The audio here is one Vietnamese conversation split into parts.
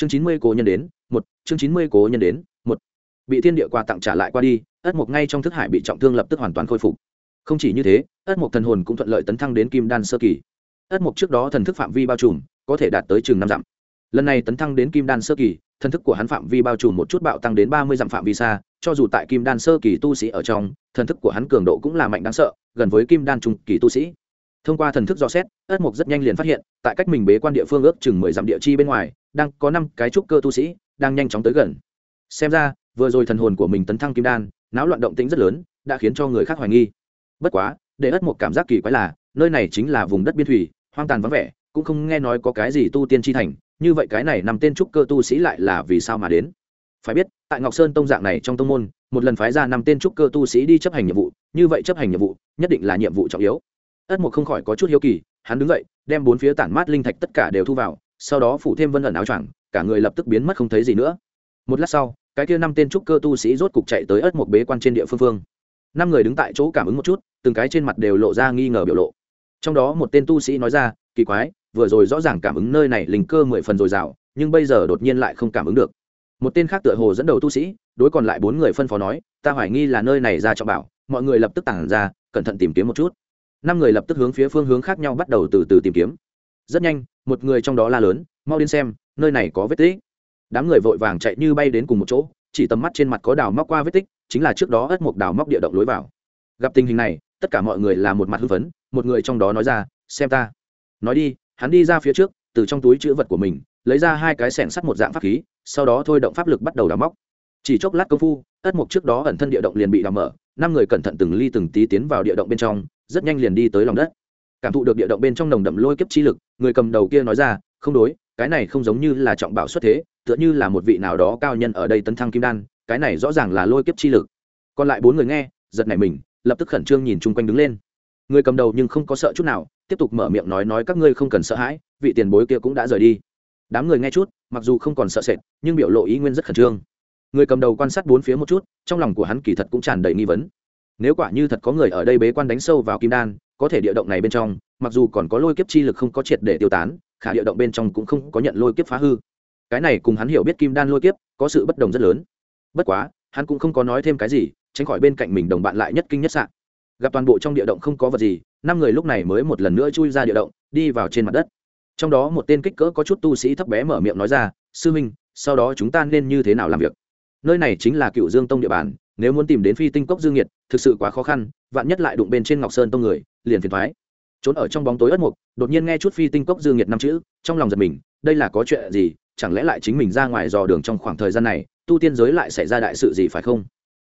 chương chín mươi cố nhân đến, một, chương chín mươi cố nhân đến, một. Bị thiên địa quà tặng trả lại qua đi, ất mộc ngay trong thức hải bị trọng thương lập tức hoàn toàn khôi phục. Không chỉ như thế, ất mộc thần hồn cũng thuận lợi tấn thăng đến kim đan sơ kỳ. Ất mộc trước đó thần thức phạm vi bao trùm, có thể đạt tới chừng năm dặm. Lần này tấn thăng đến kim đan sơ kỳ, thần thức của hắn phạm vi bao trùm một chút bạo tăng đến ba mươi dặm phạm vi xa, cho dù tại kim đan sơ kỳ tu sĩ ở trong, thần thức của hắn cường độ cũng là mạnh đáng sợ, gần với kim đan trung kỳ tu sĩ thông qua thần thức dò xét, ất mục rất nhanh liền phát hiện, tại cách mình bế quan địa phương ước chừng mười dặm địa chi bên ngoài, đang có năm cái trúc cơ tu sĩ đang nhanh chóng tới gần. Xem ra, vừa rồi thần hồn của mình tấn thăng kim đan, náo loạn động tĩnh rất lớn, đã khiến cho người khác hoài nghi. Bất quá, để ất mục cảm giác kỳ quái là, nơi này chính là vùng đất biên thủy, hoang tàn vắng vẻ, cũng không nghe nói có cái gì tu tiên chi thành, như vậy cái này nằm tên trúc cơ tu sĩ lại là vì sao mà đến? Phải biết, tại ngọc sơn tông dạng này trong tông môn, một lần phái ra năm tên trúc cơ tu sĩ đi chấp hành nhiệm vụ, như vậy chấp hành nhiệm vụ, nhất định là nhiệm vụ trọng yếu ất mục không khỏi có chút hiếu kỳ, hắn đứng dậy, đem bốn phía tản mát linh thạch tất cả đều thu vào, sau đó phủ thêm vân ẩn áo choàng, cả người lập tức biến mất không thấy gì nữa. Một lát sau, cái kia năm tên trúc cơ tu sĩ rốt cục chạy tới ất mục bế quan trên địa phương phương. Năm người đứng tại chỗ cảm ứng một chút, từng cái trên mặt đều lộ ra nghi ngờ biểu lộ. Trong đó một tên tu sĩ nói ra, kỳ quái, vừa rồi rõ ràng cảm ứng nơi này linh cơ mười phần dồi dào, nhưng bây giờ đột nhiên lại không cảm ứng được. Một tên khác tựa hồ dẫn đầu tu sĩ, đối còn lại bốn người phân phó nói, ta hoài nghi là nơi này ra trọng bảo, mọi người lập tức tản ra, cẩn thận tìm kiếm một chút năm người lập tức hướng phía phương hướng khác nhau bắt đầu từ từ tìm kiếm. Rất nhanh, một người trong đó la lớn, mau đến xem, nơi này có vết tích. Đám người vội vàng chạy như bay đến cùng một chỗ, chỉ tầm mắt trên mặt có đào móc qua vết tích, chính là trước đó ất mộc đào móc địa động lối vào. Gặp tình hình này, tất cả mọi người là một mặt hưng phấn, một người trong đó nói ra, xem ta. Nói đi, hắn đi ra phía trước, từ trong túi chữ vật của mình, lấy ra hai cái sẻng sắt một dạng pháp khí, sau đó thôi động pháp lực bắt đầu đào móc. Chỉ chốc lát công phu, ất mục trước đó ẩn thân địa động liền bị đào mở, năm người cẩn thận từng ly từng tí tiến vào địa động bên trong rất nhanh liền đi tới lòng đất. Cảm thụ được địa động bên trong nồng đậm lôi kiếp chi lực, người cầm đầu kia nói ra, không đối, cái này không giống như là trọng bảo xuất thế, tựa như là một vị nào đó cao nhân ở đây tấn thăng kim đan, cái này rõ ràng là lôi kiếp chi lực. Còn lại bốn người nghe, giật nảy mình, lập tức khẩn trương nhìn chung quanh đứng lên. Người cầm đầu nhưng không có sợ chút nào, tiếp tục mở miệng nói nói các ngươi không cần sợ hãi, vị tiền bối kia cũng đã rời đi. Đám người nghe chút, mặc dù không còn sợ sệt, nhưng biểu lộ ý nguyên rất khẩn trương. Người cầm đầu quan sát bốn phía một chút, trong lòng của hắn kỳ thật cũng tràn đầy nghi vấn nếu quả như thật có người ở đây bế quan đánh sâu vào kim đan, có thể địa động này bên trong, mặc dù còn có lôi kiếp chi lực không có triệt để tiêu tán, khả địa động bên trong cũng không có nhận lôi kiếp phá hư. Cái này cùng hắn hiểu biết kim đan lôi kiếp, có sự bất đồng rất lớn. Bất quá, hắn cũng không có nói thêm cái gì, tránh khỏi bên cạnh mình đồng bạn lại nhất kinh nhất sạn gặp toàn bộ trong địa động không có vật gì, năm người lúc này mới một lần nữa chui ra địa động, đi vào trên mặt đất. Trong đó một tên kích cỡ có chút tu sĩ thấp bé mở miệng nói ra, sư minh, sau đó chúng ta nên như thế nào làm việc? Nơi này chính là cựu dương tông địa bàn nếu muốn tìm đến phi tinh cốc dương nhiệt, thực sự quá khó khăn, vạn nhất lại đụng bên trên ngọc sơn tông người, liền phiền thoái trốn ở trong bóng tối ất mục, đột nhiên nghe chút phi tinh cốc dương nhiệt năm chữ, trong lòng giật mình, đây là có chuyện gì, chẳng lẽ lại chính mình ra ngoài dò đường trong khoảng thời gian này, tu tiên giới lại xảy ra đại sự gì phải không?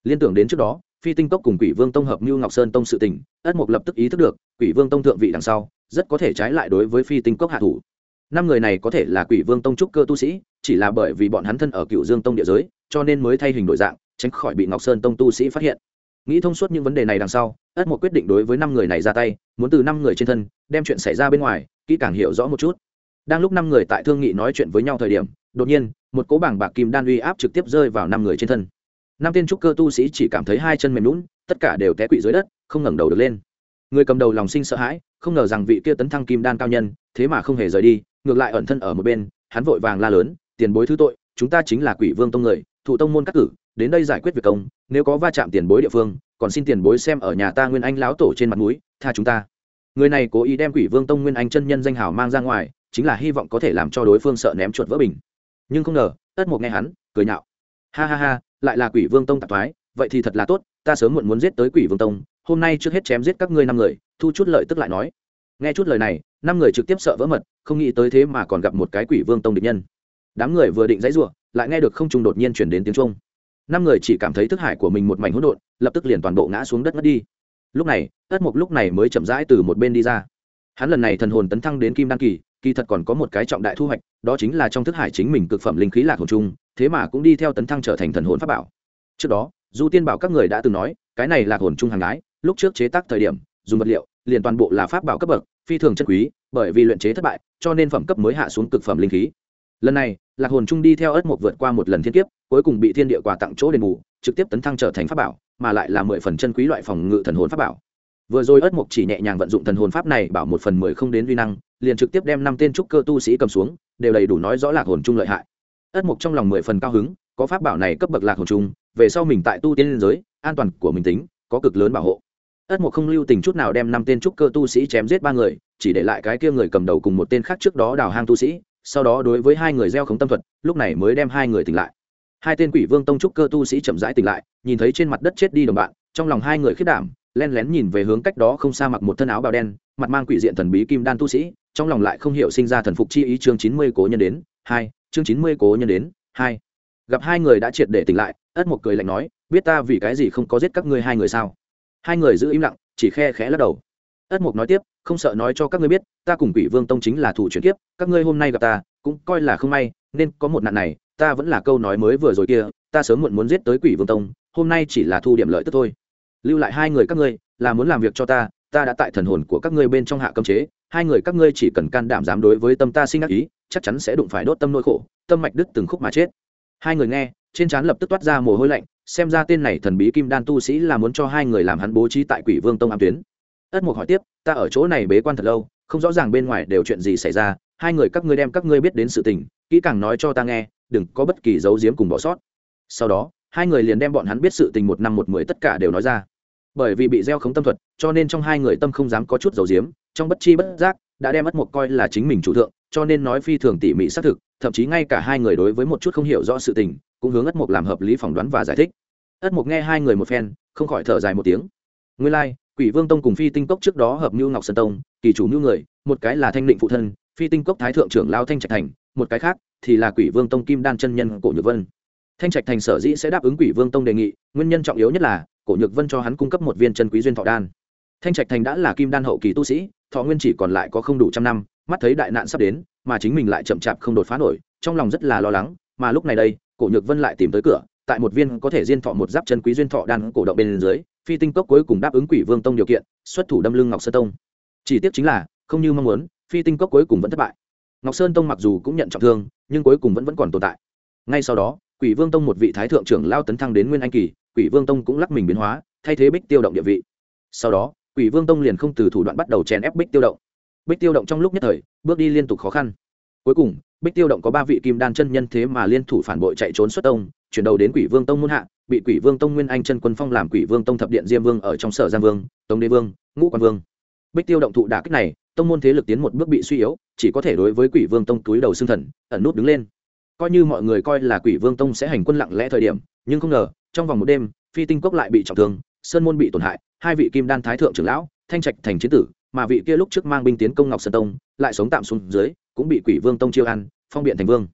Liên tưởng đến trước đó, phi tinh cốc cùng quỷ vương tông hợp như ngọc sơn tông sự tình, ất mục lập tức ý thức được, quỷ vương tông thượng vị đằng sau, rất có thể trái lại đối với phi tinh cốc hạ thủ. Năm người này có thể là quỷ vương tông trúc cơ tu sĩ, chỉ là bởi vì bọn hắn thân ở cựu dương tông địa giới, cho nên mới thay hình đổi dạng tránh khỏi bị ngọc sơn tông tu sĩ phát hiện. Nghĩ thông suốt những vấn đề này đằng sau, ất một quyết định đối với năm người này ra tay, muốn từ năm người trên thân, đem chuyện xảy ra bên ngoài, kỹ càng hiểu rõ một chút. Đang lúc năm người tại thương nghị nói chuyện với nhau thời điểm, đột nhiên, một cỗ bảng bạc kim đan uy áp trực tiếp rơi vào năm người trên thân. Năm tên trúc cơ tu sĩ chỉ cảm thấy hai chân mềm lún tất cả đều té quỵ dưới đất, không ngẩng đầu được lên. Người cầm đầu lòng sinh sợ hãi, không ngờ rằng vị kia tấn thăng kim đan cao nhân, thế mà không hề rời đi, ngược lại ẩn thân ở một bên, hắn vội vàng la lớn, tiền bối thứ tội, chúng ta chính là quỷ vương tông người, thụ tông môn cắt cử đến đây giải quyết việc công nếu có va chạm tiền bối địa phương còn xin tiền bối xem ở nhà ta nguyên anh lão tổ trên mặt mũi, tha chúng ta. Người này cố ý đem quỷ vương tông nguyên anh chân nhân danh hào mang ra ngoài chính là hy vọng có thể làm cho đối phương sợ ném chuột vỡ bình. Nhưng không ngờ tất một nghe hắn cười nhạo. Ha ha ha lại là quỷ vương tông tạp thoái vậy thì thật là tốt ta sớm muộn muốn giết tới quỷ vương tông hôm nay trước hết chém giết các ngươi năm người thu chút lợi tức lại nói. Nghe chút lời này năm người trực tiếp sợ vỡ mật không nghĩ tới thế mà còn gặp một cái quỷ vương tông địch nhân. Đám người vừa định dãy ruộng lại nghe được không trung đột nhiên chuyển đến tiếng trung năm người chỉ cảm thấy thức hải của mình một mảnh hỗn độn, lập tức liền toàn bộ ngã xuống đất mất đi. Lúc này ất mục lúc này mới chậm rãi từ một bên đi ra. Hắn lần này thần hồn tấn thăng đến kim đan kỳ kỳ thật còn có một cái trọng đại thu hoạch, đó chính là trong thức hải chính mình cực phẩm linh khí lạc hồn trung thế mà cũng đi theo tấn thăng trở thành thần hồn pháp bảo. Trước đó, du tiên bảo các người đã từng nói, cái này là hồn trung hàng đái lúc trước chế tác thời điểm, dùng vật liệu, liền toàn bộ là pháp bảo cấp bậc, phi thường chân quý, bởi vì luyện chế thất bại, cho nên phẩm cấp mới hạ xuống cực phẩm linh khí lần này lạc hồn trung đi theo ớt mộc vượt qua một lần thiên kiếp cuối cùng bị thiên địa quà tặng chỗ đền bù trực tiếp tấn thăng trở thành pháp bảo mà lại là mười phần chân quý loại phòng ngự thần hồn pháp bảo. Vừa rồi ớt mộc chỉ nhẹ nhàng vận dụng thần hồn pháp này bảo một phần mười không đến vi năng liền trực tiếp đem năm tên trúc cơ tu sĩ cầm xuống đều đầy đủ nói rõ lạc hồn trung lợi hại. Ớt mộc trong lòng mười phần cao hứng có pháp bảo này cấp bậc lạc hồn trung, về sau mình tại tu tiên liên giới an toàn của mình tính có cực lớn bảo hộ. Ớt mộc không lưu tình chút nào đem năm tên trúc cơ tu sĩ chém giết ba người chỉ để lại cái kia người cầm đầu cùng một tên khác trước đó đào hang tu sĩ sau đó đối với hai người gieo khống tâm thuật, lúc này mới đem hai người tỉnh lại. Hai tên quỷ vương tông trúc cơ tu sĩ chậm rãi tỉnh lại, nhìn thấy trên mặt đất chết đi đồng bạn, trong lòng hai người khiết đảm, len lén nhìn về hướng cách đó không xa mặc một thân áo bào đen, mặt mang quỷ diện thần bí kim đan tu sĩ, trong lòng lại không hiểu sinh ra thần phục chi ý chương chín mươi cố nhân đến, hai, chương chín mươi cố nhân đến, hai. Gặp hai người đã triệt để tỉnh lại, ất một cười lạnh nói, biết ta vì cái gì không có giết các ngươi hai người sao? Hai người giữ im lặng, chỉ khe khẽ lắc đầu ất mục nói tiếp, không sợ nói cho các ngươi biết, ta cùng quỷ vương tông chính là thủ chuyển kiếp, các ngươi hôm nay gặp ta, cũng coi là không may, nên có một nạn này, ta vẫn là câu nói mới vừa rồi kia, ta sớm muộn muốn giết tới quỷ vương tông, hôm nay chỉ là thu điểm lợi tức thôi. Lưu lại hai người các ngươi, là muốn làm việc cho ta ta đã tại thần hồn của các ngươi bên trong hạ cấm chế, hai người các ngươi chỉ cần can đảm dám đối với tâm ta sinh ác ý, chắc chắn sẽ đụng phải đốt tâm nỗi khổ, tâm mạch đứt từng khúc mà chết. Hai người nghe, trên trán lập tức toát ra mồ hôi lạnh, xem ra tên này thần bí kim đan tu sĩ là muốn cho hai người làm hắn bố trí tại quỷ vương tông ám tuyến ất mục hỏi tiếp ta ở chỗ này bế quan thật lâu không rõ ràng bên ngoài đều chuyện gì xảy ra hai người các ngươi đem các ngươi biết đến sự tình kỹ càng nói cho ta nghe đừng có bất kỳ dấu diếm cùng bỏ sót. Sau đó hai người liền đem bọn hắn biết sự tình một năm một mười tất cả đều nói ra. Bởi vì bị gieo khống tâm thuật cho nên trong hai người tâm không dám có chút dầu diếm trong bất chi bất giác đã đem ất mục coi là chính mình chủ thượng cho nên nói phi thường tỉ mỉ xác thực thậm chí ngay cả hai người đối với một chút không hiểu rõ sự tình cũng hướng ất mục làm hợp lý phỏng đoán và giải thích. Ất mục nghe hai người một phen không khỏi thở dài một tiếng. Nguyên lai、like, quỷ vương tông cùng phi tinh cốc trước đó hợp mưu ngọc sơn tông, kỳ chủ mưu người, một cái là thanh định phụ thân, phi tinh cốc thái thượng trưởng lao thanh trạch thành, một cái khác thì là quỷ vương tông kim đan chân nhân cổ nhược vân. Thanh trạch thành sở dĩ sẽ đáp ứng quỷ vương tông đề nghị, nguyên nhân trọng yếu nhất là, cổ nhược vân cho hắn cung cấp một viên chân quý duyên thọ đan. Thanh trạch thành đã là kim đan hậu kỳ tu sĩ, thọ nguyên chỉ còn lại có không đủ trăm năm, mắt thấy đại nạn sắp đến, mà chính mình lại chậm chạp không đột phá nổi, trong lòng rất là lo lắng, mà lúc này đây, cổ nhược vân lại tìm tới cửa, tại một viên có thể diên thọ một giáp chân quý duyên thọ đan cổ động bên dưới phi tinh cốc cuối cùng đáp ứng quỷ vương tông điều kiện, xuất thủ đâm lưng ngọc sơn tông. Chỉ tiếc chính là, không như mong muốn, phi tinh cốc cuối cùng vẫn thất bại. Ngọc sơn tông mặc dù cũng nhận trọng thương, nhưng cuối cùng vẫn vẫn còn tồn tại. Ngay sau đó, quỷ vương tông một vị thái thượng trưởng lao tấn thăng đến nguyên anh kỳ, quỷ vương tông cũng lắc mình biến hóa, thay thế bích tiêu động địa vị. Sau đó, quỷ vương tông liền không từ thủ đoạn bắt đầu chèn ép bích tiêu động. Bích tiêu động trong lúc nhất thời, bước đi liên tục khó khăn. Cuối cùng, bích tiêu động có ba vị kim đan chân nhân thế mà liên thủ phản bội chạy trốn xuất tông chuyển đầu đến quỷ vương tông muôn hạ, bị quỷ vương tông nguyên anh chân quân phong làm quỷ vương tông thập điện diêm vương ở trong sở giang vương, tống đế vương, ngũ quan vương. Bích tiêu động thụ đả kích này, tông môn thế lực tiến một bước bị suy yếu, chỉ có thể đối với quỷ vương tông túi đầu xương thần, ẩn nút đứng lên. Coi như mọi người coi là quỷ vương tông sẽ hành quân lặng lẽ thời điểm, nhưng không ngờ, trong vòng một đêm, phi tinh cốc lại bị trọng thương, sơn môn bị tổn hại, hai vị kim đan thái thượng trưởng lão, thanh trạch thành chiến tử, mà vị kia lúc trước mang binh tiến công ngọc sơn tông, lại sống tạm xuống dưới, cũng bị quỷ vương tông chiêu ăn phong biện thành vương.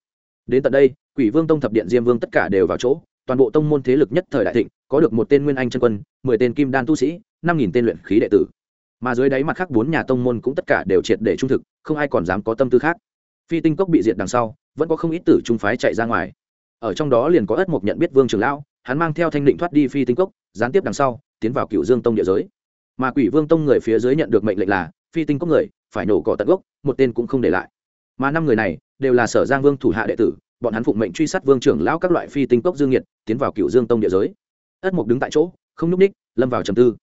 Đến tận đây quỷ vương tông thập điện diêm vương tất cả đều vào chỗ, toàn bộ tông môn thế lực nhất thời đại thịnh, có được một tên nguyên anh chân quân, mười tên kim đan tu sĩ, năm nghìn tên luyện khí đệ tử. Mà dưới đáy mặt khác bốn nhà tông môn cũng tất cả đều triệt để trung thực, không ai còn dám có tâm tư khác. Phi tinh cốc bị diệt đằng sau, vẫn có không ít tử trung phái chạy ra ngoài. Ở trong đó liền có ất mục nhận biết vương trường lão, hắn mang theo thanh định thoát đi phi tinh cốc, gián tiếp đằng sau, tiến vào cựu dương tông địa giới. Mà quỷ vương tông người phía dưới nhận được mệnh lệnh là, phi tinh cốc người, phải nổ cỏ tận gốc, một tên cũng không để lại. Mà năm người này, đều là sở giang vương thủ hạ đệ tử bọn hắn phụng mệnh truy sát vương trưởng lão các loại phi tinh cốc dương nhiệt, tiến vào cựu dương tông địa giới. Ất mục đứng tại chỗ, không nhúc ních lâm vào trầm tư.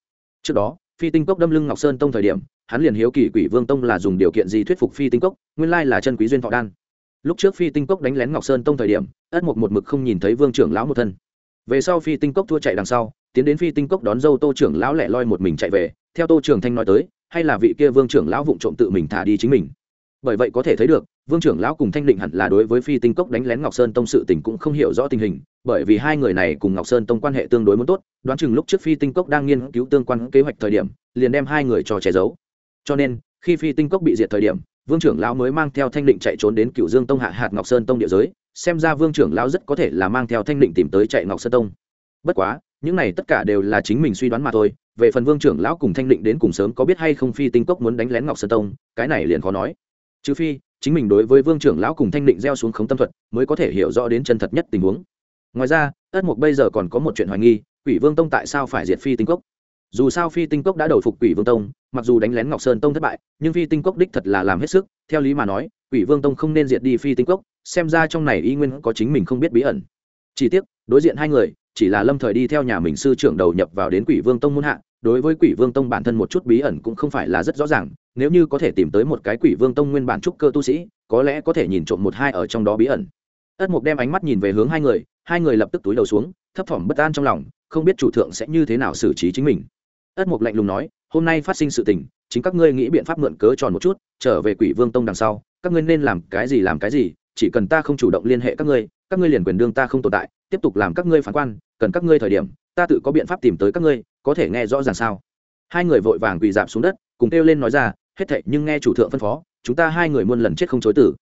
Trước đó, phi tinh cốc đâm lưng ngọc sơn tông thời điểm, hắn liền hiếu kỳ quỷ vương tông là dùng điều kiện gì thuyết phục phi tinh cốc, nguyên lai là chân quý duyên thọ đan. Lúc trước phi tinh cốc đánh lén ngọc sơn tông thời điểm, ất mục một mực không nhìn thấy vương trưởng lão một thân. Về sau phi tinh cốc thua chạy đằng sau, tiến đến phi tinh cốc đón dâu tô trưởng lão lẻ loi một mình chạy về, theo tô trưởng thanh nói tới, hay là vị kia vương trưởng lão vụng trộm tự mình thả đi chính mình bởi vậy có thể thấy được, vương trưởng lão cùng thanh định hẳn là đối với phi tinh cốc đánh lén ngọc sơn tông sự tình cũng không hiểu rõ tình hình, bởi vì hai người này cùng ngọc sơn tông quan hệ tương đối muốn tốt, đoán chừng lúc trước phi tinh cốc đang nghiên cứu tương quan kế hoạch thời điểm, liền đem hai người cho che giấu. Cho nên, khi phi tinh cốc bị diệt thời điểm, vương trưởng lão mới mang theo thanh định chạy trốn đến cựu dương tông hạ hạt ngọc sơn tông địa giới, xem ra vương trưởng lão rất có thể là mang theo thanh định tìm tới chạy ngọc sơn tông. Bất quá, những này tất cả đều là chính mình suy đoán mà thôi, về phần vương trưởng lão cùng thanh định đến cùng sớm có biết hay không phi tinh cốc muốn đánh lén ngọc sơn tông, cái này liền khó nói trừ phi, chính mình đối với vương trưởng lão cùng thanh định gieo xuống khống tâm thuật, mới có thể hiểu rõ đến chân thật nhất tình huống. Ngoài ra, ất mục bây giờ còn có một chuyện hoài nghi, quỷ vương tông tại sao phải diệt phi tinh cốc? Dù sao phi tinh cốc đã đầu phục quỷ vương tông, mặc dù đánh lén ngọc sơn tông thất bại, nhưng phi tinh cốc đích thật là làm hết sức, theo lý mà nói, quỷ vương tông không nên diệt đi phi tinh cốc, xem ra trong này y nguyên có chính mình không biết bí ẩn. Chỉ tiếc, đối diện hai người, chỉ là lâm thời đi theo nhà mình sư trưởng đầu nhập vào đến quỷ vương tông muôn hạ đối với quỷ vương tông bản thân một chút bí ẩn cũng không phải là rất rõ ràng, nếu như có thể tìm tới một cái quỷ vương tông nguyên bản trúc cơ tu sĩ, có lẽ có thể nhìn trộm một hai ở trong đó bí ẩn. Ất mục đem ánh mắt nhìn về hướng hai người hai người lập tức túi đầu xuống, thấp thỏm bất an trong lòng, không biết chủ thượng sẽ như thế nào xử trí chính mình. Ất mục lạnh lùng nói, hôm nay phát sinh sự tình, chính các ngươi nghĩ biện pháp mượn cớ tròn một chút, trở về quỷ vương tông đằng sau, các ngươi nên làm cái gì làm cái gì, chỉ cần ta không chủ động liên hệ các ngươi các ngươi liền quyền đương ta không tồn tại, tiếp tục làm các ngươi phản quan, cần các ngươi thời điểm ta tự có biện pháp tìm tới các ngươi, có thể nghe rõ ràng sao? Hai người vội vàng quỳ dạp xuống đất, cùng kêu lên nói ra, hết thệ nhưng nghe chủ thượng phân phó, chúng ta hai người muôn lần chết không chối tử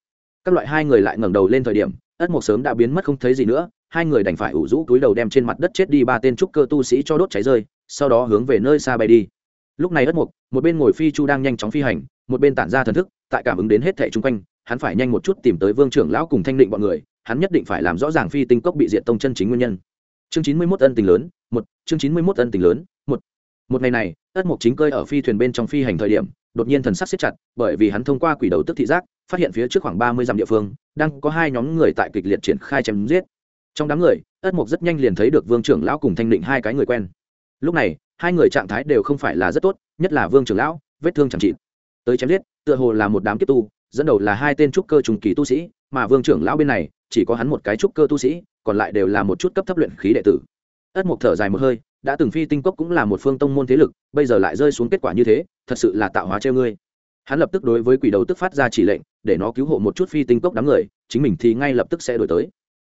các loại hai người lại ngẩng đầu lên thời điểm, ất mộc sớm đã biến mất không thấy gì nữa, hai người đành phải ủ rũ túi đầu đem trên mặt đất chết đi ba tên trúc cơ tu sĩ cho đốt cháy rơi, sau đó hướng về nơi xa bay đi. Lúc này ất mục một bên ngồi phi chu đang nhanh chóng phi hành, một bên tản ra thần thức, tại cảm ứng đến hết thệ chung quanh, hắn phải nhanh một chút tìm tới vương trưởng lão cùng thanh định bọn người, hắn nhất định phải làm rõ ràng phi tinh cốc bị diện tông chân chính nguyên nhân chương chín mươi mốt ân tình lớn, một, chương chín mươi mốt ân tình lớn, một. Một ngày này ất mục chính cơi ở phi thuyền bên trong phi hành thời điểm, đột nhiên thần sắc siết chặt, bởi vì hắn thông qua quỷ đầu tức thị giác, phát hiện phía trước khoảng ba mươi dặm địa phương, đang có hai nhóm người tại kịch liệt triển khai chém giết. Trong đám người ất mục rất nhanh liền thấy được vương trưởng lão cùng thanh định hai cái người quen. Lúc này, hai người trạng thái đều không phải là rất tốt, nhất là vương trưởng lão, vết thương chẳng trị tới chém giết, tựa hồ là một đám kiếp tu, dẫn đầu là hai tên trúc cơ trùng kỳ tu sĩ, mà vương trưởng lão bên này, chỉ có hắn một cái trúc cơ tu sĩ còn lại đều là một chút cấp thấp luyện khí đệ tử. Ất mục thở dài một hơi, đã từng phi tinh cốc cũng là một phương tông môn thế lực, bây giờ lại rơi xuống kết quả như thế, thật sự là tạo hóa treo ngươi. Hắn lập tức đối với quỷ đầu tức phát ra chỉ lệnh, để nó cứu hộ một chút phi tinh cốc đám người, chính mình thì ngay lập tức sẽ đổi tới.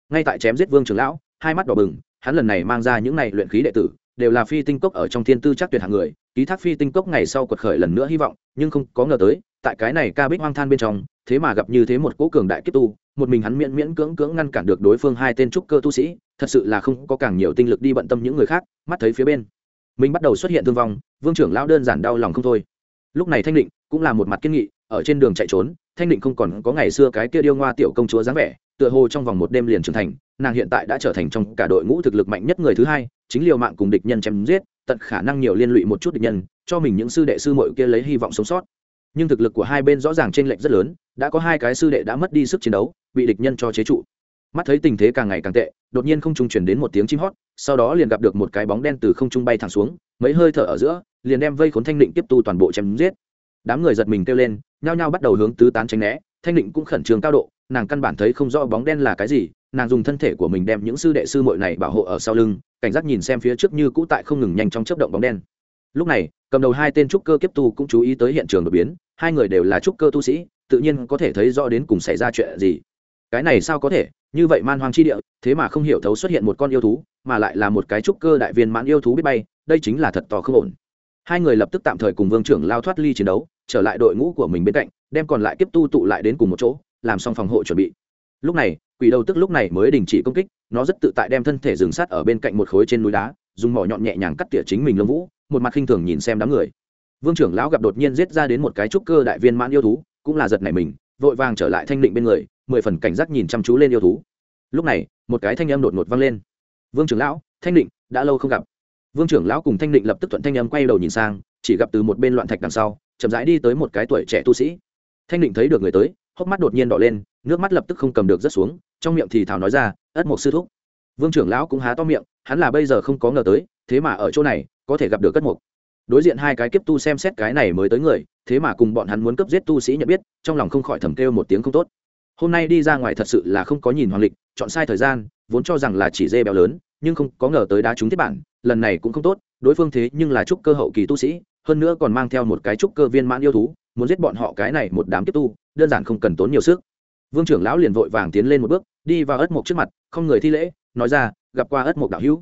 Ngay tại chém giết vương trưởng lão, hai mắt đỏ bừng, hắn lần này mang ra những này luyện khí đệ tử, đều là phi tinh cốc ở trong thiên tư chắc tuyệt hạng người, ký thác phi tinh cốc ngày sau quật khởi lần nữa hy vọng, nhưng không có ngờ tới, tại cái này ca bích hoang than bên trong, thế mà gặp như thế một cỗ cường đại kiếp tu một mình hắn miễn miễn cưỡng cưỡng ngăn cản được đối phương hai tên trúc cơ tu sĩ, thật sự là không có càng nhiều tinh lực đi bận tâm những người khác, mắt thấy phía bên. Mình bắt đầu xuất hiện thương vong, vương trưởng lão đơn giản đau lòng không thôi. Lúc này thanh định cũng là một mặt kiên nghị, ở trên đường chạy trốn, thanh định không còn có ngày xưa cái kia điêu ngoa tiểu công chúa dáng vẻ, tựa hồ trong vòng một đêm liền trưởng thành, nàng hiện tại đã trở thành trong cả đội ngũ thực lực mạnh nhất người thứ hai, chính liều mạng cùng địch nhân chém giết, tận khả năng nhiều liên lụy một chút địch nhân, cho mình những sư đệ sư muội kia lấy hy vọng sống sót. Nhưng thực lực của hai bên rõ ràng t r ê n lệch rất lớn, đã có hai cái sư đệ đã mất đi sức chiến đấu bị địch nhân cho chế trụ. Mắt thấy tình thế càng ngày càng tệ, đột nhiên không trung chuyển đến một tiếng chim hót, sau đó liền gặp được một cái bóng đen từ không trung bay thẳng xuống, mấy hơi thở ở giữa, liền đem vây khốn thanh định tiếp tu toàn bộ chém giết. Đám người giật mình kêu lên, nhao nhao bắt đầu hướng tứ tán tránh né, thanh định cũng khẩn trương cao độ, nàng căn bản thấy không rõ bóng đen là cái gì, nàng dùng thân thể của mình đem những sư đệ sư muội này bảo hộ ở sau lưng, cảnh giác nhìn xem phía trước như cũ tại không ngừng nhanh trong chấp động bóng đen. Lúc này, cầm đầu hai tên trúc cơ kiếp tu cũng chú ý tới hiện trường đột biến, hai người đều là trúc cơ tu sĩ, tự nhiên có thể thấy rõ đến cùng xảy ra chuyện gì cái này sao có thể? Như vậy man hoang chi địa, thế mà không hiểu thấu xuất hiện một con yêu thú, mà lại là một cái trúc cơ đại viên mãn yêu thú biết bay, đây chính là thật to không ổn. Hai người lập tức tạm thời cùng vương trưởng lao thoát ly chiến đấu, trở lại đội ngũ của mình bên cạnh, đem còn lại kiếp tu tụ lại đến cùng một chỗ, làm xong phòng hộ chuẩn bị. Lúc này, quỷ đầu tức lúc này mới đình chỉ công kích, nó rất tự tại đem thân thể dừng sát ở bên cạnh một khối trên núi đá, dùng mỏ nhọn nhẹ nhàng cắt tỉa chính mình lông vũ, một mặt khinh thường nhìn xem đám người. Vương trưởng lão gặp đột nhiên giết ra đến một cái trúc cơ đại viên mãn yêu thú, cũng là giật này mình, vội vàng trở lại thanh định bên người mười phần cảnh giác nhìn chăm chú lên yêu thú. Lúc này, một cái thanh âm đột ngột vang lên. Vương trưởng lão, thanh định, đã lâu không gặp. Vương trưởng lão cùng thanh định lập tức thuận thanh âm quay đầu nhìn sang, chỉ gặp từ một bên loạn thạch đằng sau, chậm rãi đi tới một cái tuổi trẻ tu sĩ. Thanh định thấy được người tới, hốc mắt đột nhiên đỏ lên, nước mắt lập tức không cầm được rất xuống, trong miệng thì thào nói ra, ất mục sư thúc. Vương trưởng lão cũng há to miệng, hắn là bây giờ không có ngờ tới, thế mà ở chỗ này, có thể gặp được cất mục đối diện hai cái kiếp tu xem xét cái này mới tới người, thế mà cùng bọn hắn muốn cấp giết tu sĩ nhận biết, trong lòng không khỏi thầm kêu một tiếng không tốt hôm nay đi ra ngoài thật sự là không có nhìn hoàng lịch, chọn sai thời gian, vốn cho rằng là chỉ dê béo lớn, nhưng không có ngờ tới đá trúng tiếp bản lần này cũng không tốt, đối phương thế nhưng là trúc cơ hậu kỳ tu sĩ, hơn nữa còn mang theo một cái trúc cơ viên mãn yêu thú, muốn giết bọn họ cái này một đám tiếp tu, đơn giản không cần tốn nhiều sức. Vương trưởng lão liền vội vàng tiến lên một bước, đi vào ất mộc trước mặt, không người thi lễ, nói ra, gặp qua ất mộc đạo hữu.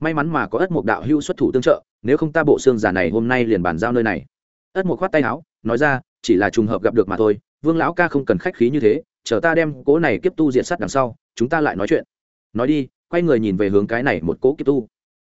May mắn mà có ất mộc đạo hữu xuất thủ tương trợ, nếu không ta bộ xương giả này hôm nay liền bàn giao nơi này. Ất mộc khoát tay áo, nói ra, chỉ là trùng hợp gặp được mà thôi, vương lão ca không cần khách khí như thế chờ ta đem cỗ này kiếp tu diện sát đằng sau, chúng ta lại nói chuyện. Nói đi, quay người nhìn về hướng cái này một cỗ kiếp tu.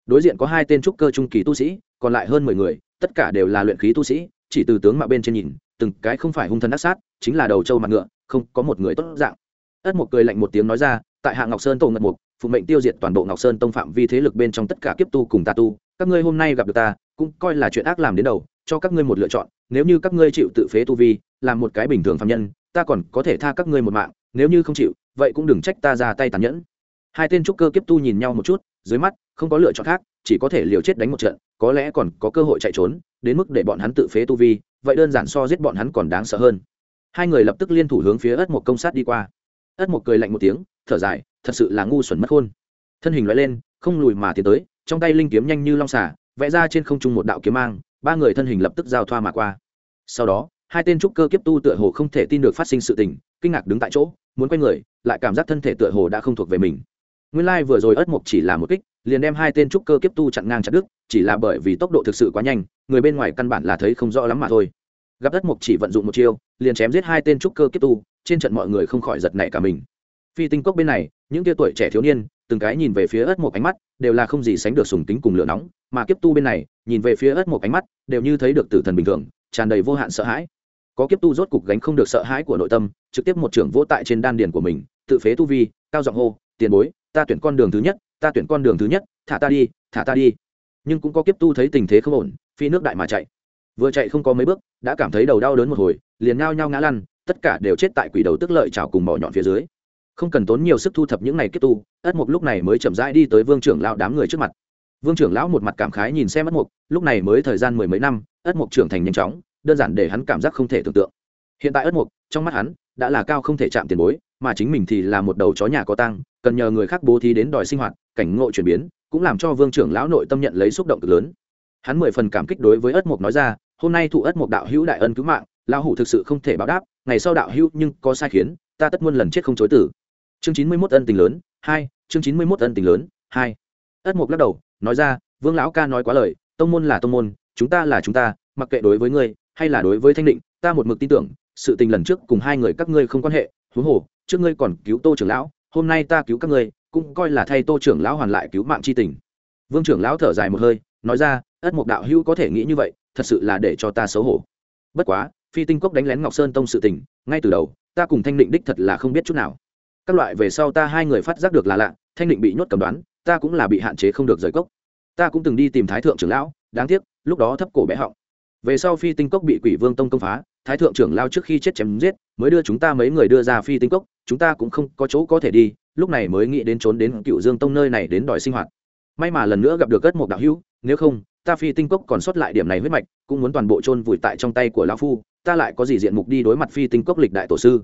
Đối diện có hai tên trúc cơ trung kỳ tu sĩ, còn lại hơn mười người, tất cả đều là luyện khí tu sĩ, chỉ từ tướng mạo bên trên nhìn, từng cái không phải hung thần ác sát, chính là đầu trâu mặt ngựa, không có một người tốt dạng. Ất một cười lạnh một tiếng nói ra, tại hạ ngọc sơn tổ ngật mục phụ mệnh tiêu diệt toàn bộ ngọc sơn tông phạm vi thế lực bên trong tất cả kiếp tu cùng ta tu, các ngươi hôm nay gặp được ta, cũng coi là chuyện ác làm đến đầu, cho các ngươi một lựa chọn, nếu như các ngươi chịu tự phế tu vi, làm một cái bình thường phạm nhân ta còn có thể tha các ngươi một mạng, nếu như không chịu, vậy cũng đừng trách ta ra tay tàn nhẫn. Hai tên trúc cơ kiếp tu nhìn nhau một chút, dưới mắt, không có lựa chọn khác, chỉ có thể liều chết đánh một trận, có lẽ còn có cơ hội chạy trốn, đến mức để bọn hắn tự phế tu vi, vậy đơn giản so giết bọn hắn còn đáng sợ hơn. Hai người lập tức liên thủ hướng phía ất một công sát đi qua. Ất một cười lạnh một tiếng, thở dài, thật sự là ngu xuẩn mất khôn. Thân hình loại lên, không lùi mà tiến tới, trong tay linh kiếm nhanh như long xả vẽ ra trên không trung một đạo kiếm mang, ba người thân hình lập tức giao thoa mà qua. Sau đó hai tên trúc cơ kiếp tu tựa hồ không thể tin được phát sinh sự tình, kinh ngạc đứng tại chỗ, muốn quay người, lại cảm giác thân thể tựa hồ đã không thuộc về mình. Nguyên lai vừa rồi ớt mộc chỉ là một kích, liền đem hai tên trúc cơ kiếp tu chặn ngang chặt đứt, chỉ là bởi vì tốc độ thực sự quá nhanh, người bên ngoài căn bản là thấy không rõ lắm mà thôi. Gặp ớt mộc chỉ vận dụng một chiêu, liền chém giết hai tên trúc cơ kiếp tu, trên trận mọi người không khỏi giật nảy cả mình. Phi tinh cốc bên này, những tia tuổi trẻ thiếu niên, từng cái nhìn về phía ớt mộc ánh mắt, đều là không gì sánh được sùng tính cùng lửa nóng, mà kiếp tu bên này, nhìn về phía ớt mộc ánh mắt, đều như thấy được tử thần bình thường, tràn đầy vô hạn sợ hãi có kiếp tu rốt cục gánh không được sợ hãi của nội tâm, trực tiếp một trưởng vỗ tại trên đan điền của mình, tự phế tu vi, cao giọng hô, tiền bối, ta tuyển con đường thứ nhất, ta tuyển con đường thứ nhất, thả ta đi, thả ta đi. Nhưng cũng có kiếp tu thấy tình thế không ổn, phi nước đại mà chạy. Vừa chạy không có mấy bước, đã cảm thấy đầu đau đớn một hồi, liền ngao nhau ngã lăn, tất cả đều chết tại quỷ đầu tức lợi trào cùng bỏ nhọn phía dưới. Không cần tốn nhiều sức thu thập những này kiếp tu, ất mục lúc này mới chậm rãi đi tới vương trưởng lão đám người trước mặt. Vương trưởng lão một mặt cảm khái nhìn xem ất mục lúc này mới thời gian mười mấy năm, ất mục trưởng thành nhanh chóng đơn giản để hắn cảm giác không thể tưởng tượng. Hiện tại ất mục, trong mắt hắn, đã là cao không thể chạm tiền bối, mà chính mình thì là một đầu chó nhà có tăng cần nhờ người khác bố thí đến đòi sinh hoạt, cảnh ngộ chuyển biến, cũng làm cho vương trưởng lão nội tâm nhận lấy xúc động cực lớn. Hắn mười phần cảm kích đối với ất mục nói ra, hôm nay thụ ất mục đạo hữu đại ân cứu mạng, lão hủ thực sự không thể báo đáp, ngày sau đạo hữu nhưng có sai khiến, ta tất muôn lần chết không chối tử chương chín mươi mốt ân tình lớn, hai, chương chín mươi mốt ân tình lớn, hai. Ất mục lắc đầu, nói ra, vương lão ca nói quá lời, tông môn là tông môn, chúng ta là chúng ta mặc kệ đối với ngươi hay là đối với thanh định, ta một mực tin tưởng, sự tình lần trước cùng hai người các ngươi không quan hệ, huống hồ, trước ngươi còn cứu tô trưởng lão, hôm nay ta cứu các ngươi, cũng coi là thay tô trưởng lão hoàn lại cứu mạng c h i tình. Vương trưởng lão thở dài một hơi, nói ra, ất mục đạo hữu có thể nghĩ như vậy, thật sự là để cho ta xấu hổ. Bất quá, phi tinh cốc đánh lén ngọc sơn tông sự tình, ngay từ đầu, ta cùng thanh định đích thật là không biết chút nào. Các loại về sau ta hai người phát giác được là lạ, thanh định bị nhốt cầm đoán, ta cũng là bị hạn chế không được rời cốc. Ta cũng từng đi tìm thái thượng trưởng lão, đáng tiếc, lúc đó thấp cổ bé họng về sau phi tinh cốc bị quỷ vương tông công phá, thái thượng trưởng lao trước khi chết chém giết, mới đưa chúng ta mấy người đưa ra phi tinh cốc, chúng ta cũng không có chỗ có thể đi, lúc này mới nghĩ đến trốn đến cựu dương tông nơi này đến đòi sinh hoạt. May mà lần nữa gặp được cất một đạo hữu, nếu không, ta phi tinh cốc còn sót lại điểm này huyết mạch, cũng muốn toàn bộ chôn vùi tại trong tay của lão phu, ta lại có gì diện mục đi đối mặt phi tinh cốc lịch đại tổ sư?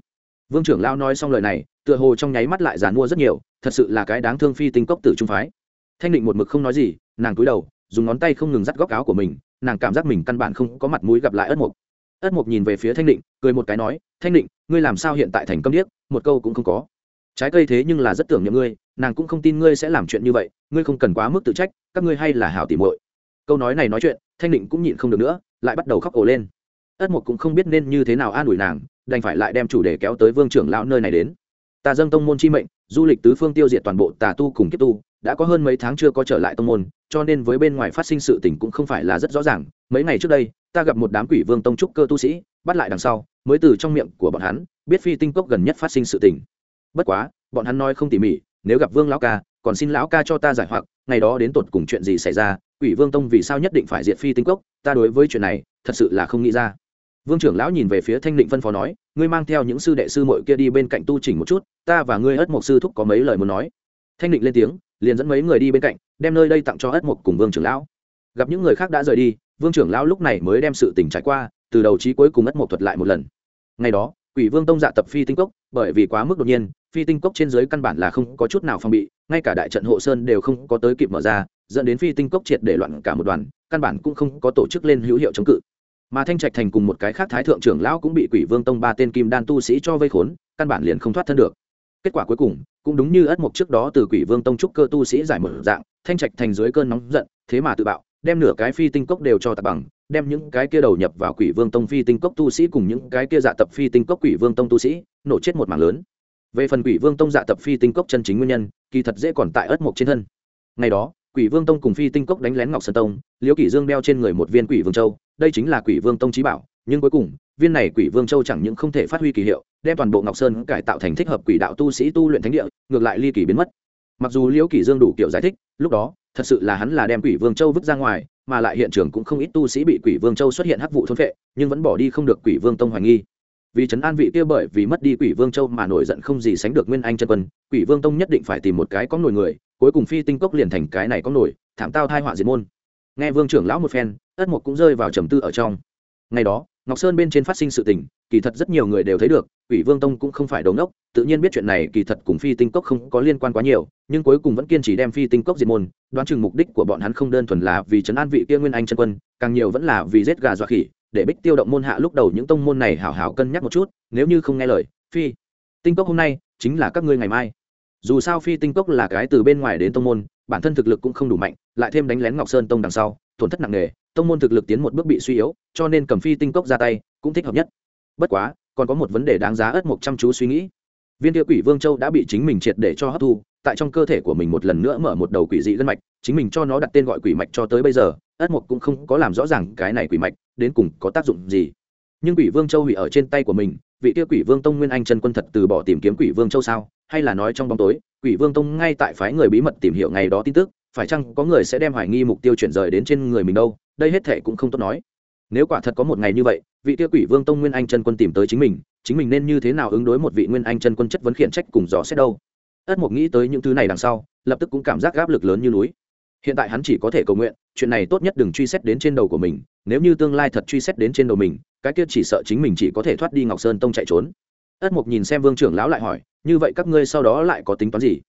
Vương trưởng lao nói xong lời này, tựa hồ trong nháy mắt lại giàn mua rất nhiều, thật sự là cái đáng thương phi tinh cốc tử trung phái. Thanh định một mực không nói gì, nàng cúi đầu, dùng ngón tay không ngừng dắt góc áo của mình nàng cảm giác mình căn bản không có mặt mũi gặp lại ất mục. Ất mục nhìn về phía thanh định, cười một cái nói, thanh định, ngươi làm sao hiện tại thành câm điếc? Một câu cũng không có. Trái cây thế nhưng là rất tưởng nhầm ngươi, nàng cũng không tin ngươi sẽ làm chuyện như vậy, ngươi không cần quá mức tự trách, các ngươi hay là hảo tỉ muội. Câu nói này nói chuyện, thanh định cũng nhịn không được nữa, lại bắt đầu khóc ổ lên. Ất mục cũng không biết nên như thế nào an ủi nàng, đành phải lại đem chủ đề kéo tới vương trưởng lão nơi này đến. Ta dâng tông môn chi mệnh, du lịch tứ phương tiêu diệt toàn bộ tà tu cùng kiếp tu đã có hơn mấy tháng chưa có trở lại tông môn, cho nên với bên ngoài phát sinh sự tình cũng không phải là rất rõ ràng. Mấy ngày trước đây, ta gặp một đám quỷ vương tông trúc cơ tu sĩ, bắt lại đằng sau, mới từ trong miệng của bọn hắn biết phi tinh cốc gần nhất phát sinh sự tình. Bất quá, bọn hắn nói không tỉ mỉ, nếu gặp vương lão ca, còn xin lão ca cho ta giải hoặc, ngày đó đến tột cùng chuyện gì xảy ra, quỷ vương tông vì sao nhất định phải diệt phi tinh cốc, ta đối với chuyện này, thật sự là không nghĩ ra. Vương trưởng lão nhìn về phía thanh định phân phó nói, ngươi mang theo những sư đệ sư mội kia đi bên cạnh tu chỉnh một chút, ta và ngươi ất mộc sư thúc có mấy lời muốn nói. Thanh định lên tiếng liền dẫn mấy người đi bên cạnh, đem nơi đây tặng cho ất mục cùng vương trưởng lão. Gặp những người khác đã rời đi, vương trưởng lão lúc này mới đem sự tình trải qua, từ đầu chí cuối cùng ất mục thuật lại một lần. Ngày đó, quỷ vương tông dạ tập phi tinh cốc, bởi vì quá mức đột nhiên, phi tinh cốc trên dưới căn bản là không có chút nào phòng bị, ngay cả đại trận hộ sơn đều không có tới kịp mở ra, dẫn đến phi tinh cốc triệt để loạn cả một đoàn, căn bản cũng không có tổ chức lên hữu hiệu chống cự. Mà thanh trạch thành cùng một cái khác thái thượng trưởng lão cũng bị quỷ vương tông ba tên kim đan tu sĩ cho vây khốn, căn bản liền không thoát thân được. Kết quả cuối cùng cũng đúng như ất mục trước đó từ quỷ vương tông trúc cơ tu sĩ giải mở dạng, thanh trạch thành dưới cơn nóng giận, thế mà tự bạo, đem nửa cái phi tinh cốc đều cho tạt bằng, đem những cái kia đầu nhập vào quỷ vương tông phi tinh cốc tu sĩ cùng những cái kia dạ tập phi tinh cốc quỷ vương tông tu sĩ, nổ chết một mảng lớn. Về phần quỷ vương tông dạ tập phi tinh cốc chân chính nguyên nhân, kỳ thật dễ còn tại ất mục trên thân. Ngày đó, quỷ vương tông cùng phi tinh cốc đánh lén ngọc sơn tông, liễu kỷ dương đeo trên người một viên quỷ vương châu, đây chính là quỷ vương tông trí bảo nhưng cuối cùng, viên này quỷ vương châu chẳng những không thể phát huy kỳ hiệu, đem toàn bộ ngọc sơn cải tạo thành thích hợp quỷ đạo tu sĩ tu luyện thánh địa, ngược lại ly kỳ biến mất. Mặc dù liễu kỷ dương đủ kiểu giải thích, lúc đó, thật sự là hắn là đem quỷ vương châu vứt ra ngoài, mà lại hiện trường cũng không ít tu sĩ bị quỷ vương châu xuất hiện hắc vụ thôn phệ, nhưng vẫn bỏ đi không được quỷ vương tông hoài nghi. Vì trấn an vị kia bởi vì mất đi quỷ vương châu mà nổi giận không gì sánh được nguyên anh chân quân, quỷ vương tông nhất định phải tìm một cái có nổi người, cuối cùng phi tinh cốc liền thành cái này có nổi, thảm tao thai họa diệt môn. Nghe vương trưởng lão một phen ất mục cũng rơi vào trầm tư ở trong ngày đó, ngọc sơn bên trên phát sinh sự tình, kỳ thật rất nhiều người đều thấy được ủy vương tông cũng không phải đầu ngốc, tự nhiên biết chuyện này kỳ thật cùng phi tinh cốc không có liên quan quá nhiều, nhưng cuối cùng vẫn kiên trì đem phi tinh cốc diệt môn, đoán chừng mục đích của bọn hắn không đơn thuần là vì trấn an vị kia nguyên anh chân quân, càng nhiều vẫn là vì giết gà dọa khỉ, để bích tiêu động môn hạ lúc đầu những tông môn này hảo hảo cân nhắc một chút, nếu như không nghe lời, phi tinh cốc hôm nay chính là các ngươi ngày mai. Dù sao phi tinh cốc là cái từ bên ngoài đến tông môn, bản thân thực lực cũng không đủ mạnh, lại thêm đánh lén ngọc sơn tông đằng sau, tổn thất nặng nề tông môn thực lực tiến một bước bị suy yếu, cho nên cầm phi tinh cốc ra tay cũng thích hợp nhất. Bất quá, còn có một vấn đề đáng giá ất một chăm chú suy nghĩ. Viên địa quỷ vương châu đã bị chính mình triệt để cho hấp thu, tại trong cơ thể của mình một lần nữa mở một đầu quỷ dị gân mạch, chính mình cho nó đặt tên gọi quỷ mạch cho tới bây giờ ất mục cũng không có làm rõ ràng cái này quỷ mạch đến cùng có tác dụng gì. Nhưng quỷ vương châu hủy ở trên tay của mình, vị kia quỷ vương tông nguyên anh chân quân thật từ bỏ tìm kiếm quỷ vương châu sao? Hay là nói trong bóng tối, quỷ vương tông ngay tại phái người bí mật tìm hiểu ngày đó tin tức phải chăng có người sẽ đem hoài nghi mục tiêu chuyển rời đến trên người mình đâu? Đây hết thể cũng không tốt nói. Nếu quả thật có một ngày như vậy, vị tiêu quỷ vương tông nguyên anh chân quân tìm tới chính mình chính mình nên như thế nào ứng đối một vị nguyên anh chân quân chất vấn khiển trách cùng dò xét đâu? Ất mục nghĩ tới những thứ này đằng sau, lập tức cũng cảm giác áp lực lớn như núi. Hiện tại hắn chỉ có thể cầu nguyện, chuyện này tốt nhất đừng truy xét đến trên đầu của mình, nếu như tương lai thật truy xét đến trên đầu mình, cái kia chỉ sợ chính mình chỉ có thể thoát đi ngọc sơn tông chạy trốn. Ất mục nhìn xem vương trưởng lão lại hỏi, như vậy các ngươi sau đó lại có tính toán gì?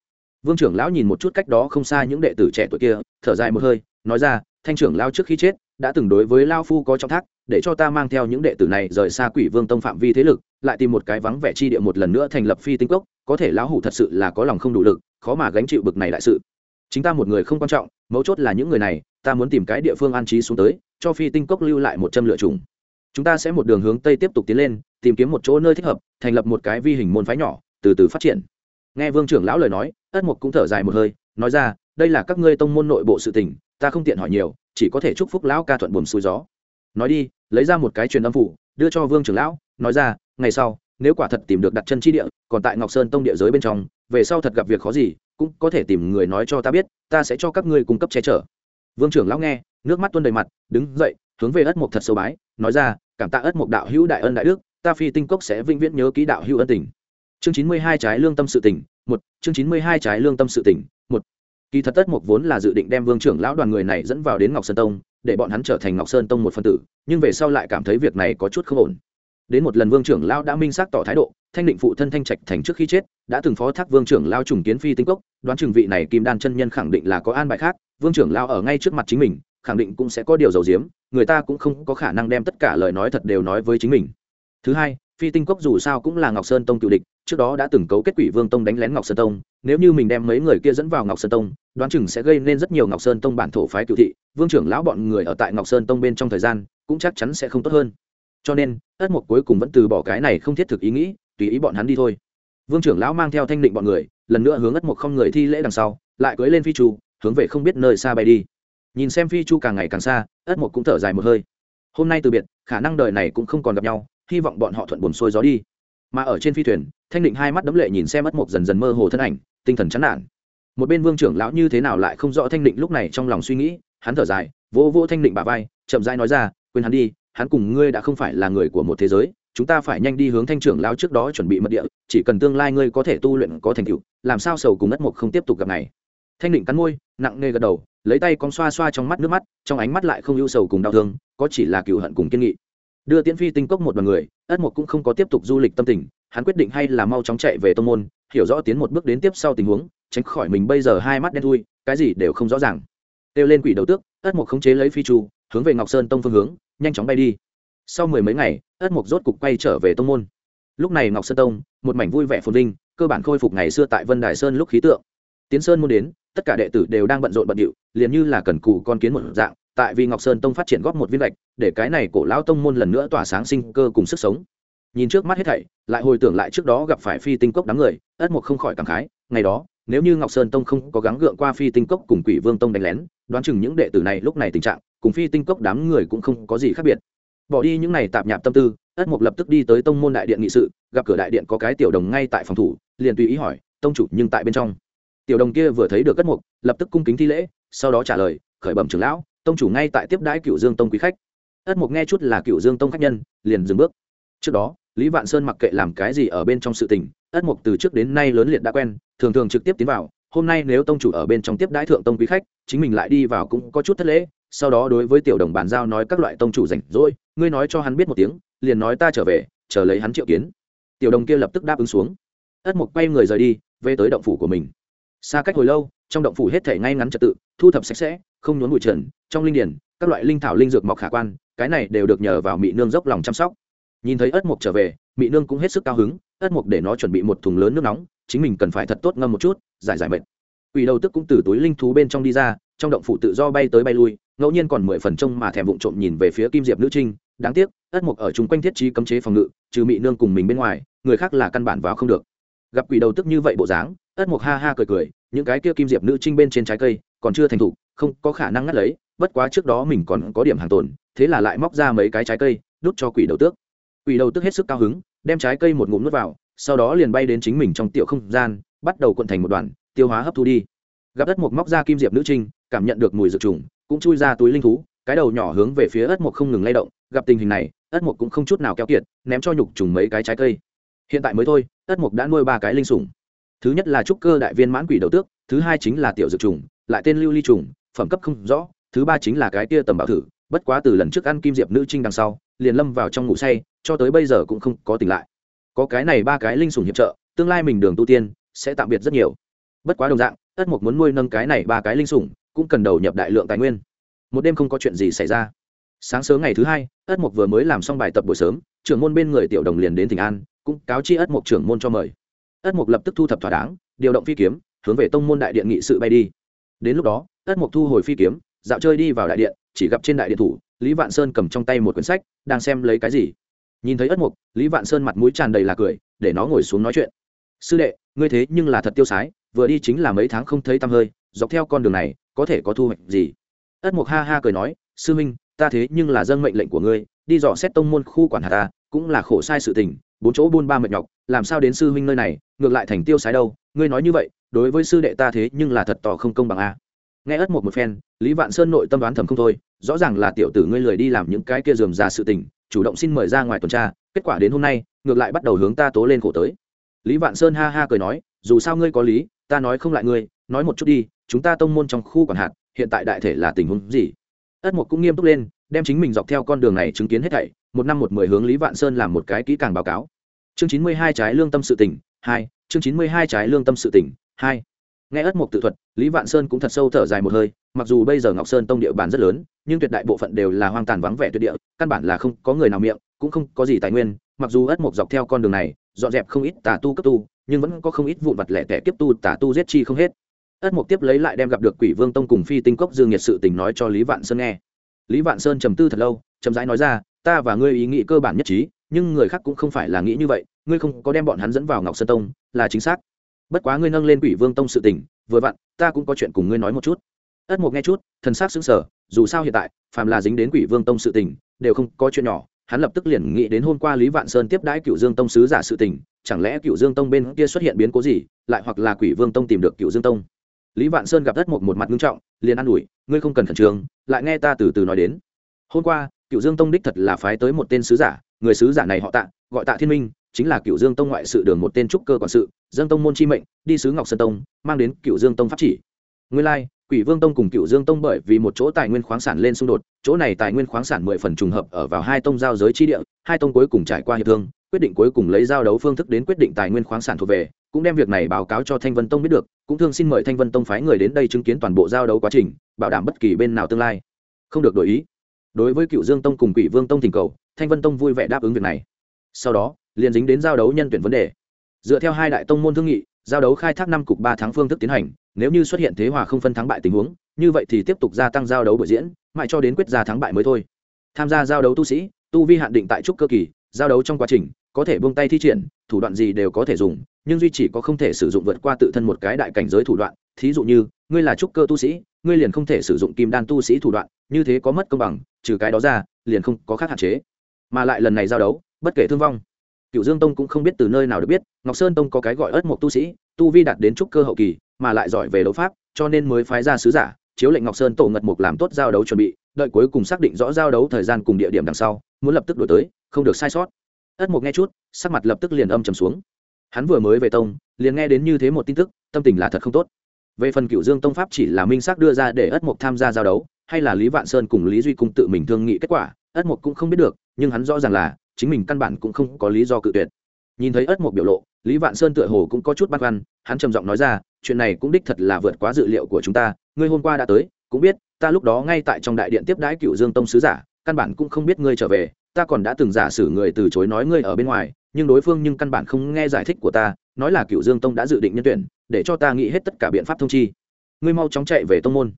Vương trưởng lão nhìn một chút cách đó không xa những đệ tử trẻ tuổi kia, thở dài một hơi, nói ra, thanh trưởng lao trước khi chết, đã từng đối với lao phu có trọng thác, để cho ta mang theo những đệ tử này rời xa quỷ vương tông phạm vi thế lực, lại tìm một cái vắng vẻ chi địa một lần nữa thành lập phi tinh cốc, có thể lão hủ thật sự là có lòng không đủ lực, khó mà gánh chịu bực này đại sự. Chính ta một người không quan trọng, mấu chốt là những người này, ta muốn tìm cái địa phương an trí xuống tới, cho phi tinh cốc lưu lại một châm lựa trùng. Chúng ta sẽ một đường hướng tây tiếp tục tiến lên, tìm kiếm một chỗ nơi thích hợp, thành lập một cái vi hình môn phái nhỏ, từ từ phát triển. Nghe vương trưởng lão lời nói ất mục cũng thở dài một hơi, nói ra, đây là các ngươi tông môn nội bộ sự tình, ta không tiện hỏi nhiều, chỉ có thể chúc phúc lão ca thuận buồm xuôi gió nói đi, lấy ra một cái truyền âm phủ, đưa cho vương trưởng lão, nói ra, ngày sau, nếu quả thật tìm được đặt chân chi địa, còn tại ngọc sơn tông địa giới bên trong, về sau thật gặp việc khó gì, cũng có thể tìm người nói cho ta biết, ta sẽ cho các ngươi cung cấp che chở vương trưởng lão nghe, nước mắt tuôn đầy mặt, đứng dậy, hướng về ất mục thật sâu bái, nói ra, cảm tạ ất mục đạo hữu đại ân đại đức, ta phi tinh cốc sẽ vĩnh viễn nhớ ký đạo hữu ân tình chương chín mươi hai trái lương tâm sự tình một, chương chín mươi hai trái lương tâm sự tỉnh một. Kỳ thật tất mục vốn là dự định đem vương trưởng lão đoàn người này dẫn vào đến ngọc sơn tông, để bọn hắn trở thành ngọc sơn tông một phân tử, nhưng về sau lại cảm thấy việc này có chút không ổn. Đến một lần vương trưởng lão đã minh xác tỏ thái độ, thanh định phụ thân thanh trạch thành trước khi chết, đã từng phó thác vương trưởng lao trùng kiến phi tinh cốc, đoán chừng vị này kim đan chân nhân khẳng định là có an bài khác, vương trưởng lao ở ngay trước mặt chính mình, khẳng định cũng sẽ có điều dầu diếm người ta cũng không có khả năng đem tất cả lời nói thật đều nói với chính mình. Thứ hai phi tinh cốc dù sao cũng là ngọc sơn tông cựu địch, trước đó đã từng cấu kết quỷ vương tông đánh lén ngọc sơn tông, nếu như mình đem mấy người kia dẫn vào ngọc sơn tông, đoán chừng sẽ gây nên rất nhiều ngọc sơn tông bản thổ phái cựu thị, vương trưởng lão bọn người ở tại ngọc sơn tông bên trong thời gian, cũng chắc chắn sẽ không tốt hơn. Cho nên, ất mục cuối cùng vẫn từ bỏ cái này không thiết thực ý nghĩ, tùy ý bọn hắn đi thôi. Vương trưởng lão mang theo thanh định bọn người, lần nữa hướng ất mục không người thi lễ đằng sau, lại cưới lên phi chu, hướng về không biết nơi xa bay đi. Nhìn xem phi chu càng ngày càng xa, ất mục cũng thở dài một hơi. Hôm nay từ biệt, khả năng đời này cũng không còn gặp nhau hy vọng bọn họ thuận buồn xuôi gió đi. Mà ở trên phi thuyền, thanh định hai mắt đấm lệ nhìn xem mất mộc dần dần mơ hồ thân ảnh, tinh thần chán nản. Một bên vương trưởng lão như thế nào lại không rõ thanh định lúc này trong lòng suy nghĩ, hắn thở dài, vỗ vỗ thanh định bà vai, chậm rãi nói ra, quên hắn đi, hắn cùng ngươi đã không phải là người của một thế giới, chúng ta phải nhanh đi hướng thanh trưởng lão trước đó chuẩn bị mật địa, chỉ cần tương lai ngươi có thể tu luyện có thành tựu, làm sao sầu cùng ất mộc không tiếp tục gặp này? Thanh định cắn môi, nặng nề gật đầu, lấy tay con xoa xoa trong mắt nước mắt, trong ánh mắt lại không ưu sầu cùng đau thương, có chỉ là cựu hận cùng kiên nghị đưa tiễn phi tinh cốc một đoàn người ất mục cũng không có tiếp tục du lịch tâm tình hắn quyết định hay là mau chóng chạy về tông môn hiểu rõ tiến một bước đến tiếp sau tình huống tránh khỏi mình bây giờ hai mắt đen thui cái gì đều không rõ ràng. Kêu lên quỷ đầu tước ất mục khống chế lấy phi chu hướng về ngọc sơn tông phương hướng nhanh chóng bay đi. Sau mười mấy ngày ất mục rốt cục quay trở về tông môn. Lúc này ngọc sơn tông một mảnh vui vẻ phồn linh, cơ bản khôi phục ngày xưa tại vân đài sơn lúc khí tượng. Tiến sơn môn đến tất cả đệ tử đều đang bận rộn bận điệu liền như là cần cù con kiến một dạng tại vì ngọc sơn tông phát triển góp một viên lệch để cái này cổ lão tông môn lần nữa tỏa sáng sinh cơ cùng sức sống. Nhìn trước mắt hết thảy, lại hồi tưởng lại trước đó gặp phải phi tinh cốc đám người, ất mục không khỏi cảm khái, ngày đó, nếu như ngọc sơn tông không có gắng gượng qua phi tinh cốc cùng quỷ vương tông đánh lén, đoán chừng những đệ tử này lúc này tình trạng, cùng phi tinh cốc đám người cũng không có gì khác biệt. Bỏ đi những này tạp nhạp tâm tư, ất mục lập tức đi tới tông môn đại điện nghị sự, gặp cửa đại điện có cái tiểu đồng ngay tại phòng thủ, liền tùy ý hỏi, tông chủ, nhưng tại bên trong? Tiểu đồng kia vừa thấy được ất mục, lập tức cung kính thi lễ, sau đó trả lời, khởi bẩm trưởng lão tông chủ ngay tại tiếp đãi cựu dương tông quý khách. Ất mục nghe chút là cựu dương tông khách nhân, liền dừng bước. Trước đó, lý vạn sơn mặc kệ làm cái gì ở bên trong sự tình, ất mục từ trước đến nay lớn liệt đã quen, thường thường trực tiếp tiến vào, hôm nay nếu tông chủ ở bên trong tiếp đãi thượng tông quý khách, chính mình lại đi vào cũng có chút thất lễ, sau đó đối với tiểu đồng bàn giao nói các loại tông chủ rảnh rỗi, ngươi nói cho hắn biết một tiếng, liền nói ta trở về, chờ lấy hắn triệu kiến. Tiểu đồng kia lập tức đáp ứng xuống. Ất mục quay người rời đi, về tới động phủ của mình. Xa cách hồi lâu, trong động phủ hết thể ngay ngắn trật tự, thu thập sạch sẽ không nhốn bụi trần trong linh điển các loại linh thảo linh dược mọc khả quan cái này đều được nhờ vào mị nương dốc lòng chăm sóc nhìn thấy ất mục trở về mị nương cũng hết sức cao hứng ất mục để nó chuẩn bị một thùng lớn nước nóng chính mình cần phải thật tốt ngâm một chút giải giải mệt Quỷ đầu tức cũng từ túi linh thú bên trong đi ra, trong động phủ tự do bay tới bay lui, ngẫu nhiên còn mười phần trông mà thèm vụng trộm nhìn về phía Kim Diệp nữ trinh, đáng tiếc, ất mục ở chung quanh thiết trí cấm chế phòng ngự, trừ mị nương cùng mình bên ngoài, người khác là căn bản vào không được. Gặp quỷ đầu tức như vậy bộ dáng, ất mục ha ha cười cười, những cái kia Kim Diệp nữ trinh bên trên trái cây, còn chưa thành thủ, không có khả năng ngắt lấy, bất quá trước đó mình còn có điểm hàng tồn, thế là lại móc ra mấy cái trái cây, đút cho quỷ đầu tước. Quỷ đầu tước hết sức cao hứng, đem trái cây một ngụm nuốt vào, sau đó liền bay đến chính mình trong tiểu không gian, bắt đầu cuộn thành một đoàn, tiêu hóa hấp thu đi. Gặp đất mục móc ra kim diệp nữ trinh cảm nhận được mùi dược trùng cũng chui ra túi linh thú cái đầu nhỏ hướng về phía ất mục không ngừng lay động gặp tình hình này ất mục cũng không chút nào keo kiệt ném cho nhục trùng mấy cái trái cây. Hiện tại mới thôi ất mục đã nuôi ba cái linh sủng. Thứ nhất là trúc cơ đại viên mãn quỷ đầu tước thứ hai chính là tiểu dược trùng lại tên lưu ly trùng phẩm cấp không rõ, thứ ba chính là cái kia tầm bảo thử, bất quá từ lần trước ăn kim diệp nữ trinh đằng sau, liền lâm vào trong ngủ say, cho tới bây giờ cũng không có tỉnh lại. Có cái này ba cái linh sủng hiệp trợ, tương lai mình đường tu tiên, sẽ tạm biệt rất nhiều. Bất quá đồng dạng, tất mục muốn nuôi nâng cái này ba cái linh sủng, cũng cần đầu nhập đại lượng tài nguyên. Một đêm không có chuyện gì xảy ra. Sáng sớm ngày thứ hai ất mục vừa mới làm xong bài tập buổi sớm, trưởng môn bên người tiểu đồng liền đến tỉnh an, cũng cáo chi ất mục trưởng môn cho mời. Ất mục lập tức thu thập thỏa đáng, điều động phi kiếm, hướng về tông môn đại điện nghị sự bay đi. Đến lúc đó ất mục thu hồi phi kiếm, dạo chơi đi vào đại điện, chỉ gặp trên đại điện thủ, lý vạn sơn cầm trong tay một quyển sách, đang xem lấy cái gì. Nhìn thấy ất mục lý vạn sơn mặt mũi tràn đầy là cười, để nó ngồi xuống nói chuyện. Sư đệ, ngươi thế nhưng là thật tiêu sái, vừa đi chính là mấy tháng không thấy tăm hơi, dọc theo con đường này, có thể có thu hoạch gì? Ất mục ha ha cười nói, sư minh ta thế nhưng là dân mệnh lệnh của ngươi, đi dò xét tông môn khu quản hạt ta, cũng là khổ sai sự tình, bốn chỗ buôn ba mệt nhọc, làm sao đến sư huynh nơi này, ngược lại thành tiêu sái đâu, ngươi nói như vậy, đối với sư đệ ta thế nhưng là thật tỏ không công bằng a nghe ất một một phen, lý vạn sơn nội tâm đoán thầm không thôi, rõ ràng là tiểu tử ngươi lười đi làm những cái kia dườm già sự tình, chủ động xin mời ra ngoài tuần tra, kết quả đến hôm nay, ngược lại bắt đầu hướng ta tố lên khổ tới. Lý vạn sơn ha ha cười nói, dù sao ngươi có lý, ta nói không lại ngươi, nói một chút đi, chúng ta tông môn trong khu quản hạt hiện tại đại thể là tình huống gì? Ất một cũng nghiêm túc lên, đem chính mình dọc theo con đường này chứng kiến hết thảy, một năm một mười hướng lý vạn sơn làm một cái kỹ càng báo cáo. Chương chín mươi hai trái lương tâm sự tỉnh hai, chương chín mươi hai trái lương tâm sự tỉnh hai nghe ất mục tự thuật, lý vạn sơn cũng thật sâu thở dài một hơi, mặc dù bây giờ ngọc sơn tông địa bàn rất lớn, nhưng tuyệt đại bộ phận đều là hoang tàn vắng vẻ tuyệt địa, căn bản là không có người nào miệng, cũng không có gì tài nguyên, mặc dù ất mục dọc theo con đường này, dọn dẹp không ít tà tu cấp tu, nhưng vẫn có không ít vụn vặt lẻ tẻ kiếp tu, tà tu giết chi không hết. Ất mục tiếp lấy lại đem gặp được quỷ vương tông cùng phi tinh cốc dương nhiệt sự tình nói cho lý vạn sơn nghe. Lý vạn sơn trầm tư thật lâu, chậm rãi nói ra, ta và ngươi ý nghĩ cơ bản nhất trí, nhưng người khác cũng không phải là nghĩ như vậy, ngươi không có đem bọn hắn dẫn vào ngọc sơn tông, là chính xác bất quá ngươi nâng lên quỷ vương tông sự tình, vừa vặn, ta cũng có chuyện cùng ngươi nói một chút. Ất mục nghe chút, thần sắc xứng sở dù sao hiện tại, phàm là dính đến quỷ vương tông sự tình, đều không có chuyện nhỏ. Hắn lập tức liền nghĩ đến hôm qua lý vạn sơn tiếp đãi cựu dương tông sứ giả sự tình, chẳng lẽ cựu dương tông bên kia xuất hiện biến cố gì, lại hoặc là quỷ vương tông tìm được cựu dương tông? Lý vạn sơn gặp đất một một mặt nghiêm trọng, liền an ủi, ngươi không cần khẩn trương, lại nghe ta từ từ nói đến. Hôm qua cựu dương tông đích thật là phái tới một tên sứ giả, người sứ giả này họ tạ, gọi tạ thiên minh chính là cựu dương tông ngoại sự đường một tên trúc cơ quản sự dân tông môn chi mệnh, đi sứ ngọc sơn tông, mang đến cựu dương tông pháp chỉ. Nguyên lai, quỷ vương tông cùng cựu dương tông bởi vì một chỗ tài nguyên khoáng sản lên xung đột, chỗ này tài nguyên khoáng sản mười phần trùng hợp ở vào hai tông giao giới chi địa, hai tông cuối cùng trải qua hiệp thương, quyết định cuối cùng lấy giao đấu phương thức đến quyết định tài nguyên khoáng sản thuộc về, cũng đem việc này báo cáo cho thanh vân tông biết được, cũng thương xin mời thanh vân tông phái người đến đây chứng kiến toàn bộ giao đấu quá trình, bảo đảm bất kỳ bên nào tương lai. Không được đổi ý. Đối với cựu dương tông cùng quỷ vương tông thỉnh cầu, thanh vân tông vui vẻ đáp ứng việc này. Sau đó liền dính đến giao đấu nhân tuyển vấn đề. Dựa theo hai đại tông môn thương nghị, giao đấu khai thác năm cục ba tháng phương thức tiến hành, nếu như xuất hiện thế hòa không phân thắng bại tình huống, như vậy thì tiếp tục gia tăng giao đấu buổi diễn, mãi cho đến quyết ra thắng bại mới thôi. Tham gia giao đấu tu sĩ, tu vi hạn định tại trúc cơ kỳ, giao đấu trong quá trình, có thể buông tay thi triển, thủ đoạn gì đều có thể dùng, nhưng duy chỉ có không thể sử dụng vượt qua tự thân một cái đại cảnh giới thủ đoạn. Thí dụ như, ngươi là trúc cơ tu sĩ, ngươi liền không thể sử dụng kim đan tu sĩ thủ đoạn, như thế có mất công bằng, trừ cái đó ra, liền không có khác hạn chế. Mà lại lần này giao đấu, bất kể thương vong cựu dương tông cũng không biết từ nơi nào được biết, ngọc sơn tông có cái gọi ớt một tu sĩ, tu vi đạt đến trúc cơ hậu kỳ, mà lại giỏi về đấu pháp, cho nên mới phái ra sứ giả, chiếu lệnh ngọc sơn tổ ngật mục làm tốt giao đấu chuẩn bị, đợi cuối cùng xác định rõ giao đấu thời gian cùng địa điểm đằng sau, muốn lập tức đổi tới, không được sai sót. Ất mục nghe chút, sắc mặt lập tức liền âm trầm xuống. Hắn vừa mới về tông, liền nghe đến như thế một tin tức, tâm tình là thật không tốt. Về phần cựu dương tông pháp chỉ là minh xác đưa ra để ất mục tham gia giao đấu, hay là lý vạn sơn cùng lý duy cùng tự mình thương nghị kết quả, ất mục cũng không biết được, nhưng hắn rõ ràng là chính mình căn bản cũng không có lý do cự tuyệt. Nhìn thấy ất một biểu lộ, lý vạn sơn tựa hồ cũng có chút băn khoăn, hắn trầm giọng nói ra, chuyện này cũng đích thật là vượt quá dự liệu của chúng ta, ngươi hôm qua đã tới, cũng biết, ta lúc đó ngay tại trong đại điện tiếp đãi cựu dương tông sứ giả, căn bản cũng không biết ngươi trở về, ta còn đã từng giả sử người từ chối nói ngươi ở bên ngoài, nhưng đối phương nhưng căn bản không nghe giải thích của ta, nói là cựu dương tông đã dự định nhân tuyển, để cho ta nghĩ hết tất cả biện pháp thông chi. Ngươi mau chóng chạy về tông môn.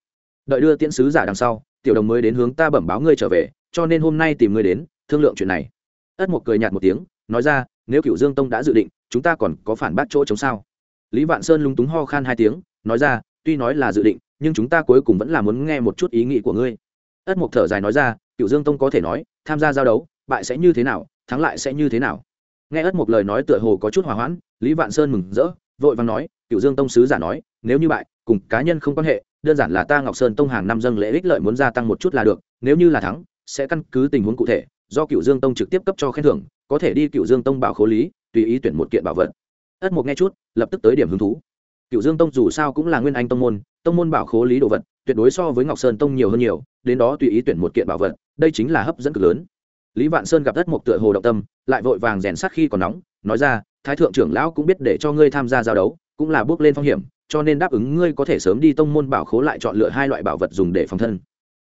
Đợi đưa tiễn sứ giả đằng sau, tiểu đồng mới đến hướng ta bẩm báo ngươi trở về, cho nên hôm nay tìm ngươi đến, thương lượng chuyện này ất một cười nhạt một tiếng, nói ra, nếu cựu dương tông đã dự định, chúng ta còn có phản bác chỗ chống sao? Lý vạn sơn lúng túng ho khan hai tiếng, nói ra, tuy nói là dự định, nhưng chúng ta cuối cùng vẫn là muốn nghe một chút ý nghĩ của ngươi. Ất mục thở dài nói ra cựu dương tông có thể nói, tham gia giao đấu, bại sẽ như thế nào, thắng lại sẽ như thế nào? Nghe ất mục lời nói tựa hồ có chút hòa hoãn, lý vạn sơn mừng rỡ, vội vàng nói cựu dương tông sứ giả nói, nếu như bại, cùng cá nhân không quan hệ, đơn giản là ta ngọc sơn tông hàng năm dâng lễ ích lợi muốn gia tăng một chút là được, nếu như là thắng, sẽ căn cứ tình huống cụ thể do cựu dương tông trực tiếp cấp cho khen thưởng, có thể đi cựu dương tông bảo khố lý, tùy ý tuyển một kiện bảo vật. Ất mục nghe chút, lập tức tới điểm hứng thú. Cựu dương tông dù sao cũng là nguyên anh tông môn tông môn bảo khố lý đồ vật, tuyệt đối so với ngọc sơn tông nhiều hơn nhiều, đến đó tùy ý tuyển một kiện bảo vật, đây chính là hấp dẫn cực lớn. Lý vạn sơn gặp ất mục tựa hồ động tâm, lại vội vàng rèn sát khi còn nóng, nói ra, thái thượng trưởng lão cũng biết để cho ngươi tham gia giao đấu, cũng là bước lên phong hiểm, cho nên đáp ứng ngươi có thể sớm đi tông môn bảo khố lại chọn lựa hai loại bảo vật dùng để phòng thân.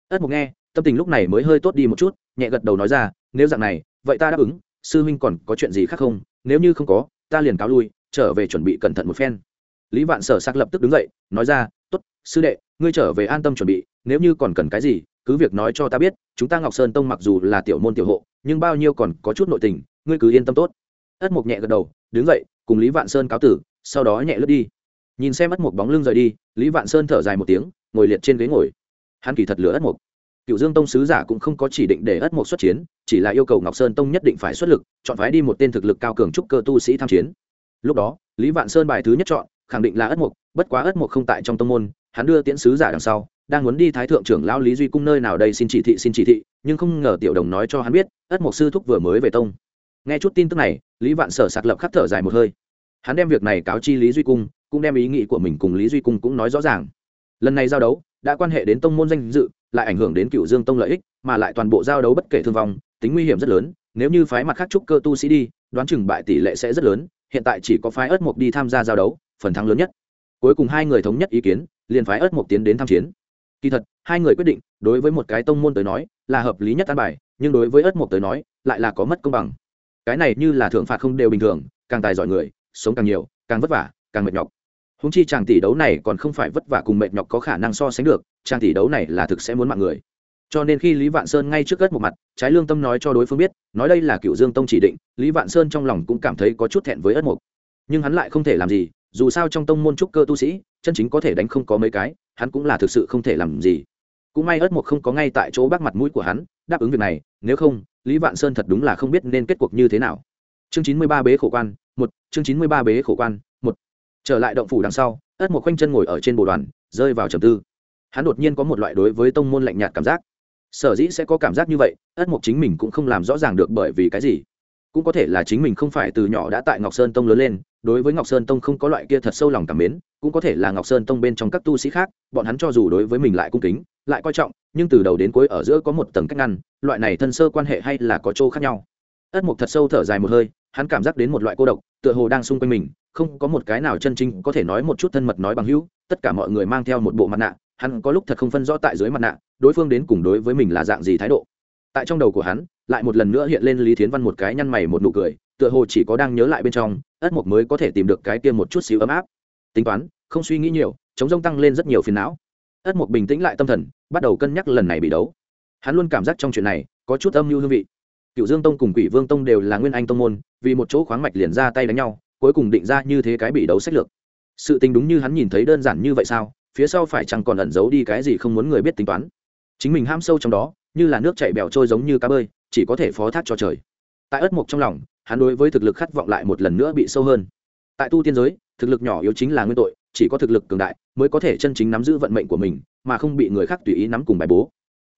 Ất mục nghe, tâm tình lúc này mới hơi tốt đi một chút, nhẹ gật đầu nói ra nếu dạng này, vậy ta đáp ứng, sư huynh còn có chuyện gì khác không? Nếu như không có, ta liền cáo lui, trở về chuẩn bị cẩn thận một phen. Lý vạn sở sắc lập tức đứng dậy, nói ra t ố t sư đệ, ngươi trở về an tâm chuẩn bị, nếu như còn cần cái gì, cứ việc nói cho ta biết, chúng ta ngọc sơn tông mặc dù là tiểu môn tiểu hộ, nhưng bao nhiêu còn có chút nội tình, ngươi cứ yên tâm tốt. Ất mục nhẹ gật đầu, đứng dậy, cùng lý vạn sơn cáo tử, sau đó nhẹ lướt đi. Nhìn xem ất mục bóng lưng rời đi, lý vạn sơn thở dài một tiếng, ngồi liệt trên ghế ngồi. Hắn kỳ thật lửa ất mục cựu dương tông sứ giả cũng không có chỉ định để ất mộc xuất chiến, chỉ là yêu cầu ngọc sơn tông nhất định phải xuất lực, chọn phái đi một tên thực lực cao cường trúc cơ tu sĩ tham chiến. Lúc đó, lý vạn sơn bài thứ nhất chọn, khẳng định là ất mộc bất quá ất mộc không tại trong tông môn, hắn đưa tiễn sứ giả đằng sau, đang muốn đi thái thượng trưởng lão lý duy cung nơi nào đây xin chỉ thị, xin chỉ thị, nhưng không ngờ tiểu đồng nói cho hắn biết, ất mộc sư thúc vừa mới về tông. Nghe chút tin tức này, lý vạn sở sạc lập khắc thở dài một hơi. Hắn đem việc này cáo chi lý duy cung, cũng đem ý nghĩ của mình cùng lý duy cung cũng nói rõ ràng. Lần này giao đấu, đã quan hệ đến tông môn danh dự lại ảnh hưởng đến cựu dương tông lợi ích, mà lại toàn bộ giao đấu bất kể thương vong, tính nguy hiểm rất lớn. Nếu như phái mặt khác trúc cơ tu sĩ đi, đoán chừng bại tỷ lệ sẽ rất lớn. Hiện tại chỉ có phái ớt mộc đi tham gia giao đấu, phần thắng lớn nhất. Cuối cùng hai người thống nhất ý kiến, liền phái ớt mộc tiến đến tham chiến. Kỳ thật, hai người quyết định, đối với một cái tông môn tới nói, là hợp lý nhất an bài, nhưng đối với ớt mộc tới nói, lại là có mất công bằng. Cái này như là thượng phạt không đều bình thường, càng tài giỏi người, sống càng nhiều, càng vất vả, càng mệt nhọc húng chi chàng tỷ đấu này còn không phải vất vả cùng mệt nhọc có khả năng so sánh được, chàng tỷ đấu này là thực sẽ muốn mạng người. Cho nên khi lý vạn sơn ngay trước gất một mặt, trái lương tâm nói cho đối phương biết, nói đây là cựu dương tông chỉ định, lý vạn sơn trong lòng cũng cảm thấy có chút thẹn với ất mục. Nhưng hắn lại không thể làm gì, dù sao trong tông môn trúc cơ tu sĩ, chân chính có thể đánh không có mấy cái, hắn cũng là thực sự không thể làm gì. Cũng may ất mục không có ngay tại chỗ bác mặt mũi của hắn, đáp ứng việc này, nếu không, lý vạn sơn thật đúng là không biết nên kết cuộc như thế nào. Chương chín mươi ba bế khổ quan, một, chương chín mươi ba bế khổ quan trở lại động phủ đằng sau, ất một khoanh chân ngồi ở trên bồ đoàn, rơi vào trầm tư. Hắn đột nhiên có một loại đối với tông môn lạnh nhạt cảm giác. Sở dĩ sẽ có cảm giác như vậy, ất mục chính mình cũng không làm rõ ràng được bởi vì cái gì. Cũng có thể là chính mình không phải từ nhỏ đã tại ngọc sơn tông lớn lên, đối với ngọc sơn tông không có loại kia thật sâu lòng cảm mến, cũng có thể là ngọc sơn tông bên trong các tu sĩ khác, bọn hắn cho dù đối với mình lại cung kính, lại coi trọng, nhưng từ đầu đến cuối ở giữa có một tầng cách ngăn, loại này thân sơ quan hệ hay là có chỗ khác nhau. Ất mục thật sâu thở dài một hơi hắn cảm giác đến một loại cô độc, tựa hồ đang xung quanh mình, không có một cái nào chân chính có thể nói một chút thân mật nói bằng hữu, tất cả mọi người mang theo một bộ mặt nạ, hắn có lúc thật không phân rõ tại dưới mặt nạ, đối phương đến cùng đối với mình là dạng gì thái độ. Tại trong đầu của hắn, lại một lần nữa hiện lên lý thiến văn một cái nhăn mày một nụ cười, tựa hồ chỉ có đang nhớ lại bên trong, ất mộc mới có thể tìm được cái kia một chút xíu ấm áp. Tính toán, không suy nghĩ nhiều, chống rông tăng lên rất nhiều phiền não. Ất mộc bình tĩnh lại tâm thần, bắt đầu cân nhắc lần này bị đấu. Hắn luôn cảm giác trong chuyện này có chút âm mưu hương vị. Cựu dương tông cùng quỷ vương tông đều là nguyên anh tông môn vì một chỗ khoáng mạch liền ra tay đánh nhau, cuối cùng định ra như thế cái bị đấu sách lược. Sự tình đúng như hắn nhìn thấy đơn giản như vậy sao? Phía sau phải chẳng còn ẩn giấu đi cái gì không muốn người biết tính toán? Chính mình ham sâu trong đó, như là nước chảy bèo trôi giống như cá bơi, chỉ có thể phó thác cho trời. Tại ất mục trong lòng, hắn đối với thực lực khát vọng lại một lần nữa bị sâu hơn. Tại tu tiên giới, thực lực nhỏ yếu chính là nguyên tội, chỉ có thực lực cường đại mới có thể chân chính nắm giữ vận mệnh của mình, mà không bị người khác tùy ý nắm cùng bài bố.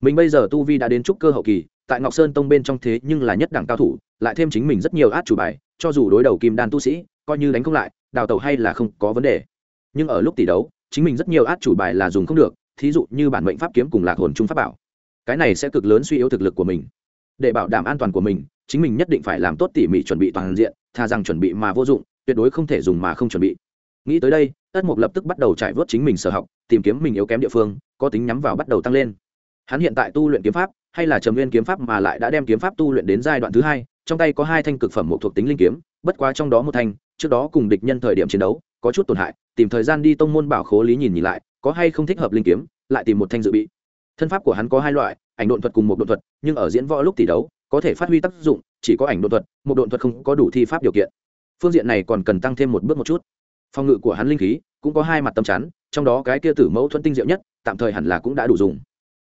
Mình bây giờ tu vi đã đến trúc cơ hậu kỳ, tại ngọc sơn tông bên trong thế nhưng là nhất đẳng cao thủ lại thêm chính mình rất nhiều át chủ bài, cho dù đối đầu kim đan tu sĩ, coi như đánh không lại, đào tẩu hay là không có vấn đề. Nhưng ở lúc tỷ đấu, chính mình rất nhiều át chủ bài là dùng không được, thí dụ như bản mệnh pháp kiếm cùng lạc hồn trung pháp bảo. Cái này sẽ cực lớn suy yếu thực lực của mình. Để bảo đảm an toàn của mình, chính mình nhất định phải làm tốt tỉ mỉ chuẩn bị toàn diện thà rằng chuẩn bị mà vô dụng, tuyệt đối không thể dùng mà không chuẩn bị. Nghĩ tới đây, tất mục lập tức bắt đầu trải vớt chính mình sở học, tìm kiếm mình yếu kém địa phương, có tính nhắm vào bắt đầu tăng lên. Hắn hiện tại tu luyện kiếm pháp, hay là trầm nguyên kiếm pháp mà lại đã đem kiếm pháp tu luyện đến giai đoạn thứ hai trong tay có hai thanh cực phẩm một thuộc tính linh kiếm, bất quá trong đó một thanh, trước đó cùng địch nhân thời điểm chiến đấu, có chút tổn hại, tìm thời gian đi tông môn bảo khố lý nhìn nhìn lại, có hay không thích hợp linh kiếm, lại tìm một thanh dự bị. Thân pháp của hắn có hai loại, ảnh độn thuật cùng một độn thuật, nhưng ở diễn võ lúc tỷ đấu, có thể phát huy tác dụng, chỉ có ảnh độn thuật, một độn thuật không có đủ thi pháp điều kiện. Phương diện này còn cần tăng thêm một bước một chút. Phòng ngự của hắn linh khí cũng có hai mặt tâm chắn, trong đó cái kia tử mẫu thuẫn tinh diệu nhất, tạm thời hẳn là cũng đã đủ dùng.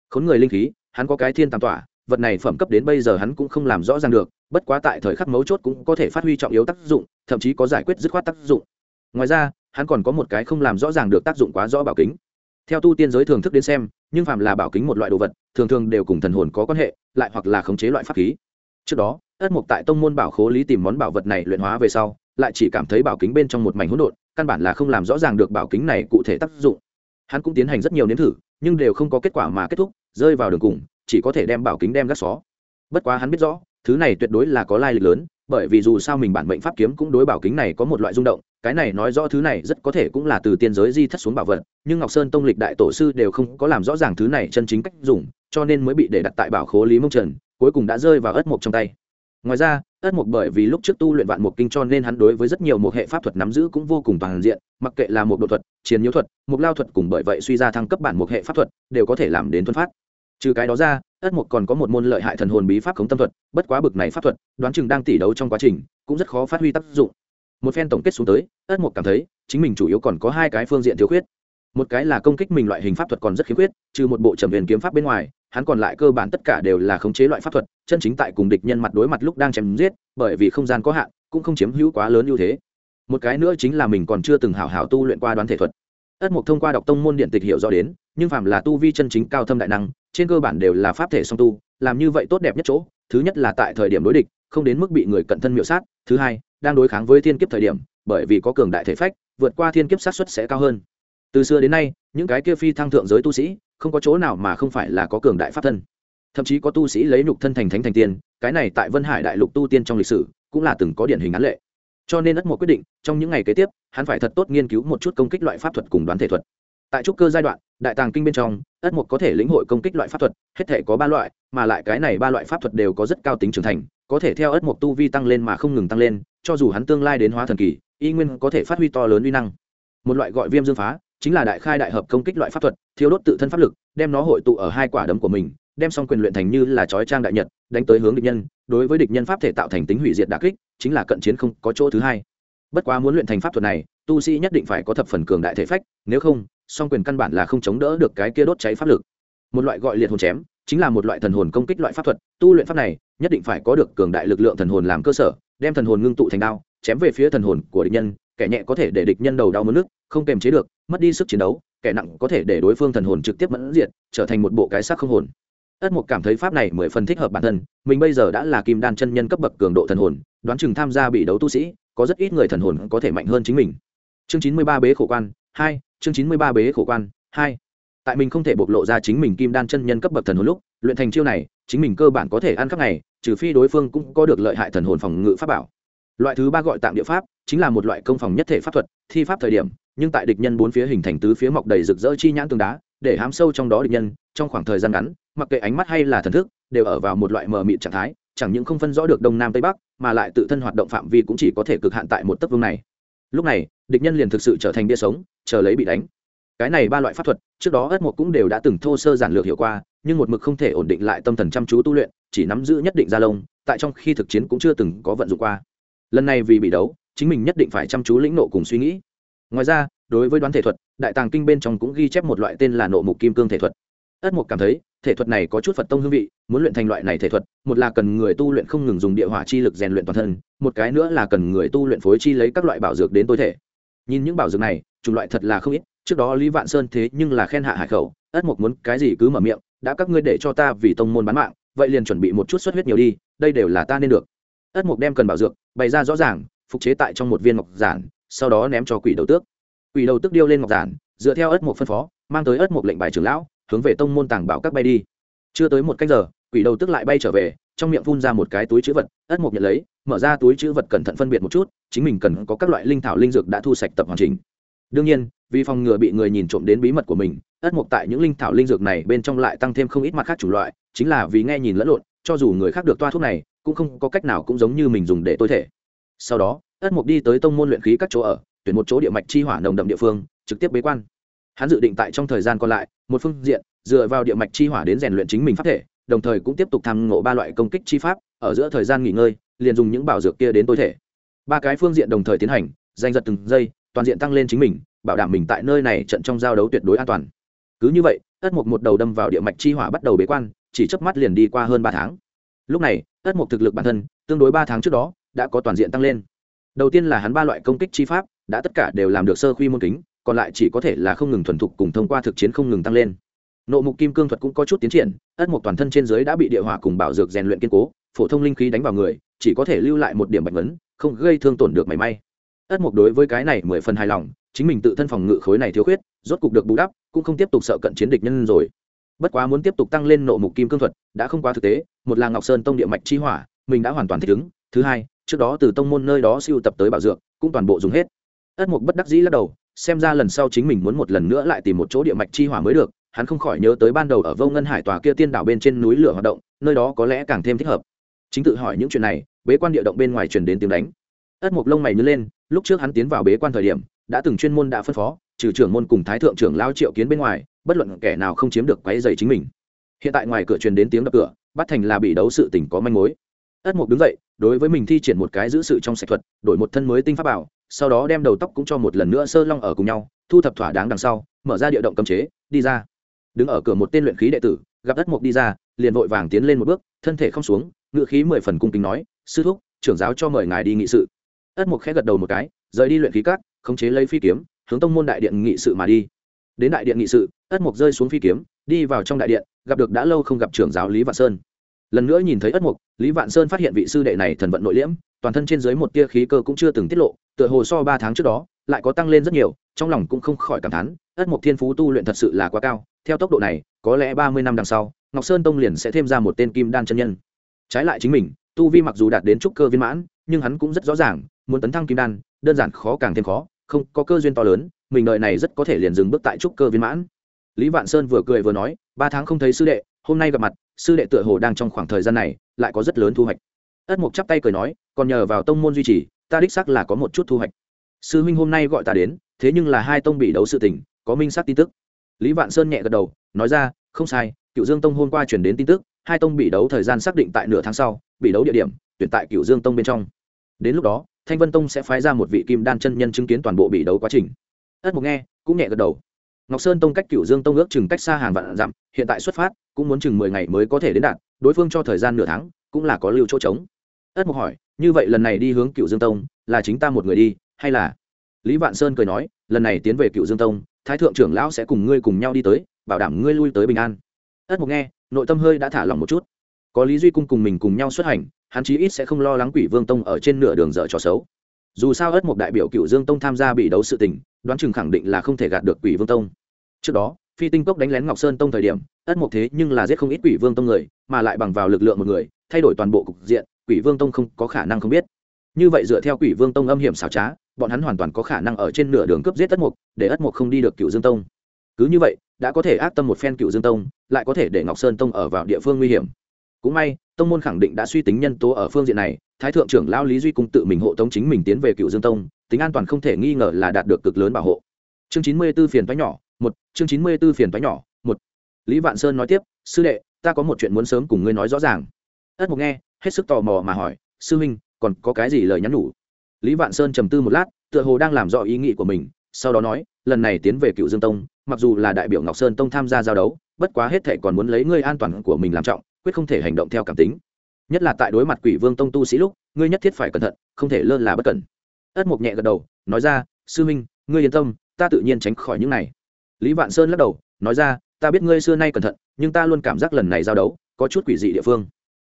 Khốn người linh khí, hắn có cái thiên tam tỏa, vật này phẩm cấp đến bây giờ hắn cũng không làm rõ ràng được bất quá tại thời khắc mấu chốt cũng có thể phát huy trọng yếu tác dụng, thậm chí có giải quyết dứt khoát tác dụng. Ngoài ra, hắn còn có một cái không làm rõ ràng được tác dụng quá rõ bảo kính. Theo tu tiên giới thường thức đến xem, nhưng phạm là bảo kính một loại đồ vật, thường thường đều cùng thần hồn có quan hệ, lại hoặc là khống chế loại pháp khí. Trước đó, ất mục tại tông môn bảo khố lý tìm món bảo vật này luyện hóa về sau, lại chỉ cảm thấy bảo kính bên trong một mảnh hỗn độn, căn bản là không làm rõ ràng được bảo kính này cụ thể tác dụng. Hắn cũng tiến hành rất nhiều nếm thử, nhưng đều không có kết quả mà kết thúc, rơi vào đường cùng, chỉ có thể đem bảo kính đem gác xó. Bất quá hắn biết rõ thứ này tuyệt đối là có lai lịch lớn, bởi vì dù sao mình bản mệnh pháp kiếm cũng đối bảo kính này có một loại rung động, cái này nói rõ thứ này rất có thể cũng là từ tiên giới di thất xuống bảo vật, nhưng ngọc sơn tông lịch đại tổ sư đều không có làm rõ ràng thứ này chân chính cách dùng, cho nên mới bị để đặt tại bảo khố lý mông trần, cuối cùng đã rơi vào ất mộc trong tay. Ngoài ra, ất mộc bởi vì lúc trước tu luyện vạn mục kinh cho nên hắn đối với rất nhiều một hệ pháp thuật nắm giữ cũng vô cùng toàn diện, mặc kệ là một độ thuật chiến nhiễu thuật một lao thuật cùng bởi vậy suy ra thăng cấp bản một hệ pháp thuật, đều có thể làm đến thuần phát. Trừ cái đó ra ất mục còn có một môn lợi hại thần hồn bí pháp khống tâm thuật, bất quá bực này pháp thuật, đoán chừng đang tỉ đấu trong quá trình, cũng rất khó phát huy tác dụng. Một phen tổng kết xuống tới, ất mục cảm thấy, chính mình chủ yếu còn có hai cái phương diện thiếu khuyết. Một cái là công kích mình loại hình pháp thuật còn rất khiếm khuyết, trừ một bộ trầm huyền kiếm pháp bên ngoài, hắn còn lại cơ bản tất cả đều là khống chế loại pháp thuật, chân chính tại cùng địch nhân mặt đối mặt lúc đang chém giết, bởi vì không gian có hạn, cũng không chiếm hữu quá lớn ưu thế. Một cái nữa chính là mình còn chưa từng hảo hảo tu luyện qua đoán thể thuật. Ất mục thông qua đọc tông môn điện tịch hiểu rõ đến, nhưng phàm là tu vi chân chính cao thâm đại năng trên cơ bản đều là pháp thể song tu, làm như vậy tốt đẹp nhất chỗ, thứ nhất là tại thời điểm đối địch, không đến mức bị người cận thân miệu sát, thứ hai, đang đối kháng với thiên kiếp thời điểm, bởi vì có cường đại thể phách, vượt qua thiên kiếp sát xuất sẽ cao hơn. Từ xưa đến nay, những cái kia phi thăng thượng giới tu sĩ, không có chỗ nào mà không phải là có cường đại pháp thân. Thậm chí có tu sĩ lấy nhục thân thành thánh thành tiên, cái này tại vân hải đại lục tu tiên trong lịch sử, cũng là từng có điển hình án lệ. Cho nên ất một quyết định, trong những ngày kế tiếp, hắn phải thật tốt nghiên cứu một chút công kích loại pháp thuật cùng đoán thể thuật tại trúc cơ giai đoạn, đại tàng kinh bên trong, ất mục có thể lĩnh hội công kích loại pháp thuật, hết thể có ba loại, mà lại cái này ba loại pháp thuật đều có rất cao tính trưởng thành, có thể theo ất mục tu vi tăng lên mà không ngừng tăng lên, cho dù hắn tương lai đến hóa thần kỳ, y nguyên có thể phát huy to lớn uy năng. Một loại gọi viêm dương phá, chính là đại khai đại hợp công kích loại pháp thuật thiếu đốt tự thân pháp lực, đem nó hội tụ ở hai quả đấm của mình, đem xong quyền luyện thành như là chói trang đại nhật, đánh tới hướng địch nhân, đối với địch nhân pháp thể tạo thành tính hủy diệt đà kích, chính là cận chiến không có chỗ thứ hai. Bất quá muốn luyện thành pháp thuật này, tu sĩ nhất định phải có thập phần cường đại thể phách, nếu không song quyền căn bản là không chống đỡ được cái kia đốt cháy pháp lực. Một loại gọi liệt hồn chém, chính là một loại thần hồn công kích loại pháp thuật, tu luyện pháp này, nhất định phải có được cường đại lực lượng thần hồn làm cơ sở, đem thần hồn ngưng tụ thành đao, chém về phía thần hồn của địch nhân, kẻ nhẹ có thể để địch nhân đầu đau mất nước, không kềm chế được, mất đi sức chiến đấu, kẻ nặng có thể để đối phương thần hồn trực tiếp mẫn diệt, trở thành một bộ cái xác không hồn. Ất mục cảm thấy pháp này mười phần thích hợp bản thân, mình bây giờ đã là kim đan chân nhân cấp bậc cường độ thần hồn, đoán chừng tham gia bị đấu tu sĩ, có rất ít người thần hồn có thể mạnh hơn chính mình. Chương chín mươi ba bế khổ quan hai, chương chín mươi ba bế khổ quan, hai. Tại mình không thể bộc lộ ra chính mình kim đan chân nhân cấp bậc thần hồn lúc, luyện thành chiêu này, chính mình cơ bản có thể ăn các ngày, trừ phi đối phương cũng có được lợi hại thần hồn phòng ngự pháp bảo. Loại thứ ba gọi tạm địa pháp, chính là một loại công phòng nhất thể pháp thuật, thi pháp thời điểm, nhưng tại địch nhân bốn phía hình thành tứ phía mọc đầy rực rỡ chi nhãn tường đá, để hám sâu trong đó địch nhân, trong khoảng thời gian ngắn, mặc kệ ánh mắt hay là thần thức, đều ở vào một loại mờ mịt trạng thái, chẳng những không phân rõ được đông nam tây bắc, mà lại tự thân hoạt động phạm vi cũng chỉ có thể cực hạn tại một tấc vương này. Lúc này, địch nhân liền thực sự trở thành bia sống chờ lấy bị đánh. Cái này ba loại pháp thuật, trước đó ất một cũng đều đã từng thô sơ giản lược hiểu qua, nhưng một mực không thể ổn định lại tâm thần chăm chú tu luyện, chỉ nắm giữ nhất định gia lông, tại trong khi thực chiến cũng chưa từng có vận dụng qua. Lần này vì bị đấu, chính mình nhất định phải chăm chú lĩnh nộ cùng suy nghĩ. Ngoài ra, đối với đoán thể thuật, đại tàng kinh bên trong cũng ghi chép một loại tên là nộ mục kim cương thể thuật. Ất mục cảm thấy, thể thuật này có chút phật tông hương vị, muốn luyện thành loại này thể thuật, một là cần người tu luyện không ngừng dùng địa hỏa chi lực rèn luyện toàn thân, một cái nữa là cần người tu luyện phối chi lấy các loại bảo dược đến tối thể. Nhìn những bảo dược này chủng loại thật là không ít, trước đó lý vạn sơn thế nhưng là khen hạ hải khẩu, ất mục muốn cái gì cứ mở miệng, đã các ngươi để cho ta vì tông môn bán mạng, vậy liền chuẩn bị một chút xuất huyết nhiều đi, đây đều là ta nên được. Ất mục đem cần bảo dược, bày ra rõ ràng, phục chế tại trong một viên ngọc giản, sau đó ném cho quỷ đầu tước. Quỷ đầu tước điêu lên ngọc giản, dựa theo ất mục phân phó, mang tới ất mục lệnh bài trưởng lão, hướng về tông môn tàng bảo các bay đi. Chưa tới một cách giờ, quỷ đầu tức lại bay trở về, trong miệng phun ra một cái túi chữ vật, ất mộc nhận lấy, mở ra túi chữ vật cẩn thận phân biệt một chút, chính mình cần có các loại linh thảo linh dược đã thu sạch tập hoàn chỉnh đương nhiên, vì phòng ngừa bị người nhìn trộm đến bí mật của mình, ất mộc tại những linh thảo linh dược này bên trong lại tăng thêm không ít mặt khác chủng loại, chính là vì nghe nhìn lẫn lộn, cho dù người khác được toa thuốc này, cũng không có cách nào cũng giống như mình dùng để tối thể. Sau đó, ất mộc đi tới tông môn luyện khí các chỗ ở, tuyển một chỗ địa mạch chi hỏa nồng đậm địa phương, trực tiếp bế quan. Hắn dự định tại trong thời gian còn lại, một phương diện, dựa vào địa mạch chi hỏa đến rèn luyện chính mình pháp thể, đồng thời cũng tiếp tục tham ngộ ba loại công kích chi pháp, ở giữa thời gian nghỉ ngơi, liền dùng những bảo dược kia đến tối thể. Ba cái phương diện đồng thời tiến hành, giành giật từng giây toàn diện tăng lên chính mình, bảo đảm mình tại nơi này trận trong giao đấu tuyệt đối an toàn. Cứ như vậy ất mục một đầu đâm vào địa mạch chi hỏa bắt đầu bế quan, chỉ chớp mắt liền đi qua hơn ba tháng. Lúc này ất mục thực lực bản thân, tương đối ba tháng trước đó, đã có toàn diện tăng lên. Đầu tiên là hắn ba loại công kích chi pháp, đã tất cả đều làm được sơ khuy môn kính, còn lại chỉ có thể là không ngừng thuần thục cùng thông qua thực chiến không ngừng tăng lên. Nộ mục kim cương thuật cũng có chút tiến triển ất mục toàn thân trên dưới đã bị địa hỏa cùng bảo dược rèn luyện kiên cố, phổ thông linh khí đánh vào người, chỉ có thể lưu lại một điểm bạch vấn không gây thương tổn được mảy may ất mục đối với cái này mười phần hài lòng, chính mình tự thân phòng ngự khối này thiếu khuyết, rốt cục được bù đắp, cũng không tiếp tục sợ cận chiến địch nhân rồi. Bất quá muốn tiếp tục tăng lên nộ mục kim cương thuật, đã không quá thực tế, một là ngọc sơn tông địa mạch chi hỏa, mình đã hoàn toàn thích ứng, thứ hai, trước đó từ tông môn nơi đó siêu tập tới bảo dược, cũng toàn bộ dùng hết. Ất mục bất đắc dĩ lắc đầu, xem ra lần sau chính mình muốn một lần nữa lại tìm một chỗ địa mạch chi hỏa mới được, hắn không khỏi nhớ tới ban đầu ở vô ngân hải tòa kia tiên đảo bên trên núi lửa hoạt động, nơi đó có lẽ càng thêm thích hợp. Chính tự hỏi những chuyện này, bế quan địa động bên ngoài truyền đến tiếng đánh ất mục lông mày nhớ lên, lúc trước hắn tiến vào bế quan thời điểm, đã từng chuyên môn đã phân phó, trừ trưởng môn cùng thái thượng trưởng lao triệu kiến bên ngoài, bất luận kẻ nào không chiếm được quấy dày chính mình. Hiện tại ngoài cửa truyền đến tiếng đập cửa, bắt thành là bị đấu sự tình có manh mối. Ất mục đứng dậy, đối với mình thi triển một cái giữ sự trong sạch thuật, đổi một thân mới tinh pháp bảo, sau đó đem đầu tóc cũng cho một lần nữa sơ long ở cùng nhau, thu thập thỏa đáng đằng sau, mở ra địa động cấm chế, đi ra. Đứng ở cửa một tên luyện khí đệ tử, gặp ất mục đi ra, liền vội vàng tiến lên một bước, thân thể không xuống ngựa khí mười phần cung kính nói, sư thúc, trưởng giáo cho mời ngài đi nghị sự ất mục khẽ gật đầu một cái, rời đi luyện khí cát khống chế lấy phi kiếm, hướng tông môn đại điện nghị sự mà đi. Đến đại điện nghị sự, ất mục rơi xuống phi kiếm, đi vào trong đại điện, gặp được đã lâu không gặp trưởng giáo lý vạn sơn. Lần nữa nhìn thấy ất mục, lý vạn sơn phát hiện vị sư đệ này thần vận nội liễm, toàn thân trên dưới một tia khí cơ cũng chưa từng tiết lộ, tựa hồ so ba tháng trước đó, lại có tăng lên rất nhiều, trong lòng cũng không khỏi cảm thán, ất mục thiên phú tu luyện thật sự là quá cao, theo tốc độ này, có lẽ ba mươi năm đằng sau, ngọc sơn tông liền sẽ thêm ra một tên kim đan chân nhân. Trái lại chính mình, tu vi mặc dù đạt đến trúc cơ viên mãn, nhưng hắn cũng rất rõ ràng muốn tấn thăng kim đan, đơn giản khó càng thêm khó, không có cơ duyên to lớn, mình đợi này rất có thể liền dừng bước tại trúc cơ viên mãn. Lý vạn sơn vừa cười vừa nói, ba tháng không thấy sư đệ, hôm nay gặp mặt, sư đệ tựa hồ đang trong khoảng thời gian này, lại có rất lớn thu hoạch. Ất mục chắp tay cười nói, còn nhờ vào tông môn duy trì, ta đích xác là có một chút thu hoạch. Sư huynh hôm nay gọi ta đến, thế nhưng là hai tông bị đấu sự tình, có minh xác tin tức. Lý vạn sơn nhẹ gật đầu, nói ra, không sai cựu dương tông hôm qua chuyển đến tin tức, hai tông bị đấu thời gian xác định tại nửa tháng sau, bị đấu địa điểm, tuyển tại cựu dương tông bên trong. Đến lúc đó thanh vân tông sẽ phái ra một vị kim đan chân nhân chứng kiến toàn bộ bị đấu quá trình. Ất mục nghe, cũng nhẹ gật đầu. Ngọc sơn tông cách cựu dương tông ước chừng cách xa hàng vạn dặm, hiện tại xuất phát, cũng muốn chừng mười ngày mới có thể đến đạt, đối phương cho thời gian nửa tháng, cũng là có lưu chỗ trống. Ất mục hỏi, như vậy lần này đi hướng cựu dương tông, là chính ta một người đi, hay là? Lý vạn sơn cười nói, lần này tiến về cựu dương tông, thái thượng trưởng lão sẽ cùng ngươi cùng nhau đi tới, bảo đảm ngươi lui tới bình an. Ất mục nghe, nội tâm hơi đã thả lỏng một chút. Có lý duy cung cùng mình cùng nhau xuất hành hắn chí ít sẽ không lo lắng quỷ vương tông ở trên nửa đường dở trò xấu. Dù sao ất một đại biểu cựu dương tông tham gia bị đấu sự tình, đoán chừng khẳng định là không thể gạt được quỷ vương tông. Trước đó, phi tinh cốc đánh lén ngọc sơn tông thời điểm ất một thế nhưng là giết không ít quỷ vương tông người, mà lại bằng vào lực lượng một người, thay đổi toàn bộ cục diện, quỷ vương tông không có khả năng không biết. Như vậy dựa theo quỷ vương tông âm hiểm xảo trá, bọn hắn hoàn toàn có khả năng ở trên nửa đường cướp giết ất mục, để ất mục không đi được cựu dương tông. Cứ như vậy, đã có thể ác tâm một phen cựu dương tông, lại có thể để ngọc sơn tông ở vào địa phương nguy hiểm. Cũng may tông môn khẳng định đã suy tính nhân tố ở phương diện này, thái thượng trưởng lao lý duy cung tự mình hộ tống chính mình tiến về cựu dương tông, tính an toàn không thể nghi ngờ là đạt được cực lớn bảo hộ. Chương chín mươi b ố phiền thoái nhỏ, một, chương chín mươi b ố phiền thoái nhỏ, một. Lý vạn sơn nói tiếp, sư đệ, ta có một chuyện muốn sớm cùng ngươi nói rõ ràng. Ất mục nghe, hết sức tò mò mà hỏi, sư huynh, còn có cái gì lời nhắn nhủ? Lý vạn sơn trầm tư một lát, tựa hồ đang làm rõ ý nghĩ của mình, sau đó nói, lần này tiến về cựu dương tông, mặc dù là đại biểu ngọc sơn tông tham gia giao đấu, bất quá hết thệ còn muốn lấy ngươi an toàn của mình làm trọng quyết không thể hành động theo cảm tính. Nhất là tại đối mặt quỷ vương tông tu sĩ lúc, ngươi nhất thiết phải cẩn thận, không thể lơ là bất cẩn. Ất mục nhẹ gật đầu, nói ra, sư huynh ngươi yên tâm, ta tự nhiên tránh khỏi những này. Lý vạn sơn lắc đầu, nói ra, ta biết ngươi xưa nay cẩn thận, nhưng ta luôn cảm giác lần này giao đấu có chút quỷ dị địa phương.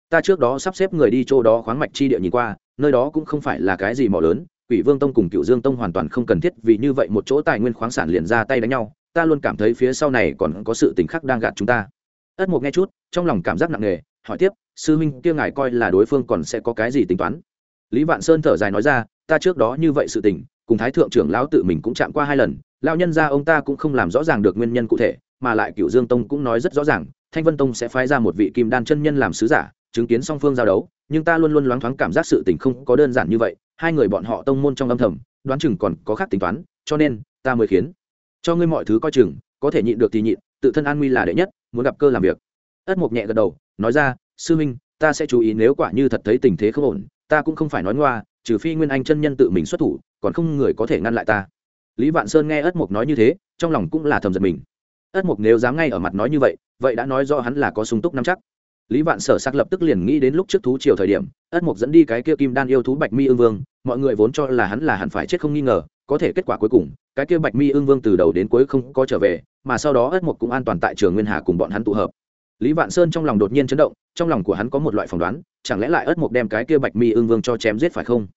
Ta trước đó sắp xếp người đi chỗ đó khoáng mạch chi địa nhìn qua, nơi đó cũng không phải là cái gì mỏ lớn, quỷ vương tông cùng cựu dương tông hoàn toàn không cần thiết vì như vậy một chỗ tài nguyên khoáng sản liền ra tay đánh nhau. Ta luôn cảm thấy phía sau này còn có sự tình khác đang gạt chúng ta ất mục nghe chút, trong lòng cảm giác nặng nề, hỏi tiếp, sư huynh kia ngài coi là đối phương còn sẽ có cái gì tính toán? Lý vạn sơn thở dài nói ra, ta trước đó như vậy sự tình, cùng thái thượng trưởng lão tự mình cũng chạm qua hai lần, lão nhân gia ông ta cũng không làm rõ ràng được nguyên nhân cụ thể, mà lại cựu dương tông cũng nói rất rõ ràng, thanh vân tông sẽ phái ra một vị kim đan chân nhân làm sứ giả, chứng kiến song phương giao đấu, nhưng ta luôn luôn loáng thoáng cảm giác sự tình không có đơn giản như vậy, hai người bọn họ tông môn trong âm thầm, đoán chừng còn có khác tính toán, cho nên ta mới khiến cho ngươi mọi thứ coi chừng, có thể nhịn được thì nhịn, tự thân an nguy là đệ nhất muốn gặp cơ làm việc. Ất mục nhẹ gật đầu nói ra sư minh, ta sẽ chú ý nếu quả như thật thấy tình thế không ổn ta cũng không phải nói ngoa trừ phi nguyên anh chân nhân tự mình xuất thủ còn không người có thể ngăn lại ta. Lý vạn sơn nghe ất mục nói như thế trong lòng cũng là thầm giật mình. Ất mục nếu dám ngay ở mặt nói như vậy vậy đã nói do hắn là có sung túc nắm chắc. Lý vạn sở sắc lập tức liền nghĩ đến lúc trước thú chiều thời điểm ất mục dẫn đi cái kia kim đan yêu thú bạch mi ương vương mọi người vốn cho là hắn là hẳn phải chết không nghi ngờ có thể kết quả cuối cùng, cái kia bạch mi ương vương từ đầu đến cuối không có trở về, mà sau đó ất mộc cũng an toàn tại trường nguyên hà cùng bọn hắn tụ hợp. Lý vạn sơn trong lòng đột nhiên chấn động, trong lòng của hắn có một loại phỏng đoán, chẳng lẽ lại ất mộc đem cái kia bạch mi ương vương cho chém giết phải không?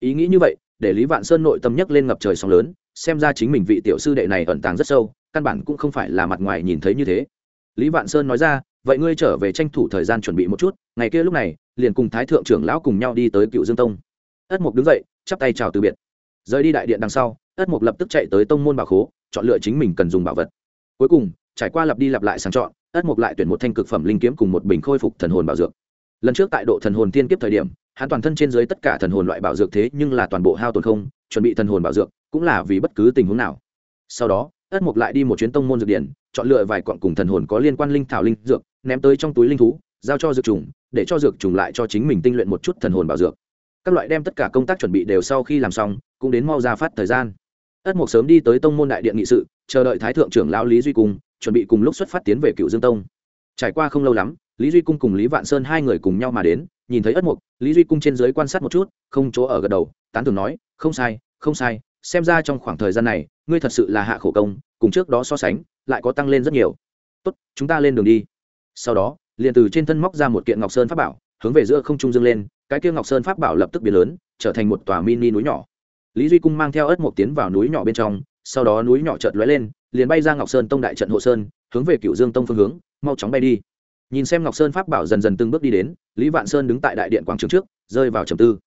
Ý nghĩ như vậy, để lý vạn sơn nội tâm nhấc lên ngập trời sóng lớn, xem ra chính mình vị tiểu sư đệ này ẩn tàng rất sâu, căn bản cũng không phải là mặt ngoài nhìn thấy như thế. Lý vạn sơn nói ra, vậy ngươi trở về tranh thủ thời gian chuẩn bị một chút, ngày kia lúc này, liền cùng thái thượng trưởng lão cùng nhau đi tới cựu dương tông. Ất mục đứng dậy, chắp tay chào từ biệt rời đi đại điện đằng sau, ất mục lập tức chạy tới tông môn bảo khố, chọn lựa chính mình cần dùng bảo vật. Cuối cùng, trải qua lặp đi lặp lại sàng chọn, ất mục lại tuyển một thanh cực phẩm linh kiếm cùng một bình khôi phục thần hồn bảo dược. Lần trước tại độ thần hồn tiên kiếp thời điểm, hắn toàn thân trên dưới tất cả thần hồn loại bảo dược thế nhưng là toàn bộ hao tồn không, chuẩn bị thần hồn bảo dược, cũng là vì bất cứ tình huống nào. Sau đó, ất mục lại đi một chuyến tông môn dược điển, chọn lựa vài quặng cùng thần hồn có liên quan linh thảo linh dược, ném tới trong túi linh thú, giao cho dược trùng để cho dược trùng lại cho chính mình tinh luyện một chút thần hồn bảo dược các loại đem tất cả công tác chuẩn bị đều sau khi làm xong, cũng đến mau ra phát thời gian. Ất mục sớm đi tới tông môn đại điện nghị sự, chờ đợi thái thượng trưởng lão lý duy cung, chuẩn bị cùng lúc xuất phát tiến về cựu dương tông. Trải qua không lâu lắm, lý duy cung cùng lý vạn sơn hai người cùng nhau mà đến, nhìn thấy ất mục lý duy cung trên dưới quan sát một chút, không chỗ ở gật đầu, tán thường nói, không sai không sai, xem ra trong khoảng thời gian này, ngươi thật sự là hạ khổ công, cùng trước đó so sánh, lại có tăng lên rất nhiều. Tốt, chúng ta lên đường đi. Sau đó, liền từ trên thân móc ra một kiện ngọc sơn pháp bảo, hướng về giữa không trung dương lên cái kia ngọc sơn pháp bảo lập tức biến lớn, trở thành một tòa mini núi nhỏ. Lý duy cung mang theo ớt một tiến vào núi nhỏ bên trong, sau đó núi nhỏ chợt lóe lên, liền bay ra ngọc sơn tông đại trận hộ sơn, hướng về cựu dương tông phương hướng, mau chóng bay đi. Nhìn xem ngọc sơn pháp bảo dần dần từng bước đi đến, lý vạn sơn đứng tại đại điện quảng trường trước, rơi vào trầm tư.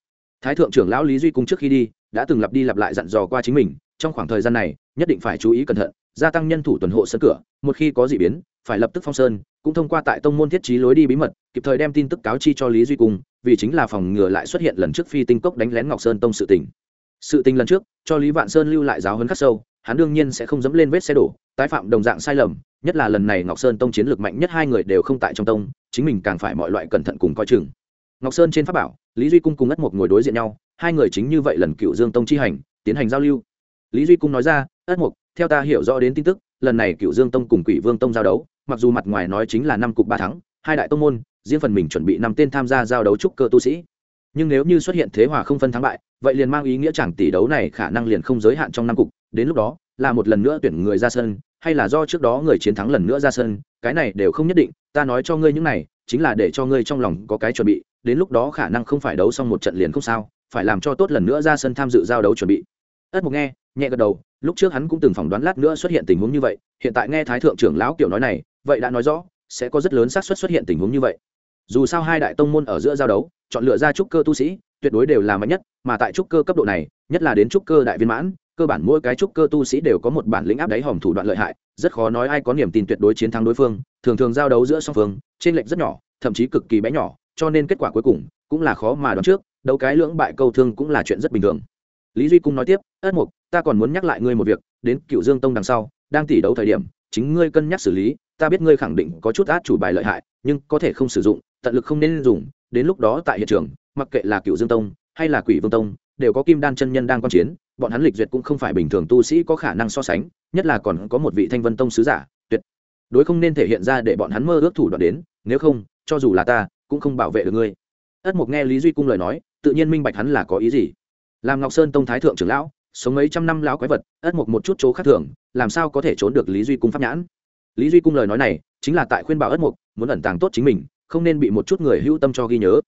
Thái thượng trưởng lão lý duy cung trước khi đi, đã từng lặp đi lặp lại dặn dò qua chính mình trong khoảng thời gian này, nhất định phải chú ý cẩn thận, gia tăng nhân thủ tuần hộ sân cửa, một khi có d ị biến, phải lập tức phong sơn, cũng thông qua tại tông môn thiết trí lối đi bí mật, kịp thời đem tin tức cáo chi cho lý duy cung, vì chính là phòng ngừa lại xuất hiện lần trước phi tinh cốc đánh lén ngọc sơn tông sự tình. Sự tình lần trước, cho lý vạn sơn lưu lại giáo hấn khắc sâu, hắn đương nhiên sẽ không dẫm lên vết xe đổ, tái phạm đồng dạng sai lầm, nhất là lần này ngọc sơn tông chiến lược mạnh nhất hai người đều không tại trong tông, chính mình càng phải mọi loại cẩn thận cùng coi chừng. Ngọc sơn trên pháp bảo, lý duy cung cùng ất một ngồi đối diện nhau, hai người chính như vậy lần cựu dương tông chi hành, tiến hành giao lưu lý duy cung nói ra, ất mục, theo ta hiểu rõ đến tin tức, lần này cựu dương tông cùng quỷ vương tông giao đấu, mặc dù mặt ngoài nói chính là năm cục ba thắng, hai đại tông môn, riêng phần mình chuẩn bị năm tên tham gia giao đấu trúc cơ tu sĩ. Nhưng nếu như xuất hiện thế hòa không phân thắng bại, vậy liền mang ý nghĩa chẳng tỷ đấu này khả năng liền không giới hạn trong năm cục. Đến lúc đó, là một lần nữa tuyển người ra sân, hay là do trước đó người chiến thắng lần nữa ra sân, cái này đều không nhất định, ta nói cho ngươi những này, chính là để cho ngươi trong lòng có cái chuẩn bị, đến lúc đó khả năng không phải đấu xong một trận liền không sao, phải làm cho tốt lần nữa ra sân tham dự giao đấu chuẩn bị ất mục nghe, nhẹ gật đầu, lúc trước hắn cũng từng phỏng đoán lát nữa xuất hiện tình huống như vậy, hiện tại nghe thái thượng trưởng lão kiểu nói này, vậy đã nói rõ, sẽ có rất lớn xác suất xuất hiện tình huống như vậy. Dù sao hai đại tông môn ở giữa giao đấu, chọn lựa ra trúc cơ tu sĩ, tuyệt đối đều là mạnh nhất, mà tại trúc cơ cấp độ này, nhất là đến trúc cơ đại viên mãn, cơ bản mỗi cái trúc cơ tu sĩ đều có một bản lĩnh áp đáy hòm thủ đoạn lợi hại, rất khó nói ai có niềm tin tuyệt đối chiến thắng đối phương, thường thường giao đấu giữa song phương trên lệnh rất nhỏ, thậm chí cực kỳ bé nhỏ, cho nên kết quả cuối cùng cũng là khó mà đoán trước, đấu cái lưỡng bại câu thương cũng là chuyện rất bình thường lý duy cung nói tiếp, ất mục, ta còn muốn nhắc lại ngươi một việc, đến cựu dương tông đằng sau, đang tỉ đấu thời điểm, chính ngươi cân nhắc xử lý, ta biết ngươi khẳng định có chút át chủ bài lợi hại, nhưng có thể không sử dụng, tận lực không nên dùng, đến lúc đó tại hiện trường, mặc kệ là cựu dương tông, hay là quỷ vương tông, đều có kim đan chân nhân đang quan chiến, bọn hắn lịch duyệt cũng không phải bình thường tu sĩ có khả năng so sánh, nhất là còn có một vị thanh vân tông sứ giả, tuyệt đối không nên thể hiện ra để bọn hắn mơ ước thủ đoạn đến, nếu không, cho dù là ta, cũng không bảo vệ được ngươi. Ất mục nghe lý duy cung lời nói, tự nhiên minh bạch hắn là có ý gì làm ngọc sơn tông thái thượng trưởng lão, sống mấy trăm năm lão quái vật, ất mục một chút chỗ khác thường, làm sao có thể trốn được lý duy cung pháp nhãn? Lý duy cung lời nói này, chính là tại khuyên bảo ất mục, muốn ẩn tàng tốt chính mình, không nên bị một chút người hữu tâm cho ghi nhớ.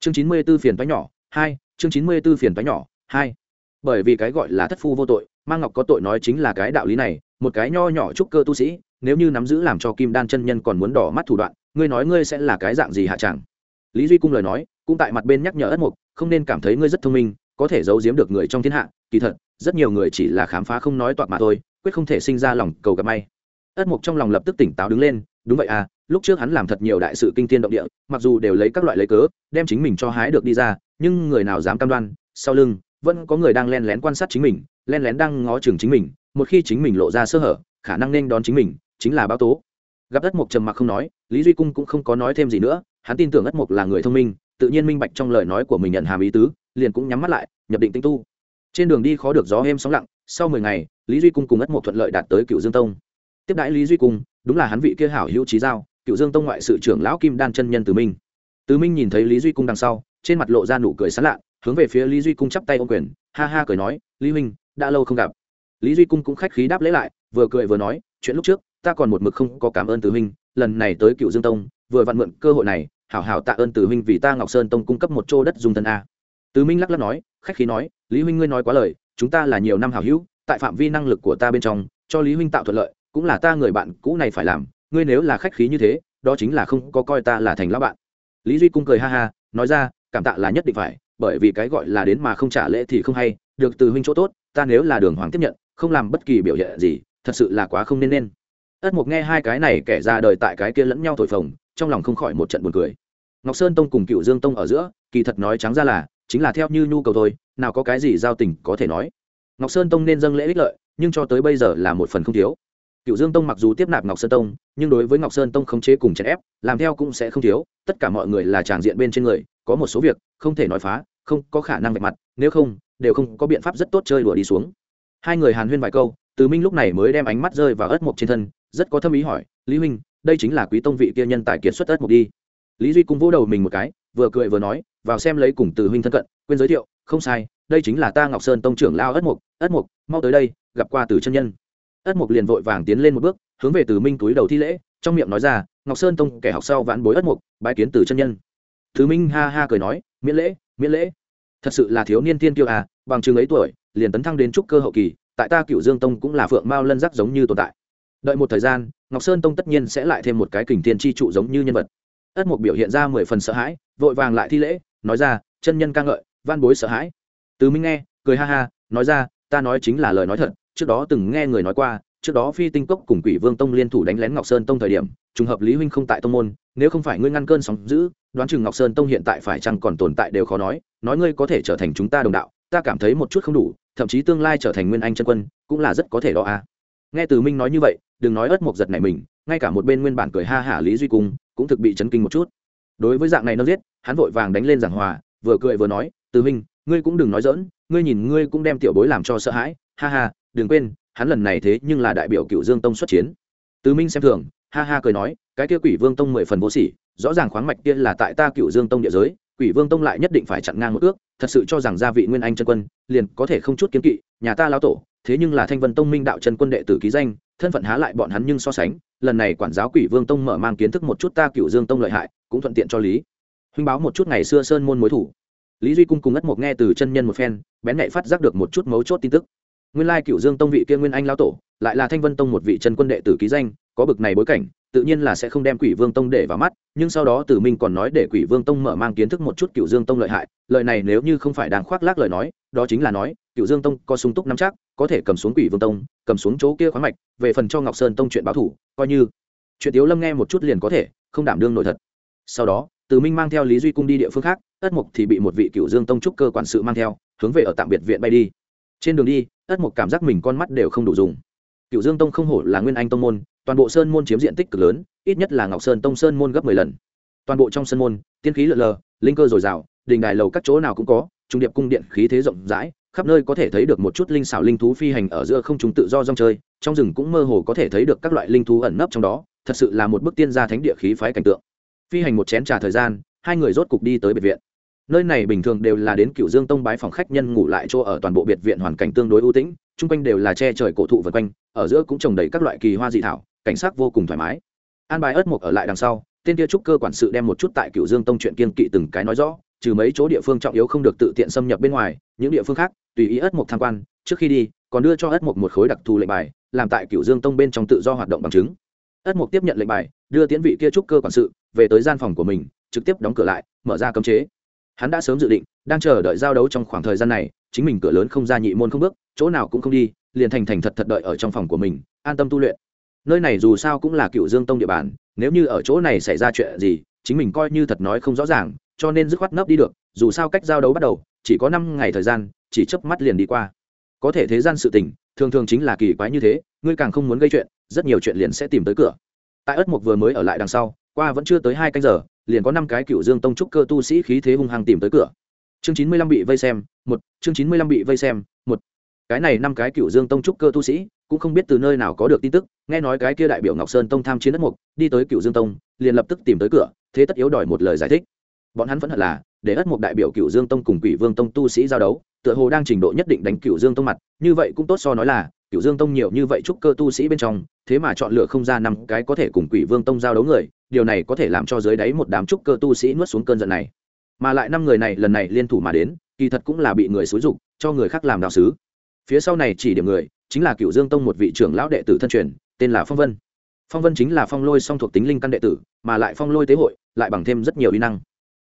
Chương chín mươi b ố phiền toái nhỏ, hai, chương chín mươi b ố phiền toái nhỏ, hai. Bởi vì cái gọi là thất phu vô tội, mang ngọc có tội nói chính là cái đạo lý này, một cái nho nhỏ trúc cơ tu sĩ, nếu như nắm giữ làm cho kim đan chân nhân còn muốn đỏ mắt thủ đoạn, ngươi nói ngươi sẽ là cái dạng gì hạ chẳng? Lý duy cung lời nói, cũng tại mặt bên nhắc nhở ất mục, không nên cảm thấy ngươi rất thông minh có thể giấu giếm được người trong thiên hạ, kỳ thật, rất nhiều người chỉ là khám phá không nói toạc mà thôi, quyết không thể sinh ra lòng cầu gặp may. Ất mục trong lòng lập tức tỉnh táo đứng lên, đúng vậy à lúc trước hắn làm thật nhiều đại sự kinh thiên động địa, mặc dù đều lấy các loại lấy cớ, đem chính mình cho hái được đi ra, nhưng người nào dám cam đoan, sau lưng, vẫn có người đang len lén quan sát chính mình, len lén đang ngó chừng chính mình, một khi chính mình lộ ra sơ hở, khả năng nên đón chính mình, chính là báo tố. Gặp ất mục trầm mặc không nói, lý duy cung cũng không có nói thêm gì nữa, hắn tin tưởng ất mục là người thông minh, tự nhiên minh bạch trong lời nói của mình nhận hàm ý tứ liền cũng nhắm mắt lại, nhập định tinh tu. Trên đường đi khó được gió êm sóng lặng, sau mười ngày, lý duy cung cùng ất một thuận lợi đạt tới cựu dương tông. Tiếp đãi lý duy cung, đúng là hắn vị kia hảo hữu trí giao, cựu dương tông ngoại sự trưởng lão kim đan chân nhân từ minh. Từ minh nhìn thấy lý duy cung đằng sau, trên mặt lộ ra nụ cười sán lạ, hướng về phía lý duy cung chắp tay ô quyền, ha ha cười nói, lý huynh, đã lâu không gặp. Lý duy cung cũng khách khí đáp lễ lại, vừa cười vừa nói, chuyện lúc trước, ta còn một mực không có cảm ơn từ huynh, lần này tới cựu dương tông, vừa vặn mượn cơ hội này, hảo hảo tạ ơn từ huynh vì ta ngọc sơn tông cung cấp một chỗ đất dùng thân a từ minh lắc lắc nói, khách khí nói, lý huynh ngươi nói quá lời, chúng ta là nhiều năm hảo hữu, tại phạm vi năng lực của ta bên trong, cho lý huynh tạo thuận lợi, cũng là ta người bạn cũ này phải làm, ngươi nếu là khách khí như thế, đó chính là không có coi ta là thành lão bạn. Lý duy cung cười ha ha, nói ra, cảm tạ là nhất định phải, bởi vì cái gọi là đến mà không trả lễ thì không hay, được từ huynh chỗ tốt, ta nếu là đường hoàng tiếp nhận, không làm bất kỳ biểu hiện gì, thật sự là quá không nên nên. Ất mục nghe hai cái này kẻ ra đời tại cái kia lẫn nhau thổi phồng, trong lòng không khỏi một trận buồn cười. Ngọc sơn tông cùng cựu dương tông ở giữa, kỳ thật nói trắng ra là chính là theo như nhu cầu thôi, nào có cái gì giao tình có thể nói. Ngọc sơn tông nên dâng lễ ích lợi, nhưng cho tới bây giờ là một phần không thiếu. Cựu dương tông mặc dù tiếp nạp ngọc sơn tông, nhưng đối với ngọc sơn tông không chế cùng chèn ép, làm theo cũng sẽ không thiếu, tất cả mọi người là tràng diện bên trên người, có một số việc, không thể nói phá, không có khả năng vạch mặt, nếu không, đều không có biện pháp rất tốt chơi đùa đi xuống. Hai người hàn huyên vài câu, từ minh lúc này mới đem ánh mắt rơi vào ớt mộc trên thân, rất có thâm ý hỏi, lý huynh, đây chính là quý tông vị kia nhân tài kiệt xuất ớt mộc đi. Lý duy cung vỗ đầu mình một cái vừa cười vừa nói, vào xem lấy cùng từ huynh thân cận, quên giới thiệu, không sai, đây chính là ta ngọc sơn tông trưởng lao ất mục ất mục, mau tới đây, gặp qua từ chân nhân. Ất mục liền vội vàng tiến lên một bước, hướng về từ minh túi đầu thi lễ, trong miệng nói ra, ngọc sơn tông kẻ học sau vãn bối ất mục, bái kiến từ chân nhân. Thứ minh ha ha cười nói, miễn lễ miễn lễ. Thật sự là thiếu niên tiên tiêu à bằng chừng ấy tuổi, liền tấn thăng đến trúc cơ hậu kỳ, tại ta cựu dương tông cũng là phượng mao lân giác giống như tồn tại. Đợi một thời gian, ngọc sơn tông tất nhiên sẽ lại thêm một cái kình tiên tri trụ giống như nhân vật ất mục biểu hiện ra mười phần sợ hãi, vội vàng lại thi lễ, nói ra, chân nhân ca ngợi, van bối sợ hãi từ minh nghe, cười ha ha, nói ra, ta nói chính là lời nói thật, trước đó từng nghe người nói qua, trước đó phi tinh cốc cùng quỷ vương tông liên thủ đánh lén ngọc sơn tông thời điểm, trùng hợp lý huynh không tại tông môn, nếu không phải ngươi ngăn cơn sóng giữ đoán chừng ngọc sơn tông hiện tại phải chăng còn tồn tại đều khó nói nói ngươi có thể trở thành chúng ta đồng đạo, ta cảm thấy một chút không đủ, thậm chí tương lai trở thành nguyên anh chân quân, cũng là rất có thể đó a à. nghe từ minh nói như vậy, đừng nói ớt một giật này mình, ngay cả một bên nguyên bản cười ha hả lý duy cung cũng thực bị chấn kinh một chút. Đối với dạng này nó giết, hắn vội vàng đánh lên giảng hòa, vừa cười vừa nói, từ minh, ngươi cũng đừng nói dỡn ngươi nhìn ngươi cũng đem tiểu bối làm cho sợ hãi, ha ha, đừng quên, hắn lần này thế nhưng là đại biểu cựu dương tông xuất chiến. Tứ minh xem thường, ha ha cười nói, cái kia quỷ vương tông mười phần vô sỉ, rõ ràng khoáng mạch kia là tại ta cựu dương tông địa giới, quỷ vương tông lại nhất định phải chặn ngang một ước, thật sự cho rằng gia vị nguyên anh chân quân, liền có thể không chút kiến kỵ, nhà ta lao tổ, thế nhưng là thanh vân tông minh đạo chân quân đệ tử ký danh thân phận há lại bọn hắn nhưng so sánh, lần này quản giáo quỷ vương tông mở mang kiến thức một chút ta cựu dương tông lợi hại, cũng thuận tiện cho lý. Huynh báo một chút ngày xưa sơn môn mối thủ. Lý duy cung cùng ngất một nghe từ chân nhân một phen, bén nhạy phát giác được một chút mấu chốt tin tức. Nguyên lai cựu dương tông vị kia nguyên anh lão tổ, lại là thanh vân tông một vị trần quân đệ tử ký danh có bực này bối cảnh, tự nhiên là sẽ không đem quỷ vương tông để vào mắt, nhưng sau đó tử minh còn nói để quỷ vương tông mở mang kiến thức một chút cựu dương tông lợi hại lợi này nếu như không phải đang khoác lác lời nói, đó chính là nói cựu dương tông có sung túc nắm chắc, có thể cầm xuống quỷ vương tông, cầm xuống chỗ kia khoáng mạch, về phần cho ngọc sơn tông chuyện báo thủ, coi như. Chuyện tiếu lâm nghe một chút liền có thể, không đảm đương nội thật. Sau đó tử minh mang theo lý duy cung đi địa phương khác, ất mục thì bị một vị cựu dương tông trúc cơ quản sự mang theo, hướng về ở tạm biệt viện bay đi. Trên đường đi, ất một cảm giác mình con mắt đều không đủ dùng. Cựu dương tông không hổ là nguyên anh tông môn toàn bộ sơn môn chiếm diện tích cực lớn, ít nhất là ngọc sơn tông sơn môn gấp mười lần. Toàn bộ trong sơn môn, tiên khí lợn lờ, linh cơ dồi dào, đình đài lầu các chỗ nào cũng có, trung điệp cung điện khí thế rộng rãi, khắp nơi có thể thấy được một chút linh xảo linh thú phi hành ở giữa không chúng tự do rong chơi, trong rừng cũng mơ hồ có thể thấy được các loại linh thú ẩn nấp trong đó, thật sự là một bức tiên gia thánh địa khí phái cảnh tượng. Phi hành một chén trà thời gian, hai người rốt cục đi tới biệt viện. Nơi này bình thường đều là đến cựu dương tông bái phòng khách nhân ngủ lại chỗ ở toàn bộ biệt viện hoàn cảnh tương đối ưu tĩnh, chung quanh đều là che trời cổ thụ vật quanh, ở giữa cũng trồng đầy các loại kỳ hoa dị thảo cảnh sát vô cùng thoải mái. An bài ớt mộc ở lại đằng sau, tên kia trúc cơ quản sự đem một chút tại cựu dương tông chuyện kiên kỵ từng cái nói rõ, trừ mấy chỗ địa phương trọng yếu không được tự tiện xâm nhập bên ngoài, những địa phương khác, tùy ý ớt mộc tham quan, trước khi đi, còn đưa cho ớt mộc một khối đặc thù lệnh bài, làm tại cựu dương tông bên trong tự do hoạt động bằng chứng. Ớt mộc tiếp nhận lệnh bài, đưa tiến vị kia trúc cơ quản sự về tới gian phòng của mình, trực tiếp đóng cửa lại, mở ra cấm chế. Hắn đã sớm dự định, đang chờ đợi giao đấu trong khoảng thời gian này, chính mình cửa lớn không ra nhị môn không bước, chỗ nào cũng không đi, liền thành thành thật thật đợi ở trong phòng của mình, an tâm tu luyện nơi này dù sao cũng là cựu dương tông địa bàn, nếu như ở chỗ này xảy ra chuyện gì, chính mình coi như thật nói không rõ ràng, cho nên dứt khoát nấp đi được, dù sao cách giao đấu bắt đầu, chỉ có năm ngày thời gian, chỉ chớp mắt liền đi qua. Có thể thế gian sự tình, thường thường chính là kỳ quái như thế, ngươi càng không muốn gây chuyện, rất nhiều chuyện liền sẽ tìm tới cửa. Tại ất mục vừa mới ở lại đằng sau, qua vẫn chưa tới hai canh giờ, liền có năm cái cựu dương tông trúc cơ tu sĩ khí thế hung hăng tìm tới cửa. Chương chín mươi lăm bị vây xem, một, chương chín mươi lăm bị vây xem, một. Cái này năm cái cựu dương tông trúc cơ tu sĩ cũng không biết từ nơi nào có được tin tức, nghe nói cái kia đại biểu ngọc sơn tông tham chiến đất mục, đi tới cựu dương tông, liền lập tức tìm tới cửa, thế tất yếu đòi một lời giải thích. Bọn hắn vẫn hận là, để ất mục đại biểu cựu dương tông cùng quỷ vương tông tu sĩ giao đấu, tựa hồ đang trình độ nhất định đánh cựu dương tông mặt, như vậy cũng tốt so nói là cựu dương tông nhiều như vậy trúc cơ tu sĩ bên trong, thế mà chọn lựa không ra năm cái có thể cùng quỷ vương tông giao đấu người, điều này có thể làm cho dưới đáy một đám trúc cơ tu sĩ nuốt xuống cơn giận này. Mà lại năm người này lần này liên thủ mà đến, kỳ thật cũng là bị người xúi dục, cho người khác làm đạo sứ. Phía sau này chỉ điểm người chính là cựu dương tông một vị trưởng lão đệ tử thân truyền, tên là phong vân. Phong vân chính là phong lôi song thuộc tính linh căn đệ tử, mà lại phong lôi tế hội lại bằng thêm rất nhiều uy năng.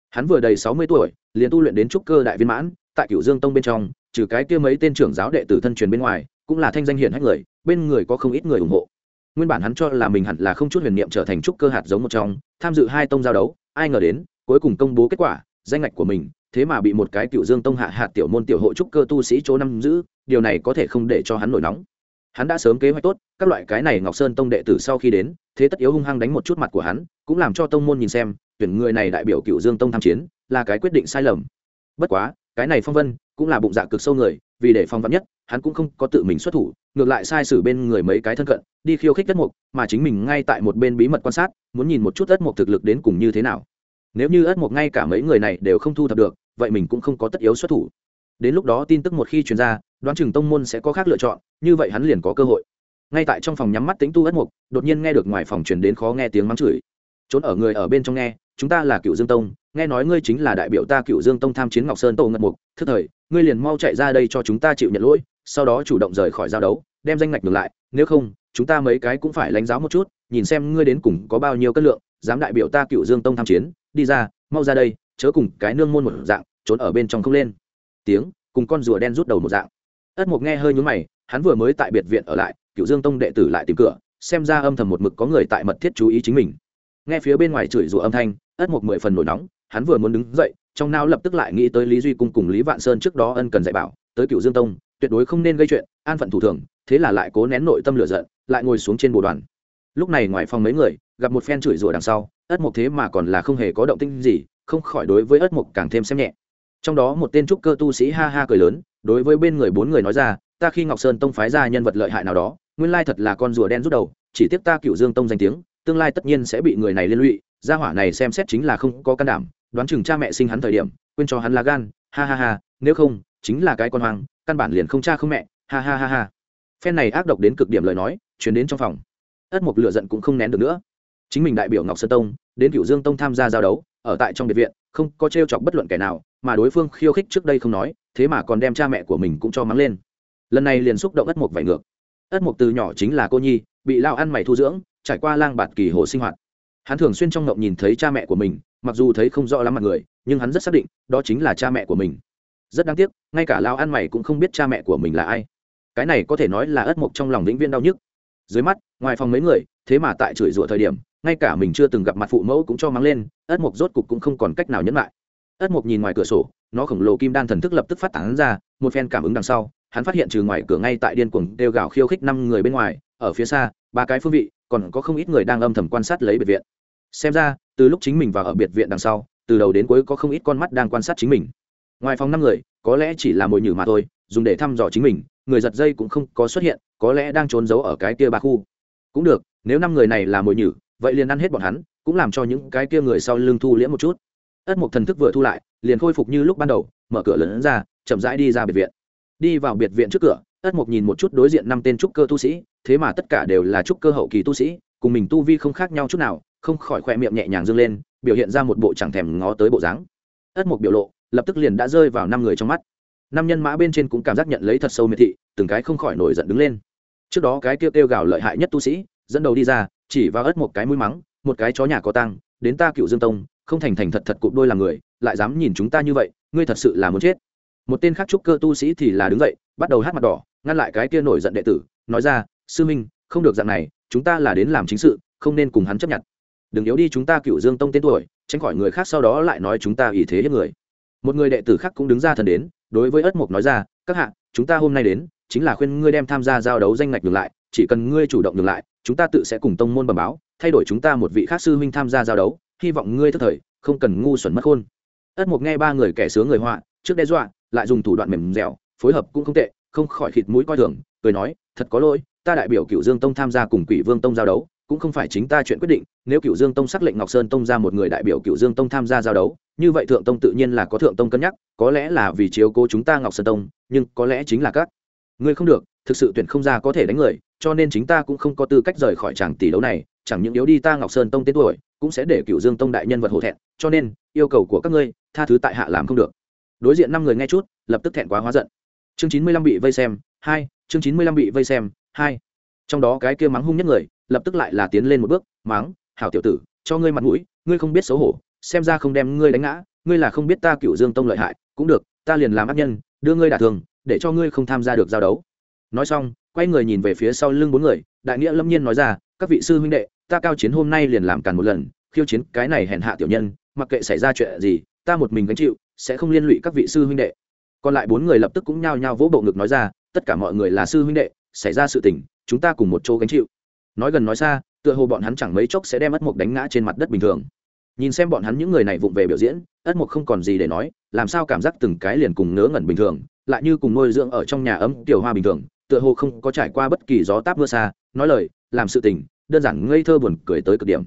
Hắn vừa đầy sáu mươi tuổi, liền tu luyện đến trúc cơ đại viên mãn, tại cựu dương tông bên trong, trừ cái kia mấy tên trưởng giáo đệ tử thân truyền bên ngoài, cũng là thanh danh hiển hách người, bên người có không ít người ủng hộ. Nguyên bản hắn cho là mình hẳn là không chút huyền niệm trở thành trúc cơ hạt giống một trong, tham dự hai tông giao đấu, ai ngờ đến, cuối cùng công bố kết quả, danh ngạch của mình thế mà bị một cái cựu dương tông hạ hạt tiểu môn tiểu hộ trúc cơ tu sĩ chỗ năm giữ, điều này có thể không để cho hắn nổi nóng. Hắn đã sớm kế hoạch tốt, các loại cái này ngọc sơn tông đệ tử sau khi đến, thế tất yếu hung hăng đánh một chút mặt của hắn, cũng làm cho tông môn nhìn xem, tuyển người này đại biểu cựu dương tông tham chiến, là cái quyết định sai lầm. Bất quá, cái này phong vân, cũng là bụng dạ cực sâu người, vì để phong vắn nhất, hắn cũng không có tự mình xuất thủ, ngược lại sai sử bên người mấy cái thân cận, đi khiêu khích đất mục, mà chính mình ngay tại một bên bí mật quan sát, muốn nhìn một chút đất mục thực lực đến cùng như thế nào. Nếu như ất mục ngay cả mấy người này đều không thu thập được vậy mình cũng không có tất yếu xuất thủ. Đến lúc đó tin tức một khi truyền ra, đoán chừng tông môn sẽ có khác lựa chọn, như vậy hắn liền có cơ hội. Ngay tại trong phòng nhắm mắt tính tu ất mục, đột nhiên nghe được ngoài phòng truyền đến khó nghe tiếng mắng chửi. Trốn ở người ở bên trong nghe, chúng ta là cựu dương tông, nghe nói ngươi chính là đại biểu ta cựu dương tông tham chiến ngọc sơn tổ ngật mục, thức thời, ngươi liền mau chạy ra đây cho chúng ta chịu nhận lỗi, sau đó chủ động rời khỏi giao đấu, đem danh ngạch ngược lại, nếu không, chúng ta mấy cái cũng phải lãnh giáo một chút, nhìn xem ngươi đến cùng có bao nhiêu cân lượng, dám đại biểu ta cựu dương tông tham chiến, đi ra, mau ra đây chớ cùng cái nương môn một dạng, trốn ở bên trong không lên. Tiếng, cùng con rùa đen rút đầu một dạng. Ất mục nghe hơi nhúng mày, hắn vừa mới tại biệt viện ở lại cựu dương tông đệ tử lại tìm cửa, xem ra âm thầm một mực có người tại mật thiết chú ý chính mình. Nghe phía bên ngoài chửi rủa âm thanh, ất mục mười phần nổi nóng, hắn vừa muốn đứng dậy, trong não lập tức lại nghĩ tới lý duy cung cùng lý vạn sơn trước đó ân cần dạy bảo, tới cựu dương tông, tuyệt đối không nên gây chuyện, an phận thủ thường, thế là lại cố nén nội tâm lửa giận, lại ngồi xuống trên bồ đoàn. Lúc này ngoài phòng mấy người, gặp một phen chửi rủa đằng sau, ất mục thế mà còn là không hề có động tinh gì không khỏi đối với ất mục càng thêm xem nhẹ. Trong đó một tên trúc cơ tu sĩ ha ha cười lớn, đối với bên người bốn người nói ra, ta khi ngọc sơn tông phái ra nhân vật lợi hại nào đó, nguyên lai thật là con rùa đen rút đầu, chỉ tiếp ta cựu dương tông danh tiếng, tương lai tất nhiên sẽ bị người này liên lụy, gia hỏa này xem xét chính là không có can đảm, đoán chừng cha mẹ sinh hắn thời điểm, quên cho hắn là gan, ha ha ha, nếu không, chính là cái con hoang, căn bản liền không cha không mẹ, ha ha ha ha. Phen này ác độc đến cực điểm lời nói chuyển đến trong phòng. Ất mục lựa giận cũng không nén được nữa. Chính mình đại biểu ngọc sơn tông, đến cựu dương tông tham gia giao đấu ở tại trong biệt viện, không có t r e o chọc bất luận kẻ nào, mà đối phương khiêu khích trước đây không nói, thế mà còn đem cha mẹ của mình cũng cho mắng lên. Lần này liền xúc động ất mục vải ngược. Ất mục từ nhỏ chính là cô nhi, bị lao ăn mày thu dưỡng, trải qua lang bạt kỳ hồ sinh hoạt. Hắn thường xuyên trong ngộng nhìn thấy cha mẹ của mình, mặc dù thấy không rõ lắm mặt người, nhưng hắn rất xác định, đó chính là cha mẹ của mình. Rất đáng tiếc, ngay cả lao ăn mày cũng không biết cha mẹ của mình là ai. Cái này có thể nói là ất mộc trong lòng vĩnh viên đau nhức. Dưới mắt, ngoài phòng mấy người, thế mà tại chửi rủa thời điểm ngay cả mình chưa từng gặp mặt phụ mẫu cũng cho mắng lên, ất mộc rốt cục cũng không còn cách nào nhẫn lại. Ất mộc nhìn ngoài cửa sổ, nó khổng lồ kim đan thần thức lập tức phát tán ra, một phen cảm ứng đằng sau, hắn phát hiện trừ ngoài cửa ngay tại điên cuồng đều gào khiêu khích năm người bên ngoài, ở phía xa, ba cái phương vị, còn có không ít người đang âm thầm quan sát lấy biệt viện. Xem ra, từ lúc chính mình vào ở biệt viện đằng sau, từ đầu đến cuối có không ít con mắt đang quan sát chính mình. Ngoài phòng năm người, có lẽ chỉ là mồi nhử mà thôi, dùng để thăm dò chính mình, người giật dây cũng không có xuất hiện, có lẽ đang trốn giấu ở cái kia ba khu. Cũng được, nếu năm người này là mồi nhử vậy liền ăn hết bọn hắn, cũng làm cho những cái kia người sau lưng thu liễm một chút. Ất mục thần thức vừa thu lại, liền khôi phục như lúc ban đầu, mở cửa lớn ra, chậm rãi đi ra biệt viện. Đi vào biệt viện trước cửa, ất mục nhìn một chút đối diện năm tên trúc cơ tu sĩ, thế mà tất cả đều là trúc cơ hậu kỳ tu sĩ, cùng mình tu vi không khác nhau chút nào, không khỏi khoe miệng nhẹ nhàng dâng lên, biểu hiện ra một bộ chẳng thèm ngó tới bộ dáng. Ất mục biểu lộ, lập tức liền đã rơi vào năm người trong mắt. Năm nhân mã bên trên cũng cảm giác nhận lấy thật sâu miệt thị, từng cái không khỏi nổi giận đứng lên. Trước đó cái kêu kêu gào lợi hại nhất tu sĩ, dẫn đầu đi ra chỉ vào ớt một cái mũi mắng, một cái chó nhà có tăng đến ta cựu dương tông, không thành thành thật thật cụp đôi làm người, lại dám nhìn chúng ta như vậy, ngươi thật sự là muốn chết. Một tên khác trúc cơ tu sĩ thì là đứng dậy, bắt đầu hát mặt đỏ, ngăn lại cái kia nổi giận đệ tử, nói ra, sư minh, không được dạng này, chúng ta là đến làm chính sự, không nên cùng hắn chấp nhận. Đừng yếu đi chúng ta cựu dương tông tên tuổi, tránh khỏi người khác sau đó lại nói chúng ta ý thế hết người. Một người đệ tử khác cũng đứng ra thần đến, đối với ất mục nói ra, các hạ, chúng ta hôm nay đến, chính là khuyên ngươi đem tham gia giao đấu danh ngạch ngược lại, chỉ cần ngươi chủ động ngược lại chúng ta tự sẽ cùng tông môn bẩm báo, thay đổi chúng ta một vị khác sư huynh tham gia giao đấu, hy vọng ngươi thứ thời, không cần ngu xuẩn mất khôn. Ất mục nghe ba người kẻ sướng người họa, trước đe dọa, lại dùng thủ đoạn mềm dẻo, phối hợp cũng không tệ, không khỏi khịt mũi coi thường, cười nói, thật có lỗi, ta đại biểu cựu dương tông tham gia cùng quỷ vương tông giao đấu, cũng không phải chính ta chuyện quyết định, nếu cựu dương tông xác lệnh ngọc sơn tông ra một người đại biểu cựu dương tông tham gia giao đấu, như vậy thượng tông tự nhiên là có thượng tông cân nhắc, có lẽ là vì chiếu cố chúng ta ngọc sơn tông, nhưng có lẽ chính là các. Ngươi không được thực sự tuyển không ra có thể đánh người, cho nên chính ta cũng không có tư cách rời khỏi tràng tỷ đấu này, chẳng những yếu đi ta ngọc sơn tông tên tuổi, cũng sẽ để cựu dương tông đại nhân vật hổ thẹn, cho nên, yêu cầu của các ngươi, tha thứ tại hạ làm không được. Đối diện năm người nghe chút, lập tức thẹn quá hóa giận. Chương chín mươi lăm bị vây xem, hai, chương chín mươi lăm bị vây xem, hai. Trong đó cái kia mắng hung nhất người, lập tức lại là tiến lên một bước, mắng, hảo tiểu tử, cho ngươi mặt mũi, ngươi không biết xấu hổ, xem ra không đem ngươi đánh ngã, ngươi là không biết ta cựu dương tông lợi hại, cũng được, ta liền làm ác nhân, đưa ngươi đả thường, để cho ngươi không tham gia được giao đấu nói xong, quay người nhìn về phía sau lưng bốn người, đại nghĩa lâm nhiên nói ra, các vị sư huynh đệ, ta cao chiến hôm nay liền làm càn một lần, khiêu chiến cái này hèn hạ tiểu nhân, mặc kệ xảy ra chuyện gì, ta một mình gánh chịu, sẽ không liên lụy các vị sư huynh đệ. Còn lại bốn người lập tức cũng nhao nhao vỗ bộ ngực nói ra, tất cả mọi người là sư huynh đệ, xảy ra sự tình, chúng ta cùng một chỗ gánh chịu. Nói gần nói xa, tựa hồ bọn hắn chẳng mấy chốc sẽ đem ất mục đánh ngã trên mặt đất bình thường. Nhìn xem bọn hắn những người này vụng về biểu diễn, ất mục không còn gì để nói, làm sao cảm giác từng cái liền cùng ngớ ngẩn bình thường, lại như cùng nuôi dưỡng ở trong nhà ấm tiểu hoa bình thường tựa hồ không có trải qua bất kỳ gió táp mưa xa, nói lời, làm sự tình, đơn giản ngây thơ buồn cười tới cực điểm.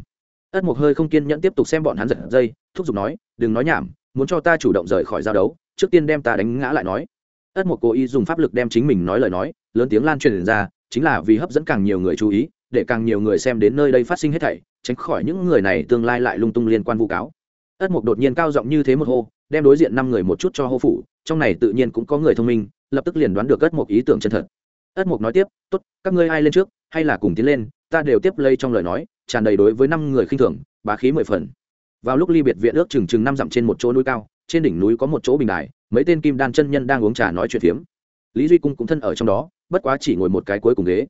Ất mục hơi không kiên nhẫn tiếp tục xem bọn hắn giật dây, thúc giục nói, đừng nói nhảm, muốn cho ta chủ động rời khỏi giao đấu, trước tiên đem ta đánh ngã lại nói. Ất mục cố ý dùng pháp lực đem chính mình nói lời nói, lớn tiếng lan truyền ra, chính là vì hấp dẫn càng nhiều người chú ý, để càng nhiều người xem đến nơi đây phát sinh hết thảy, tránh khỏi những người này tương lai lại lung tung liên quan vu cáo. Ất mục đột nhiên cao giọng như thế một hô, đem đối diện năm người một chút cho hô phủ, trong này tự nhiên cũng có người thông minh, lập tức liền đoán được ất mục ý tưởng chân thật ất mục nói tiếp, tốt, các ngươi ai lên trước, hay là cùng tiến lên, ta đều tiếp lây trong lời nói, tràn đầy đối với năm người khinh thường, bá khí mười phần. Vào lúc ly biệt viện ước chừng chừng năm dặm trên một chỗ núi cao, trên đỉnh núi có một chỗ bình đài, mấy tên kim đan chân nhân đang uống trà nói chuyện phiếm. Lý duy cung cũng thân ở trong đó, bất quá chỉ ngồi một cái cuối cùng ghế.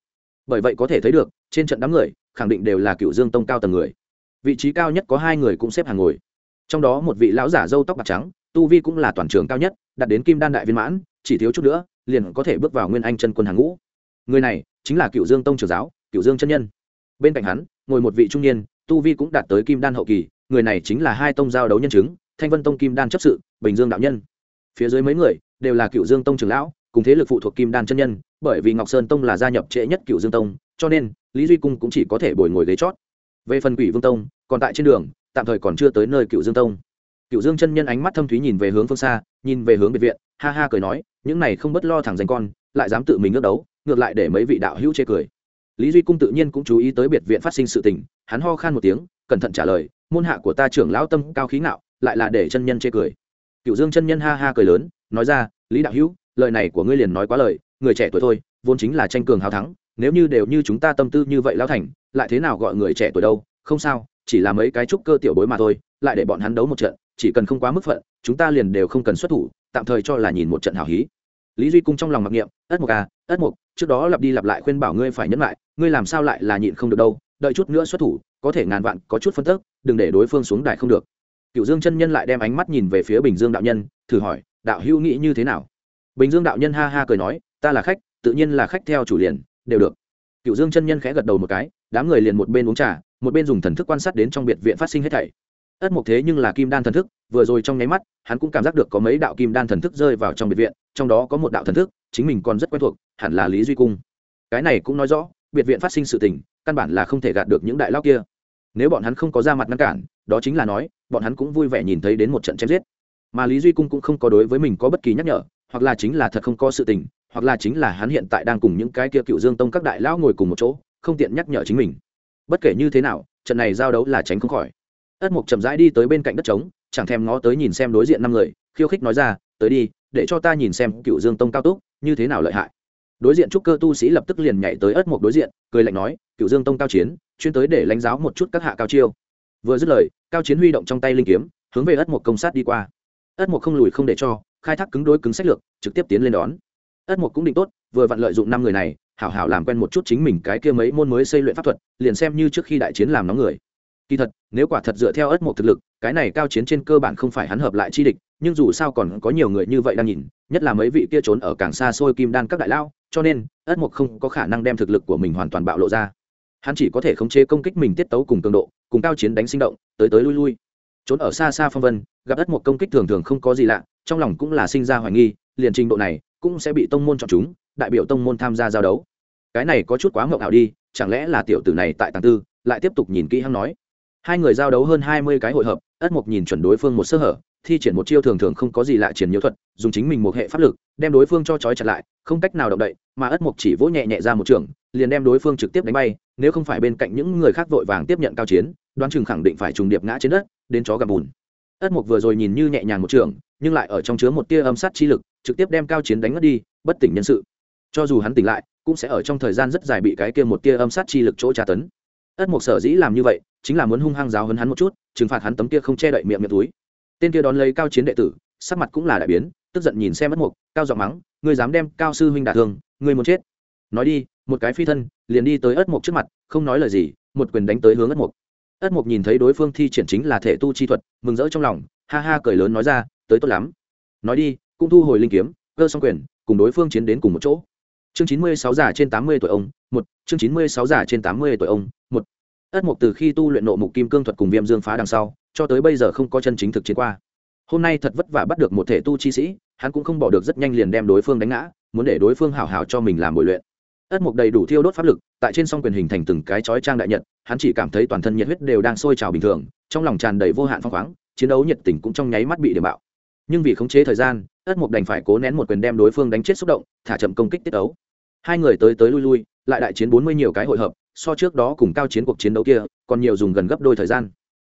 Bởi vậy có thể thấy được, trên trận đám người, khẳng định đều là cựu dương tông cao tầng người. Vị trí cao nhất có hai người cũng xếp hàng ngồi. Trong đó một vị lão giả râu tóc bạc trắng, tu vi cũng là toàn trường cao nhất, đạt đến kim đan đại viên mãn, chỉ thiếu chút nữa liền có thể bước vào nguyên anh chân quân hàng ngũ. Người này chính là cựu dương tông trưởng giáo, cựu dương chân nhân. Bên cạnh hắn, ngồi một vị trung niên, tu vi cũng đạt tới kim đan hậu kỳ, người này chính là hai tông giao đấu nhân chứng, thanh vân tông kim đan chấp sự, bình dương đạo nhân. Phía dưới mấy người đều là cựu dương tông trưởng lão, cùng thế lực phụ thuộc kim đan chân nhân, bởi vì ngọc sơn tông là gia nhập trễ nhất cựu dương tông, cho nên lý duy cung cũng chỉ có thể bồi ngồi ghế chót. Về phần quỷ vương tông, còn tại trên đường, tạm thời còn chưa tới nơi cựu dương tông. Cựu dương chân nhân ánh mắt thâm thúy nhìn về hướng phương xa, nhìn về hướng biệt viện, ha ha cười nói những này không bất lo thẳng danh con, lại dám tự mình ước đấu, ngược lại để mấy vị đạo hữu chê cười. Lý duy cung tự nhiên cũng chú ý tới biệt viện phát sinh sự tình, hắn ho khan một tiếng, cẩn thận trả lời, môn hạ của ta trưởng lão tâm cao khí ngạo, lại là để chân nhân chê cười. Cựu dương chân nhân ha ha cười lớn, nói ra, lý đạo hữu, lời này của ngươi liền nói quá lời, người trẻ tuổi thôi, vốn chính là tranh cường hào thắng, nếu như đều như chúng ta tâm tư như vậy lao thành, lại thế nào gọi người trẻ tuổi đâu, không sao, chỉ là mấy cái trúc cơ tiểu bối mà thôi, lại để bọn hắn đấu một trận, chỉ cần không quá mức phận, chúng ta liền đều không cần xuất thủ, tạm thời cho là nhìn một trận hào hí lý duy cung trong lòng mặc niệm, ất mục à ất mục trước đó lặp đi lặp lại khuyên bảo ngươi phải nhấn lại, ngươi làm sao lại là nhịn không được đâu, đợi chút nữa xuất thủ, có thể ngàn vạn, có chút phân tức, đừng để đối phương xuống đài không được. Cựu dương chân nhân lại đem ánh mắt nhìn về phía bình dương đạo nhân, thử hỏi, đạo hữu nghĩ như thế nào? Bình dương đạo nhân ha ha cười nói, ta là khách, tự nhiên là khách theo chủ liền, đều được. Cựu dương chân nhân khẽ gật đầu một cái, đám người liền một bên uống trà, một bên dùng thần thức quan sát đến trong biệt viện phát sinh hết thảy ất mục thế nhưng là kim đan thần thức, vừa rồi trong nháy mắt, hắn cũng cảm giác được có mấy đạo kim đan thần thức rơi vào trong biệt viện, trong đó có một đạo thần thức, chính mình còn rất quen thuộc, hẳn là lý duy cung. Cái này cũng nói rõ, biệt viện phát sinh sự tình, căn bản là không thể gạt được những đại lao kia. Nếu bọn hắn không có ra mặt ngăn cản, đó chính là nói, bọn hắn cũng vui vẻ nhìn thấy đến một trận chém giết. Mà lý duy cung cũng không có đối với mình có bất kỳ nhắc nhở, hoặc là chính là thật không có sự tình, hoặc là chính là hắn hiện tại đang cùng những cái kia cựu dương tông các đại lão ngồi cùng một chỗ, không tiện nhắc nhở chính mình. Bất kể như thế nào, trận này giao đấu là tránh không khỏi ất mục chậm rãi đi tới bên cạnh đất trống, chẳng thèm ngó tới nhìn xem đối diện năm người, khiêu khích nói ra, tới đi, để cho ta nhìn xem cựu dương tông cao túc, như thế nào lợi hại. Đối diện trúc cơ tu sĩ lập tức liền nhảy tới ất mục đối diện, cười lạnh nói, cựu dương tông cao chiến, chuyên tới để lãnh giáo một chút các hạ cao chiêu. Vừa dứt lời, cao chiến huy động trong tay linh kiếm, hướng về ất mục công sát đi qua. Ất mục không lùi không để cho, khai thác cứng đối cứng sách lược, trực tiếp tiến lên đón. Ất mục cũng định tốt, vừa vặn lợi dụng năm người này, hảo hảo làm quen một chút chính mình cái kia mấy môn mới xây luyện pháp thuật, liền xem như trước khi đại chiến làm nóng người kỳ thật, nếu quả thật dựa theo ất một thực lực, cái này cao chiến trên cơ bản không phải hắn hợp lại chi địch, nhưng dù sao còn có nhiều người như vậy đang nhìn, nhất là mấy vị kia trốn ở càng xa xôi kim đan các đại lao, cho nên ất một không có khả năng đem thực lực của mình hoàn toàn bạo lộ ra. Hắn chỉ có thể khống chế công kích mình tiết tấu cùng cường độ, cùng cao chiến đánh sinh động, tới tới lui lui. Trốn ở xa xa phong vân, gặp ất một công kích thường thường không có gì lạ, trong lòng cũng là sinh ra hoài nghi, liền trình độ này cũng sẽ bị tông môn chọn chúng, đại biểu tông môn tham gia giao đấu. Cái này có chút quá ngộng ảo đi, chẳng lẽ là tiểu tử này tại tàng tư, lại tiếp tục nhìn kỹ hắn nói hai người giao đấu hơn hai mươi cái hội hợp, ất Mục nhìn chuẩn đối phương một sơ hở, thi triển một chiêu thường thường không có gì lạ triển nhiễu thuật, dùng chính mình một hệ pháp lực, đem đối phương cho trói chặt lại, không cách nào động đậy, mà ất Mục chỉ vỗ nhẹ nhẹ ra một trường, liền đem đối phương trực tiếp đánh bay, nếu không phải bên cạnh những người khác vội vàng tiếp nhận cao chiến, đoán chừng khẳng định phải trùng điệp ngã trên đất, đến chó gặp bùn. Ất Mục vừa rồi nhìn như nhẹ nhàng một trường, nhưng lại ở trong chứa một tia âm sát chi lực, trực tiếp đem cao chiến đánh mất đi, bất tỉnh nhân sự. Cho dù hắn tỉnh lại, cũng sẽ ở trong thời gian rất dài bị cái kia một tia âm sát chi lực chỗ tra tấn ất Mục sở dĩ làm như vậy chính là muốn hung hăng giáo hấn hắn một chút trừng phạt hắn tấm kia không che đậy miệng miệng túi. Tên kia đón lấy cao chiến đệ tử sắc mặt cũng là đại biến tức giận nhìn xem ất Mục, cao giọng mắng ngươi dám đem cao sư huynh đả thương ngươi muốn chết. Nói đi một cái phi thân liền đi tới ất Mục trước mặt không nói lời gì một quyền đánh tới hướng ất Mục. ất Mục nhìn thấy đối phương thi triển chính là thể tu chi thuật mừng rỡ trong lòng ha ha cười lớn nói ra tới tốt lắm. Nói đi cũng thu hồi linh kiếm cơ xong quyền cùng đối phương chiến đến cùng một chỗ chương chín mươi sáu già trên tám mươi tuổi ông, một. Chương chín mươi sáu già trên tám mươi tuổi ông, một. Ất mộc từ khi tu luyện nộ mục kim cương thuật cùng viêm dương phá đằng sau, cho tới bây giờ không có chân chính thực chiến qua. Hôm nay thật vất vả bắt được một thể tu chi sĩ, hắn cũng không bỏ được rất nhanh liền đem đối phương đánh ngã, muốn để đối phương hào hào cho mình làm bồi luyện. Ất mục đầy đủ thiêu đốt pháp lực, tại trên song quyền hình thành từng cái chói trang đại nhật, hắn chỉ cảm thấy toàn thân nhiệt huyết đều đang sôi trào bình thường, trong lòng tràn đầy vô hạn phong khoáng, chiến đấu nhiệt tình cũng trong nháy mắt bị điểm bạo nhưng vì khống chế thời gian, ất mục đành phải cố nén một quyền đem đối phương đánh chết xúc động, thả chậm công kích tiết ấu hai người tới tới lui lui, lại đại chiến bốn mươi nhiều cái hội hợp, so trước đó cùng cao chiến cuộc chiến đấu kia, còn nhiều dùng gần gấp đôi thời gian.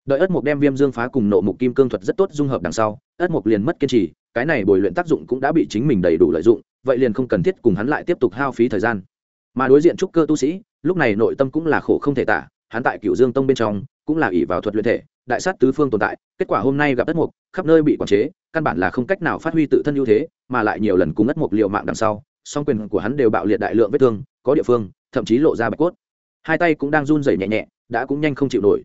Đợi ất mục đem viêm dương phá cùng nộ mục kim cương thuật rất tốt dung hợp đằng sau, ất mục liền mất kiên trì, cái này bồi luyện tác dụng cũng đã bị chính mình đầy đủ lợi dụng, vậy liền không cần thiết cùng hắn lại tiếp tục hao phí thời gian. Mà đối diện trúc cơ tu sĩ, lúc này nội tâm cũng là khổ không thể tả, hắn tại cựu dương tông bên trong, cũng là ỷ vào thuật luyện thể đại sát tứ phương tồn tại, kết quả hôm nay gặp đất mục, khắp nơi bị quản chế, căn bản là không cách nào phát huy tự thân ưu thế, mà lại nhiều lần cùng đất mục liều mạng đằng sau, song quyền của hắn đều bạo liệt đại lượng vết thương, có địa phương, thậm chí lộ ra bạch cốt. Hai tay cũng đang run rẩy nhẹ nhẹ, đã cũng nhanh không chịu nổi.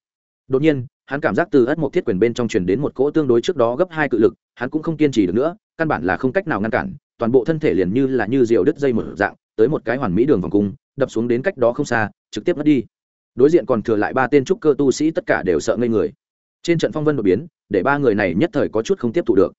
Đột nhiên, hắn cảm giác từ ất mộc thiết quyền bên trong truyền đến một cỗ tương đối trước đó gấp hai cự lực, hắn cũng không kiên trì được nữa, căn bản là không cách nào ngăn cản, toàn bộ thân thể liền như là như diều đứt dây một dạng, tới một cái hoàn mỹ đường vòng cung, đập xuống đến cách đó không xa, trực tiếp mất đi. Đối diện còn thừa lại ba tên trúc cơ tu sĩ tất cả đều sợ ngây người trên trận phong vân đột biến, để ba người này nhất thời có chút không tiếp thụ được.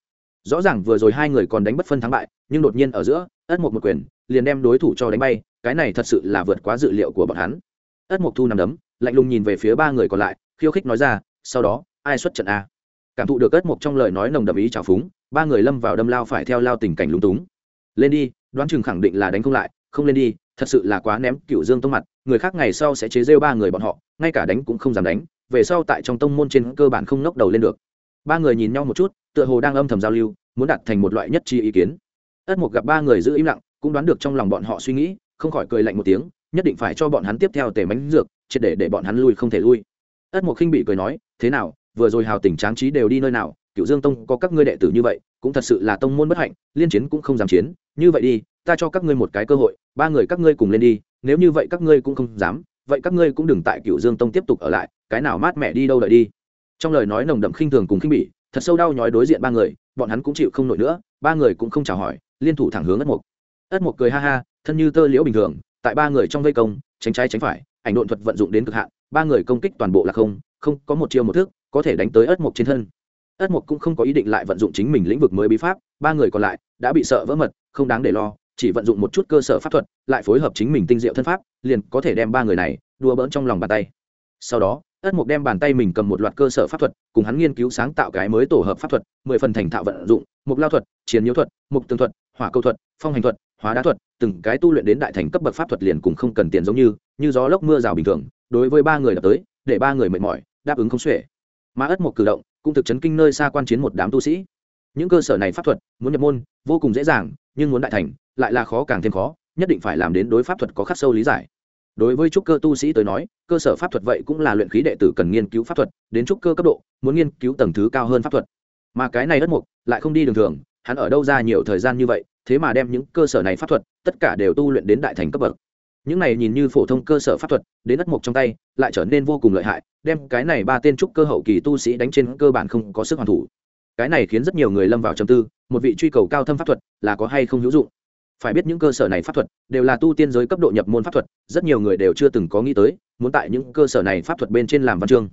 Rõ ràng vừa rồi hai người còn đánh bất phân thắng bại, nhưng đột nhiên ở giữa, ất mục một quyền, liền đem đối thủ cho đánh bay, cái này thật sự là vượt quá dự liệu của bọn hắn. Ất mục thu nằm đấm, lạnh lùng nhìn về phía ba người còn lại, khiêu khích nói ra, sau đó, ai xuất trận a? Cảm thụ được ất mục trong lời nói nồng đậm ý trào phúng, ba người lâm vào đâm lao phải theo lao tình cảnh lúng túng. Lên đi, đoán chừng khẳng định là đánh không lại, không lên đi, thật sự là quá ném cựu dương tông mặt, người khác ngày sau sẽ chế rêu ba người bọn họ, ngay cả đánh cũng không dám đánh về sau tại trong tông môn trên cơ bản không ngóc đầu lên được. Ba người nhìn nhau một chút, tựa hồ đang âm thầm giao lưu, muốn đạt thành một loại nhất trí ý kiến. Ất mục gặp ba người giữ im lặng, cũng đoán được trong lòng bọn họ suy nghĩ, không khỏi cười lạnh một tiếng, nhất định phải cho bọn hắn tiếp theo tề mánh dược, triệt để để bọn hắn lui không thể lui. Ất mục khinh bị cười nói, thế nào, vừa rồi hào tình tráng trí đều đi nơi nào cựu dương tông có các ngươi đệ tử như vậy, cũng thật sự là tông môn bất hạnh, liên chiến cũng không dám chiến, như vậy đi, ta cho các ngươi một cái cơ hội, ba người các ngươi cùng lên đi, nếu như vậy các ngươi cũng không dám, vậy các ngươi cũng đừng tại cựu dương tông tiếp tục ở lại cái nào mát mẹ đi đâu đợi đi. Trong lời nói nồng đậm khinh thường cùng khinh bỉ, thật sâu đau nhói đối diện ba người, bọn hắn cũng chịu không nổi nữa, ba người cũng không chào hỏi, liên thủ thẳng hướng ất mục. Ất mục cười ha ha, thân như tơ liễu bình thường, tại ba người trong vây công, tránh trái tránh phải, ảnh độn thuật vận dụng đến cực hạn, ba người công kích toàn bộ là không không có một chiêu một thước có thể đánh tới ất mục trên thân. Ất mục cũng không có ý định lại vận dụng chính mình lĩnh vực mới bí pháp, ba người còn lại đã bị sợ vỡ mật, không đáng để lo, chỉ vận dụng một chút cơ sở pháp thuật, lại phối hợp chính mình tinh diệu thân pháp, liền có thể đem ba người này đua bỡn trong lòng bàn tay. Sau đó ất mục đem bàn tay mình cầm một loạt cơ sở pháp thuật, cùng hắn nghiên cứu sáng tạo cái mới tổ hợp pháp thuật, mười phần thành thạo vận dụng, mục lao thuật chiến nhiễu thuật, mục tương thuật, hỏa câu thuật, phong hành thuật, hóa đá thuật, từng cái tu luyện đến đại thành cấp bậc pháp thuật liền cùng không cần tiền giống như như gió lốc mưa rào bình thường, đối với ba người đập tới, để ba người mệt mỏi, đáp ứng không xuể. Mà ất Mục cử động, cũng thực chấn kinh nơi xa quan chiến một đám tu sĩ. Những cơ sở này pháp thuật, muốn nhập môn, vô cùng dễ dàng, nhưng muốn đại thành, lại là khó càng thêm khó, nhất định phải làm đến đối pháp thuật có khắc sâu lý giải đối với trúc cơ tu sĩ tới nói, cơ sở pháp thuật vậy cũng là luyện khí đệ tử cần nghiên cứu pháp thuật, đến trúc cơ cấp độ, muốn nghiên cứu tầng thứ cao hơn pháp thuật. Mà cái này đất mục lại không đi đường thường, hắn ở đâu ra nhiều thời gian như vậy, thế mà đem những cơ sở này pháp thuật, tất cả đều tu luyện đến đại thành cấp bậc. Những này nhìn như phổ thông cơ sở pháp thuật, đến đất mục trong tay, lại trở nên vô cùng lợi hại, đem cái này ba tên trúc cơ hậu kỳ tu sĩ đánh trên cơ bản không có sức hoàn thủ. Cái này khiến rất nhiều người lâm vào trầm tư, một vị truy cầu cao thâm pháp thuật là có hay không hữu dụng phải biết những cơ sở này pháp thuật đều là tu tiên giới cấp độ nhập môn pháp thuật, rất nhiều người đều chưa từng có nghĩ tới, muốn tại những cơ sở này pháp thuật bên trên làm văn chương.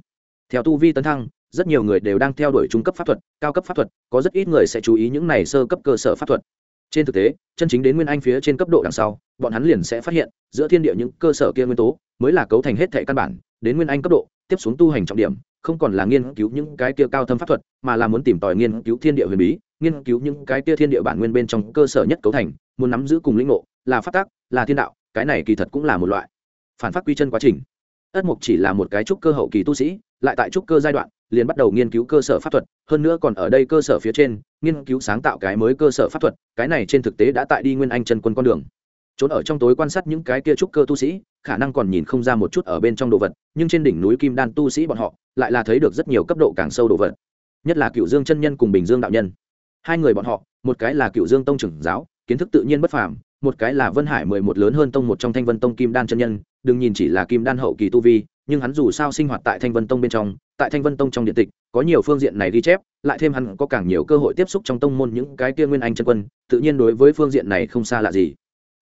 Theo tu vi tấn thăng, rất nhiều người đều đang theo đuổi trung cấp pháp thuật, cao cấp pháp thuật, có rất ít người sẽ chú ý những này sơ cấp cơ sở pháp thuật. Trên thực tế, chân chính đến nguyên anh phía trên cấp độ đằng sau, bọn hắn liền sẽ phát hiện, giữa thiên địa những cơ sở kia nguyên tố mới là cấu thành hết thể căn bản, đến nguyên anh cấp độ, tiếp xuống tu hành trọng điểm, không còn là nghiên cứu những cái kia cao thâm pháp thuật, mà là muốn tìm tòi nghiên cứu thiên địa huyền bí nghiên cứu những cái kia thiên địa bản nguyên bên trong cơ sở nhất cấu thành, muốn nắm giữ cùng lĩnh ngộ, là phát tác là thiên đạo, cái này kỳ thật cũng là một loại phản phát quy chân quá trình. Ất mục chỉ là một cái trúc cơ hậu kỳ tu sĩ, lại tại trúc cơ giai đoạn, liền bắt đầu nghiên cứu cơ sở pháp thuật, hơn nữa còn ở đây cơ sở phía trên, nghiên cứu sáng tạo cái mới cơ sở pháp thuật, cái này trên thực tế đã tại đi nguyên anh chân quân con đường. Trốn ở trong tối quan sát những cái kia trúc cơ tu sĩ, khả năng còn nhìn không ra một chút ở bên trong đồ vật, nhưng trên đỉnh núi kim đan tu sĩ bọn họ, lại là thấy được rất nhiều cấp độ càng sâu đồ vật. Nhất là cựu dương chân nhân cùng bình dương đạo nhân hai người bọn họ, một cái là cựu dương tông trưởng giáo, kiến thức tự nhiên bất phàm, một cái là vân hải mười một lớn hơn tông một trong thanh vân tông kim đan chân nhân, đừng nhìn chỉ là kim đan hậu kỳ tu vi, nhưng hắn dù sao sinh hoạt tại thanh vân tông bên trong, tại thanh vân tông trong điện tịch, có nhiều phương diện này ghi chép, lại thêm hắn có càng nhiều cơ hội tiếp xúc trong tông môn những cái kia nguyên anh chân quân, tự nhiên đối với phương diện này không xa lạ gì.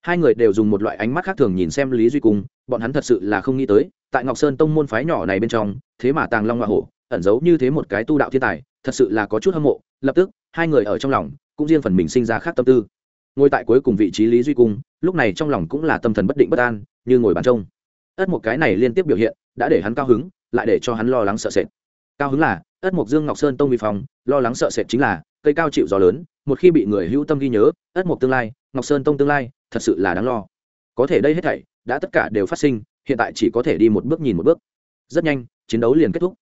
Hai người đều dùng một loại ánh mắt khác thường nhìn xem lý duy cung, bọn hắn thật sự là không nghĩ tới, tại ngọc sơn tông môn phái nhỏ này bên trong, thế mà tàng long hoa hổ, ẩn giấu như thế một cái tu đạo thiên tài, thật sự là có chút hâm mộ, lập tức hai người ở trong lòng, cũng riêng phần mình sinh ra khác tâm tư. Ngồi tại cuối cùng vị trí lý duy cung, lúc này trong lòng cũng là tâm thần bất định bất an, như ngồi bàn trông. Ất một cái này liên tiếp biểu hiện, đã để hắn cao hứng, lại để cho hắn lo lắng sợ sệt. Cao hứng là, ất mục dương ngọc sơn tông vi phong, lo lắng sợ sệt chính là, cây cao chịu gió lớn, một khi bị người hữu tâm ghi nhớ, ất mục tương lai, ngọc sơn tông tương lai, thật sự là đáng lo. Có thể đây hết thảy, đã tất cả đều phát sinh, hiện tại chỉ có thể đi một bước nhìn một bước. Rất nhanh, chiến đấu liền kết thúc.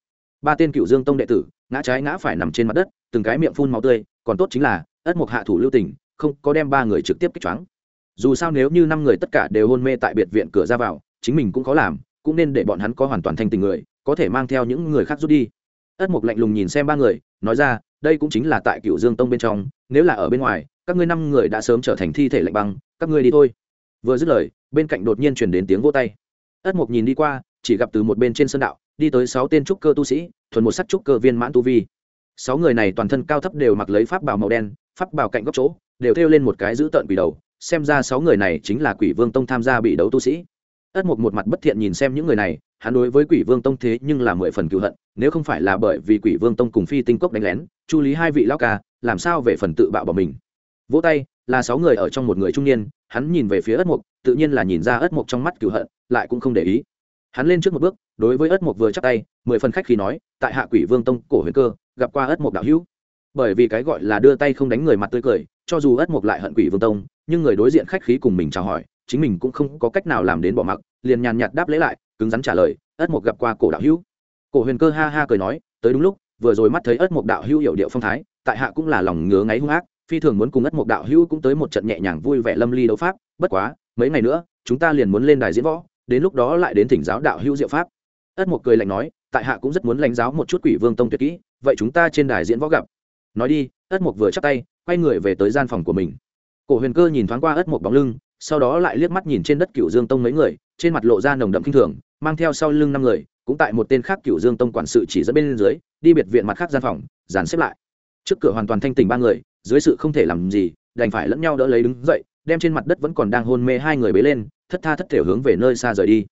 Ba tên cựu dương tông đệ tử, ngã trái ngã phải nằm trên mặt đất từng cái miệng phun máu tươi, còn tốt chính là, ất mục hạ thủ lưu tình, không có đem ba người trực tiếp kích choáng. Dù sao nếu như năm người tất cả đều hôn mê tại biệt viện cửa ra vào, chính mình cũng khó làm, cũng nên để bọn hắn có hoàn toàn thanh tình người, có thể mang theo những người khác rút đi. Ất mục lạnh lùng nhìn xem ba người, nói ra, đây cũng chính là tại cựu dương tông bên trong, nếu là ở bên ngoài, các ngươi năm người đã sớm trở thành thi thể lạnh băng, các ngươi đi thôi. Vừa dứt lời, bên cạnh đột nhiên chuyển đến tiếng vô tay. Ất mục nhìn đi qua, chỉ gặp từ một bên trên sân đạo, đi tới sáu tên trúc cơ tu sĩ, thuần một sắc trúc cơ viên mãn tu vi sáu người này toàn thân cao thấp đều mặc lấy pháp bào màu đen, pháp bào cạnh góc chỗ, đều thêu lên một cái giữ tợn quỷ đầu, xem ra sáu người này chính là quỷ vương tông tham gia bị đấu tu sĩ. Ất mục một mặt bất thiện nhìn xem những người này, hắn đối với quỷ vương tông thế nhưng là mười phần cựu hận, nếu không phải là bởi vì quỷ vương tông cùng phi tinh cốc đánh lén, chu lý hai vị lao ca, làm sao về phần tự bạo bỏ mình? Vỗ tay, là sáu người ở trong một người trung niên, hắn nhìn về phía ất mục, tự nhiên là nhìn ra ất mục trong mắt cựu hận, lại cũng không để ý. Hắn lên trước một bước, đối với ất mục vừa chắc tay, mười phần khách khi nói, tại hạ quỷ vương tông cổ huyền cơ gặp qua ất mục đạo hữu. Bởi vì cái gọi là đưa tay không đánh người mặt tươi cười, cho dù ất mục lại hận quỷ vương tông, nhưng người đối diện khách khí cùng mình chào hỏi, chính mình cũng không có cách nào làm đến bỏ mặc, liền nhàn nhạt đáp lễ lại, cứng rắn trả lời, ất mục gặp qua cổ đạo hữu. Cổ huyền cơ ha ha cười nói, tới đúng lúc, vừa rồi mắt thấy ất mục đạo hữu hiểu điệu phong thái, tại hạ cũng là lòng ngứa ngáy hung ác, phi thường muốn cùng ất mục đạo hữu cũng tới một trận nhẹ nhàng vui vẻ lâm ly đấu pháp, bất quá, mấy ngày nữa, chúng ta liền muốn lên đài diễn võ, đến lúc đó lại đến thỉnh giáo đạo hữu diệu pháp. Ất mục cười lạnh nói, tại hạ cũng rất muốn lãnh giáo một chút quỷ vương tông tuyệt kỹ vậy chúng ta trên đài diễn võ gặp. Nói đi, ất mục vừa chắc tay, quay người về tới gian phòng của mình. Cổ huyền cơ nhìn thoáng qua ất mục bóng lưng, sau đó lại liếc mắt nhìn trên đất cựu dương tông mấy người, trên mặt lộ ra nồng đậm kinh thường, mang theo sau lưng năm người, cũng tại một tên khác cựu dương tông quản sự chỉ dẫn bên dưới, đi biệt viện mặt khác gian phòng, dàn xếp lại. Trước cửa hoàn toàn thanh tình ba người, dưới sự không thể làm gì, đành phải lẫn nhau đỡ lấy đứng dậy, đem trên mặt đất vẫn còn đang hôn mê hai người bế lên, thất tha thất thể hướng về nơi xa rời đi.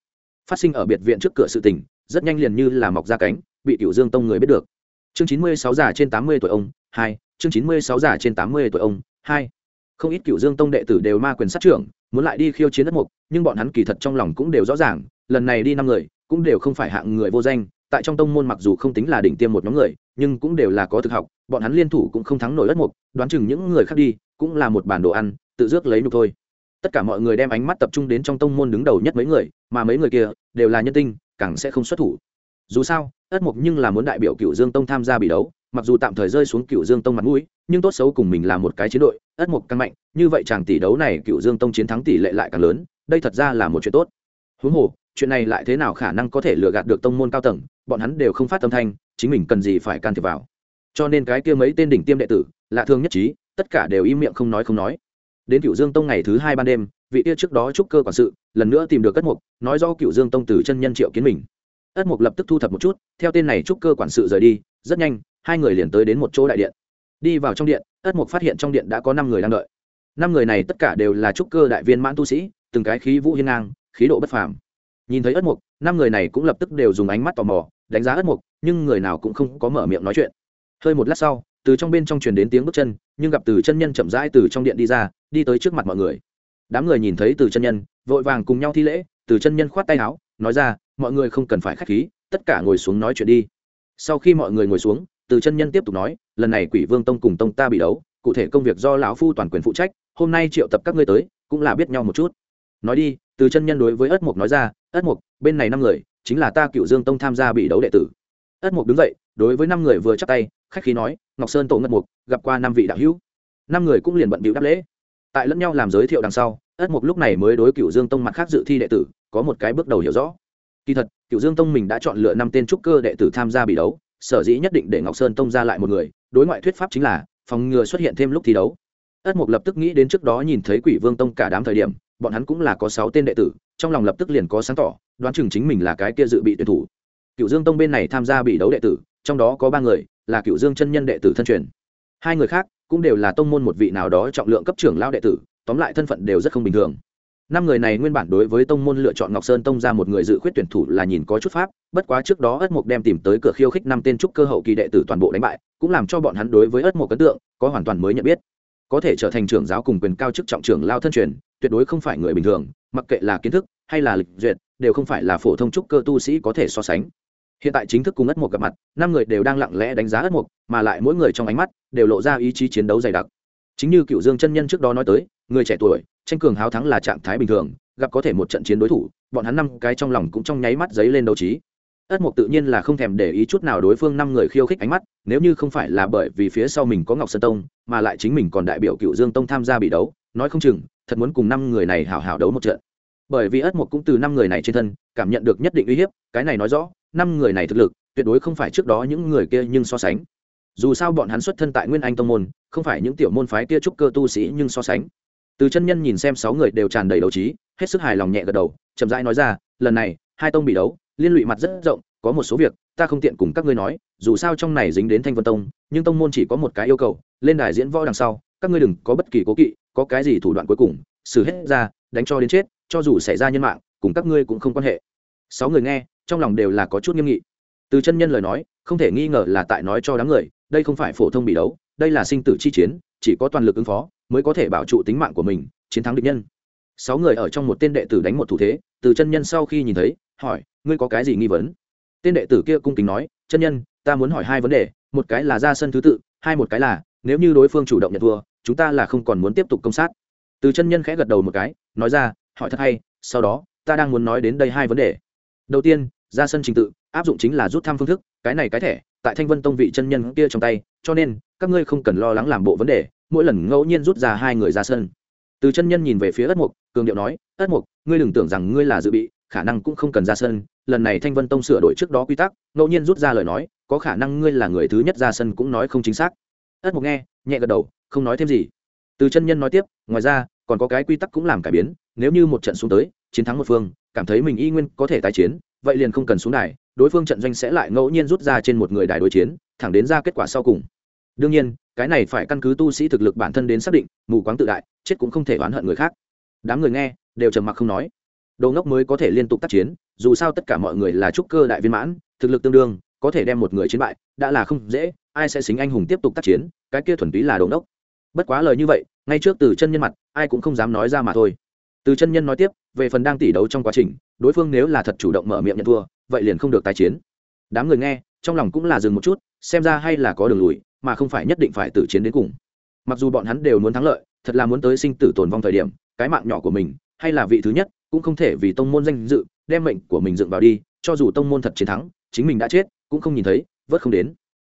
Phát sinh ở biệt viện trước cửa sự tình, rất nhanh liền như là mọc ra cánh, bị cựu dương tông người biết được chương chín mươi sáu già trên tám mươi tuổi ông, hai, chương chín mươi sáu già trên tám mươi tuổi ông, hai. Không ít cựu dương tông đệ tử đều ma quyền sát trưởng, muốn lại đi khiêu chiến đất mục, nhưng bọn hắn kỳ thật trong lòng cũng đều rõ ràng, lần này đi năm người, cũng đều không phải hạng người vô danh, tại trong tông môn mặc dù không tính là đỉnh tiêm một nhóm người, nhưng cũng đều là có thực học, bọn hắn liên thủ cũng không thắng nổi đất mục, đoán chừng những người khác đi, cũng là một bản đồ ăn, tự rước lấy nhục thôi. Tất cả mọi người đem ánh mắt tập trung đến trong tông môn đứng đầu nhất mấy người, mà mấy người kia đều là nhân tinh, càng sẽ không xuất thủ dù sao, ất mục nhưng là muốn đại biểu cựu dương tông tham gia bị đấu, mặc dù tạm thời rơi xuống cựu dương tông mặt mũi, nhưng tốt xấu cùng mình là một cái chiến đội, ất mục càng mạnh, như vậy chàng tỷ đấu này cựu dương tông chiến thắng tỷ lệ lại càng lớn, đây thật ra là một chuyện tốt. Huống hồ, chuyện này lại thế nào khả năng có thể lừa gạt được tông môn cao tầng, bọn hắn đều không phát âm thanh, chính mình cần gì phải can thiệp vào. Cho nên cái kia mấy tên đỉnh tiêm đệ tử, lạ thương nhất trí, tất cả đều im miệng không nói không nói. Đến cựu dương tông ngày thứ hai ban đêm, vị kia trước đó trúc cơ quản sự, lần nữa tìm được ất mục nói do cựu dương tông từ chân nhân triệu kiến mình ất mục lập tức thu thập một chút, theo tên này trúc cơ quản sự rời đi, rất nhanh, hai người liền tới đến một chỗ đại điện. Đi vào trong điện, ất mục phát hiện trong điện đã có năm người đang đợi. Năm người này tất cả đều là trúc cơ đại viên mãn tu sĩ, từng cái khí vũ hiên ngang, khí độ bất phàm. Nhìn thấy ất mục, năm người này cũng lập tức đều dùng ánh mắt tò mò, đánh giá ất mục, nhưng người nào cũng không có mở miệng nói chuyện. Hơi một lát sau, từ trong bên trong truyền đến tiếng bước chân, nhưng gặp từ chân nhân chậm rãi từ trong điện đi ra, đi tới trước mặt mọi người. Đám người nhìn thấy từ chân nhân, vội vàng cùng nhau thi lễ, từ chân nhân khoát tay áo nói ra, mọi người không cần phải k h á c h khí, tất cả ngồi xuống nói chuyện đi. Sau khi mọi người ngồi xuống, từ chân nhân tiếp tục nói, lần này quỷ vương tông cùng tông ta bị đấu, cụ thể công việc do lão phu toàn quyền phụ trách, hôm nay triệu tập các ngươi tới, cũng là biết nhau một chút. Nói đi, từ chân nhân đối với ất mục nói ra, ất mục bên này năm người, chính là ta cựu dương tông tham gia bị đấu đệ tử. Ất mục đứng dậy, đối với năm người vừa chắc tay, khách khí nói, ngọc sơn tổ ngất mục gặp qua năm vị đạo hữu. Năm người cũng liền bận bịu đáp lễ. Tại lẫn nhau làm giới thiệu đằng sau, ất mục lúc này mới đối cựu dương tông mặt khác dự thi đệ tử có một cái bước đầu hiểu rõ. Kỳ thật cựu dương tông mình đã chọn lựa năm tên trúc cơ đệ tử tham gia bị đấu, sở dĩ nhất định để ngọc sơn tông ra lại một người, đối ngoại thuyết pháp chính là phòng ngừa xuất hiện thêm lúc thi đấu. Ất mục lập tức nghĩ đến trước đó nhìn thấy quỷ vương tông cả đám thời điểm, bọn hắn cũng là có sáu tên đệ tử, trong lòng lập tức liền có sáng tỏ, đoán chừng chính mình là cái kia dự bị tuyển thủ. Cựu dương tông bên này tham gia bị đấu đệ tử, trong đó có ba người, là cựu dương chân nhân đệ tử thân truyền. Hai người khác cũng đều là tông môn một vị nào đó trọng lượng cấp trưởng lao đệ tử, tóm lại thân phận đều rất không bình thường năm người này nguyên bản đối với tông môn lựa chọn ngọc sơn tông ra một người dự khuyết tuyển thủ là nhìn có chút pháp, bất quá trước đó ất mục đem tìm tới cửa khiêu khích năm tên trúc cơ hậu kỳ đệ tử toàn bộ đánh bại, cũng làm cho bọn hắn đối với ất mục ấn tượng có hoàn toàn mới nhận biết. Có thể trở thành trưởng giáo cùng quyền cao chức trọng trưởng lao thân truyền, tuyệt đối không phải người bình thường, mặc kệ là kiến thức hay là lịch duyệt, đều không phải là phổ thông trúc cơ tu sĩ có thể so sánh. Hiện tại chính thức cùng ất mục gặp mặt, năm người đều đang lặng lẽ đánh giá ất mục mà lại mỗi người trong ánh mắt đều lộ ra ý chí chiến đấu dày đặc. Chính như cựu dương chân nhân trước đó nói tới, người trẻ tuổi tranh cường háo thắng là trạng thái bình thường, gặp có thể một trận chiến đối thủ, bọn hắn năm cái trong lòng cũng trong nháy mắt dấy lên đấu trí. Ất mục tự nhiên là không thèm để ý chút nào đối phương năm người khiêu khích ánh mắt, nếu như không phải là bởi vì phía sau mình có ngọc sơn tông, mà lại chính mình còn đại biểu cựu dương tông tham gia bị đấu, nói không chừng, thật muốn cùng năm người này hào hào đấu một trận. Bởi vì ất mục cũng từ năm người này trên thân, cảm nhận được nhất định uy hiếp, cái này nói rõ, năm người này thực lực, tuyệt đối không phải trước đó những người kia nhưng so sánh. Dù sao bọn hắn xuất thân tại nguyên anh tông môn, không phải những tiểu môn phái kia trúc cơ tu sĩ nhưng so sánh từ chân nhân nhìn xem sáu người đều tràn đầy đấu trí, hết sức hài lòng nhẹ gật đầu, chậm rãi nói ra, lần này, hai tông bị đấu, liên lụy mặt rất rộng, có một số việc, ta không tiện cùng các ngươi nói, dù sao trong này dính đến thanh vân tông, nhưng tông môn chỉ có một cái yêu cầu, lên đài diễn võ đằng sau, các ngươi đừng có bất kỳ cố kỵ, có cái gì thủ đoạn cuối cùng, xử hết ra, đánh cho đến chết, cho dù xảy ra nhân mạng, cùng các ngươi cũng không quan hệ. Sáu người nghe, trong lòng đều là có chút nghiêm nghị. Từ chân nhân lời nói, không thể nghi ngờ là tại nói cho đám người, đây không phải phổ thông bị đấu, đây là sinh tử chi chiến, chỉ có toàn lực ứng phó mới có thể bảo trụ tính mạng của mình, chiến thắng địch nhân. Sáu người ở trong một tên đệ tử đánh một thủ thế, từ chân nhân sau khi nhìn thấy, hỏi, ngươi có cái gì nghi vấn? Tên đệ tử kia cung kính nói, chân nhân, ta muốn hỏi hai vấn đề, một cái là ra sân thứ tự, hai một cái là, nếu như đối phương chủ động nhận thua, chúng ta là không còn muốn tiếp tục công sát. Từ chân nhân khẽ gật đầu một cái, nói ra, hỏi thật hay, sau đó, ta đang muốn nói đến đây hai vấn đề. Đầu tiên, ra sân trình tự, áp dụng chính là rút thăm phương thức, cái này cái thẻ, tại thanh vân tông vị chân nhân kia trong tay, cho nên, các ngươi không cần lo lắng làm bộ vấn đề mỗi lần ngẫu nhiên rút ra hai người ra sân. Từ chân nhân nhìn về phía ất mục cường điệu nói, ất mục ngươi đừng tưởng rằng ngươi là dự bị, khả năng cũng không cần ra sân. Lần này thanh vân tông sửa đổi trước đó quy tắc, ngẫu nhiên rút ra lời nói, có khả năng ngươi là người thứ nhất ra sân cũng nói không chính xác. Ất mục nghe, nhẹ gật đầu, không nói thêm gì. Từ chân nhân nói tiếp, ngoài ra, còn có cái quy tắc cũng làm cải biến, nếu như một trận xuống tới, chiến thắng một phương, cảm thấy mình y nguyên có thể tái chiến, vậy liền không cần xuống đài, đối phương trận doanh sẽ lại ngẫu nhiên rút ra trên một người đài đối chiến, thẳng đến ra kết quả sau cùng. Đương nhiên cái này phải căn cứ tu sĩ thực lực bản thân đến xác định, mù quáng tự đại, chết cũng không thể oán hận người khác. Đám người nghe, đều trầm mặc không nói. Đồ ngốc mới có thể liên tục tác chiến, dù sao tất cả mọi người là trúc cơ đại viên mãn, thực lực tương đương, có thể đem một người chiến bại, đã là không dễ, ai sẽ xính anh hùng tiếp tục tác chiến, cái kia thuần túy là đồ ngốc. Bất quá lời như vậy, ngay trước từ chân nhân mặt, ai cũng không dám nói ra mà thôi. Từ chân nhân nói tiếp, về phần đang tỉ đấu trong quá trình, đối phương nếu là thật chủ động mở miệng nhận thua, vậy liền không được tái chiến. Đám người nghe, trong lòng cũng là dừng một chút, xem ra hay là có đường lùi mà không phải nhất định phải tử chiến đến cùng. Mặc dù bọn hắn đều muốn thắng lợi, thật là muốn tới sinh tử tồn vong thời điểm, cái mạng nhỏ của mình, hay là vị thứ nhất, cũng không thể vì tông môn danh dự, đem mệnh của mình dựng vào đi, cho dù tông môn thật chiến thắng, chính mình đã chết, cũng không nhìn thấy, vớt không đến.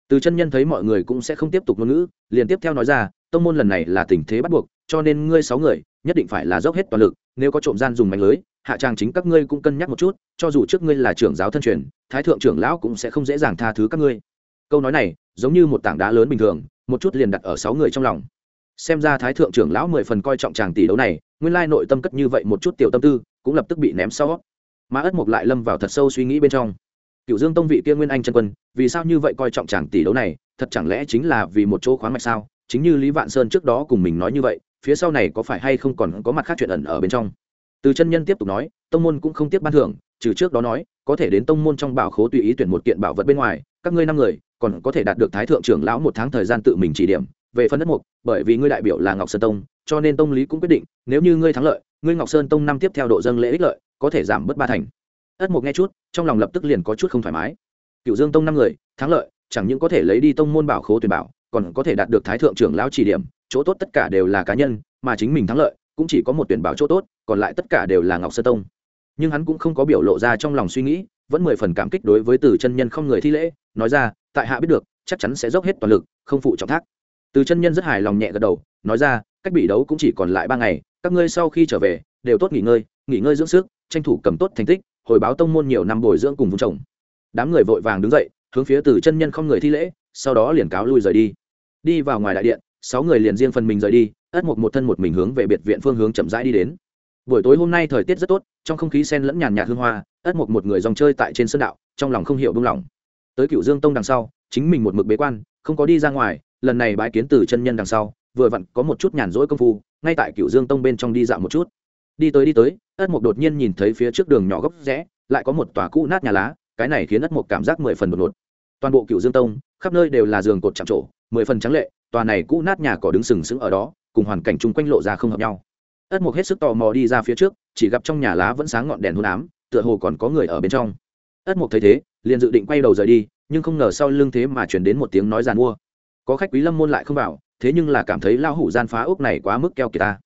Từ chân nhân thấy mọi người cũng sẽ không tiếp tục ngôn ngữ, liền tiếp theo nói ra, tông môn lần này là tình thế bắt buộc, cho nên ngươi sáu người, nhất định phải là dốc hết toàn lực, nếu có trộm gian dùng mạnh lưới, hạ trang chính các ngươi cũng cân nhắc một chút, cho dù trước ngươi là trưởng giáo thân truyền, thái thượng trưởng lão cũng sẽ không dễ dàng tha thứ các ngươi câu nói này, giống như một tảng đá lớn bình thường, một chút liền đặt ở sáu người trong lòng. Xem ra thái thượng trưởng lão mười phần coi trọng chàng tỷ đấu này, nguyên lai nội tâm cất như vậy một chút tiểu tâm tư, cũng lập tức bị ném sau. Mà ất mục lại lâm vào thật sâu suy nghĩ bên trong. Cựu dương tông vị kia nguyên anh chân quân, vì sao như vậy coi trọng chàng tỷ đấu này, thật chẳng lẽ chính là vì một chỗ khoáng mạch sao? Chính như lý vạn sơn trước đó cùng mình nói như vậy, phía sau này có phải hay không còn có mặt khác chuyện ẩn ở bên trong? Từ chân nhân tiếp tục nói, tông môn cũng không tiếp ban thưởng, trừ trước đó nói, có thể đến tông môn trong bảo khố tùy ý tuyển một kiện bảo vật bên ngoài, các ngươi năm người còn có thể đạt được thái thượng trưởng lão một tháng thời gian tự mình chỉ điểm, về phần đất mục, bởi vì ngươi đại biểu là ngọc sơn tông, cho nên tông lý cũng quyết định, nếu như ngươi thắng lợi, ngươi ngọc sơn tông năm tiếp theo độ dâng lễ ích lợi, có thể giảm bớt ba thành. Ất mục nghe chút, trong lòng lập tức liền có chút không thoải mái. Cựu dương tông năm người, thắng lợi, chẳng những có thể lấy đi tông môn bảo khố tuyển bảo, còn có thể đạt được thái thượng trưởng lão chỉ điểm, chỗ tốt tất cả đều là cá nhân, mà chính mình thắng lợi, cũng chỉ có một tuyển bảo chỗ tốt, còn lại tất cả đều là ngọc sơn tông. Nhưng hắn cũng không có biểu lộ ra trong lòng suy nghĩ vẫn mười phần cảm kích đối với từ chân nhân không người thi lễ, nói ra, tại hạ biết được, chắc chắn sẽ dốc hết toàn lực, không phụ trọng thác. Từ chân nhân rất hài lòng nhẹ gật đầu, nói ra, cách bị đấu cũng chỉ còn lại ba ngày, các ngươi sau khi trở về, đều tốt nghỉ ngơi nghỉ ngơi dưỡng sức, tranh thủ cầm tốt thành tích, hồi báo tông môn nhiều năm bồi dưỡng cùng vùng chồng đám người vội vàng đứng dậy, hướng phía từ chân nhân không người thi lễ, sau đó liền cáo lui rời đi. Đi vào ngoài đại điện, sáu người liền riêng phần mình rời đi, ất một một thân một mình hướng về biệt viện phương hướng chậm rãi đi đến. Buổi tối hôm nay thời tiết rất tốt, trong không khí sen lẫn nhàn nhạt hương hoa ất một một người dòng chơi tại trên sân đạo, trong lòng không hiểu buông lòng. tới cựu dương tông đằng sau, chính mình một mực bế quan, không có đi ra ngoài, lần này bái kiến từ chân nhân đằng sau, vừa vặn có một chút nhàn rỗi công phu, ngay tại cựu dương tông bên trong đi dạo một chút. Đi tới đi tới, ất mục đột nhiên nhìn thấy phía trước đường nhỏ góc rẽ, lại có một tòa cũ nát nhà lá, cái này khiến ất mục cảm giác mười phần đột ngột. Toàn bộ cựu dương tông, khắp nơi đều là giường cột chạm trổ, mười phần trắng lệ, tòa này cũ nát nhà cỏ đứng sừng sững ở đó, cùng hoàn cảnh chung quanh lộ ra không hợp nhau. Ất mục hết sức tò mò đi ra phía trước, chỉ gặp trong nhà lá vẫn sáng ngọn đèn hôn ám tựa hồ còn có người ở bên trong. Ất mục thấy thế, liền dự định quay đầu rời đi, nhưng không ngờ sau lưng thế mà chuyển đến một tiếng nói giàn mua. Có khách quý lâm môn lại không vào, thế nhưng là cảm thấy lao hủ gian phá ốc này quá mức keo kỳ ta.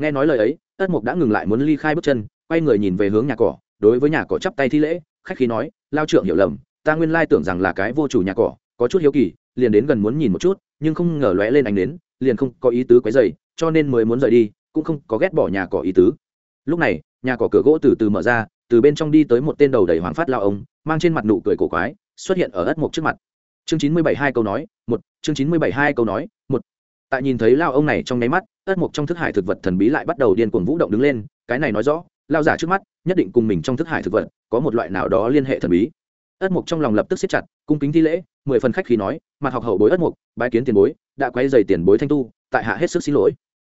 Nghe nói lời ấy, ất mục đã ngừng lại muốn ly khai bước chân, quay người nhìn về hướng nhà cỏ, đối với nhà cỏ chắp tay thi lễ, khách khí nói lao trượng hiểu lầm, ta nguyên lai tưởng rằng là cái vô chủ nhà cỏ, có chút hiếu kỳ, liền đến gần muốn nhìn một chút, nhưng không ngờ lóe lên ánh đến liền không có ý tứ quấy dày cho nên mới muốn rời đi, cũng không có ghét bỏ nhà cỏ ý tứ. Lúc này, nhà cỏ cửa gỗ từ từ mở ra từ bên trong đi tới một tên đầu đầy hoàng phát lao ông, mang trên mặt nụ cười cổ quái, xuất hiện ở ất mục trước mặt. Chương chín mươi bảy hai câu nói, một, chương chín mươi bảy hai câu nói, một. Tại nhìn thấy lao ông này trong nháy mắt, ất mục trong thức hải thực vật thần bí lại bắt đầu điên cuồng vũ động đứng lên, cái này nói rõ, lao giả trước mắt, nhất định cùng mình trong thức hải thực vật, có một loại nào đó liên hệ thần bí. Ất mục trong lòng lập tức siết chặt, cung kính thi lễ, mười phần khách khí nói, mặt học hậu bối ất mục bái kiến tiền bối, đã quay dày tiền bối thanh tu, tại hạ hết sức xin lỗi.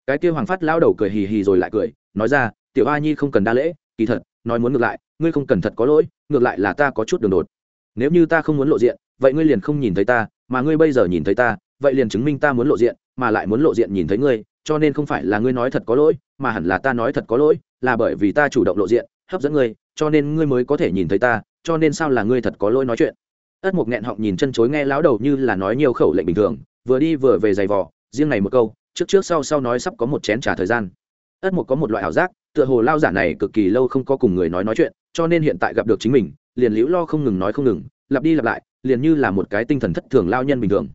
Cái kia hoàng phát lao đầu cười hì hì rồi lại cười, nói ra, tiểu a nhi không cần đa lễ, kỳ thật nói muốn ngược lại, ngươi không cần thật có lỗi, ngược lại là ta có chút đường đột. Nếu như ta không muốn lộ diện, vậy ngươi liền không nhìn thấy ta, mà ngươi bây giờ nhìn thấy ta, vậy liền chứng minh ta muốn lộ diện, mà lại muốn lộ diện nhìn thấy ngươi, cho nên không phải là ngươi nói thật có lỗi, mà hẳn là ta nói thật có lỗi, là bởi vì ta chủ động lộ diện, hấp dẫn ngươi, cho nên ngươi mới có thể nhìn thấy ta, cho nên sao là ngươi thật có lỗi nói chuyện. Ất mục nghẹn họng nhìn chân chối nghe lão đầu như là nói nhiều khẩu lệnh bình thường, vừa đi vừa về giày vò, riêng này một câu, trước trước sau sau nói sắp có một chén trả thời gian. Ất mục có một loại ảo giác tựa hồ lao giả này cực kỳ lâu không có cùng người nói nói chuyện, cho nên hiện tại gặp được chính mình, liền liễu lo không ngừng nói không ngừng, lặp đi lặp lại, liền như là một cái tinh thần thất thường lao nhân bình thường.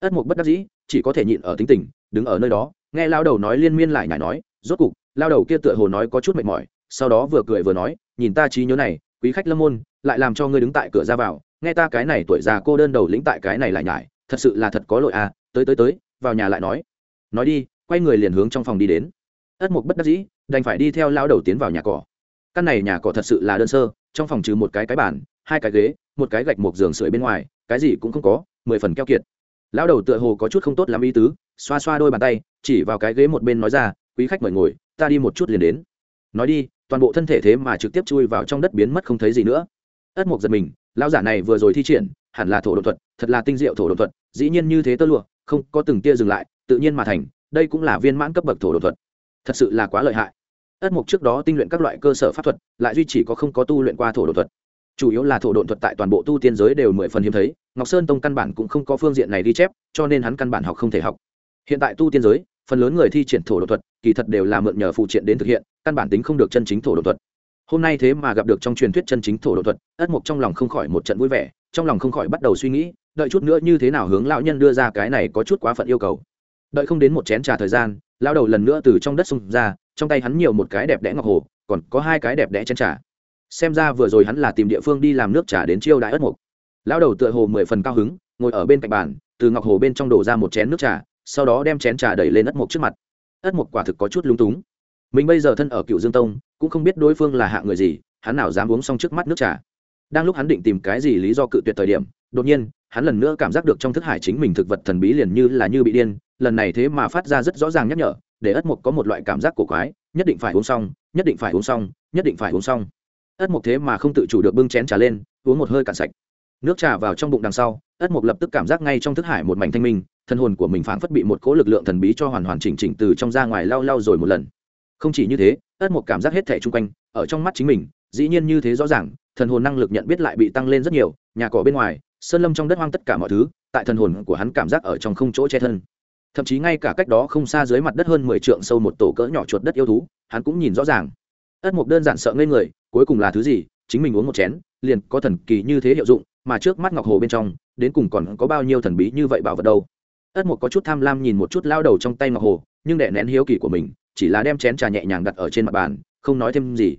Ất mục bất đắc dĩ, chỉ có thể nhịn ở tính tình, đứng ở nơi đó, nghe lao đầu nói liên miên lại nhải nói, rốt cục, lao đầu kia tựa hồ nói có chút mệt mỏi, sau đó vừa cười vừa nói, nhìn ta trí nhớ này, quý khách lâm môn, lại làm cho ngươi đứng tại cửa ra vào, nghe ta cái này tuổi già cô đơn đầu lĩnh tại cái này lại nhải thật sự là thật có lỗi à tới tới tới, vào nhà lại nói. Nói đi, quay người liền hướng trong phòng đi đến ất mục bất đắc dĩ, đành phải đi theo lao đầu tiến vào nhà cỏ. Căn này nhà cỏ thật sự là đơn sơ, trong phòng trừ một cái cái bàn, hai cái ghế, một cái gạch một giường sưởi bên ngoài, cái gì cũng không có, mười phần keo kiệt. Lão đầu tựa hồ có chút không tốt lắm ý tứ, xoa xoa đôi bàn tay, chỉ vào cái ghế một bên nói ra, quý khách mời ngồi, ta đi một chút liền đến. Nói đi, toàn bộ thân thể thế mà trực tiếp chui vào trong đất biến mất không thấy gì nữa. Ất mục giật mình, lão giả này vừa rồi thi triển, hẳn là thổ đột thuật, thật là tinh diệu thổ đột thuật, dĩ nhiên như thế tơ lụa, không có từng tia dừng lại, tự nhiên mà thành, đây cũng là viên mãn cấp bậc thổ đột thuật thật sự là quá lợi hại. Ất mục trước đó tinh luyện các loại cơ sở pháp thuật, lại duy chỉ có không có tu luyện qua thổ đột thuật. Chủ yếu là thổ độn thuật tại toàn bộ tu tiên giới đều mười phần hiếm thấy, ngọc sơn tông căn bản cũng không có phương diện này ghi chép, cho nên hắn căn bản học không thể học. Hiện tại tu tiên giới, phần lớn người thi triển thổ độn thuật, kỳ thật đều là mượn nhờ phụ triện đến thực hiện, căn bản tính không được chân chính thổ độn thuật. Hôm nay thế mà gặp được trong truyền thuyết chân chính thổ độn thuật, ất mục trong lòng không khỏi một trận vui vẻ, trong lòng không khỏi bắt đầu suy nghĩ, đợi chút nữa như thế nào hướng lão nhân đưa ra cái này có chút quá phận yêu cầu đợi không đến một chén trà thời gian lao đầu lần nữa từ trong đất xông ra, trong tay hắn nhiều một cái đẹp đẽ ngọc hồ, còn có hai cái đẹp đẽ chén trà. Xem ra vừa rồi hắn là tìm địa phương đi làm nước trà đến chiêu đại ất mục. Lao đầu tựa hồ mười phần cao hứng, ngồi ở bên cạnh bàn, từ ngọc hồ bên trong đổ ra một chén nước trà, sau đó đem chén trà đẩy lên ất mục trước mặt. Ất mục quả thực có chút lung túng. Mình bây giờ thân ở cựu dương tông, cũng không biết đối phương là hạ người gì, hắn nào dám uống xong trước mắt nước trà. Đang lúc hắn định tìm cái gì lý do cự tuyệt thời điểm, đột nhiên hắn lần nữa cảm giác được trong thức hải chính mình thực vật thần bí liền như là như bị điên, lần này thế mà phát ra rất rõ ràng nhắc nhở, để ất mục có một loại cảm giác cổ quái, nhất định phải uống xong, nhất định phải uống xong, nhất định phải uống xong. Ất mục thế mà không tự chủ được bưng chén trà lên, uống một hơi cạn sạch. Nước trà vào trong bụng đằng sau, ất mục lập tức cảm giác ngay trong thức hải một mảnh thanh minh, thân hồn của mình phảng phất bị một cỗ lực lượng thần bí cho hoàn hoàn chỉnh chỉnh từ trong ra ngoài lau lau rồi một lần. Không chỉ như thế, ất mục cảm giác hết thẻ chung quanh, ở trong mắt chính mình, dĩ nhiên như thế rõ ràng, thần hồn năng lực nhận biết lại bị tăng lên rất nhiều, nhà cỏ bên ngoài sơn lâm trong đất hoang tất cả mọi thứ, tại thần hồn của hắn cảm giác ở trong không chỗ che thân. Thậm chí ngay cả cách đó không xa dưới mặt đất hơn mười trượng sâu một tổ cỡ nhỏ chuột đất yêu thú, hắn cũng nhìn rõ ràng. Ất mục đơn giản sợ ngây người, cuối cùng là thứ gì? Chính mình uống một chén, liền có thần kỳ như thế hiệu dụng, mà trước mắt ngọc hồ bên trong, đến cùng còn có bao nhiêu thần bí như vậy bảo vật đâu? Ất mục có chút tham lam nhìn một chút lao đầu trong tay ngọc hồ, nhưng để nén hiếu kỳ của mình, chỉ là đem chén trà nhẹ nhàng đặt ở trên mặt bàn, không nói thêm gì.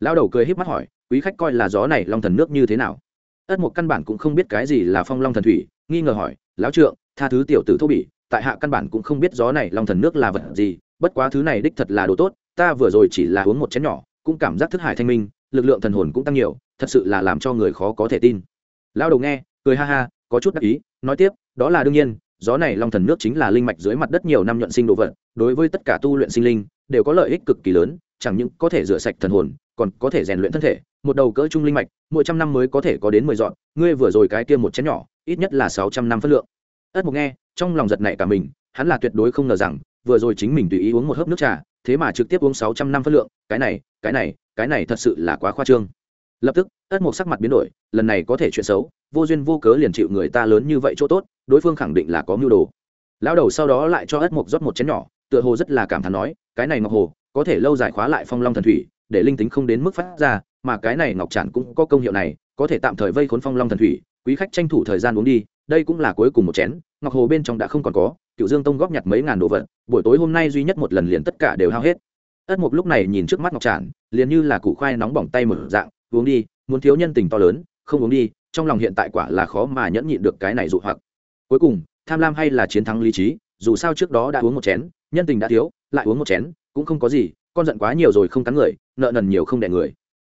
Lao đầu cười híp mắt hỏi, quý khách coi là gió này long thần nước như thế nào? Ất một căn bản cũng không biết cái gì là phong long thần thủy, nghi ngờ hỏi, lão trượng, tha thứ tiểu tử thô bỉ, tại hạ căn bản cũng không biết gió này long thần nước là vật gì, bất quá thứ này đích thật là đồ tốt, ta vừa rồi chỉ là uống một chén nhỏ, cũng cảm giác thức hải thanh minh, lực lượng thần hồn cũng tăng nhiều, thật sự là làm cho người khó có thể tin. Lao đầu nghe, cười ha ha, có chút đắc ý, nói tiếp, đó là đương nhiên, gió này long thần nước chính là linh mạch dưới mặt đất nhiều năm nhuận sinh đồ vật, đối với tất cả tu luyện sinh linh, đều có lợi ích cực kỳ lớn, chẳng những có thể rửa sạch thần hồn, còn có thể rèn luyện thân thể một đầu cỡ trung linh mạch, mỗi trăm năm mới có thể có đến mười dọn, ngươi vừa rồi cái kia một chén nhỏ, ít nhất là sáu trăm năm phân lượng. Ất mục nghe, trong lòng giật nảy cả mình, hắn là tuyệt đối không ngờ rằng, vừa rồi chính mình tùy ý uống một hớp nước trà, thế mà trực tiếp uống sáu trăm năm phân lượng, cái này cái này cái này thật sự là quá khoa trương. Lập tức, ất mục sắc mặt biến đổi, lần này có thể chuyện xấu, vô duyên vô cớ liền chịu người ta lớn như vậy chỗ tốt, đối phương khẳng định là có mưu đồ. Lão đầu sau đó lại cho ất mục rót một chén nhỏ, tựa hồ rất là cảm thán nói, cái này ngọc hồ, có thể lâu dài khóa lại phong long thần thủy, để linh tính không đến mức phát ra mà cái này ngọc trản cũng có công hiệu này, có thể tạm thời vây khốn phong long thần thủy, quý khách tranh thủ thời gian uống đi, đây cũng là cuối cùng một chén, ngọc hồ bên trong đã không còn có, cựu dương tông góp nhặt mấy ngàn đồ vật, buổi tối hôm nay duy nhất một lần liền tất cả đều hao hết. Ất mục lúc này nhìn trước mắt ngọc trản, liền như là củ khoai nóng bỏng tay mở dạng, uống đi, muốn thiếu nhân tình to lớn, không uống đi, trong lòng hiện tại quả là khó mà nhẫn nhịn được cái này dụ hoặc. Cuối cùng, tham lam hay là chiến thắng lý trí, dù sao trước đó đã uống một chén, nhân tình đã thiếu, lại uống một chén, cũng không có gì, con giận quá nhiều rồi không cắn người, nợ nần nhiều không đẻ người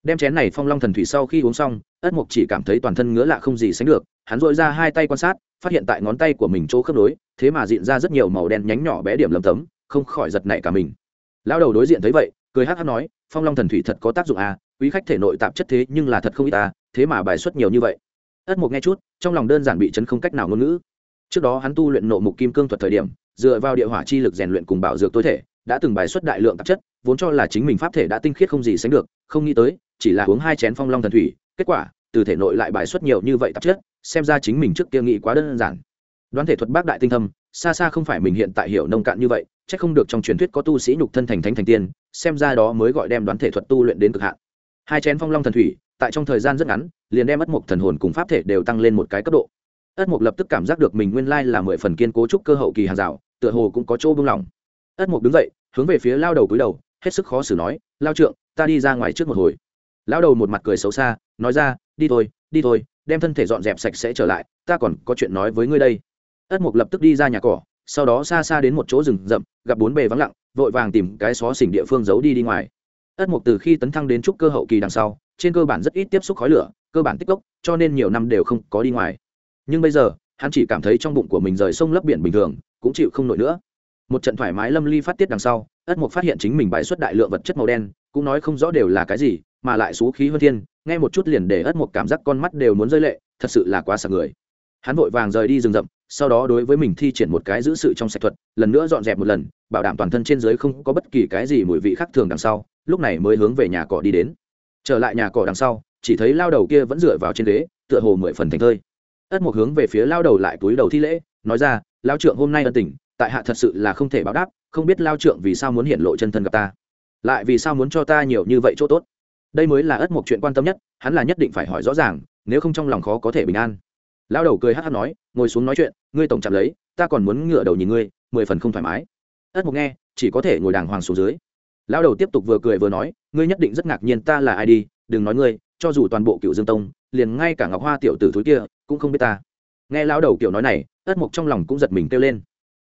đem chén này phong long thần thủy sau khi uống xong ất mục chỉ cảm thấy toàn thân ngứa lạ không gì sánh được hắn dội ra hai tay quan sát phát hiện tại ngón tay của mình chỗ khớp nối thế mà diện ra rất nhiều màu đen nhánh nhỏ bé điểm lầm tấm không khỏi giật nảy cả mình. Lao đầu đối diện thấy vậy cười hát hát nói phong long thần thủy thật có tác dụng à quý khách thể nội tạp chất thế nhưng là thật không ít à, thế mà bài xuất nhiều như vậy. Ất mục nghe chút trong lòng đơn giản bị chấn không cách nào ngôn ngữ. Trước đó hắn tu luyện nộ mục kim cương thuật thời điểm dựa vào địa hỏa chi lực rèn luyện cùng bảo dược tối thể đã từng bài xuất đại lượng tạp chất vốn cho là chính mình pháp thể đã tinh khiết không gì sánh được không nghĩ tới chỉ là uống hai chén phong long thần thủy, kết quả, từ thể nội lại bài xuất nhiều như vậy tạp chất, xem ra chính mình trước kia nghĩ quá đơn giản. Đoán thể thuật bác đại tinh thâm, xa xa không phải mình hiện tại hiểu nông cạn như vậy c h ắ c không được trong truyền thuyết có tu sĩ nhục thân thành thánh thành tiên, xem ra đó mới gọi đem đoán thể thuật tu luyện đến cực hạn. Hai chén phong long thần thủy, tại trong thời gian rất ngắn, liền đem ất mục thần hồn cùng pháp thể đều tăng lên một cái cấp độ. Ất mục lập tức cảm giác được mình nguyên lai là mười phần kiên cố trúc cơ hậu kỳ hàng rào, tựa hồ cũng có chỗ buông lỏng. Ất mục đứng dậy, hướng về phía lao đầu cúi đầu, hết sức khó xử nói, lao trượng, ta đi ra ngoài trước một hồi lão đầu một mặt cười xấu xa, nói ra, đi thôi đi thôi, đem thân thể dọn dẹp sạch sẽ trở lại, ta còn có chuyện nói với ngươi đây. Ất mục lập tức đi ra nhà cỏ, sau đó xa xa đến một chỗ rừng rậm, gặp bốn bề vắng lặng, vội vàng tìm cái xó xỉnh địa phương giấu đi đi ngoài. Ất mục từ khi tấn thăng đến trúc cơ hậu kỳ đằng sau, trên cơ bản rất ít tiếp xúc khói lửa, cơ bản tích cốc, cho nên nhiều năm đều không có đi ngoài. Nhưng bây giờ, hắn chỉ cảm thấy trong bụng của mình rời sông lấp biển bình thường, cũng chịu không nổi nữa. Một trận thoải mái lâm ly phát tiết đằng sau, ất mục phát hiện chính mình bại xuất đại lượng vật chất màu đen, cũng nói không rõ đều là cái gì mà lại xú khí hơn thiên, nghe một chút liền để ất mục cảm giác con mắt đều muốn rơi lệ, thật sự là quá sợ người. Hắn vội vàng rời đi rừng rậm, sau đó đối với mình thi triển một cái giữ sự trong sạch thuật, lần nữa dọn dẹp một lần, bảo đảm toàn thân trên dưới không có bất kỳ cái gì mùi vị khác thường đằng sau, lúc này mới hướng về nhà cỏ đi đến. Trở lại nhà cỏ đằng sau, chỉ thấy lao đầu kia vẫn dựa vào trên ghế, tựa hồ mười phần thành thơi. Ất một hướng về phía lao đầu lại túi đầu thi lễ, nói ra, lao trượng, hôm nay ân tình, tại hạ thật sự là không thể báo đáp, không biết lao trượng vì sao muốn hiện lộ chân thân gặp ta. Lại vì sao muốn cho ta nhiều như vậy chỗ tốt? Đây mới là ất một chuyện quan tâm nhất, hắn là nhất định phải hỏi rõ ràng, nếu không trong lòng khó có thể bình an. Lao đầu cười hát hát nói, ngồi xuống nói chuyện, ngươi tổng chạm lấy, ta còn muốn ngửa đầu nhìn ngươi, mười phần không thoải mái. Ất mộc nghe, chỉ có thể ngồi đàng hoàng xuống dưới. Lão đầu tiếp tục vừa cười vừa nói, ngươi nhất định rất ngạc nhiên ta là ai đi, đừng nói ngươi, cho dù toàn bộ cựu dương tông, liền ngay cả ngọc hoa tiểu tử thúi kia, cũng không biết ta. Nghe lão đầu kiểu nói này, ất mộc trong lòng cũng giật mình kêu lên.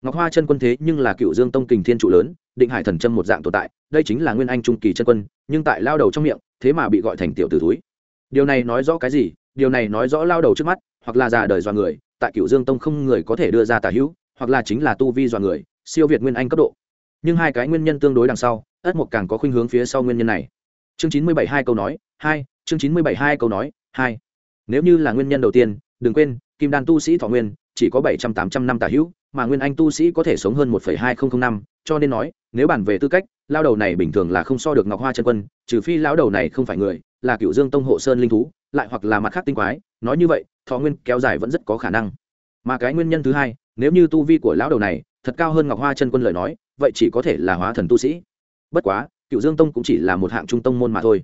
Ngọc hoa chân quân thế nhưng là cựu dương tông kình thiên trụ lớn, định hải thần chân một dạng tồn tại, đây chính là nguyên anh trung kỳ chân quân, nhưng tại lao đầu trong miệng thế mà bị gọi thành tiểu tử túi điều này nói rõ cái gì? Điều này nói rõ lao đầu trước mắt, hoặc là già đời dọa người, tại cựu dương tông không người có thể đưa ra tả hữu, hoặc là chính là tu vi dọa người, siêu việt nguyên anh cấp độ. Nhưng hai cái nguyên nhân tương đối đằng sau, ất mục càng có khuynh hướng phía sau nguyên nhân này. Chương chín mươi bảy hai câu nói, hai, chương chín mươi bảy hai câu nói, hai. Nếu như là nguyên nhân đầu tiên, đừng quên, kim đan tu sĩ thọ nguyên, chỉ có bảy trăm tám trăm năm tả hữu, mà nguyên anh tu sĩ có thể sống hơn một hai nghìn năm, cho nên nói, nếu bàn về tư cách lao đầu này bình thường là không so được ngọc hoa chân quân, trừ phi lao đầu này không phải người, là cựu dương tông hộ sơn linh thú, lại hoặc là mặt khác tinh quái. Nói như vậy, thọ nguyên kéo dài vẫn rất có khả năng. Mà cái nguyên nhân thứ hai, nếu như tu vi của lão đầu này thật cao hơn ngọc hoa chân quân lời nói, vậy chỉ có thể là hóa thần tu sĩ. Bất quá cựu dương tông cũng chỉ là một hạng trung tông môn mà thôi.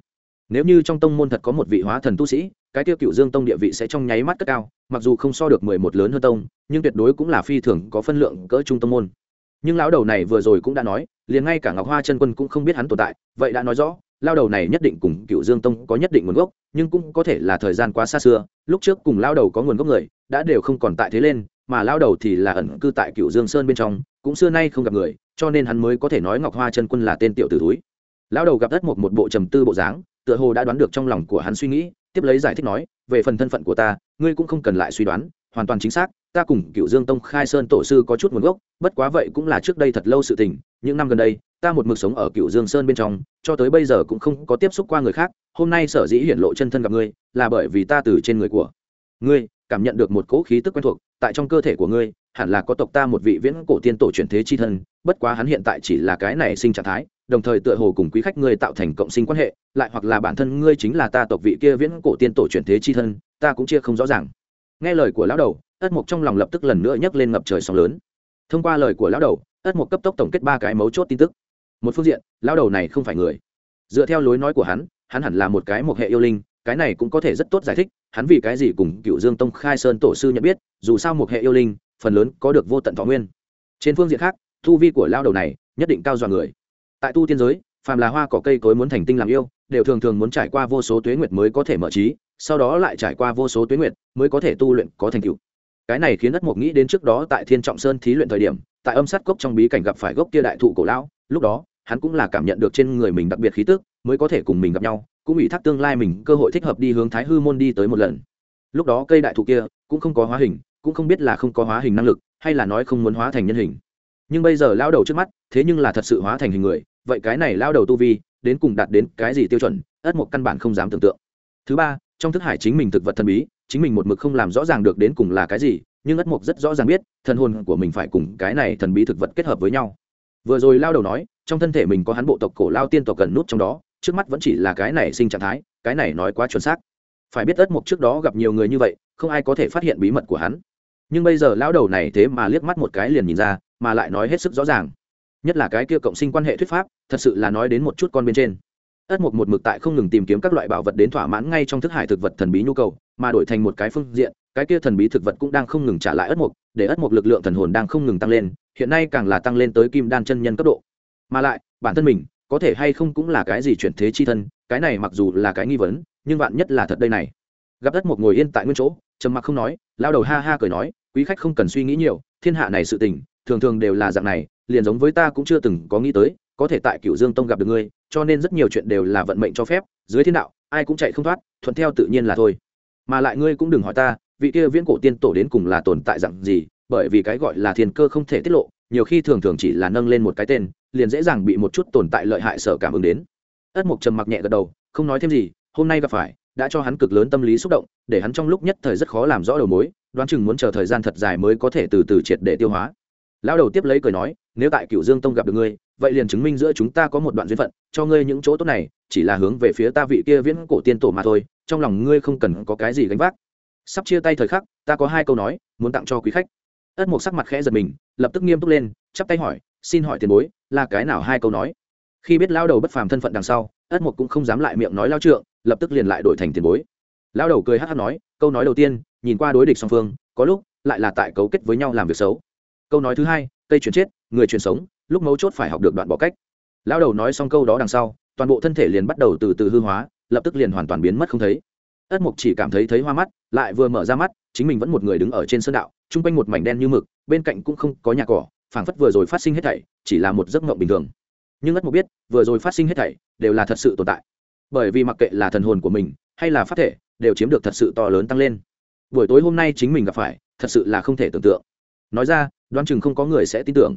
Nếu như trong tông môn thật có một vị hóa thần tu sĩ, cái tiêu cựu dương tông địa vị sẽ trong nháy mắt cất cao, mặc dù không so được mười một lớn hơn tông, nhưng tuyệt đối cũng là phi thường có phân lượng cỡ trung tông môn nhưng lão đầu này vừa rồi cũng đã nói, liền ngay cả ngọc hoa chân quân cũng không biết hắn tồn tại, vậy đã nói rõ lao đầu này nhất định cùng cựu dương tông có nhất định nguồn gốc, nhưng cũng có thể là thời gian quá xa xưa, lúc trước cùng lao đầu có nguồn gốc người, đã đều không còn tại thế lên, mà lao đầu thì là ẩn cư tại cựu dương sơn bên trong, cũng xưa nay không gặp người, cho nên hắn mới có thể nói ngọc hoa chân quân là tên tiểu tử túi lao đầu gặp đất một một bộ trầm tư bộ dáng, tựa hồ đã đoán được trong lòng của hắn suy nghĩ, tiếp lấy giải thích nói, về phần thân phận của ta, ngươi cũng không cần lại suy đoán hoàn toàn chính xác, ta cùng cựu dương tông khai sơn tổ sư có chút nguồn gốc, bất quá vậy cũng là trước đây thật lâu sự tình, những năm gần đây, ta một mực sống ở cựu dương sơn bên trong, cho tới bây giờ cũng không có tiếp xúc qua người khác, hôm nay sở dĩ hiển lộ chân thân gặp ngươi, là bởi vì ta từ trên người của ngươi cảm nhận được một cỗ khí tức quen thuộc, tại trong cơ thể của ngươi, hẳn là có tộc ta một vị viễn cổ tiên tổ truyền thế chi thân, bất quá hắn hiện tại chỉ là cái này sinh trạng thái, đồng thời tựa hồ cùng quý khách ngươi tạo thành cộng sinh quan hệ, lại hoặc là bản thân ngươi chính là ta tộc vị kia viễn cổ tiên tổ truyền thế chi thân, ta cũng chia không rõ ràng nghe lời của lão đầu, ất mục trong lòng lập tức lần nữa nhấc lên ngập trời sóng lớn. Thông qua lời của lão đầu, ất mục cấp tốc tổng kết ba cái mấu chốt tin tức. Một phương diện, lão đầu này không phải người. Dựa theo lối nói của hắn hắn hẳn là một cái một hệ yêu linh, cái này cũng có thể rất tốt giải thích, hắn vì cái gì cùng cựu dương tông khai sơn tổ sư nhận biết, dù sao một hệ yêu linh, phần lớn có được vô tận thọ nguyên. Trên phương diện khác thu vi của lao đầu này, nhất định cao dọa người. Tại tu tiên giới, phàm là hoa cỏ cây cối muốn thành tinh làm yêu, đều thường thường muốn trải qua vô số tuế nguyệt mới có thể mở trí sau đó lại trải qua vô số tuế nguyện mới có thể tu luyện có thành tựu. Cái này khiến đất mục nghĩ đến trước đó tại thiên trọng sơn thí luyện thời điểm, tại âm sát cốc trong bí cảnh gặp phải gốc kia đại thụ cổ lão, lúc đó, hắn cũng là cảm nhận được trên người mình đặc biệt khí tức, mới có thể cùng mình gặp nhau, cũng ủy thác tương lai mình cơ hội thích hợp đi hướng thái hư môn đi tới một lần. Lúc đó cây đại thụ kia cũng không có hóa hình, cũng không biết là không có hóa hình năng lực, hay là nói không muốn hóa thành nhân hình. Nhưng bây giờ lao đầu trước mắt, thế nhưng là thật sự hóa thành hình người, vậy cái này lao đầu tu vi, đến cùng đạt đến cái gì tiêu chuẩn ất một căn bản không dám tưởng tượng. Thứ ba trong thức hải chính mình thực vật thần bí, chính mình một mực không làm rõ ràng được đến cùng là cái gì, nhưng ất mục rất rõ ràng biết, thần hồn của mình phải cùng cái này thần bí thực vật kết hợp với nhau. Vừa rồi lao đầu nói, trong thân thể mình có hắn bộ tộc cổ lao tiên tộc cần nút trong đó, trước mắt vẫn chỉ là cái này sinh trạng thái, cái này nói quá chuẩn xác. Phải biết ất mục trước đó gặp nhiều người như vậy, không ai có thể phát hiện bí mật của hắn. Nhưng bây giờ lao đầu này thế mà liếc mắt một cái liền nhìn ra, mà lại nói hết sức rõ ràng. Nhất là cái kia cộng sinh quan hệ thuyết pháp, thật sự là nói đến một chút con bên trên ất mục một mực tại không ngừng tìm kiếm các loại bảo vật đến thỏa mãn ngay trong thức hải thực vật thần bí nhu cầu, mà đổi thành một cái phương diện, cái kia thần bí thực vật cũng đang không ngừng trả lại ất mục, để ất mục lực lượng thần hồn đang không ngừng tăng lên, hiện nay càng là tăng lên tới kim đan chân nhân cấp độ. Mà lại, bản thân mình, có thể hay không cũng là cái gì chuyển thế chi thân, cái này mặc dù là cái nghi vấn, nhưng vạn nhất là thật đây này. Gặp ất mục ngồi yên tại nguyên chỗ, trầm mặc không nói, lao đầu ha ha cười nói, quý khách không cần suy nghĩ nhiều, thiên hạ này sự tình, thường thường đều là dạng này, liền giống với ta cũng chưa từng có nghĩ tới có thể tại cựu dương tông gặp được ngươi, cho nên rất nhiều chuyện đều là vận mệnh cho phép, dưới thiên đạo, ai cũng chạy không thoát, thuận theo tự nhiên là thôi. Mà lại ngươi cũng đừng hỏi ta, vị kia viễn cổ tiên tổ đến cùng là tồn tại dạng gì, bởi vì cái gọi là thiên cơ không thể tiết lộ, nhiều khi thường thường chỉ là nâng lên một cái tên, liền dễ dàng bị một chút tồn tại lợi hại sở cảm ứng đến. Ất mục trầm mặc nhẹ gật đầu, không nói thêm gì, hôm nay gặp phải, đã cho hắn cực lớn tâm lý xúc động, để hắn trong lúc nhất thời rất khó làm rõ đầu mối, đoán chừng muốn chờ thời gian thật dài mới có thể từ từ triệt để tiêu hóa. Lão đầu tiếp lấy cười nói, nếu tại cựu dương tông gặp được ngươi vậy liền chứng minh giữa chúng ta có một đoạn duyên phận, cho ngươi những chỗ tốt này, chỉ là hướng về phía ta vị kia viễn cổ tiên tổ mà thôi, trong lòng ngươi không cần có cái gì gánh vác. Sắp chia tay thời khắc, ta có hai câu nói, muốn tặng cho quý khách. Ất mục sắc mặt khẽ giật mình, lập tức nghiêm túc lên, chắp tay hỏi, xin hỏi tiền bối, là cái nào hai câu nói? Khi biết lao đầu bất phàm thân phận đằng sau, ất mục cũng không dám lại miệng nói lao trượng, lập tức liền lại đổi thành tiền bối. Lao đầu cười hát hát nói, câu nói đầu tiên, nhìn qua đối địch song phương, có lúc lại là tại cấu kết với nhau làm việc xấu. Câu nói thứ hai, cây chuyển chết, người chuyển sống lúc mấu chốt phải học được đoạn bỏ cách. Lão đầu nói xong câu đó đằng sau, toàn bộ thân thể liền bắt đầu từ từ hư hóa, lập tức liền hoàn toàn biến mất không thấy. Ất mục chỉ cảm thấy thấy hoa mắt, lại vừa mở ra mắt, chính mình vẫn một người đứng ở trên sơn đạo, chung quanh một mảnh đen như mực, bên cạnh cũng không có nhà cỏ, phảng phất vừa rồi phát sinh hết thảy, chỉ là một giấc mộng bình thường. Nhưng ất mục biết, vừa rồi phát sinh hết thảy, đều là thật sự tồn tại. Bởi vì mặc kệ là thần hồn của mình, hay là phát thể, đều chiếm được thật sự to lớn tăng lên. Buổi tối hôm nay chính mình gặp phải, thật sự là không thể tưởng tượng. Nói ra, đoán chừng không có người sẽ tin tưởng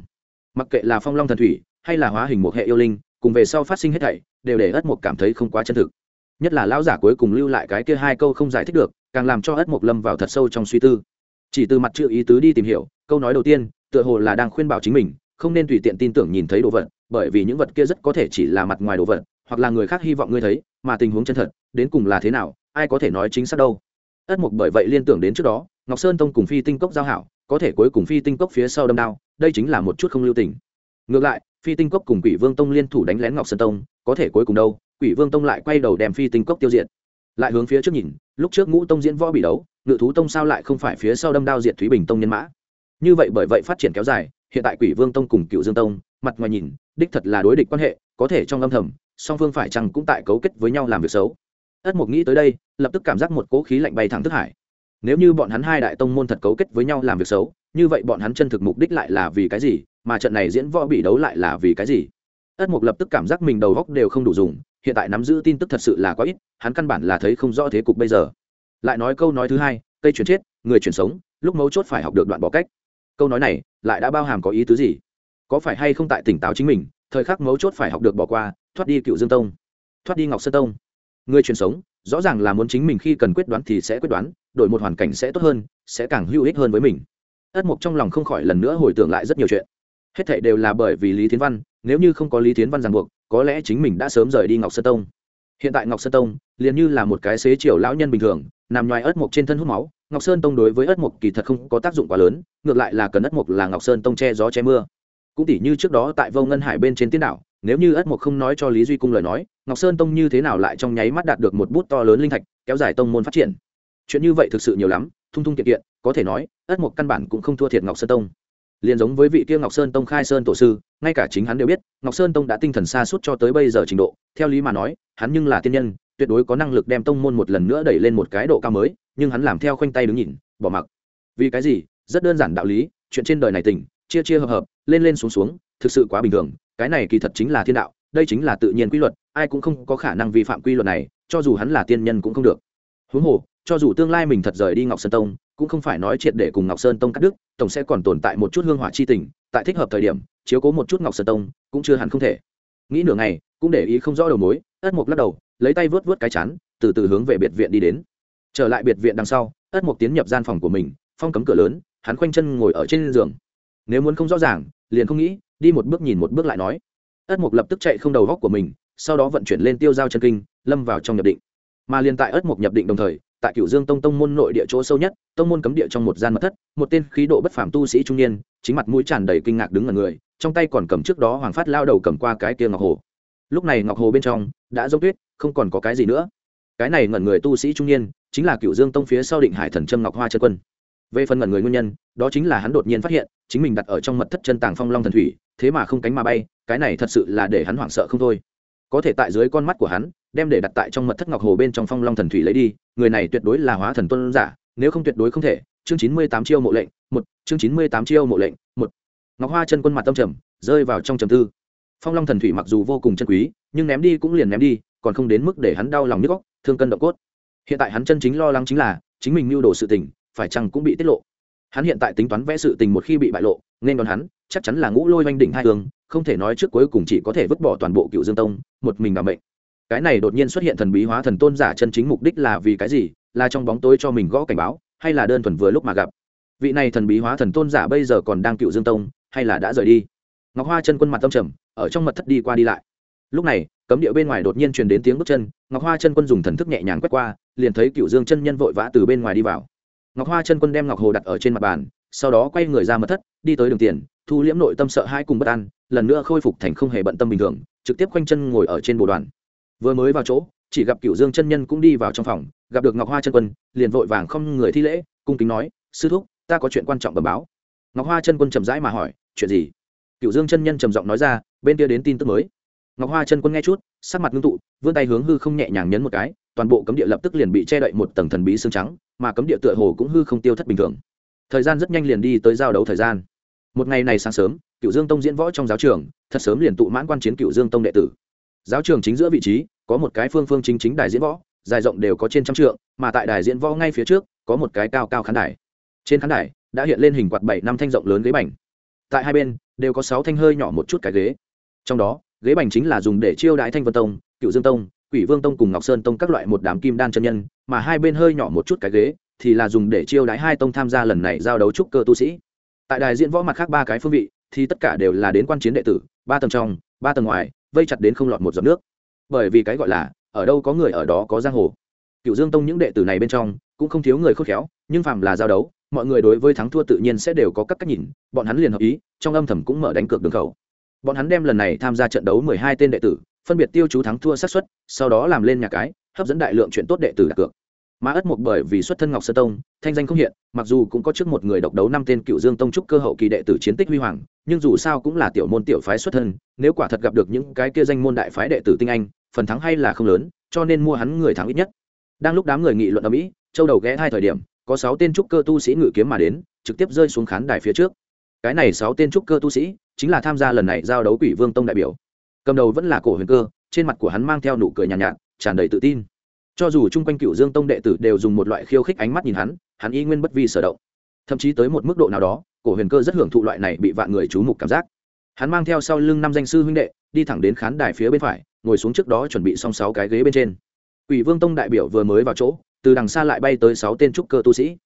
mặc kệ là phong long thần thủy hay là hóa hình một hệ yêu linh, cùng về sau phát sinh hết thảy, đều để ất mục cảm thấy không quá chân thực. Nhất là lão giả cuối cùng lưu lại cái kia hai câu không giải thích được, càng làm cho ất mục lâm vào thật sâu trong suy tư. Chỉ từ mặt chữ ý tứ đi tìm hiểu, câu nói đầu tiên, tựa hồ là đang khuyên bảo chính mình, không nên tùy tiện tin tưởng nhìn thấy đồ vật, bởi vì những vật kia rất có thể chỉ là mặt ngoài đồ vật, hoặc là người khác hy vọng ngươi thấy, mà tình huống chân thật, đến cùng là thế nào, ai có thể nói chính xác đâu. Ất mục bởi vậy liên tưởng đến trước đó, ngọc sơn tông cùng phi tinh cốc giao hảo, có thể cuối cùng phi tinh cốc phía sau đâm đao đây chính là một chút không lưu tình. Ngược lại, phi tinh cốc cùng quỷ vương tông liên thủ đánh lén ngọc sơn tông, có thể cuối cùng đâu, quỷ vương tông lại quay đầu đem phi tinh cốc tiêu diệt. Lại hướng phía trước nhìn, lúc trước ngũ tông diễn võ bị đấu, ngự thú tông sao lại không phải phía sau đâm đao diệt thúy bình tông nhân mã? Như vậy bởi vậy phát triển kéo dài, hiện tại quỷ vương tông cùng cựu dương tông, mặt ngoài nhìn, đích thật là đối địch quan hệ, có thể trong âm thầm, song phương phải chăng cũng tại cấu kết với nhau làm việc xấu. Ất mục nghĩ tới đây, lập tức cảm giác một cỗ khí lạnh bay thẳng thức hải. Nếu như bọn hắn hai đại tông môn thật cấu kết với nhau làm việc xấu như vậy bọn hắn chân thực mục đích lại là vì cái gì, mà trận này diễn võ bị đấu lại là vì cái gì? Ất mục lập tức cảm giác mình đầu góc đều không đủ dùng, hiện tại nắm giữ tin tức thật sự là quá ít, hắn căn bản là thấy không rõ thế cục bây giờ. Lại nói câu nói thứ hai, cây chuyển chết, người chuyển sống, lúc mấu chốt phải học được đoạn bỏ cách. Câu nói này, lại đã bao hàm có ý tứ gì? Có phải hay không tại tỉnh táo chính mình, thời khắc mấu chốt phải học được bỏ qua, thoát đi cựu dương tông, thoát đi ngọc sơn tông. Người truyền sống, rõ ràng là muốn chính mình khi cần quyết đoán thì sẽ quyết đoán, đổi một hoàn cảnh sẽ tốt hơn, sẽ càng hữu ích hơn với mình ất mục trong lòng không khỏi lần nữa hồi tưởng lại rất nhiều chuyện. Hết thảy đều là bởi vì lý thiến văn, nếu như không có lý thiến văn ràng buộc, có lẽ chính mình đã sớm rời đi ngọc sơn tông. Hiện tại ngọc sơn tông liền như là một cái xế chiều lão nhân bình thường, nằm ngoài ất mục trên thân hút máu. Ngọc sơn tông đối với ất mục kỳ thật không có tác dụng quá lớn, ngược lại là cần ất mục là ngọc sơn tông che gió che mưa. Cũng tỉ như trước đó tại vô ngân hải bên trên tiên đảo, nếu như ất mục không nói cho lý duy cung lời nói, ngọc sơn tông như thế nào lại trong nháy mắt đạt được một bút to lớn linh thạch, kéo dài tông môn phát triển. Chuyện như vậy thực sự nhiều lắm, thung thung kiện kiện có thể nói, ất mục căn bản cũng không thua thiệt ngọc sơn tông. Liền giống với vị kia ngọc sơn tông khai sơn tổ sư, ngay cả chính hắn đều biết, ngọc sơn tông đã tinh thần xa suốt cho tới bây giờ trình độ. Theo lý mà nói, hắn nhưng là tiên nhân, tuyệt đối có năng lực đem tông môn một lần nữa đẩy lên một cái độ cao mới, nhưng hắn làm theo khoanh tay đứng nhìn, bỏ mặc. Vì cái gì? Rất đơn giản đạo lý, chuyện trên đời này tỉnh, chia chia hợp hợp, lên lên xuống xuống, thực sự quá bình thường, cái này kỳ thật chính là thiên đạo, đây chính là tự nhiên quy luật, ai cũng không có khả năng vi phạm quy luật này, cho dù hắn là tiên nhân cũng không được. Huống hồ, cho dù tương lai mình thật rời đi ngọc sơn tông cũng không phải nói triệt để cùng ngọc sơn tông cắt đứt, tổng sẽ còn tồn tại một chút hương hỏa chi tình, tại thích hợp thời điểm, chiếu cố một chút ngọc sơn tông, cũng chưa hẳn không thể. Nghĩ nửa ngày, cũng để ý không rõ đầu mối, ất mục lắc đầu, lấy tay vớt vớt cái chán, từ từ hướng về biệt viện đi đến. Trở lại biệt viện đằng sau, ất mục tiến nhập gian phòng của mình, phong cấm cửa lớn, hắn khoanh chân ngồi ở trên giường. Nếu muốn không rõ ràng, liền không nghĩ, đi một bước nhìn một bước lại nói. Ất mục lập tức chạy không đầu góc của mình, sau đó vận chuyển lên tiêu giao chân kinh, lâm vào trong nhập định. Mà liền tại ất mục nhập định đồng thời tại cựu dương tông tông môn nội địa chỗ sâu nhất, tông môn cấm địa trong một gian mật thất, một tên khí độ bất phàm tu sĩ trung niên, chính mặt mũi tràn đầy kinh ngạc đứng ở người, trong tay còn cầm trước đó hoàng phát lao đầu cầm qua cái kia ngọc hồ. Lúc này ngọc hồ bên trong đã giống tuyết, không còn có cái gì nữa. Cái này ngẩn người tu sĩ trung niên, chính là cựu dương tông phía sau định hải thần trâm ngọc hoa chân quân. Về phần ngẩn người nguyên nhân, đó chính là hắn đột nhiên phát hiện, chính mình đặt ở trong mật thất chân tàng phong long thần thủy, thế mà không cánh mà bay, cái này thật sự là để hắn hoảng sợ không thôi. Có thể tại dưới con mắt của hắn đem để đặt tại trong mật thất ngọc hồ bên trong phong long thần thủy lấy đi, người này tuyệt đối là hóa thần tuân giả, nếu không tuyệt đối không thể. Chương chín mươi tám chiêu mộ lệnh, một, chương chín mươi tám chiêu mộ lệnh, một. Ngọc hoa chân quân mặt tâm trầm, rơi vào trong trầm tư. Phong long thần thủy mặc dù vô cùng chân quý, nhưng ném đi cũng liền ném đi, còn không đến mức để hắn đau lòng nhức góc thương cân động cốt. Hiện tại hắn chân chính lo lắng chính là, chính mình mưu đồ sự tình, phải chăng cũng bị tiết lộ. Hắn hiện tại tính toán vẽ sự tình một khi bị bại lộ, nên còn hắn, chắc chắn là ngũ lôi oanh đỉnh hai tường, không thể nói trước cuối cùng chỉ có thể vứt bỏ toàn bộ cựu dương tông, một mình đảm mệnh cái này đột nhiên xuất hiện thần bí hóa thần tôn giả chân chính mục đích là vì cái gì? Là trong bóng tối cho mình gõ cảnh báo, hay là đơn thuần vừa lúc mà gặp? Vị này thần bí hóa thần tôn giả bây giờ còn đang cựu dương tông, hay là đã rời đi? Ngọc hoa chân quân mặt tâm trầm, ở trong mật thất đi qua đi lại. Lúc này, cấm địa bên ngoài đột nhiên truyền đến tiếng bước chân, ngọc hoa chân quân dùng thần thức nhẹ nhàng quét qua, liền thấy cựu dương chân nhân vội vã từ bên ngoài đi vào. Ngọc hoa chân quân đem ngọc hồ đặt ở trên mặt bàn, sau đó quay người ra mật thất, đi tới đường tiền, thu liễm nội tâm sợ hai cùng bất an, lần nữa khôi phục thành không hề bận tâm bình thường, trực tiếp quanh chân ngồi ở trên bộ đoàn vừa mới vào chỗ, chỉ gặp cựu dương chân nhân cũng đi vào trong phòng, gặp được ngọc hoa chân quân, liền vội vàng không người thi lễ, cung kính nói, sư thúc, ta có chuyện quan trọng bẩm báo. Ngọc hoa chân quân chậm rãi mà hỏi, chuyện gì? Cựu dương chân nhân trầm giọng nói ra, bên kia đến tin tức mới. Ngọc hoa chân quân nghe chút, sắc mặt ngưng tụ, vươn tay hướng hư không nhẹ nhàng nhấn một cái, toàn bộ cấm địa lập tức liền bị che đậy một tầng thần bí xương trắng, mà cấm địa tựa hồ cũng hư không tiêu thất bình thường. Thời gian rất nhanh liền đi tới giao đấu thời gian. Một ngày này sáng sớm cựu dương tông diễn võ trong giáo trường, thật sớm liền tụ mãn quan chiến cựu dương tông đệ tử giáo trường chính giữa vị trí, có một cái phương phương chính chính đài diễn võ, dài rộng đều có trên trăm trượng, mà tại đài diễn võ ngay phía trước, có một cái cao cao khán đài. Trên khán đài, đã hiện lên hình quạt bảy năm thanh rộng lớn ghế bành. Tại hai bên, đều có sáu thanh hơi nhỏ một chút cái ghế. Trong đó, ghế bành chính là dùng để chiêu đãi thanh vân tông, cựu dương tông, quỷ vương tông cùng ngọc sơn tông các loại một đám kim đan chân nhân, mà hai bên hơi nhỏ một chút cái ghế, thì là dùng để chiêu đãi hai tông tham gia lần này giao đấu trúc cơ tu sĩ. Tại đài diễn võ mặt khác ba cái phương vị, thì tất cả đều là đến quan chiến đệ tử, ba tầng trong, ba tầng ngoài vây chặt đến không lọt một giọt nước. Bởi vì cái gọi là, ở đâu có người ở đó có giang hồ. Cựu dương tông những đệ tử này bên trong, cũng không thiếu người khôn khéo, nhưng phàm là giao đấu, mọi người đối với thắng thua tự nhiên sẽ đều có các cách nhìn, bọn hắn liền hợp ý, trong âm thầm cũng mở đánh cược đường khẩu. Bọn hắn đem lần này tham gia trận đấu mười hai tên đệ tử, phân biệt tiêu chú thắng thua sát xuất sau đó làm lên nhà cái, hấp dẫn đại lượng chuyện tốt đệ tử đặt cược mà ất mục bởi vì xuất thân ngọc sơ tông thanh danh không hiện mặc dù cũng có trước một người độc đấu năm tên cựu dương tông trúc cơ hậu kỳ đệ tử chiến tích huy hoàng nhưng dù sao cũng là tiểu môn tiểu phái xuất thân nếu quả thật gặp được những cái kia danh môn đại phái đệ tử tinh anh phần thắng hay là không lớn cho nên mua hắn người thắng ít nhất. Đang lúc đám người nghị luận ở mỹ châu đầu ghé hai thời điểm có sáu tên trúc cơ tu sĩ ngự kiếm mà đến trực tiếp rơi xuống khán đài phía trước. Cái này sáu tên trúc cơ tu sĩ chính là tham gia lần này giao đấu quỷ vương tông đại biểu. Cầm đầu vẫn là cổ huyền cơ trên mặt của hắn mang theo nụ cười nhàn nhạt, nhạt tràn đầy tự tin cho dù chung quanh cựu dương tông đệ tử đều dùng một loại khiêu khích ánh mắt nhìn hắn hắn y nguyên bất vi sở động thậm chí tới một mức độ nào đó cổ huyền cơ rất hưởng thụ loại này bị vạn người chú mục cảm giác hắn mang theo sau lưng năm danh sư huynh đệ đi thẳng đến khán đài phía bên phải ngồi xuống trước đó chuẩn bị xong sáu cái ghế bên trên Quỷ Vương Tông đại biểu vừa mới vào chỗ, từ đằng xa lại bay tới sáu tên trúc cơ tu sĩ.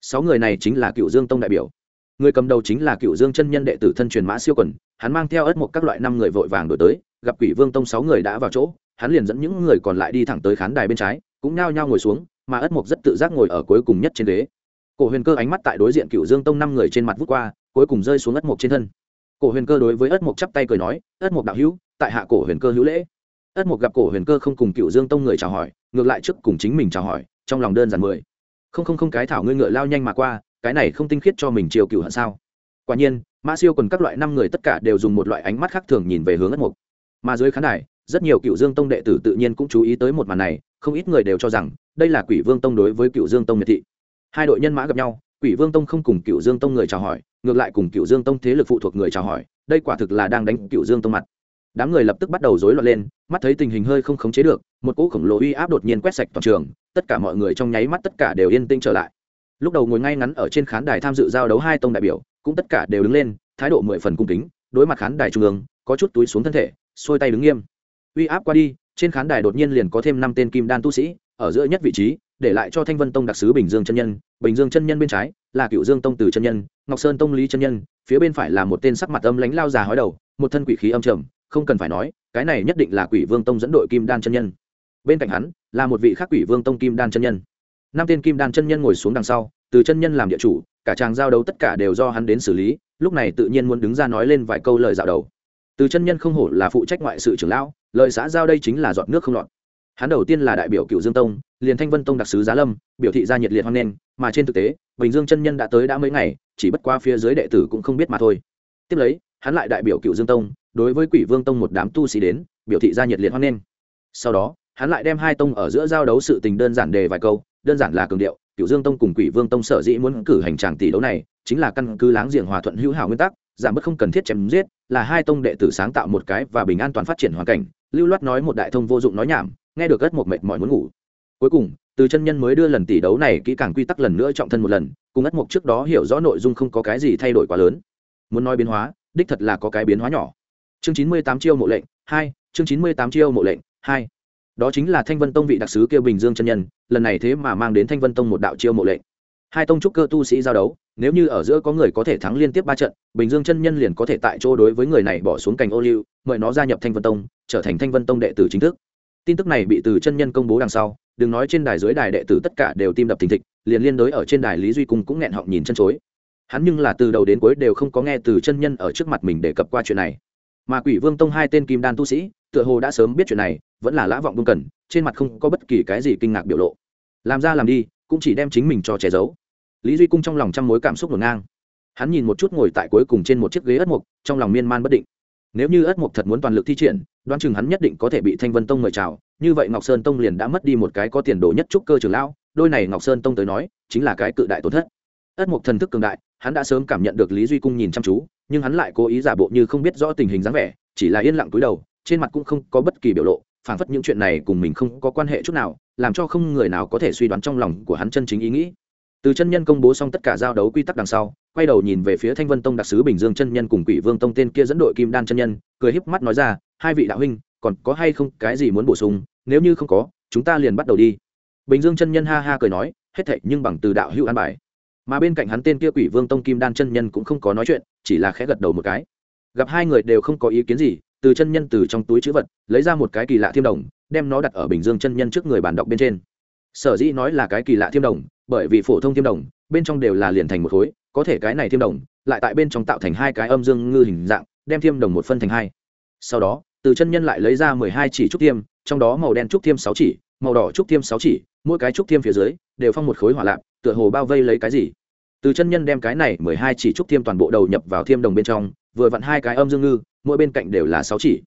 Sáu người này chính là Cựu Dương Tông đại biểu. Người cầm đầu chính là Cựu Dương chân nhân đệ tử thân truyền Mã Siêu Quần, hắn mang theo ớt một các loại năm người vội vàng đổi tới, gặp Quỷ Vương Tông sáu người đã vào chỗ, hắn liền dẫn những người còn lại đi thẳng tới khán đài bên trái, cũng nhao nhao ngồi xuống, mà ất mục rất tự giác ngồi ở cuối cùng nhất trên ghế. Cổ Huyền Cơ ánh mắt tại đối diện Cựu Dương Tông năm người trên mặt vút qua, cuối cùng rơi xuống ất mục trên thân. Cổ Huyền Cơ đối với ất mục chắp tay cười nói, ất mục đạo hữu, tại hạ Cổ Huyền Cơ hữu lễ." ất mục gặp cổ huyền cơ không cùng cựu dương tông người chào hỏi ngược lại trước cùng chính mình chào hỏi trong lòng đơn giản mười không không không cái thảo ngươi ngựa lao nhanh mà qua cái này không tinh khiết cho mình chiều cựu hận sao quả nhiên mã siêu còn các loại năm người tất cả đều dùng một loại ánh mắt khác thường nhìn về hướng ất mục mà dưới khán đài rất nhiều cựu dương tông đệ tử tự nhiên cũng chú ý tới một màn này, không ít người đều cho rằng đây là quỷ vương tông đối với cựu dương tông miệt thị. Hai đội nhân mã gặp nhau, quỷ vương tông không cùng cựu dương tông người chào hỏi, ngược lại cùng cựu dương tông thế lực phụ thuộc người chào hỏi, đây quả thực là đang đánh cựu dương tông mặt. Đám người lập tức bắt đầu rối loạn lên, mắt thấy tình hình hơi không khống chế được, một cỗ khổng lồ uy áp đột nhiên quét sạch toàn trường, tất cả mọi người trong nháy mắt tất cả đều yên tĩnh trở lại. Lúc đầu ngồi ngay ngắn ở trên khán đài tham dự giao đấu hai tông đại biểu, cũng tất cả đều đứng lên, thái độ mười phần cung kính, đối mặt khán đài trung ương, có chút túi xuống thân thể, xuôi tay đứng nghiêm uy áp qua đi, trên khán đài đột nhiên liền có thêm năm tên kim đan tu sĩ, ở giữa nhất vị trí, để lại cho thanh vân tông đặc sứ bình dương chân nhân. Bình dương chân nhân bên trái là cựu dương tông từ chân nhân, ngọc sơn tông lý chân nhân, phía bên phải là một tên sắc mặt âm lãnh lao già hói đầu, một thân quỷ khí âm trầm, không cần phải nói, cái này nhất định là quỷ vương tông dẫn đội kim đan chân nhân. Bên cạnh hắn là một vị khác quỷ vương tông kim đan chân nhân. Năm tên kim đan chân nhân ngồi xuống đằng sau, từ chân nhân làm địa chủ, cả tràng giao đấu tất cả đều do hắn đến xử lý, lúc này tự nhiên muốn đứng ra nói lên vài câu lời dạo đầu từ chân nhân không hổ là phụ trách ngoại sự trưởng lão, lời xã giao đây chính là giọt nước không lọt. Hắn đầu tiên là đại biểu cựu dương tông, liền thanh vân tông đặc sứ giá lâm, biểu thị ra nhiệt liệt hoan nghênh, mà trên thực tế, bình dương chân nhân đã tới đã mấy ngày, chỉ bất qua phía dưới đệ tử cũng không biết mà thôi. Tiếp lấy, hắn lại đại biểu cựu dương tông, đối với quỷ vương tông một đám tu sĩ đến, biểu thị ra nhiệt liệt hoan nghênh. Sau đó, hắn lại đem hai tông ở giữa giao đấu sự tình đơn giản đề vài câu, đơn giản là cường điệu cựu dương tông cùng quỷ vương tông sở dĩ muốn cử hành tràng tỷ đấu này, chính là căn cứ láng giềng hòa thuận hữu hảo nguyên tắc giảm bớt không cần thiết chém giết, là hai tông đệ tử sáng tạo một cái và bình an toàn phát triển hoàn cảnh. Lưu loát nói một đại thông vô dụng nói nhảm, nghe được ất một mệt mỏi muốn ngủ. Cuối cùng, từ chân nhân mới đưa lần tỷ đấu này kỹ càng quy tắc lần nữa trọng thân một lần, cùng ất mục trước đó hiểu rõ nội dung không có cái gì thay đổi quá lớn. Muốn nói biến hóa, đích thật là có cái biến hóa nhỏ. Chương chín mươi tám chiêu mộ lệnh, hai, chương chín mươi tám chiêu mộ lệnh, hai. Đó chính là thanh vân tông vị đặc sứ kêu bình dương chân nhân, lần này thế mà mang đến thanh vân tông một đạo chiêu mộ lệnh hai tông trúc cơ tu sĩ giao đấu, nếu như ở giữa có người có thể thắng liên tiếp ba trận, bình dương chân nhân liền có thể tại chỗ đối với người này bỏ xuống cành ô liu, mời nó gia nhập thanh vân tông, trở thành thanh vân tông đệ tử chính thức. Tin tức này bị từ chân nhân công bố đằng sau, đừng nói trên đài dưới đài đệ tử tất cả đều tim đập thình thịch, liền liên đối ở trên đài lý duy cung cũng nghẹn họng nhìn chân chối. Hắn nhưng là từ đầu đến cuối đều không có nghe từ chân nhân ở trước mặt mình đề cập qua chuyện này. Mà quỷ vương tông hai tên kim đan tu sĩ, tựa hồ đã sớm biết chuyện này, vẫn là lã vọng vương cần, trên mặt không có bất kỳ cái gì kinh ngạc biểu lộ. Làm ra làm đi, cũng chỉ đem chính mình cho che giấu lý duy cung trong lòng trăm mối cảm xúc ngổn ngang. Hắn nhìn một chút ngồi tại cuối cùng trên một chiếc ghế ất mục trong lòng miên man bất định. Nếu như ất mục thật muốn toàn lực thi triển, đoán chừng hắn nhất định có thể bị thanh vân tông mời chào, như vậy ngọc sơn tông liền đã mất đi một cái có tiền đồ nhất trúc cơ trường lão, đôi này ngọc sơn tông tới nói, chính là cái cự đại tổn thất. Ất mục thần thức cường đại, hắn đã sớm cảm nhận được lý duy cung nhìn chăm chú, nhưng hắn lại cố ý giả bộ như không biết rõ tình hình dáng vẻ, chỉ là yên lặng cúi đầu, trên mặt cũng không có bất kỳ biểu lộ, phảng phất những chuyện này cùng mình không có quan hệ chút nào, làm cho không người nào có thể suy đoán trong lòng của hắn chân chính ý nghĩ từ chân nhân công bố xong tất cả giao đấu quy tắc đằng sau, quay đầu nhìn về phía thanh vân tông đặc sứ bình dương chân nhân cùng quỷ vương tông tên kia dẫn đội kim đan chân nhân, cười híp mắt nói ra, hai vị đạo huynh, còn có hay không cái gì muốn bổ sung? Nếu như không có, chúng ta liền bắt đầu đi. Bình dương chân nhân ha ha cười nói, hết thệ nhưng bằng từ đạo hữu an bài. Mà bên cạnh hắn tên kia quỷ vương tông kim đan chân nhân cũng không có nói chuyện, chỉ là khẽ gật đầu một cái. Gặp hai người đều không có ý kiến gì, từ chân nhân từ trong túi chữ vật, lấy ra một cái kỳ lạ thiêm đồng, đem nó đặt ở bình dương chân nhân trước người bàn đọc bên trên sở dĩ nói là cái kỳ lạ thiêm đồng, bởi vì phổ thông thiêm đồng, bên trong đều là liền thành một khối, có thể cái này thiêm đồng, lại tại bên trong tạo thành hai cái âm dương ngư hình dạng, đem thiêm đồng một phân thành hai. Sau đó, từ chân nhân lại lấy ra mười hai chỉ trúc thiêm, trong đó màu đen trúc thiêm sáu chỉ, màu đỏ trúc thiêm sáu chỉ, mỗi cái trúc thiêm phía dưới đều phong một khối hỏa lạp, tựa hồ bao vây lấy cái gì. Từ chân nhân đem cái này mười hai chỉ trúc thiêm toàn bộ đầu nhập vào thiêm đồng bên trong, vừa vặn hai cái âm dương ngư, mỗi bên cạnh đều là sáu chỉ.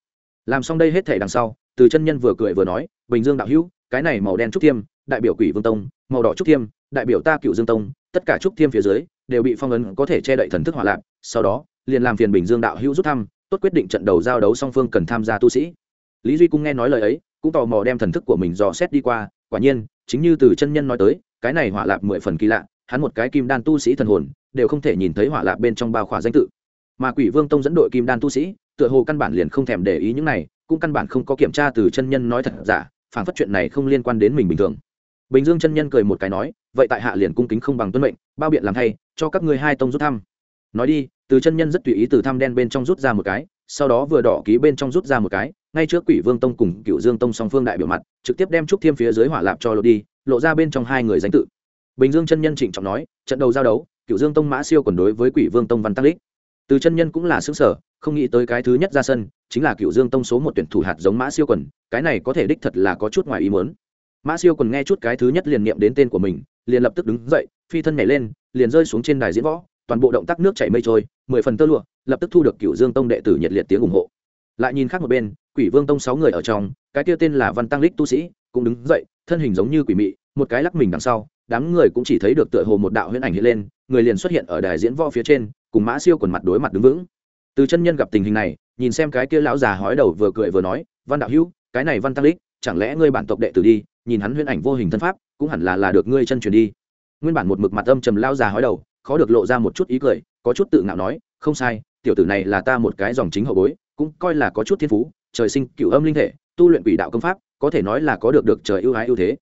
Làm xong đây hết thể đằng sau, từ chân nhân vừa cười vừa nói, bình dương đạo hữu, cái này màu đen trúc thiêm đại biểu quỷ vương tông, màu đỏ trúc thiêm, đại biểu ta cựu dương tông, tất cả trúc thiêm phía dưới đều bị phong ấn có thể che đậy thần thức hỏa lạc, sau đó, liền làm phiền bình dương đạo hữu rút thăm, tốt quyết định trận đầu giao đấu song phương cần tham gia tu sĩ. Lý duy cũng nghe nói lời ấy, cũng tò mò đem thần thức của mình dò xét đi qua, quả nhiên, chính như từ chân nhân nói tới, cái này hỏa lạp mười phần kỳ lạ, hắn một cái kim đan tu sĩ thần hồn, đều không thể nhìn thấy hỏa lạp bên trong bao khỏa danh tự. Mà quỷ vương tông dẫn đội kim đan tu sĩ, tựa hồ căn bản liền không thèm để ý những này, cũng căn bản không có kiểm tra từ chân nhân nói thật giả, phản phất chuyện này không liên quan đến mình bình thường bình dương chân nhân cười một cái nói, vậy tại hạ liền cung kính không bằng tuân mệnh, bao biện làm thay, cho các ngươi hai tông rút thăm. Nói đi, từ chân nhân rất tùy ý từ thăm đen bên trong rút ra một cái, sau đó vừa đỏ ký bên trong rút ra một cái, ngay trước quỷ vương tông cùng cựu dương tông song phương đại biểu mặt, trực tiếp đem trúc thiêm phía dưới hỏa lạp cho lộ đi, lộ ra bên trong hai người danh tự. Bình dương chân nhân trịnh trọng nói, trận đầu giao đấu, cựu dương tông mã siêu còn đối với quỷ vương tông văn tăng lích từ chân nhân cũng là xứng sở không nghĩ tới cái thứ nhất ra sân, chính là cựu dương tông số một tuyển thủ hạt giống mã siêu quần, cái này có thể đích thật là có chút ngoài ý muốn mã siêu còn nghe chút cái thứ nhất liền niệm đến tên của mình, liền lập tức đứng dậy, phi thân nhảy lên, liền rơi xuống trên đài diễn võ, toàn bộ động tác nước chảy mây trôi, mười phần tơ lụa, lập tức thu được cựu dương tông đệ tử nhiệt liệt tiếng ủng hộ. Lại nhìn khác một bên, quỷ vương tông sáu người ở trong, cái kia tên là văn tăng lích tu sĩ, cũng đứng dậy, thân hình giống như quỷ mị, một cái lắc mình đằng sau, đám người cũng chỉ thấy được tựa hồ một đạo huyễn ảnh hiện lên, người liền xuất hiện ở đài diễn võ phía trên, cùng mã siêu quần mặt đối mặt đứng vững. Từ chân nhân gặp tình hình này, nhìn xem cái kia lão già hói đầu vừa cười vừa nói, văn đạo hữu, cái này văn tăng lích, chẳng lẽ ngươi bản tộc đệ tử đi nhìn hắn huyễn ảnh vô hình thân pháp, cũng hẳn là là được ngươi chân truyền đi. Nguyên bản một mực mặt âm trầm lao già hói đầu, khó được lộ ra một chút ý cười, có chút tự ngạo nói, không sai, tiểu tử này là ta một cái dòng chính hậu bối, cũng coi là có chút thiên phú, trời sinh cửu âm linh thể, tu luyện quỷ đạo công pháp, có thể nói là có được được trời ưu ái ưu thế.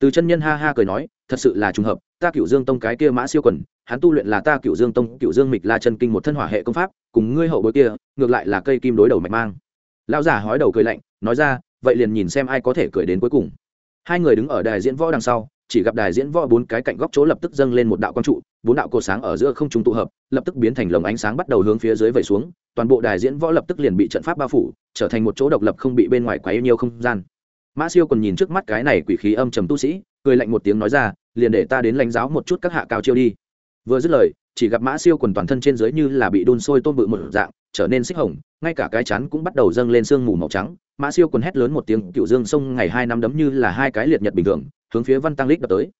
Từ chân nhân ha ha cười nói, thật sự là trùng hợp, ta cửu dương tông cái kia mã siêu quần, hắn tu luyện là ta cửu dương tông cửu dương mịch la chân kinh một thân hỏa hệ công pháp, cùng ngươi hậu bối kia, ngược lại là cây kim đối đầu mạch mang. Lão già hói đầu cười lạnh, nói ra, vậy liền nhìn xem ai có thể cười đến cuối cùng hai người đứng ở đài diễn võ đằng sau, chỉ gặp đài diễn võ bốn cái cạnh góc chỗ lập tức dâng lên một đạo quang trụ, bốn đạo cột sáng ở giữa không trung tụ hợp, lập tức biến thành lồng ánh sáng bắt đầu hướng phía dưới vẩy xuống, toàn bộ đài diễn võ lập tức liền bị trận pháp bao phủ, trở thành một chỗ độc lập không bị bên ngoài quá yêu nhiều không gian. Mã siêu còn nhìn trước mắt cái này quỷ khí âm trầm tu sĩ, cười lạnh một tiếng nói ra, liền để ta đến lãnh giáo một chút các hạ cao chiêu đi vừa dứt lời, chỉ gặp mã siêu quần toàn thân trên dưới như là bị đun sôi tôm bự một dạng, trở nên xích hồng, ngay cả cái chắn cũng bắt đầu dâng lên sương mù màu trắng. Mã siêu quần hét lớn một tiếng cựu dương sông, ngày hai năm đấm như là hai cái liệt nhật bình thường. Hướng phía văn tăng lích đập tới.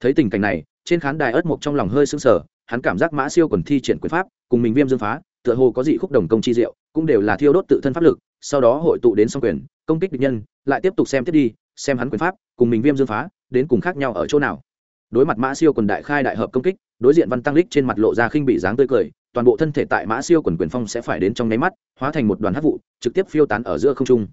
Thấy tình cảnh này, trên khán đài ớt mộc trong lòng hơi sưng sờ, hắn cảm giác mã siêu quần thi triển quyền pháp, cùng mình viêm dương phá, tựa hồ có dị khúc đồng công chi diệu, cũng đều là thiêu đốt tự thân pháp lực, sau đó hội tụ đến song quyền, công kích địch nhân, lại tiếp tục xem tiếp đi, xem hắn quyền pháp, cùng mình viêm dương phá, đến cùng khác nhau ở chỗ nào. Đối mặt mã siêu quần đại khai đại hợp công kích đối diện văn tăng lích trên mặt lộ ra khinh bị dáng tươi cười, toàn bộ thân thể tại mã siêu quần quyền phong sẽ phải đến trong nháy mắt, hóa thành một đoàn hát vụ, trực tiếp phiêu tán ở giữa không trung.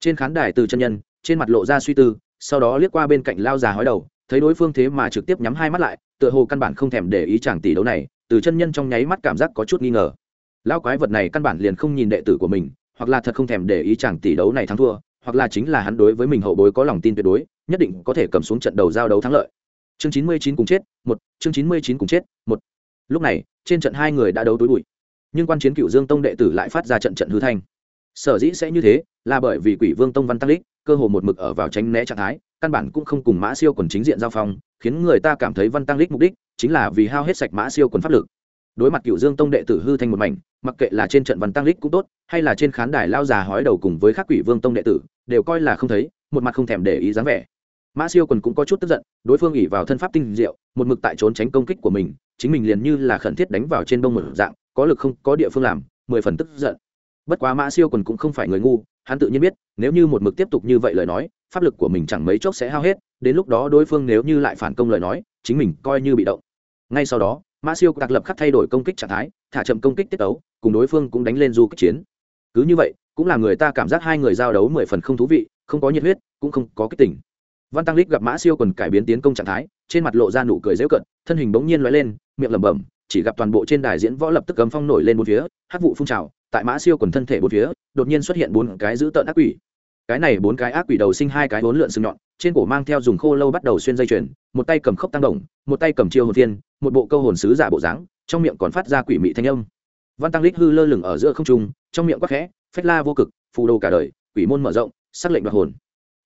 Trên khán đài từ chân nhân, trên mặt lộ ra suy tư, sau đó liếc qua bên cạnh lao già hói đầu, thấy đối phương thế mà trực tiếp nhắm hai mắt lại, tựa hồ căn bản không thèm để ý chàng tỷ đấu này, từ chân nhân trong nháy mắt cảm giác có chút nghi ngờ. Lao quái vật này căn bản liền không nhìn đệ tử của mình, hoặc là thật không thèm để ý chàng tỷ đấu này thắng thua, hoặc là chính là hắn đối với mình hậu bối có lòng tin tuyệt đối, nhất định có thể cầm xuống trận đầu giao đấu thắng lợi chương chín mươi chín cùng chết, một, chương chín mươi chín cùng chết, một. Lúc này, trên trận hai người đã đấu tối bụi. Nhưng quan chiến cựu dương tông đệ tử lại phát ra trận trận hư thanh. Sở dĩ sẽ như thế, là bởi vì quỷ vương tông văn tăng lích cơ hồ một mực ở vào tránh né trạng thái, căn bản cũng không cùng mã siêu quần chính diện giao phong, khiến người ta cảm thấy văn tăng lích mục đích chính là vì hao hết sạch mã siêu quần pháp lực. Đối mặt cựu dương tông đệ tử hư thành một mảnh, mặc kệ là trên trận văn tăng lích cũng tốt, hay là trên khán đài lao già hói đầu cùng với các quỷ vương tông đệ tử, đều coi là không thấy, một mặt không thèm để ý dáng vẻ mã siêu quần cũng có chút tức giận, đối phương ỉ vào thân pháp tinh diệu, một mực tại trốn tránh công kích của mình, chính mình liền như là khẩn thiết đánh vào trên bông một dạng, có lực không, có địa phương làm, mười phần tức giận. Bất quá mã siêu quần cũng không phải người ngu, hắn tự nhiên biết, nếu như một mực tiếp tục như vậy lời nói, pháp lực của mình chẳng mấy chốc sẽ hao hết, đến lúc đó đối phương nếu như lại phản công lời nói, chính mình coi như bị động. Ngay sau đó, mã siêu đặc lập khắc thay đổi công kích trạng thái, thả chậm công kích tiết tấu, cùng đối phương cũng đánh lên du kích chiến. Cứ như vậy, cũng là người ta cảm giác hai người giao đấu mười phần không thú vị, không có nhiệt huyết, cũng không có kích tỉnh văn tăng lích gặp mã siêu quần cải biến tiến công trạng thái, trên mặt lộ ra nụ cười dễu cận thân hình bỗng nhiên l lên, miệng lẩm bẩm, chỉ gặp toàn bộ trên đài diễn võ lập tức cấm phong nổi lên bốn phía, hát vụ phun trào, tại mã siêu quần thân thể bốn phía, đột nhiên xuất hiện bốn cái giữ tợn ác quỷ. Cái này bốn cái ác quỷ đầu sinh hai cái bốn lượn sừng nhọn, trên cổ mang theo dùng khô lâu bắt đầu xuyên dây chuyền, một tay cầm khốc tăng đồng, một tay cầm chiêu hồn thiên, một bộ câu hồn sứ giả bộ dáng, trong miệng còn phát ra quỷ mị thanh âm. Văn tăng lích hư lơ lửng ở giữa không trung, trong miệng quắc khẽ, phách la vô cực, phù đồ cả đời, quỷ môn mở rộng, sắc lệnh đoạt hồn.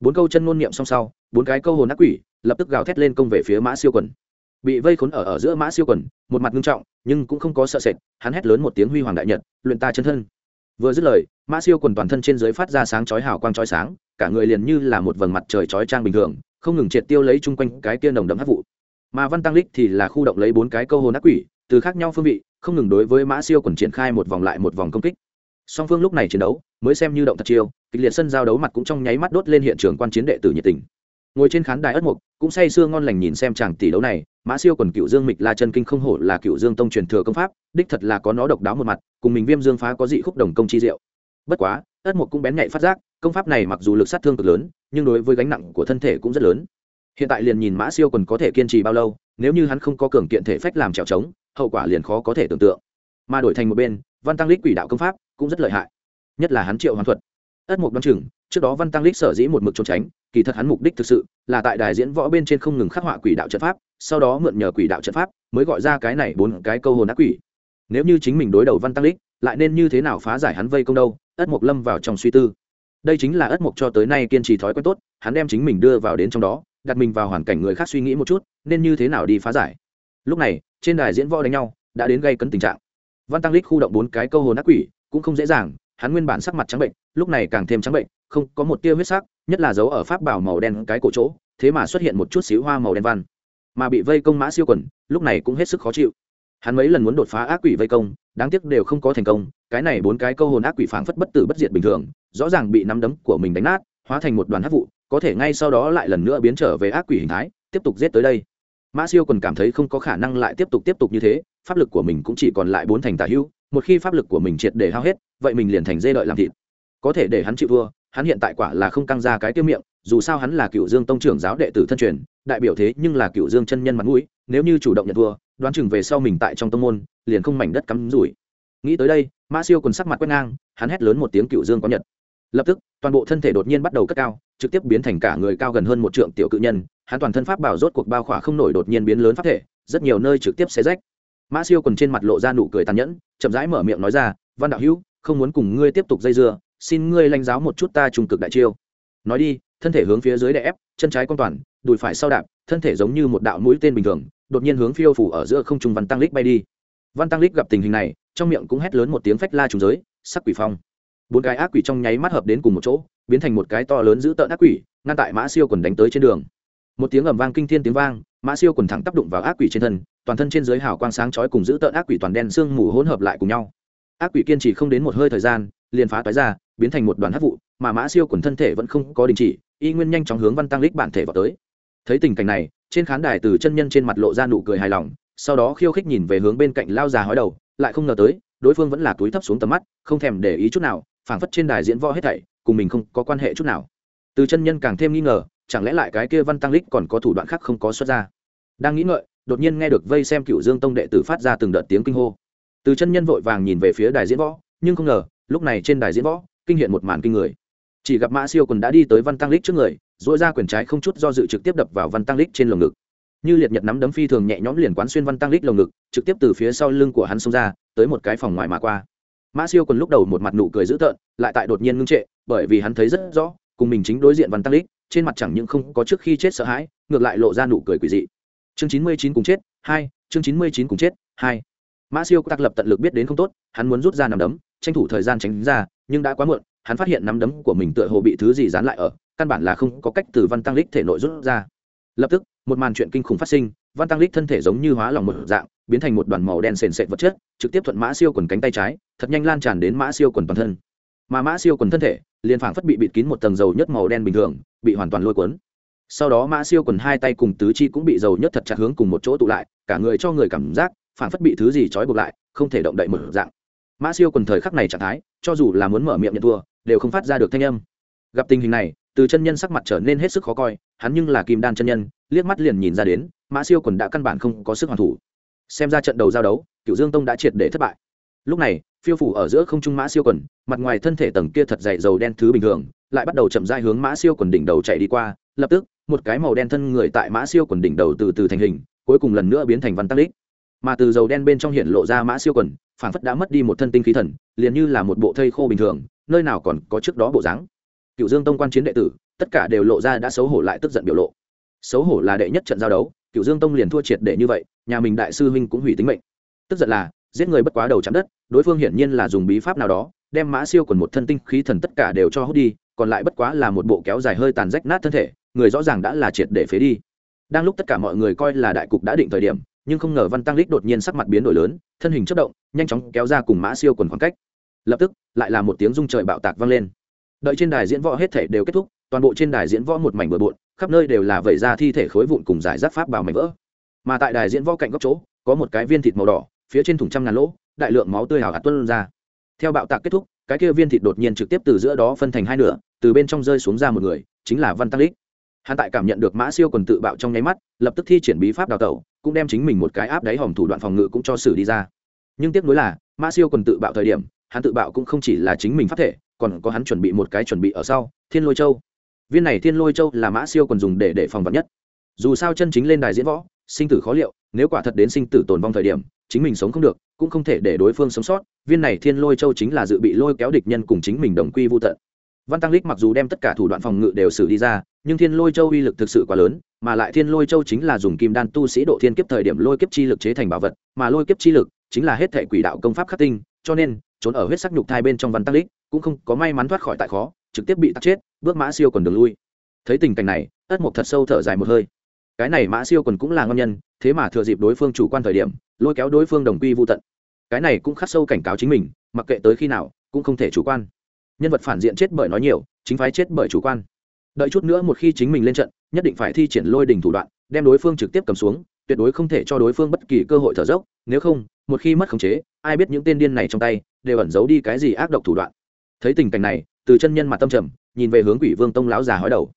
Bốn câu chân ngôn niệm song sau bốn cái câu hồn ác quỷ, lập tức gào thét lên công về phía mã siêu quần. Bị vây khốn ở ở giữa mã siêu quần, một mặt ngưng trọng, nhưng cũng không có sợ sệt, hắn hét lớn một tiếng huy hoàng đại nhật, luyện ta chân thân. Vừa dứt lời, mã siêu quần toàn thân trên dưới phát ra sáng chói hào quang chói sáng, cả người liền như là một vầng mặt trời chói trang bình thường, không ngừng triệt tiêu lấy chung quanh cái kia nồng đậm hấp vụ. Mà văn tăng lích thì là khu động lấy bốn cái câu hồn ác quỷ, từ khác nhau phương vị, không ngừng đối với mã siêu quần triển khai một vòng lại một vòng công kích. Song phương lúc này chiến đấu, mới xem như động thật chiêu, kịch liệt sân giao đấu mặt cũng trong nháy mắt đốt lên hiện trường quan chiến đệ tử nhiệt tình ngồi trên khán đài ất mục, cũng say sưa ngon lành nhìn xem chàng tỷ đấu này, mã siêu còn cựu dương mịch la chân kinh không hổ là cựu dương tông truyền thừa công pháp, đích thật là có nó độc đáo một mặt, cùng mình viêm dương phá có dị khúc đồng công chi diệu. Bất quá, ất mục cũng bén nhạy phát giác, công pháp này mặc dù lực sát thương cực lớn, nhưng đối với gánh nặng của thân thể cũng rất lớn. Hiện tại liền nhìn mã siêu còn có thể kiên trì bao lâu, nếu như hắn không có cường kiện thể phách làm trèo trống, hậu quả liền khó có thể tưởng tượng. Mà đổi thành một bên, văn tăng lích quỷ đạo công pháp cũng rất lợi hại. Nhất là hắn triệu hoàn thuật. Ất mục đoán chừng, trước đó văn tăng lích sở dĩ một mực trốn tránh kỳ thật hắn mục đích thực sự là tại đài diễn võ bên trên không ngừng khắc họa quỷ đạo trận pháp, sau đó mượn nhờ quỷ đạo trận pháp mới gọi ra cái này bốn cái câu hồn ác quỷ. Nếu như chính mình đối đầu văn tăng lích lại nên như thế nào phá giải hắn vây công đâu? Ất mộc lâm vào trong suy tư. Đây chính là ất mộc cho tới nay kiên trì thói quen tốt, hắn đem chính mình đưa vào đến trong đó, đặt mình vào hoàn cảnh người khác suy nghĩ một chút, nên như thế nào đi phá giải. Lúc này, trên đài diễn võ đánh nhau, đã đến gây cấn tình trạng. Văn tăng lích khu động bốn cái câu hồn ác quỷ, cũng không dễ dàng, hắn nguyên bản sắc mặt trắng bệnh, lúc này càng thêm trắng bệnh, không có một tia huyết sắc nhất là dấu ở pháp bảo màu đen cái cổ chỗ, thế mà xuất hiện một chút xíu hoa màu đen văn. Mà bị vây công mã siêu quần, lúc này cũng hết sức khó chịu. Hắn mấy lần muốn đột phá ác quỷ vây công, đáng tiếc đều không có thành công, cái này bốn cái câu hồn ác quỷ phảng phất bất tử bất diệt bình thường, rõ ràng bị nắm đấm của mình đánh nát, hóa thành một đoàn hát vụ, có thể ngay sau đó lại lần nữa biến trở về ác quỷ hình thái, tiếp tục giết tới đây. Mã siêu còn cảm thấy không có khả năng lại tiếp tục tiếp tục như thế, pháp lực của mình cũng chỉ còn lại bốn thành tả hữu, một khi pháp lực của mình triệt để hao hết, vậy mình liền thành dê đợi làm thịt. Có thể để hắn chịu thua hắn hiện tại quả là không căng ra cái tiêu miệng, dù sao hắn là cựu dương tông trưởng giáo đệ tử thân truyền, đại biểu thế nhưng là cựu dương chân nhân mặt mũi, nếu như chủ động nhận thua, đoán chừng về sau mình tại trong tông môn, liền không mảnh đất cắm rủi. Nghĩ tới đây mã siêu còn sắc mặt quét ngang, hắn hét lớn một tiếng cựu dương có nhật. Lập tức, toàn bộ thân thể đột nhiên bắt đầu cất cao, trực tiếp biến thành cả người cao gần hơn một trượng tiểu cự nhân, hắn toàn thân pháp bảo rốt cuộc bao khỏa không nổi đột nhiên biến lớn pháp thể, rất nhiều nơi trực tiếp xé rách. Mã siêu còn trên mặt lộ ra nụ cười tàn nhẫn, chậm rãi mở miệng nói ra, văn đạo hữu, không muốn cùng ngươi tiếp tục dây dưa xin ngươi lãnh giáo một chút ta trùng cực đại chiêu. Nói đi, thân thể hướng phía dưới đè ép, chân trái quan toàn, đùi phải sau đạp, thân thể giống như một đạo mũi tên bình thường, đột nhiên hướng phiêu phủ ở giữa không trung văn tăng lích bay đi. Văn tăng lích gặp tình hình này, trong miệng cũng hét lớn một tiếng phách la trùng giới, sắc quỷ phong. Bốn cái ác quỷ trong nháy mắt hợp đến cùng một chỗ, biến thành một cái to lớn giữ tợn ác quỷ, ngăn tại mã siêu quần đánh tới trên đường. Một tiếng ầm vang kinh thiên tiếng vang, mã siêu quần thẳng tác động vào ác quỷ trên thân, toàn thân trên dưới hào quang sáng chói cùng giữ tợn ác quỷ toàn đen sương mù hỗn hợp lại cùng nhau. Ác quỷ kiên trì không đến một hơi thời gian liền phá toái ra, biến thành một đoàn hát vụ, mà mã siêu quần thân thể vẫn không có đình chỉ, y nguyên nhanh chóng hướng văn tăng lích bản thể vào tới. Thấy tình cảnh này, trên khán đài từ chân nhân trên mặt lộ ra nụ cười hài lòng, sau đó khiêu khích nhìn về hướng bên cạnh lao già hói đầu, lại không ngờ tới, đối phương vẫn là túi thấp xuống tầm mắt, không thèm để ý chút nào, phảng phất trên đài diễn võ hết thảy, cùng mình không có quan hệ chút nào. Từ chân nhân càng thêm nghi ngờ, chẳng lẽ lại cái kia văn tăng lích còn có thủ đoạn khác không có xuất ra? Đang nghĩ ngợi, đột nhiên nghe được vây xem cựu dương tông đệ tử phát ra từng đợt tiếng kinh hô. Từ chân nhân vội vàng nhìn về phía đài diễn võ, nhưng không ngờ lúc này trên đài diễn võ, kinh hiện một màn kinh người. Chỉ gặp mã siêu còn đã đi tới văn tăng lích trước người dỗi ra quyền trái không chút do dự trực tiếp đập vào văn tăng lích trên lồng ngực. Như liệt nhật nắm đấm phi thường nhẹ nhõm liền quán xuyên văn tăng lích lồng ngực, trực tiếp từ phía sau lưng của hắn xông ra, tới một cái phòng ngoài mà qua. Mã siêu còn lúc đầu một mặt nụ cười dữ tợn, lại tại đột nhiên ngưng trệ, bởi vì hắn thấy rất rõ, cùng mình chính đối diện văn tăng lích, trên mặt chẳng những không có trước khi chết sợ hãi, ngược lại lộ ra nụ cười quỷ dị. Chương chín mươi chín cùng chết, hai, chương chín mươi chín cùng chết, hai. Mã siêu tặc lập tận lực biết đến không tốt, hắn muốn rút ra nằm đấm tranh thủ thời gian tránh ra, nhưng đã quá muộn, hắn phát hiện nắm đấm của mình tựa hồ bị thứ gì dán lại ở, căn bản là không có cách từ văn tăng lích thể nội rút ra. Lập tức, một màn chuyện kinh khủng phát sinh, văn tăng lích thân thể giống như hóa lòng một dạng, biến thành một đoàn màu đen sền sệt vật chất, trực tiếp thuận mã siêu quần cánh tay trái, thật nhanh lan tràn đến mã siêu quần toàn thân. Mà mã siêu quần thân thể, liền phảng phất bị bịt kín một tầng dầu nhất màu đen bình thường, bị hoàn toàn lôi cuốn. Sau đó mã siêu quần hai tay cùng tứ chi cũng bị dầu nhất thật chặt hướng cùng một chỗ tụ lại, cả người cho người cảm giác, phảng phất bị thứ gì trói buộc lại, không thể động đậy một dạng mã siêu quần thời khắc này trạng thái, cho dù là muốn mở miệng nhận thua, đều không phát ra được thanh âm. Gặp tình hình này, từ chân nhân sắc mặt trở nên hết sức khó coi, hắn nhưng là kim đan chân nhân, liếc mắt liền nhìn ra đến, mã siêu quần đã căn bản không có sức hoàn thủ. Xem ra trận đầu giao đấu cựu dương tông đã triệt để thất bại. Lúc này, phiêu phủ ở giữa không trung mã siêu quần, mặt ngoài thân thể tầng kia thật dày dầu đen thứ bình thường, lại bắt đầu chậm dai hướng mã siêu quần đỉnh đầu chạy đi qua, lập tức, một cái màu đen thân người tại mã siêu quần đỉnh đầu từ từ thành hình, cuối cùng lần nữa biến thành văn tăng đích. Mà từ dầu đen bên trong hiện lộ ra mã siêu quần phản phất đã mất đi một thân tinh khí thần, liền như là một bộ thây khô bình thường, nơi nào còn có trước đó bộ dáng. Cựu dương tông quan chiến đệ tử, tất cả đều lộ ra đã xấu hổ lại tức giận biểu lộ. Xấu hổ là đệ nhất trận giao đấu, cựu dương tông liền thua triệt để như vậy, nhà mình đại sư huynh cũng hủy tính mệnh. Tức giận là, giết người bất quá đầu chạm đất, đối phương hiển nhiên là dùng bí pháp nào đó, đem mã siêu còn một thân tinh khí thần tất cả đều cho hút đi, còn lại bất quá là một bộ kéo dài hơi tàn rách nát thân thể, người rõ ràng đã là triệt để phế đi. Đang lúc tất cả mọi người coi là đại cục đã định thời điểm nhưng không ngờ văn tăng lích đột nhiên sắc mặt biến đổi lớn, thân hình chất động, nhanh chóng kéo ra cùng mã siêu quần khoảng cách. Lập tức, lại là một tiếng rung trời bạo tạc vang lên. Đợi trên đài diễn võ hết thể đều kết thúc, toàn bộ trên đài diễn võ một mảnh bừa bộn, khắp nơi đều là vẩy ra thi thể khối vụn cùng giải rác pháp bào mảnh vỡ. Mà tại đài diễn võ cạnh góc chỗ, có một cái viên thịt màu đỏ, phía trên thùng trăm ngàn lỗ, đại lượng máu tươi hào hạt tuân ra. Theo bạo tạc kết thúc, cái kia viên thịt đột nhiên trực tiếp từ giữa đó phân thành hai nửa, từ bên trong rơi xuống ra một người, chính là văn tăng lích hắn tại cảm nhận được mã siêu quần tự bạo trong nháy mắt, lập tức thi triển bí pháp đào tẩu, cũng đem chính mình một cái áp đáy hòm thủ đoạn phòng ngự cũng cho xử đi ra. Nhưng tiếc nuối là, mã siêu quần tự bạo thời điểm, hắn tự bạo cũng không chỉ là chính mình phát thể, còn có hắn chuẩn bị một cái chuẩn bị ở sau, thiên lôi châu. Viên này thiên lôi châu là mã siêu còn dùng để để phòng vật nhất. Dù sao chân chính lên đài diễn võ, sinh tử khó liệu, nếu quả thật đến sinh tử tồn vong thời điểm, chính mình sống không được, cũng không thể để đối phương sống sót, viên này thiên lôi châu chính là dự bị lôi kéo địch nhân cùng chính mình đồng quy vô tận. Văn tăng lích mặc dù đem tất cả thủ đoạn phòng ngự đều xử đi ra nhưng thiên lôi châu uy lực thực sự quá lớn, mà lại thiên lôi châu chính là dùng kim đan tu sĩ độ thiên kiếp thời điểm lôi kiếp chi lực chế thành bảo vật, mà lôi kiếp chi lực chính là hết thể quỷ đạo công pháp khắc tinh, cho nên, trốn ở huyết sắc nhục thai bên trong văn tăng lích cũng không có may mắn thoát khỏi tại khó, trực tiếp bị tắc chết, bước mã siêu còn đường lui. Thấy tình cảnh này ất mộc thật sâu thở dài một hơi. Cái này mã siêu còn cũng là ngon nhân, thế mà thừa dịp đối phương chủ quan thời điểm, lôi kéo đối phương đồng quy vô tận. Cái này cũng khắc sâu cảnh cáo chính mình, mặc kệ tới khi nào, cũng không thể chủ quan. Nhân vật phản diện chết bởi nói nhiều, chính phái chết bởi chủ quan đợi chút nữa một khi chính mình lên trận, nhất định phải thi triển lôi đình thủ đoạn, đem đối phương trực tiếp cầm xuống, tuyệt đối không thể cho đối phương bất kỳ cơ hội thở dốc, nếu không, một khi mất khống chế, ai biết những tên điên này trong tay đều ẩn giấu đi cái gì ác độc thủ đoạn. Thấy tình cảnh này, từ chân nhân mặt tâm trầm, nhìn về hướng quỷ vương tông lão già hói đầu.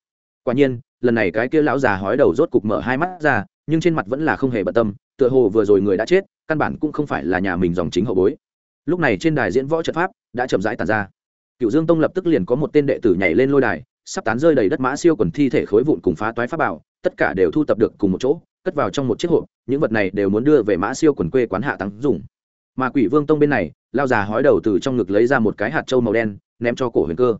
Quả nhiên, lần này cái kia lão già hói đầu rốt cục mở hai mắt ra, nhưng trên mặt vẫn là không hề bận tâm, tựa hồ vừa rồi người đã chết, căn bản cũng không phải là nhà mình dòng chính hậu bối. Lúc này trên đài diễn võ trận pháp đã chậm rãi tàn ra. Cựu dương tông lập tức liền có một tên đệ tử nhảy lên lôi đài sắp tán rơi đầy đất mã siêu quần thi thể khối vụn cùng phá toái pháp bảo, tất cả đều thu tập được cùng một chỗ, cất vào trong một chiếc hộp, những vật này đều muốn đưa về mã siêu quần quê quán hạ tăng dùng. Mà quỷ vương tông bên này, lao già hói đầu từ trong ngực lấy ra một cái hạt trâu màu đen, ném cho cổ huyền cơ.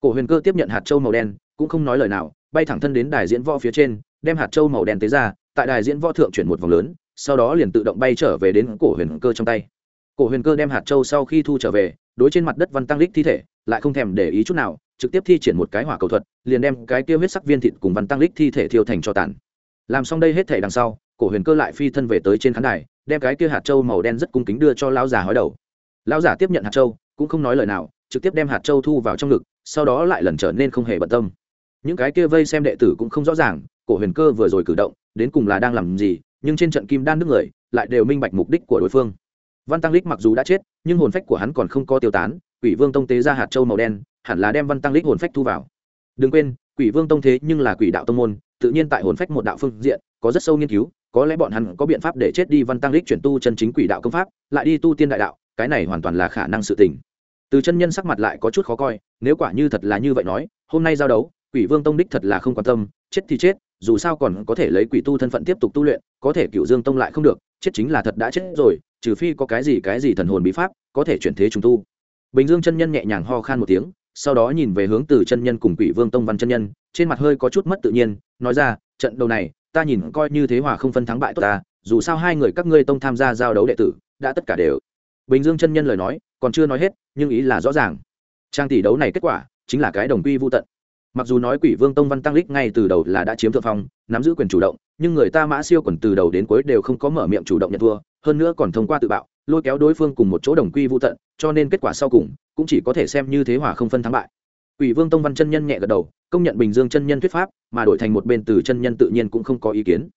Cổ huyền cơ tiếp nhận hạt trâu màu đen, cũng không nói lời nào, bay thẳng thân đến đài diễn võ phía trên, đem hạt trâu màu đen tới ra, tại đài diễn võ thượng chuyển một vòng lớn, sau đó liền tự động bay trở về đến cổ huyền cơ trong tay. Cổ huyền cơ đem hạt trâu sau khi thu trở về, đối trên mặt đất văn tăng lích thi thể, lại không thèm để ý chút nào trực tiếp thi triển một cái hỏa cầu thuật, liền đem cái kia huyết sắc viên thịt cùng văn tăng lích thi thể thiêu thành cho tàn. Làm xong đây hết thể đằng sau, cổ huyền cơ lại phi thân về tới trên khán đài, đem cái kia hạt trâu màu đen rất cung kính đưa cho lão già hói đầu. Lão giả tiếp nhận hạt trâu cũng không nói lời nào, trực tiếp đem hạt trâu thu vào trong ngực, sau đó lại lần trở nên không hề bận tâm. Những cái kia vây xem đệ tử cũng không rõ ràng, cổ huyền cơ vừa rồi cử động, đến cùng là đang làm gì, nhưng trên trận kim đan nước người, lại đều minh bạch mục đích của đối phương. Văn tăng lích mặc dù đã chết, nhưng hồn phách của hắn còn không có tiêu tán, quỷ vương tông tế ra hạt châu màu đen hẳn là đem văn tăng lích hồn phách thu vào. Đừng quên, quỷ vương tông thế nhưng là quỷ đạo tông môn, tự nhiên tại hồn phách một đạo phương diện, có rất sâu nghiên cứu, có lẽ bọn hắn có biện pháp để chết đi văn tăng lích chuyển tu chân chính quỷ đạo công pháp, lại đi tu tiên đại đạo, cái này hoàn toàn là khả năng sự tình. Từ chân nhân sắc mặt lại có chút khó coi, nếu quả như thật là như vậy nói, hôm nay giao đấu, quỷ vương tông đích thật là không quan tâm, chết thì chết, dù sao còn có thể lấy quỷ tu thân phận tiếp tục tu luyện, có thể cựu dương tông lại không được, chết chính là thật đã chết rồi, trừ phi có cái gì cái gì thần hồn bí pháp, có thể chuyển thế trùng tu. Bình dương chân nhân nhẹ nhàng ho khan một tiếng sau đó nhìn về hướng từ chân nhân cùng quỷ vương tông văn chân nhân, trên mặt hơi có chút mất tự nhiên, nói ra, trận đầu này, ta nhìn coi như thế hòa không phân thắng bại tốt ta, dù sao hai người các ngươi tông tham gia giao đấu đệ tử, đã tất cả đều. Bình dương chân nhân lời nói, còn chưa nói hết, nhưng ý là rõ ràng. Trang tỷ đấu này kết quả, chính là cái đồng quy vô tận. Mặc dù nói quỷ vương tông văn tăng lích ngay từ đầu là đã chiếm thượng phong, nắm giữ quyền chủ động, nhưng người ta mã siêu còn từ đầu đến cuối đều không có mở miệng chủ động nhận thua, hơn nữa còn thông qua tự bạo lôi kéo đối phương cùng một chỗ đồng quy vô tận cho nên kết quả sau cùng cũng chỉ có thể xem như thế hòa không phân thắng bại. Quỷ vương tông văn chân nhân nhẹ gật đầu công nhận bình dương chân nhân thuyết pháp mà đổi thành một bên từ chân nhân tự nhiên cũng không có ý kiến.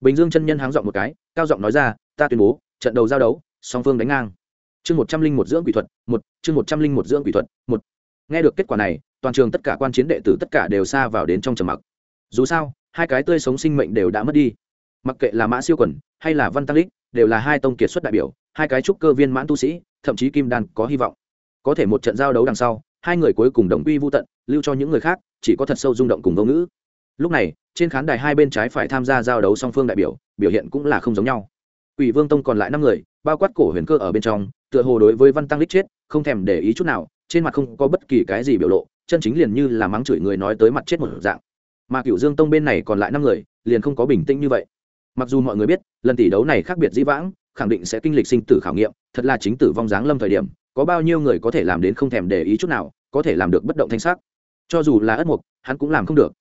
Bình dương chân nhân háng giọng một cái cao giọng nói ra ta tuyên bố trận đầu giao đấu song phương đánh ngang. Chương một trăm linh một dưỡng quỷ thuật một chương một trăm linh một dưỡng quỷ thuật một. Nghe được kết quả này toàn trường tất cả quan chiến đệ tử tất cả đều xa vào đến trong trầm mặc. Dù sao hai cái tươi sống sinh mệnh đều đã mất đi. Mặc kệ là mã siêu quần hay là văn tăng Lịch, đều là hai tông kiệt xuất đại biểu hai cái trúc cơ viên mãn tu sĩ thậm chí kim đan có hy vọng có thể một trận giao đấu đằng sau hai người cuối cùng đồng quy vô tận lưu cho những người khác chỉ có thật sâu rung động cùng ngôn ngữ lúc này trên khán đài hai bên trái phải tham gia giao đấu song phương đại biểu biểu hiện cũng là không giống nhau Quỷ Vương Tông còn lại năm người, bao quát cổ huyền cơ ở bên trong, tựa hồ đối với Văn Tăng Lích chết, không thèm để ý chút nào, trên mặt không có bất kỳ cái gì biểu lộ, chân chính liền như là mắng chửi người nói tới mặt chết một dạng. Mà Cửu Dương Tông bên này còn lại năm người, liền không có bình tĩnh như vậy. Mặc dù mọi người biết, lần tỷ đấu này khác biệt dĩ vãng, khẳng định sẽ kinh lịch sinh tử khảo nghiệm, thật là chính tử vong dáng lâm thời điểm, có bao nhiêu người có thể làm đến không thèm để ý chút nào, có thể làm được bất động thanh sắc. Cho dù là ất mục, hắn cũng làm không được.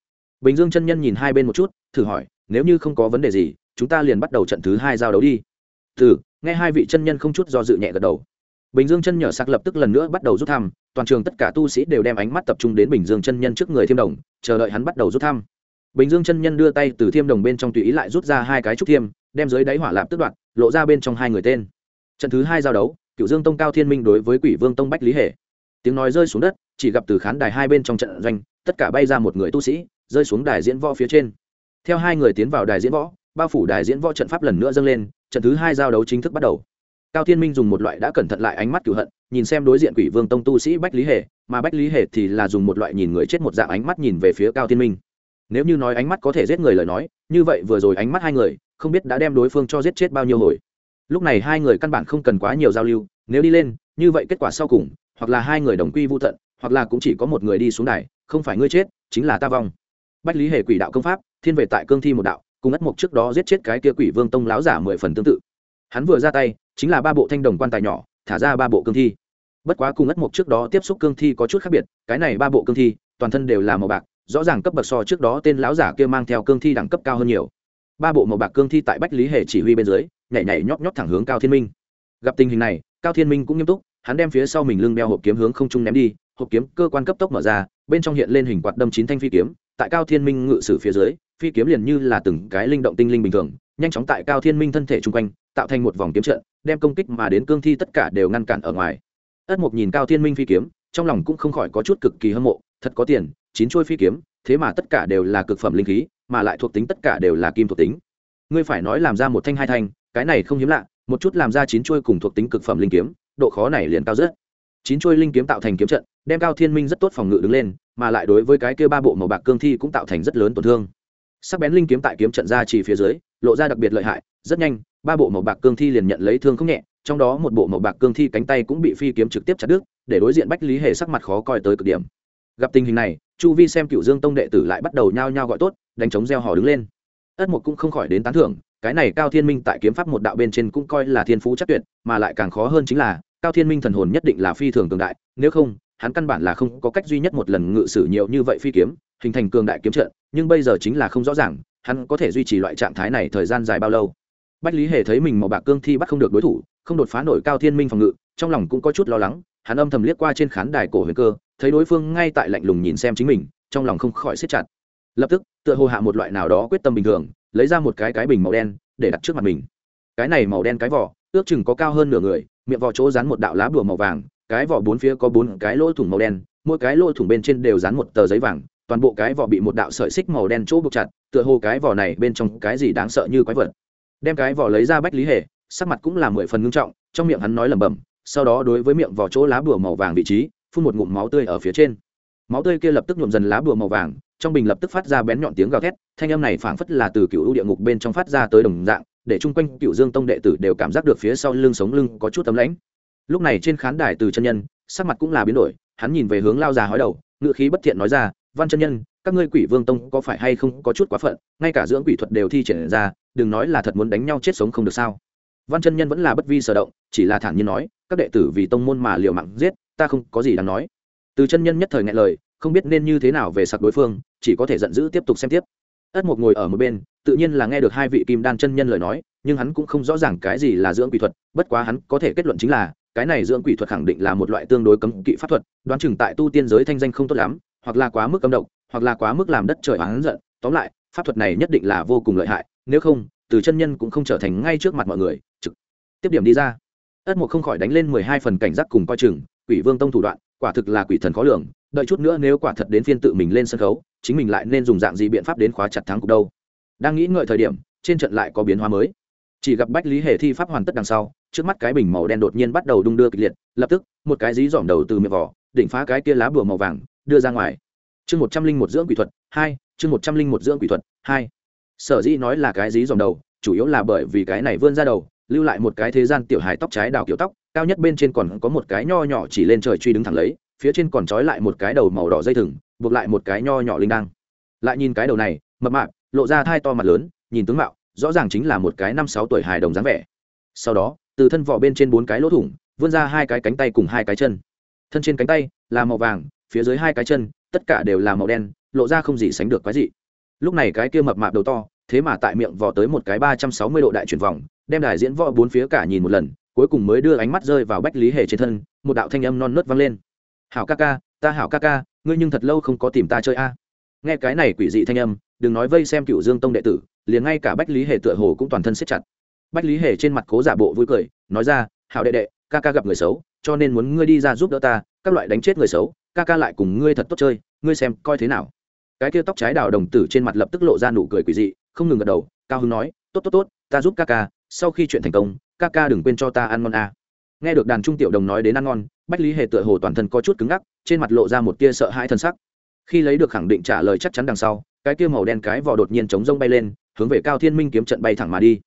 Bình Dương chân nhân nhìn hai bên một chút, thử hỏi, nếu như không có vấn đề gì, chúng ta liền bắt đầu trận thứ hai giao đấu đi từ nghe hai vị chân nhân không chút do dự nhẹ gật đầu bình dương chân nhở sạc lập tức lần nữa bắt đầu rút thăm toàn trường tất cả tu sĩ đều đem ánh mắt tập trung đến bình dương chân nhân trước người thiêm đồng chờ đợi hắn bắt đầu rút thăm bình dương chân nhân đưa tay từ thiêm đồng bên trong tùy ý lại rút ra hai cái trúc thiêm đem dưới đáy hỏa lạp tức đoạn lộ ra bên trong hai người tên. Trận thứ hai giao đấu cựu dương tông cao thiên minh đối với quỷ vương tông bách lý hệ tiếng nói rơi xuống đất, chỉ gặp từ khán đài hai bên trong trận doanh, tất cả bay ra một người tu sĩ, rơi xuống đài diễn võ phía trên. Theo hai người tiến vào đài diễn võ, bao phủ đài diễn võ trận pháp lần nữa dâng lên, trận thứ hai giao đấu chính thức bắt đầu. Cao thiên minh dùng một loại đã cẩn thận lại ánh mắt cửu hận, nhìn xem đối diện quỷ vương tông tu sĩ bách lý hề, mà bách lý hề thì là dùng một loại nhìn người chết một dạng ánh mắt nhìn về phía cao thiên minh nếu như nói ánh mắt có thể giết người lời nói, như vậy vừa rồi ánh mắt hai người, không biết đã đem đối phương cho giết chết bao nhiêu hồi. Lúc này hai người căn bản không cần quá nhiều giao lưu, nếu đi lên, như vậy kết quả sau cùng, hoặc là hai người đồng quy vô tận, hoặc là cũng chỉ có một người đi xuống đài, không phải ngươi chết, chính là ta vong. Bách lý hề quỷ đạo công pháp, thiên về tại cương thi một đạo, cùng ất mục trước đó giết chết cái kia quỷ vương tông láo giả mười phần tương tự. Hắn vừa ra tay, chính là ba bộ thanh đồng quan tài nhỏ, thả ra ba bộ cương thi. Bất quá cùng ất mục trước đó tiếp xúc cương thi có chút khác biệt, cái này ba bộ cương thi, toàn thân đều là màu bạc rõ ràng cấp bậc so trước đó tên lão giả kia mang theo cương thi đẳng cấp cao hơn nhiều. Ba bộ màu bạc cương thi tại bách lý hệ chỉ huy bên dưới, nhảy nhảy nhóp nhóp thẳng hướng cao thiên minh. Gặp tình hình này, cao thiên minh cũng nghiêm túc, hắn đem phía sau mình lưng đeo hộp kiếm hướng không trung ném đi, hộp kiếm cơ quan cấp tốc mở ra, bên trong hiện lên hình quạt đâm chín thanh phi kiếm, tại cao thiên minh ngự sử phía dưới, phi kiếm liền như là từng cái linh động tinh linh bình thường, nhanh chóng tại cao thiên minh thân thể chung quanh, tạo thành một vòng kiếm trận, đem công kích mà đến cương thi tất cả đều ngăn cản ở ngoài. Ất mục nhìn cao thiên minh phi kiếm, trong lòng cũng không khỏi có chút cực kỳ hâm mộ thật có tiền, chín chuôi phi kiếm, thế mà tất cả đều là cực phẩm linh khí, mà lại thuộc tính tất cả đều là kim thuộc tính. Ngươi phải nói làm ra một thanh, hai thanh, cái này không hiếm lạ, một chút làm ra chín chuôi cùng thuộc tính cực phẩm linh kiếm, độ khó này liền cao rất. Chín chuôi linh kiếm tạo thành kiếm trận, đem cao thiên minh rất tốt phòng ngự đứng lên, mà lại đối với cái kia ba bộ màu bạc cương thi cũng tạo thành rất lớn tổn thương. Sắc bén linh kiếm tại kiếm trận ra chỉ phía dưới, lộ ra đặc biệt lợi hại, rất nhanh, ba bộ màu bạc cương thi liền nhận lấy thương không nhẹ, trong đó một bộ màu bạc cương thi cánh tay cũng bị phi kiếm trực tiếp chặt đứt, để đối diện bách lý hề sắc mặt khó coi tới cực điểm gặp tình hình này, chu vi xem cựu dương tông đệ tử lại bắt đầu nhao nhao gọi tốt, đánh chống gieo hò đứng lên. Ất mục cũng không khỏi đến tán thưởng, cái này cao thiên minh tại kiếm pháp một đạo bên trên cũng coi là thiên phú chắc tuyệt, mà lại càng khó hơn chính là, cao thiên minh thần hồn nhất định là phi thường cường đại, nếu không, hắn căn bản là không có cách duy nhất một lần ngự sử nhiều như vậy phi kiếm, hình thành cường đại kiếm trận, nhưng bây giờ chính là không rõ ràng, hắn có thể duy trì loại trạng thái này thời gian dài bao lâu. Bách lý hề thấy mình màu bạc cương thi bắt không được đối thủ, không đột phá nổi cao thiên minh phòng ngự trong lòng cũng có chút lo lắng, hắn âm thầm liếc qua trên khán đài cổ huyền cơ, thấy đối phương ngay tại lạnh lùng nhìn xem chính mình, trong lòng không khỏi siết chặt. Lập tức, tựa hồ hạ một loại nào đó quyết tâm bình thường, lấy ra một cái cái bình màu đen, để đặt trước mặt mình. Cái này màu đen cái vỏ, ước chừng có cao hơn nửa người, miệng vỏ chỗ dán một đạo lá bùa màu vàng, cái vỏ bốn phía có bốn cái lỗ thủng màu đen, mỗi cái lỗ thủng bên trên đều dán một tờ giấy vàng, toàn bộ cái vỏ bị một đạo sợi xích màu đen chỗ buộc chặt, tựa hồ cái vỏ này bên trong cái gì đáng sợ như quái vật. Đem cái vỏ lấy ra bách lý hề, sắc mặt cũng là mười phần ngưng trọng, trong miệng hắn nói lẩm bẩm sau đó đối với miệng vào chỗ lá bùa màu vàng vị trí, phun một ngụm máu tươi ở phía trên. Máu tươi kia lập tức nhuộm dần lá bùa màu vàng, trong bình lập tức phát ra bén nhọn tiếng gào thét, thanh âm này phảng phất là từ cựu địa ngục bên trong phát ra tới đồng dạng, để chung quanh cựu dương tông đệ tử đều cảm giác được phía sau lưng sống lưng có chút tấm lãnh. Lúc này trên khán đài từ chân nhân, sắc mặt cũng là biến đổi, hắn nhìn về hướng lao già hói đầu, ngựa khí bất thiện nói ra, văn chân nhân, các ngươi quỷ vương tông có phải hay không có chút quá phận, ngay cả dưỡng quỷ thuật đều thi triển ra, đừng nói là thật muốn đánh nhau chết sống không được sao? Văn chân nhân vẫn là bất vi sở động, chỉ là thản nhiên nói, các đệ tử vì tông môn mà liều mạng giết, ta không có gì đáng nói. Từ chân nhân nhất thời ngại lời, không biết nên như thế nào về sặc đối phương, chỉ có thể giận dữ tiếp tục xem tiếp. Ất mục ngồi ở một bên, tự nhiên là nghe được hai vị kim đan chân nhân lời nói, nhưng hắn cũng không rõ ràng cái gì là dưỡng quỷ thuật, bất quá hắn có thể kết luận chính là, cái này dưỡng quỷ thuật khẳng định là một loại tương đối cấm kỵ pháp thuật, đoán chừng tại tu tiên giới thanh danh không tốt lắm, hoặc là quá mức cấm độc, hoặc là quá mức làm đất trời oán giận. Tóm lại, pháp thuật này nhất định là vô cùng lợi hại, nếu không từ chân nhân cũng không trở thành ngay trước mặt mọi người, trực tiếp điểm đi ra. Ất mục không khỏi đánh lên mười hai phần cảnh giác cùng coi chừng, quỷ vương tông thủ đoạn, quả thực là quỷ thần khó lường, đợi chút nữa nếu quả thật đến phiên tự mình lên sân khấu, chính mình lại nên dùng dạng gì biện pháp đến khóa chặt thắng cục đâu. Đang nghĩ ngợi thời điểm, trên trận lại có biến hóa mới. Chỉ gặp bách lý hề thi pháp hoàn tất đằng sau, trước mắt cái bình màu đen đột nhiên bắt đầu đung đưa kịch liệt, lập tức, một cái dí dỏm đầu từ miệng vỏ, đỉnh phá cái kia lá bùa màu vàng, đưa ra ngoài. Chương một trăm linh một dưỡng quỷ thuật hai, chương một trăm linh một dưỡng quỷ thuật hai sở dĩ nói là cái dí dòng đầu, chủ yếu là bởi vì cái này vươn ra đầu, lưu lại một cái thế gian tiểu hài tóc trái đào kiểu tóc, cao nhất bên trên còn có một cái nho nhỏ chỉ lên trời truy đứng thẳng lấy, phía trên còn trói lại một cái đầu màu đỏ dây thừng, buộc lại một cái nho nhỏ linh đăng. Lại nhìn cái đầu này, mập mạp, lộ ra thai to mặt lớn, nhìn tướng mạo, rõ ràng chính là một cái năm sáu tuổi hài đồng dáng vẻ. Sau đó, từ thân vỏ bên trên bốn cái lỗ thủng, vươn ra hai cái cánh tay cùng hai cái chân. Thân trên cánh tay là màu vàng, phía dưới hai cái chân, tất cả đều là màu đen, lộ ra không gì sánh được cái gì lúc này cái kia mập mạp đầu to, thế mà tại miệng vò tới một cái ba trăm sáu mươi độ đại chuyển vòng, đem đài diễn võ bốn phía cả nhìn một lần, cuối cùng mới đưa ánh mắt rơi vào bách lý hề trên thân, một đạo thanh âm non nớt vang lên. Hảo ca ca, ta hảo ca ca, ngươi nhưng thật lâu không có tìm ta chơi a. Nghe cái này quỷ dị thanh âm, đừng nói vây xem cựu dương tông đệ tử, liền ngay cả bách lý hề tựa hồ cũng toàn thân siết chặt. Bách lý hề trên mặt cố giả bộ vui cười, nói ra, hảo đệ đệ, ca ca gặp người xấu, cho nên muốn ngươi đi ra giúp đỡ ta, các loại đánh chết người xấu, ca ca lại cùng ngươi thật tốt chơi, ngươi xem coi thế nào cái kia tóc trái đào đồng tử trên mặt lập tức lộ ra nụ cười quỷ dị, không ngừng gật đầu, cao hưng nói, tốt tốt tốt, ta giúp ca ca, sau khi chuyện thành công, ca ca đừng quên cho ta ăn ngon a nghe được đàn trung tiểu đồng nói đến ăn ngon, bách lý hề tựa hồ toàn thân có chút cứng ngắc, trên mặt lộ ra một tia sợ hãi thân sắc. Khi lấy được khẳng định trả lời chắc chắn đằng sau, cái kia màu đen cái vỏ đột nhiên chống rông bay lên, hướng về cao thiên minh kiếm trận bay thẳng mà đi.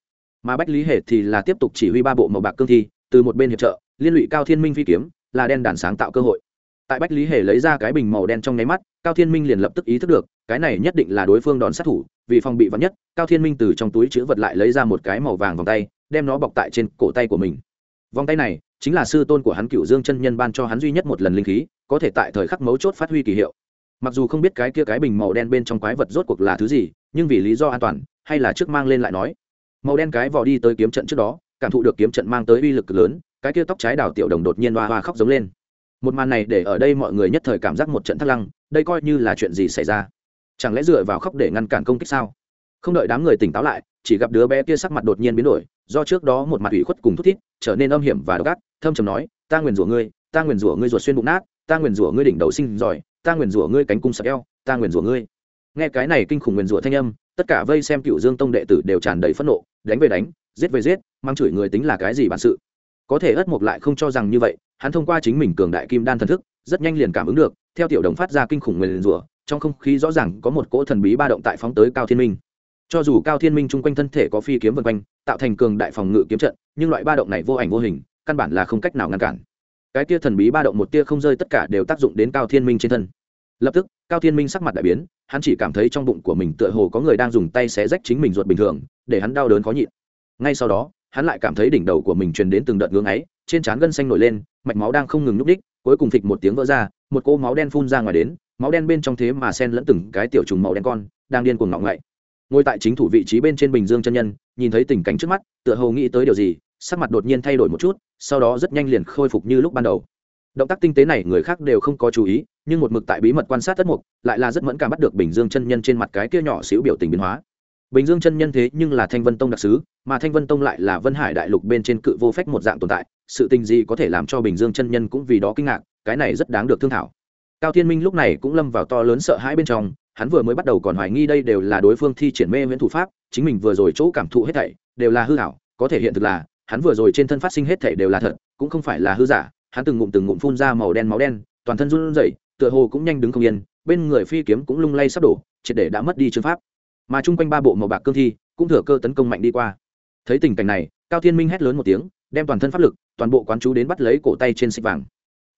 Mà bách lý hề thì là tiếp tục chỉ huy ba bộ màu bạc cương thi, từ một bên hiệp trợ, liên lụy cao thiên minh phi kiếm, là đen đàn sáng tạo cơ hội tại bách lý hề lấy ra cái bình màu đen trong nháy mắt, cao thiên minh liền lập tức ý thức được, cái này nhất định là đối phương đòn sát thủ, vì phòng bị vắn nhất, cao thiên minh từ trong túi chữ vật lại lấy ra một cái màu vàng vòng tay, đem nó bọc tại trên cổ tay của mình. Vòng tay này chính là sư tôn của hắn cựu dương chân nhân ban cho hắn duy nhất một lần linh khí, có thể tại thời khắc mấu chốt phát huy kỳ hiệu. Mặc dù không biết cái kia cái bình màu đen bên trong quái vật rốt cuộc là thứ gì, nhưng vì lý do an toàn, hay là trước mang lên lại nói. Màu đen cái vỏ đi tới kiếm trận trước đó, cảm thụ được kiếm trận mang tới uy lực lớn, cái kia tóc trái đào tiểu đồng đột nhiên hoa hoa khóc giống lên một màn này để ở đây mọi người nhất thời cảm giác một trận thắt lăng, đây coi như là chuyện gì xảy ra? Chẳng lẽ dựa vào khóc để ngăn cản công kích sao? Không đợi đám người tỉnh táo lại, chỉ gặp đứa bé kia sắc mặt đột nhiên biến đổi, do trước đó một mặt ủy khuất cùng thút thít, trở nên âm hiểm và độc ác, thâm trầm nói, ta nguyền rủa ngươi, ta nguyền rủa ngươi ruột xuyên bụng nát, ta nguyền rủa ngươi đỉnh đầu sinh giỏi, ta nguyền rủa ngươi cánh cung sập eo, ta nguyền rủa ngươi. Nghe cái này kinh khủng nguyền rủa thanh âm, tất cả vây xem cựu dương tông đệ tử đều tràn đầy phẫn nộ, đánh về đánh, giết về giết, mang chửi người tính là cái gì bản sự? Có thể ất mục lại không cho rằng như vậy hắn thông qua chính mình cường đại kim đan thần thức, rất nhanh liền cảm ứng được, theo tiểu đồng phát ra kinh khủng nguyền rủa, trong không khí rõ ràng có một cỗ thần bí ba động tại phóng tới cao thiên minh. Cho dù cao thiên minh chung quanh thân thể có phi kiếm vân quanh, tạo thành cường đại phòng ngự kiếm trận, nhưng loại ba động này vô ảnh vô hình, căn bản là không cách nào ngăn cản. Cái tia thần bí ba động một tia không rơi tất cả đều tác dụng đến cao thiên minh trên thân. Lập tức, cao thiên minh sắc mặt đại biến, hắn chỉ cảm thấy trong bụng của mình tựa hồ có người đang dùng tay xé rách chính mình ruột bình thường, để hắn đau đớn khó nhịn. Ngay sau đó, hắn lại cảm thấy đỉnh đầu của mình truyền đến từng đợt ngưỡng ấy trên trán gân xanh nổi lên, mạch máu đang không ngừng nhúc đích cuối cùng thịt một tiếng vỡ ra, một cỗ máu đen phun ra ngoài đến, máu đen bên trong thế mà sen lẫn từng cái tiểu trùng màu đen con, đang điên cuồng ngọng ngậy. Ngồi tại chính thủ vị trí bên trên bình dương chân nhân, nhìn thấy tình cảnh trước mắt, tựa hồ nghĩ tới điều gì, sắc mặt đột nhiên thay đổi một chút, sau đó rất nhanh liền khôi phục như lúc ban đầu. Động tác tinh tế này người khác đều không có chú ý, nhưng một mực tại bí mật quan sát tất mục, lại là rất mẫn cảm bắt được bình dương chân nhân trên mặt cái kia nhỏ xíu biểu tình biến hóa bình dương chân nhân thế nhưng là thanh vân tông đặc sứ mà thanh vân tông lại là vân hải đại lục bên trên cự vô phách một dạng tồn tại sự tình gì có thể làm cho bình dương chân nhân cũng vì đó kinh ngạc cái này rất đáng được thương thảo. Cao thiên minh lúc này cũng lâm vào to lớn sợ hãi bên trong hắn vừa mới bắt đầu còn hoài nghi đây đều là đối phương thi triển mê viễn thủ pháp chính mình vừa rồi chỗ cảm thụ hết thảy đều là hư ảo, có thể hiện thực là hắn vừa rồi trên thân phát sinh hết thảy đều là thật cũng không phải là hư giả hắn từng ngụm từng ngụm phun ra màu đen máu đen toàn thân run rẩy tựa hồ cũng nhanh đứng không yên bên người phi kiếm cũng lung lay sắp đổ triệt để đã mất đi chương pháp mà chung quanh ba bộ màu bạc cương thi cũng thừa cơ tấn công mạnh đi qua. Thấy tình cảnh này, cao thiên minh hét lớn một tiếng, đem toàn thân pháp lực, toàn bộ quán chú đến bắt lấy cổ tay trên xích vàng.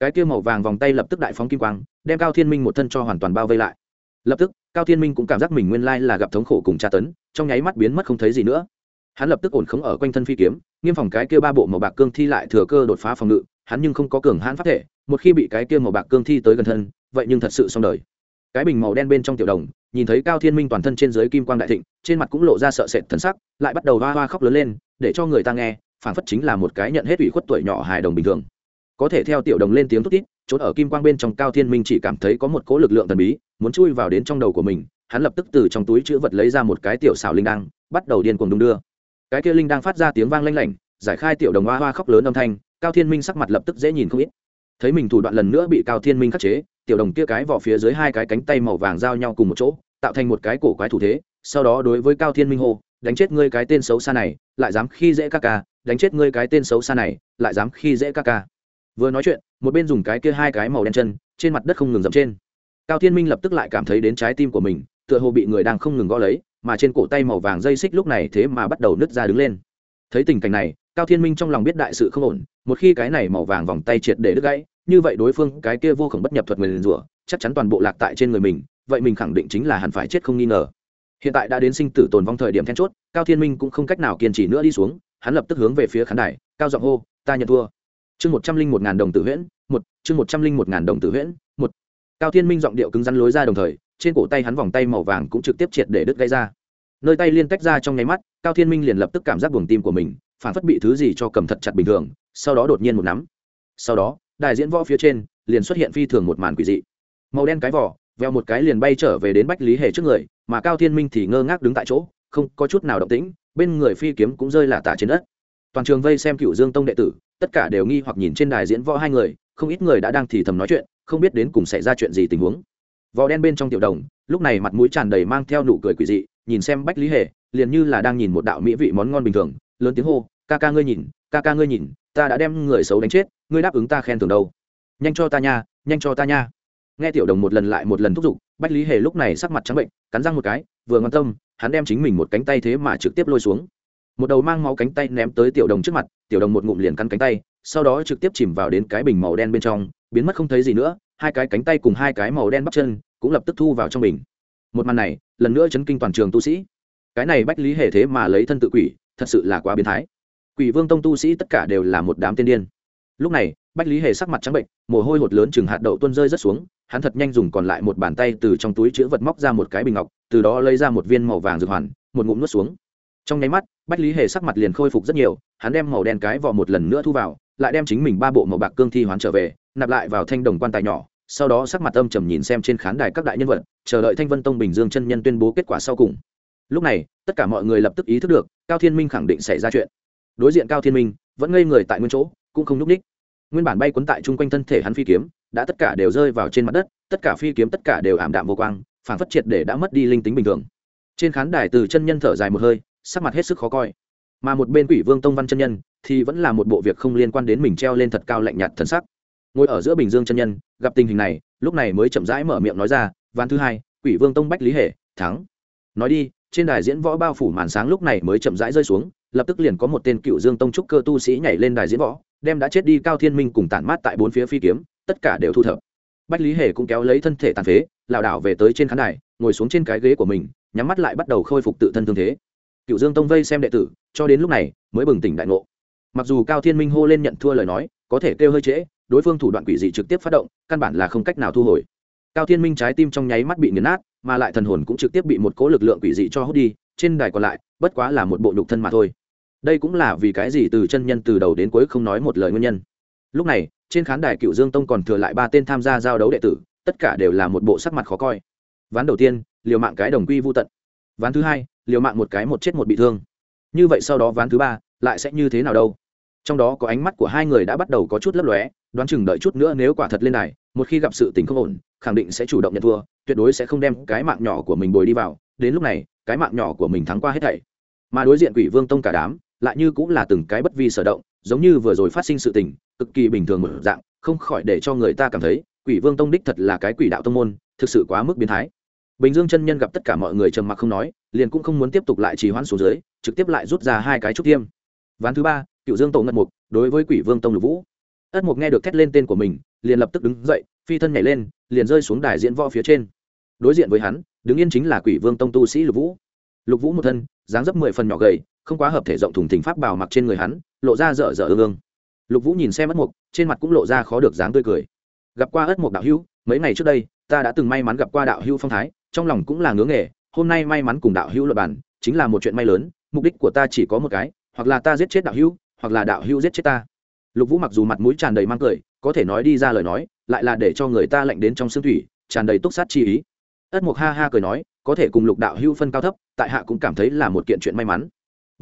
Cái kia màu vàng vòng tay lập tức đại phóng kim quang, đem cao thiên minh một thân cho hoàn toàn bao vây lại. Lập tức, cao thiên minh cũng cảm giác mình nguyên lai là gặp thống khổ cùng tra tấn, trong nháy mắt biến mất không thấy gì nữa. Hắn lập tức ổn khống ở quanh thân phi kiếm, nghiêm phòng cái kia ba bộ màu bạc cương thi lại thừa cơ đột phá phòng ngự, hắn nhưng không có cường hãn pháp thể, một khi bị cái kia màu bạc cương thi tới gần thân, vậy nhưng thật sự xong đời cái bình màu đen bên trong tiểu đồng, nhìn thấy cao thiên minh toàn thân trên dưới kim quang đại thịnh, trên mặt cũng lộ ra sợ sệt thần sắc, lại bắt đầu hoa hoa khóc lớn lên, để cho người ta nghe, phảng phất chính là một cái nhận hết ủy khuất tuổi nhỏ hài đồng bình thường. Có thể theo tiểu đồng lên tiếng thút tít trốn ở kim quang bên trong cao thiên minh chỉ cảm thấy có một cỗ lực lượng thần bí, muốn chui vào đến trong đầu của mình, hắn lập tức từ trong túi chữ vật lấy ra một cái tiểu xảo linh đăng, bắt đầu điên cuồng đung đưa. Cái kia linh đang phát ra tiếng vang lanh lảnh, giải khai tiểu đồng hoa hoa khóc lớn âm thanh, cao thiên minh sắc mặt lập tức dễ nhìn không ít. Thấy mình thủ đoạn lần nữa bị cao thiên minh khắc chế tiểu đồng kia cái vỏ phía dưới hai cái cánh tay màu vàng giao nhau cùng một chỗ, tạo thành một cái cổ quái thủ thế, sau đó đối với cao thiên minh hô, đánh chết ngươi cái tên xấu xa này, lại dám khi dễ ca ca, đánh chết ngươi cái tên xấu xa này, lại dám khi dễ ca ca. Vừa nói chuyện, một bên dùng cái kia hai cái màu đen chân, trên mặt đất không ngừng dậm trên. Cao thiên minh lập tức lại cảm thấy đến trái tim của mình, tựa hồ bị người đang không ngừng gõ lấy, mà trên cổ tay màu vàng dây xích lúc này thế mà bắt đầu nứt ra đứng lên. Thấy tình cảnh này, cao thiên minh trong lòng biết đại sự không ổn, một khi cái này màu vàng vòng tay triệt để đứt gãy như vậy đối phương cái kia vô khổng bất nhập thuật người liền rủa, chắc chắn toàn bộ lạc tại trên người mình, vậy mình khẳng định chính là hẳn phải chết không nghi ngờ. Hiện tại đã đến sinh tử tồn vong thời điểm then chốt, cao thiên minh cũng không cách nào kiên trì nữa đi xuống, hắn lập tức hướng về phía khán đài, cao giọng hô, ta nhận thua. Chương một trăm linh một ngàn đồng tử huyễn, một, chương một trăm linh một ngàn đồng tử huyễn, một. Cao thiên minh giọng điệu cứng rắn lối ra đồng thời, trên cổ tay hắn vòng tay màu vàng cũng trực tiếp triệt để đứt gây ra. Nơi tay liên tách ra trong nháy mắt, cao thiên minh liền lập tức cảm giác buồng tim của mình, phản phất bị thứ gì cho cầm thật chặt bình thường, sau đó đột nhiên một nắm. Sau đó đài diễn võ phía trên, liền xuất hiện phi thường một màn quỷ dị. Màu đen cái vỏ, veo một cái liền bay trở về đến bách lý hề trước người, mà cao thiên minh thì ngơ ngác đứng tại chỗ, không có chút nào động tĩnh, bên người phi kiếm cũng rơi là tả trên đất. Toàn trường vây xem cựu dương tông đệ tử, tất cả đều nghi hoặc nhìn trên đài diễn võ hai người, không ít người đã đang thì thầm nói chuyện, không biết đến cùng xảy ra chuyện gì tình huống. Vò đen bên trong tiểu đồng, lúc này mặt mũi tràn đầy mang theo nụ cười quỷ dị, nhìn xem bách lý hề, liền như là đang nhìn một đạo mỹ vị món ngon bình thường, lớn tiếng hô ca ca ngươi nhìn, ca ca ngươi nhìn, ta đã đem người xấu đánh chết, ngươi đáp ứng ta khen thưởng đâu? Nhanh cho ta nha, nhanh cho ta nha. Nghe tiểu đồng một lần lại một lần thúc giục, bách lý hề lúc này sắc mặt trắng bệnh, cắn răng một cái, vừa ngon tâm, hắn đem chính mình một cánh tay thế mà trực tiếp lôi xuống. Một đầu mang máu cánh tay ném tới tiểu đồng trước mặt, tiểu đồng một ngụm liền cắn cánh tay, sau đó trực tiếp chìm vào đến cái bình màu đen bên trong, biến mất không thấy gì nữa, hai cái cánh tay cùng hai cái màu đen bắp chân cũng lập tức thu vào trong bình. Một màn này, lần nữa chấn kinh toàn trường tu sĩ. Cái này bách lý hề thế mà lấy thân tự quỷ, thật sự là quá biến thái quỷ vương tông tu sĩ tất cả đều là một đám tiên điên. Lúc này, bách lý hề sắc mặt trắng bệnh, mồ hôi hột lớn chừng hạt đậu tuôn rơi rất xuống, hắn thật nhanh dùng còn lại một bàn tay từ trong túi chữ vật móc ra một cái bình ngọc, từ đó lấy ra một viên màu vàng dược hoàn, một ngụm nuốt xuống. Trong nháy mắt, bách lý hề sắc mặt liền khôi phục rất nhiều, hắn đem màu đen cái vỏ một lần nữa thu vào, lại đem chính mình ba bộ màu bạc cương thi hoán trở về, nạp lại vào thanh đồng quan tài nhỏ, sau đó sắc mặt âm trầm nhìn xem trên khán đài các đại nhân vật, chờ đợi thanh vân tông bình dương chân nhân tuyên bố kết quả sau cùng. Lúc này, tất cả mọi người lập tức ý thức được, cao thiên minh khẳng định xảy ra chuyện đối diện cao thiên minh, vẫn ngây người tại nguyên chỗ, cũng không n ú c ních. Nguyên bản bay quấn tại chung quanh thân thể hắn phi kiếm, đã tất cả đều rơi vào trên mặt đất, tất cả phi kiếm tất cả đều ảm đạm vô quang, phản phất triệt để đã mất đi linh tính bình thường. Trên khán đài từ chân nhân thở dài một hơi, sắc mặt hết sức khó coi. Mà một bên quỷ vương tông văn chân nhân, thì vẫn là một bộ việc không liên quan đến mình treo lên thật cao lạnh nhạt thần sắc. Ngồi ở giữa bình dương chân nhân, gặp tình hình này, lúc này mới chậm rãi mở miệng nói ra, ván thứ hai, quỷ vương tông bách lý hệ, thắng. Nói đi, trên đài diễn võ bao phủ màn sáng lúc này mới chậm rãi rơi xuống lập tức liền có một tên cựu dương tông trúc cơ tu sĩ nhảy lên đài diễn võ, đem đã chết đi cao thiên minh cùng tản mát tại bốn phía phi kiếm, tất cả đều thu thập. Bách lý hề cũng kéo lấy thân thể tàn phế, lảo đảo về tới trên khán đài, ngồi xuống trên cái ghế của mình, nhắm mắt lại bắt đầu khôi phục tự thân thương thế. Cựu dương tông vây xem đệ tử, cho đến lúc này, mới bừng tỉnh đại ngộ. Mặc dù cao thiên minh hô lên nhận thua lời nói, có thể kêu hơi trễ, đối phương thủ đoạn quỷ dị trực tiếp phát động, căn bản là không cách nào thu hồi. Cao thiên minh trái tim trong nháy mắt bị nghiền nát, mà lại thần hồn cũng trực tiếp bị một cố lực lượng quỷ dị cho hút đi, trên đài còn lại, bất quá là một bộ nhục thân mà thôi đây cũng là vì cái gì từ chân nhân từ đầu đến cuối không nói một lời nguyên nhân. Lúc này, trên khán đài cựu dương tông còn thừa lại ba tên tham gia giao đấu đệ tử, tất cả đều là một bộ sắc mặt khó coi. Ván đầu tiên, liều mạng cái đồng quy vô tận. Ván thứ hai, liều mạng một cái một chết một bị thương. Như vậy sau đó ván thứ ba lại sẽ như thế nào đâu? Trong đó có ánh mắt của hai người đã bắt đầu có chút lấp lóe, đoán chừng đợi chút nữa nếu quả thật lên này một khi gặp sự tình không ổn, khẳng định sẽ chủ động nhận thua, tuyệt đối sẽ không đem cái mạng nhỏ của mình bồi đi vào. Đến lúc này, cái mạng nhỏ của mình thắng qua hết thảy. Mà đối diện quỷ vương tông cả đám lại như cũng là từng cái bất vi sở động, giống như vừa rồi phát sinh sự tình, cực kỳ bình thường một dạng, không khỏi để cho người ta cảm thấy, quỷ vương tông đích thật là cái quỷ đạo tông môn, thực sự quá mức biến thái. Bình dương chân nhân gặp tất cả mọi người trầm mặc không nói, liền cũng không muốn tiếp tục lại trì hoãn xuống dưới, trực tiếp lại rút ra hai cái trúc tiêm. Ván thứ ba, cựu dương tổ ngân mục, đối với quỷ vương tông lục vũ. Ất mục nghe được thét lên tên của mình, liền lập tức đứng dậy, phi thân nhảy lên, liền rơi xuống đài diễn võ phía trên. Đối diện với hắn, đứng yên chính là quỷ vương tông tu sĩ lục vũ. Lục vũ một thân, dáng dấp mười phần nhỏ gầy không quá hợp thể rộng thùng thình pháp bào mặc trên người hắn, lộ ra dở dở ương ương. Lục vũ nhìn xem ất mục, trên mặt cũng lộ ra khó được dáng tươi cười. Gặp qua ất mục đạo hữu, mấy ngày trước đây, ta đã từng may mắn gặp qua đạo hữu phong thái, trong lòng cũng là ngưỡng nghề, hôm nay may mắn cùng đạo hữu luật bản chính là một chuyện may lớn, mục đích của ta chỉ có một cái, hoặc là ta giết chết đạo hữu, hoặc là đạo hữu giết chết ta. Lục vũ mặc dù mặt mũi tràn đầy mang cười, có thể nói đi ra lời nói, lại là để cho người ta lạnh đến trong xương thủy, tràn đầy túc sát chi ý. Ất mục ha ha cười nói, có thể cùng lục đạo hữu phân cao thấp, tại hạ cũng cảm thấy là một kiện chuyện may mắn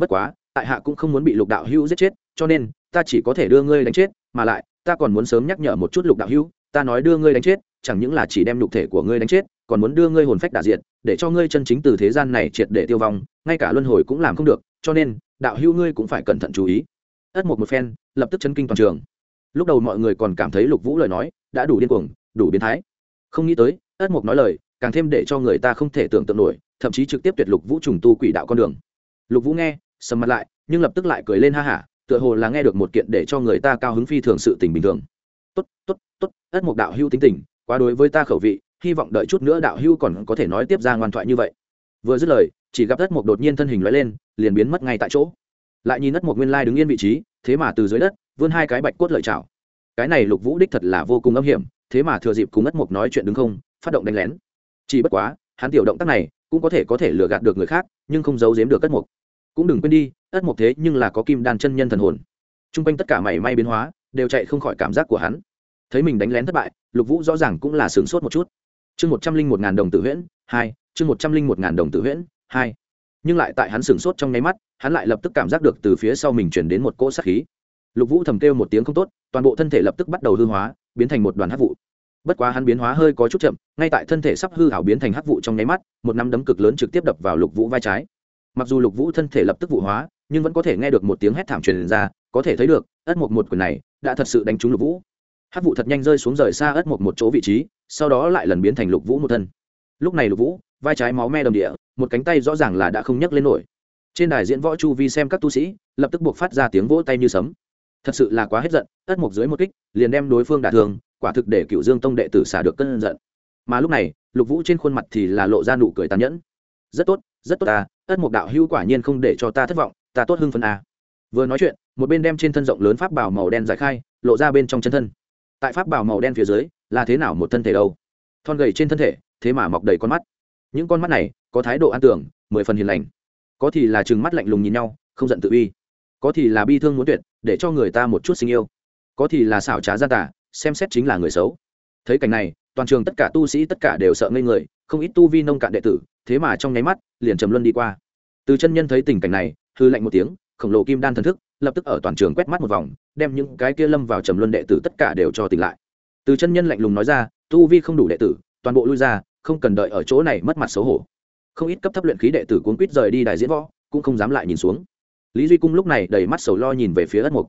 bất quá, tại hạ cũng không muốn bị lục đạo hữu giết chết, cho nên, ta chỉ có thể đưa ngươi đánh chết, mà lại, ta còn muốn sớm nhắc nhở một chút lục đạo hữu, ta nói đưa ngươi đánh chết, chẳng những là chỉ đem nhục thể của ngươi đánh chết, còn muốn đưa ngươi hồn phách đả diện để cho ngươi chân chính từ thế gian này triệt để tiêu vong, ngay cả luân hồi cũng làm không được, cho nên, đạo hữu ngươi cũng phải cẩn thận chú ý. Ất một một phen, lập tức chấn kinh toàn trường. Lúc đầu mọi người còn cảm thấy lục vũ lời nói đã đủ điên cuồng, đủ biến thái. Không nghĩ tới, ất mục nói lời, càng thêm để cho người ta không thể tưởng tượng nổi, thậm chí trực tiếp tuyệt lục vũ trùng tu quỷ đạo con đường. Lục vũ nghe sầm mặt lại, nhưng lập tức lại cười lên ha hả, tựa hồ là nghe được một kiện để cho người ta cao hứng phi thường sự tình bình thường. Tốt tốt tốt, ất mục đạo hưu tính tình, quá đối với ta khẩu vị, hy vọng đợi chút nữa đạo hưu còn có thể nói tiếp ra ngoan thoại như vậy. Vừa dứt lời, chỉ gặp ất mục đột nhiên thân hình lóe lên, liền biến mất ngay tại chỗ. Lại nhìn ất mục nguyên lai đứng yên vị trí, thế mà từ dưới đất, vươn hai cái bạch cốt lợi chảo. Cái này lục vũ đích thật là vô cùng âm hiểm, thế mà thừa dịp cùng ất mục nói chuyện đứng không, phát động đánh lén. Chỉ bất quá, hắn tiểu động tác này cũng có thể có thể lừa gạt được người khác, nhưng không giấu giếm được ất mục cũng đừng quên đi, ất mộc thế nhưng là có kim đan chân nhân thần hồn. T r u n g quanh tất cả mảy may biến hóa, đều chạy không khỏi cảm giác của hắn. Thấy mình đánh lén thất bại, lục vũ rõ ràng cũng là sửng sốt một chút. Chương một trăm linh một ngàn đồng tử huyễn, hai, chương một trăm linh một ngàn đồng tử huyễn, hai. Nhưng lại tại hắn sửng sốt trong nháy mắt, hắn lại lập tức cảm giác được từ phía sau mình chuyển đến một cỗ sát khí. Lục vũ thầm kêu một tiếng không tốt, toàn bộ thân thể lập tức bắt đầu hư hóa, biến thành một đoàn hát vụ. Bất quá hắn biến hóa hơi có chút chậm, ngay tại thân thể sắp hư hảo biến thành hắc vụ trong nháy mắt, một nắm đấm cực lớn trực tiếp đập vào lục vũ vai trái mặc dù lục vũ thân thể lập tức vụ hóa, nhưng vẫn có thể nghe được một tiếng hét thảm truyền ra, có thể thấy được, ất mục một quyền này đã thật sự đánh trúng lục vũ. Hắc vụ thật nhanh rơi xuống rời xa ất mục một chỗ vị trí, sau đó lại lần biến thành lục vũ một thân. Lúc này lục vũ, vai trái máu me đầm địa, một cánh tay rõ ràng là đã không nhấc lên nổi. Trên đài diễn võ chu vi xem các tu sĩ, lập tức buộc phát ra tiếng vỗ tay như sấm. Thật sự là quá hết giận, ất mục dưới một kích, liền đem đối phương đả thường quả thực để cựu dương tông đệ tử xả được cơn giận. Mà lúc này, lục vũ trên khuôn mặt thì là lộ ra nụ cười tàn nhẫn. Rất tốt rất tốt ta ất mục đạo hữu quả nhiên không để cho ta thất vọng, ta tốt hưng phấn a vừa nói chuyện, một bên đem trên thân rộng lớn pháp bảo màu đen giải khai, lộ ra bên trong chân thân. Tại pháp bảo màu đen phía dưới, là thế nào một thân thể đâu? Thon gầy trên thân thể, thế mà mọc đầy con mắt. Những con mắt này, có thái độ an tưởng, mười phần hiền lành. Có thì là chừng mắt lạnh lùng nhìn nhau, không giận tự uy. Có thì là bi thương muốn tuyệt, để cho người ta một chút sinh yêu. Có thì là xảo trá gian tả xem xét chính là người xấu. Thấy cảnh này toàn trường tất cả tu sĩ tất cả đều sợ ngây người, không ít tu vi nông cạn đệ tử, thế mà trong nháy mắt, liền trầm luân đi qua. Từ chân nhân thấy tình cảnh này, hư lạnh một tiếng, khổng lồ kim đan thần thức, lập tức ở toàn trường quét mắt một vòng, đem những cái kia lâm vào trầm luân đệ tử tất cả đều cho tỉnh lại. Từ chân nhân lạnh lùng nói ra, tu vi không đủ đệ tử, toàn bộ lui ra, không cần đợi ở chỗ này mất mặt xấu hổ. Không ít cấp thấp luyện khí đệ tử cuốn quýt rời đi đại diễn võ, cũng không dám lại nhìn xuống. Lý duy cung lúc này đầy mắt sầu lo nhìn về phía ất mục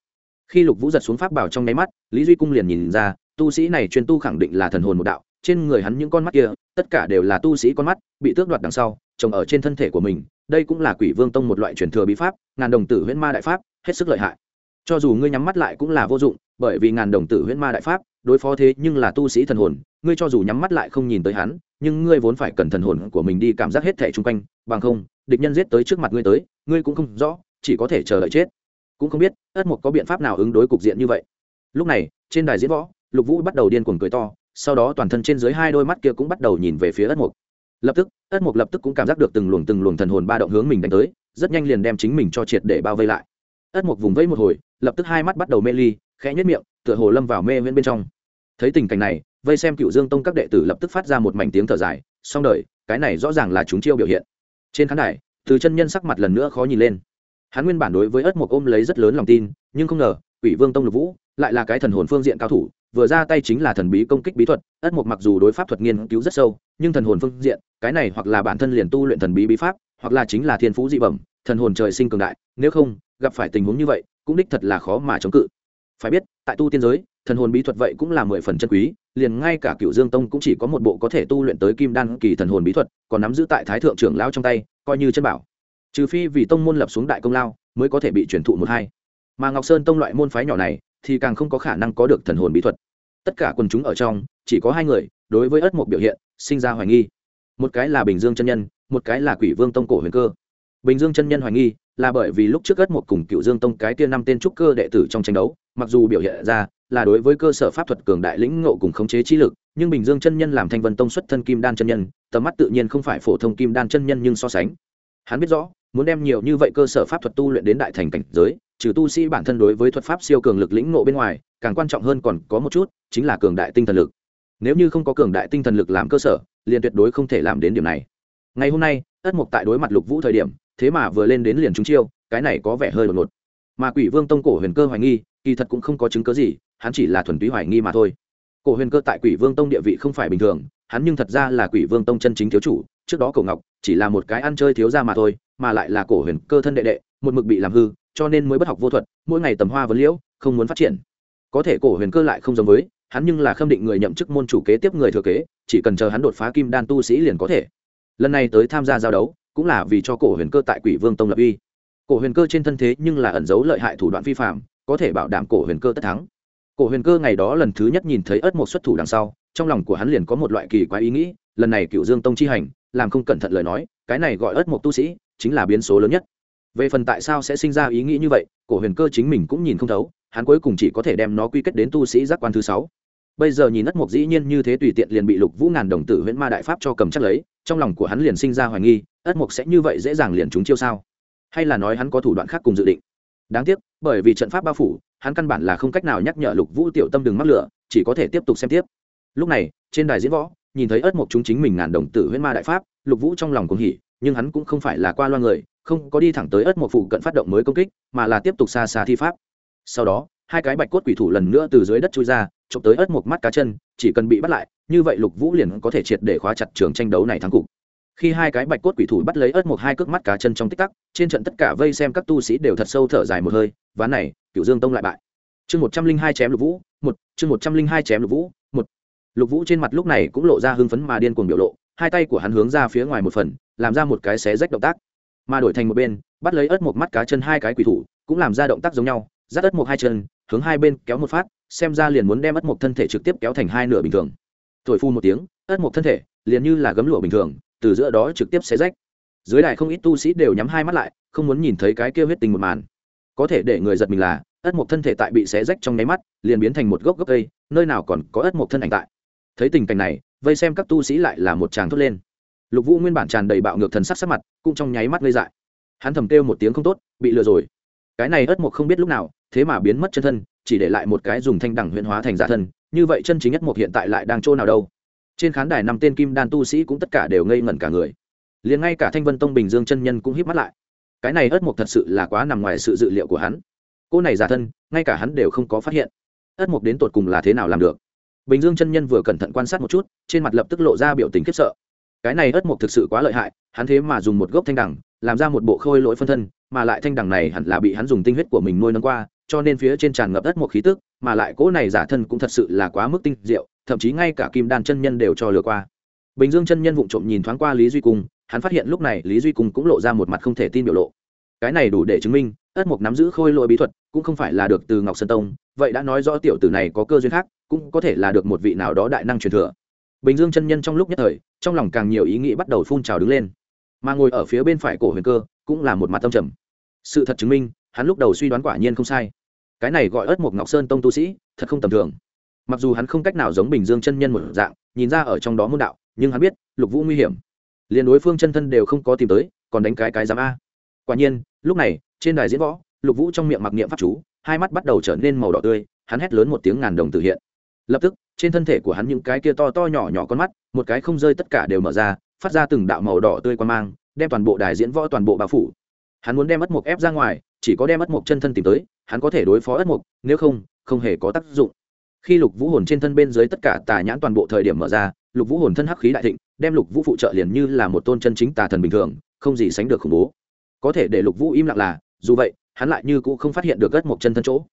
khi lục vũ giật xuống pháp bảo trong nháy mắt, lý duy cung liền nhìn ra tu sĩ này chuyên tu khẳng định là thần hồn một đạo, trên người hắn những con mắt kia, tất cả đều là tu sĩ con mắt, bị tước đoạt đằng sau, trồng ở trên thân thể của mình. Đây cũng là quỷ vương tông một loại truyền thừa bí pháp, ngàn đồng tử huyễn ma đại pháp, hết sức lợi hại. Cho dù ngươi nhắm mắt lại cũng là vô dụng, bởi vì ngàn đồng tử huyễn ma đại pháp, đối phó thế nhưng là tu sĩ thần hồn, ngươi cho dù nhắm mắt lại không nhìn tới hắn, nhưng ngươi vốn phải cần thần hồn của mình đi cảm giác hết thẻ chung quanh, bằng không, địch nhân giết tới trước mặt ngươi tới, ngươi cũng không rõ, chỉ có thể chờ đợi chết. Cũng không biết, ất mục có biện pháp nào ứng đối cục diện như vậy. Lúc này, trên đài diễn võ lục vũ bắt đầu điên cuồng cười to, sau đó toàn thân trên dưới hai đôi mắt kia cũng bắt đầu nhìn về phía ất mục. Lập tức, ất mục lập tức cũng cảm giác được từng luồng từng luồng thần hồn ba động hướng mình đánh tới, rất nhanh liền đem chính mình cho triệt để bao vây lại. Ất mục vùng vẫy một hồi, lập tức hai mắt bắt đầu mê ly, khẽ nhất miệng, tựa hồ lâm vào mê viễn bên trong. Thấy tình cảnh này, vây xem cựu dương tông các đệ tử lập tức phát ra một mảnh tiếng thở dài, song đời, cái này rõ ràng là chúng chiêu biểu hiện. Trên khán đài, từ chân nhân sắc mặt lần nữa khó nhìn lên. Hắn nguyên bản đối với ất Mục ôm lấy rất lớn lòng tin, nhưng không ngờ, quỷ vương tông lục vũ lại là cái thần hồn phương diện cao thủ vừa ra tay chính là thần bí công kích bí thuật, ất mục mặc dù đối pháp thuật nghiên cứu rất sâu, nhưng thần hồn phương diện, cái này hoặc là bản thân liền tu luyện thần bí bí pháp, hoặc là chính là thiên phú dị bẩm, thần hồn trời sinh cường đại, nếu không, gặp phải tình huống như vậy, cũng đích thật là khó mà chống cự. Phải biết, tại tu tiên giới, thần hồn bí thuật vậy cũng là mười phần chân quý, liền ngay cả cựu dương tông cũng chỉ có một bộ có thể tu luyện tới kim đan kỳ thần hồn bí thuật, còn nắm giữ tại thái thượng trưởng lao trong tay, coi như chân bảo. Trừ phi vì tông môn lập xuống đại công lao, mới có thể bị truyền thụ một hai. Mà ngọc sơn tông loại môn phái nhỏ này thì càng không có khả năng có được thần hồn bí thuật. Tất cả quần chúng ở trong, chỉ có hai người, đối với ất mộc biểu hiện, sinh ra hoài nghi. Một cái là bình dương chân nhân, một cái là quỷ vương tông cổ huyền cơ. Bình dương chân nhân hoài nghi là bởi vì lúc trước ất mộc cùng cựu dương tông cái tia năm tên trúc cơ đệ tử trong tranh đấu, mặc dù biểu hiện ra là đối với cơ sở pháp thuật cường đại lĩnh ngộ cùng khống chế trí lực, nhưng bình dương chân nhân làm thanh vân tông xuất thân kim đan chân nhân, tầm mắt tự nhiên không phải phổ thông kim đan chân nhân nhưng so sánh. Hắn biết rõ, muốn đem nhiều như vậy cơ sở pháp thuật tu luyện đến đại thành cảnh giới trừ tu sĩ bản thân đối với thuật pháp siêu cường lực lĩnh ngộ bên ngoài, càng quan trọng hơn còn có một chút, chính là cường đại tinh thần lực. Nếu như không có cường đại tinh thần lực làm cơ sở, liền tuyệt đối không thể làm đến điểm này. Ngày hôm nay, ất mục tại đối mặt lục vũ thời điểm, thế mà vừa lên đến liền chúng chiêu, cái này có vẻ hơi đột ngột. Mà quỷ vương tông cổ huyền cơ hoài nghi, kỳ thật cũng không có chứng cớ gì, hắn chỉ là thuần túy hoài nghi mà thôi. Cổ huyền cơ tại quỷ vương tông địa vị không phải bình thường, hắn nhưng thật ra là quỷ vương tông chân chính thiếu chủ, trước đó cổ ngọc chỉ là một cái ăn chơi thiếu ra mà thôi, mà lại là cổ huyền cơ thân đệ đệ, một mực bị làm hư cho nên mới bất học vô thuật, mỗi ngày tầm hoa vấn liễu, không muốn phát triển. Có thể cổ huyền cơ lại không giống với, hắn nhưng là khâm định người nhậm chức môn chủ kế tiếp người thừa kế, chỉ cần chờ hắn đột phá kim đan tu sĩ liền có thể. Lần này tới tham gia giao đấu, cũng là vì cho cổ huyền cơ tại quỷ vương tông lập uy. Cổ huyền cơ trên thân thế nhưng là ẩn giấu lợi hại thủ đoạn vi phạm có thể bảo đảm cổ huyền cơ tất thắng. Cổ huyền cơ ngày đó lần thứ nhất nhìn thấy ớt một xuất thủ đằng sau, trong lòng của hắn liền có một loại kỳ quái ý nghĩ, lần này cựu dương tông chi hành, làm không cẩn thận lời nói, cái này gọi ớt một tu sĩ, chính là biến số lớn nhất về phần tại sao sẽ sinh ra ý nghĩ như vậy, cổ huyền cơ chính mình cũng nhìn không thấu, hắn cuối cùng chỉ có thể đem nó quy kết đến tu sĩ giác quan thứ sáu. Bây giờ nhìn ất mộc dĩ nhiên như thế tùy tiện liền bị lục vũ ngàn đồng tử huyễn ma đại pháp cho cầm chắc lấy, trong lòng của hắn liền sinh ra hoài nghi ất mộc sẽ như vậy dễ dàng liền trúng chiêu sao? Hay là nói hắn có thủ đoạn khác cùng dự định? Đáng tiếc, bởi vì trận pháp bao phủ, hắn căn bản là không cách nào nhắc nhở lục vũ tiểu tâm đừng mắc lửa, chỉ có thể tiếp tục xem tiếp. Lúc này, trên đài diễn võ, nhìn thấy ất mộc chúng chính mình ngàn đồng tử huyễn ma đại pháp, lục vũ trong lòng cũng hỉ, nhưng hắn cũng không phải là qua loa người không có đi thẳng tới ớt một phụ cận phát động mới công kích, mà là tiếp tục xa xa thi pháp. Sau đó, hai cái bạch cốt quỷ thủ lần nữa từ dưới đất chui ra, chụp tới ớt một mắt cá chân, chỉ cần bị bắt lại, như vậy lục vũ liền có thể triệt để khóa chặt trường tranh đấu này thắng cục. Khi hai cái bạch cốt quỷ thủ bắt lấy ớt một hai cước mắt cá chân trong tích tắc, trên trận tất cả vây xem các tu sĩ đều thật sâu thở dài một hơi, ván này cựu dương tông lại bại. Chương một trăm linh hai chém lục vũ, một, chương một trăm linh hai chém lục vũ, một. Lục vũ trên mặt lúc này cũng lộ ra hưng phấn mà điên cuồng biểu lộ, hai tay của hắn hướng ra phía ngoài một phần, làm ra một cái xé rách động tác mà đổi thành một bên, bắt lấy ớt một mắt cá chân hai cái quỷ thủ, cũng làm ra động tác giống nhau, dắt ớt một hai chân, hướng hai bên kéo một phát, xem ra liền muốn đem ớt một thân thể trực tiếp kéo thành hai nửa bình thường. Thổi phu một tiếng, ớt một thân thể liền như là gấm lụa bình thường, từ giữa đó trực tiếp xé rách. Dưới đài không ít tu sĩ đều nhắm hai mắt lại, không muốn nhìn thấy cái kia huyết tình một màn. Có thể để người giật mình là, ớt một thân thể tại bị xé rách trong nháy mắt, liền biến thành một gốc gốc cây, nơi nào còn có ớt một thân ảnh tại. Thấy tình cảnh này, vây xem các tu sĩ lại là một tràng thốt lên lục vũ nguyên bản tràn đầy bạo ngược thần sắc sắc mặt, cũng trong nháy mắt ngây dại. Hắn thầm kêu một tiếng không tốt, bị lừa rồi. Cái này ất mộc không biết lúc nào, thế mà biến mất chân thân, chỉ để lại một cái dùng thanh đẳng huyện hóa thành giả thân, như vậy chân chính ất mộc hiện tại lại đang chỗ nào đâu? Trên khán đài năm tên kim đan tu sĩ cũng tất cả đều ngây ngẩn cả người. Liền ngay cả thanh vân tông bình dương chân nhân cũng híp mắt lại. Cái này ất mộc thật sự là quá nằm ngoài sự dự liệu của hắn. Cô này giả thân, ngay cả hắn đều không có phát hiện. Ất mộc đến tột cùng là thế nào làm được? Bình dương chân nhân vừa cẩn thận quan sát một chút, trên mặt lập tức lộ ra biểu tình khiếp sợ cái này ất mục thực sự quá lợi hại, hắn thế mà dùng một gốc thanh đẳng làm ra một bộ khôi lỗi phân thân, mà lại thanh đẳng này hẳn là bị hắn dùng tinh huyết của mình nuôi nâng qua, cho nên phía trên tràn ngập đất một khí tức, mà lại cỗ này giả thân cũng thật sự là quá mức tinh diệu, thậm chí ngay cả kim đan chân nhân đều cho lừa qua. Bình dương chân nhân vụng trộm nhìn thoáng qua lý duy cung, hắn phát hiện lúc này lý duy cung cũng lộ ra một mặt không thể tin biểu lộ. Cái này đủ để chứng minh ất mục nắm giữ khôi lỗi bí thuật, cũng không phải là được từ ngọc sơn tông, vậy đã nói rõ tiểu tử này có cơ duyên khác, cũng có thể là được một vị nào đó đại năng truyền thừa bình dương chân nhân trong lúc nhất thời, trong lòng càng nhiều ý nghĩ bắt đầu phun trào đứng lên. Mà ngồi ở phía bên phải cổ huyền cơ, cũng là một mặt tâm trầm. Sự thật chứng minh, hắn lúc đầu suy đoán quả nhiên không sai. Cái này gọi ớt một ngọc sơn tông tu sĩ, thật không tầm thường. Mặc dù hắn không cách nào giống bình dương chân nhân một dạng, nhìn ra ở trong đó môn đạo, nhưng hắn biết, lục vũ nguy hiểm. Liền đối phương chân thân đều không có tìm tới, còn đánh cái cái giám a. Quả nhiên, lúc này, trên đài diễn võ, lục vũ trong miệng mặc niệm pháp chú, hai mắt bắt đầu trở nên màu đỏ tươi, hắn hét lớn một tiếng ngàn đồng tự hiện. Lập tức trên thân thể của hắn những cái kia to to nhỏ nhỏ con mắt, một cái không rơi tất cả đều mở ra, phát ra từng đạo màu đỏ tươi quan mang, đem toàn bộ đài diễn võ toàn bộ bao phủ. Hắn muốn đem ất mục ép ra ngoài, chỉ có đem ất mục chân thân tìm tới, hắn có thể đối phó ất mục, nếu không không hề có tác dụng. Khi lục vũ hồn trên thân bên dưới tất cả tà nhãn toàn bộ thời điểm mở ra, lục vũ hồn thân hắc khí đại thịnh, đem lục vũ phụ trợ liền như là một tôn chân chính tà thần bình thường, không gì sánh được khủng bố. Có thể để lục vũ im lặng là, dù vậy, hắn lại như cũng không phát hiện được ất mục chân thân chỗ.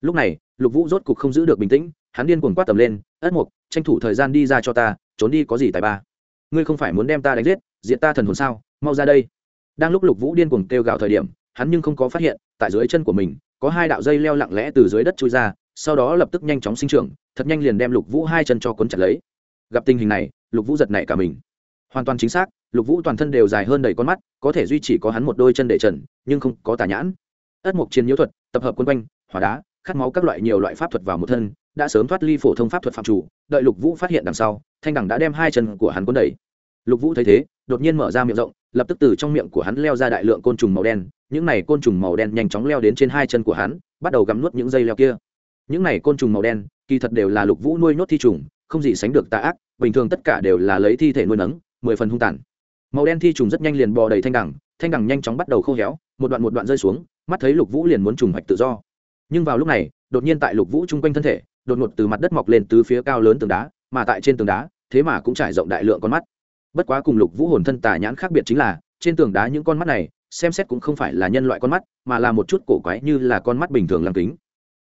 Lúc này, lục vũ rốt cục không giữ được bình tĩnh hắn điên cuồng quát tầm lên, ất mục, tranh thủ thời gian đi ra cho ta, trốn đi có gì tài ba? Ngươi không phải muốn đem ta đánh giết diện ta thần hồn sao? Mau ra đây. Đang lúc lục vũ điên cuồng kêu gào thời điểm, hắn nhưng không có phát hiện, tại dưới chân của mình, có hai đạo dây leo lặng lẽ từ dưới đất trôi ra, sau đó lập tức nhanh chóng sinh trưởng, thật nhanh liền đem lục vũ hai chân cho cuốn chặt lấy. Gặp tình hình này, lục vũ giật nảy cả mình. Hoàn toàn chính xác, lục vũ toàn thân đều dài hơn đầy con mắt, có thể duy chỉ có hắn một đôi chân để trần, nhưng không có tà nhãn. Ất mộc chiến nhiễu thuật, tập hợp quân quanh, hỏa đá, khát máu các loại nhiều loại pháp thuật vào một thân đã sớm thoát ly phổ thông pháp thuật phạm chủ, đợi lục vũ phát hiện đằng sau, thanh đẳng đã đem hai chân của hắn cuốn đẩy lục vũ thấy thế, đột nhiên mở ra miệng rộng, lập tức từ trong miệng của hắn leo ra đại lượng côn trùng màu đen, những này côn trùng màu đen nhanh chóng leo đến trên hai chân của hắn, bắt đầu gắm nuốt những dây leo kia. Những này côn trùng màu đen, kỳ thật đều là lục vũ nuôi nhốt thi trùng, không gì sánh được tà ác, bình thường tất cả đều là lấy thi thể nuôi nấng, mười phần hung tàn. Màu đen thi trùng rất nhanh liền bò đầy thanh đẳng thanh đẳng nhanh chóng bắt đầu khô héo, một đoạn một đoạn rơi xuống, mắt thấy lục vũ liền muốn trùng hoạch tự do. Nhưng vào lúc này, đột nhiên tại lục vũ chung quanh thân thể đột ngột từ mặt đất mọc lên từ phía cao lớn tường đá, mà tại trên tường đá, thế mà cũng trải rộng đại lượng con mắt. Bất quá cùng lục vũ hồn thân tà nhãn khác biệt chính là, trên tường đá những con mắt này, xem xét cũng không phải là nhân loại con mắt, mà là một chút cổ quái như là con mắt bình thường lăng kính.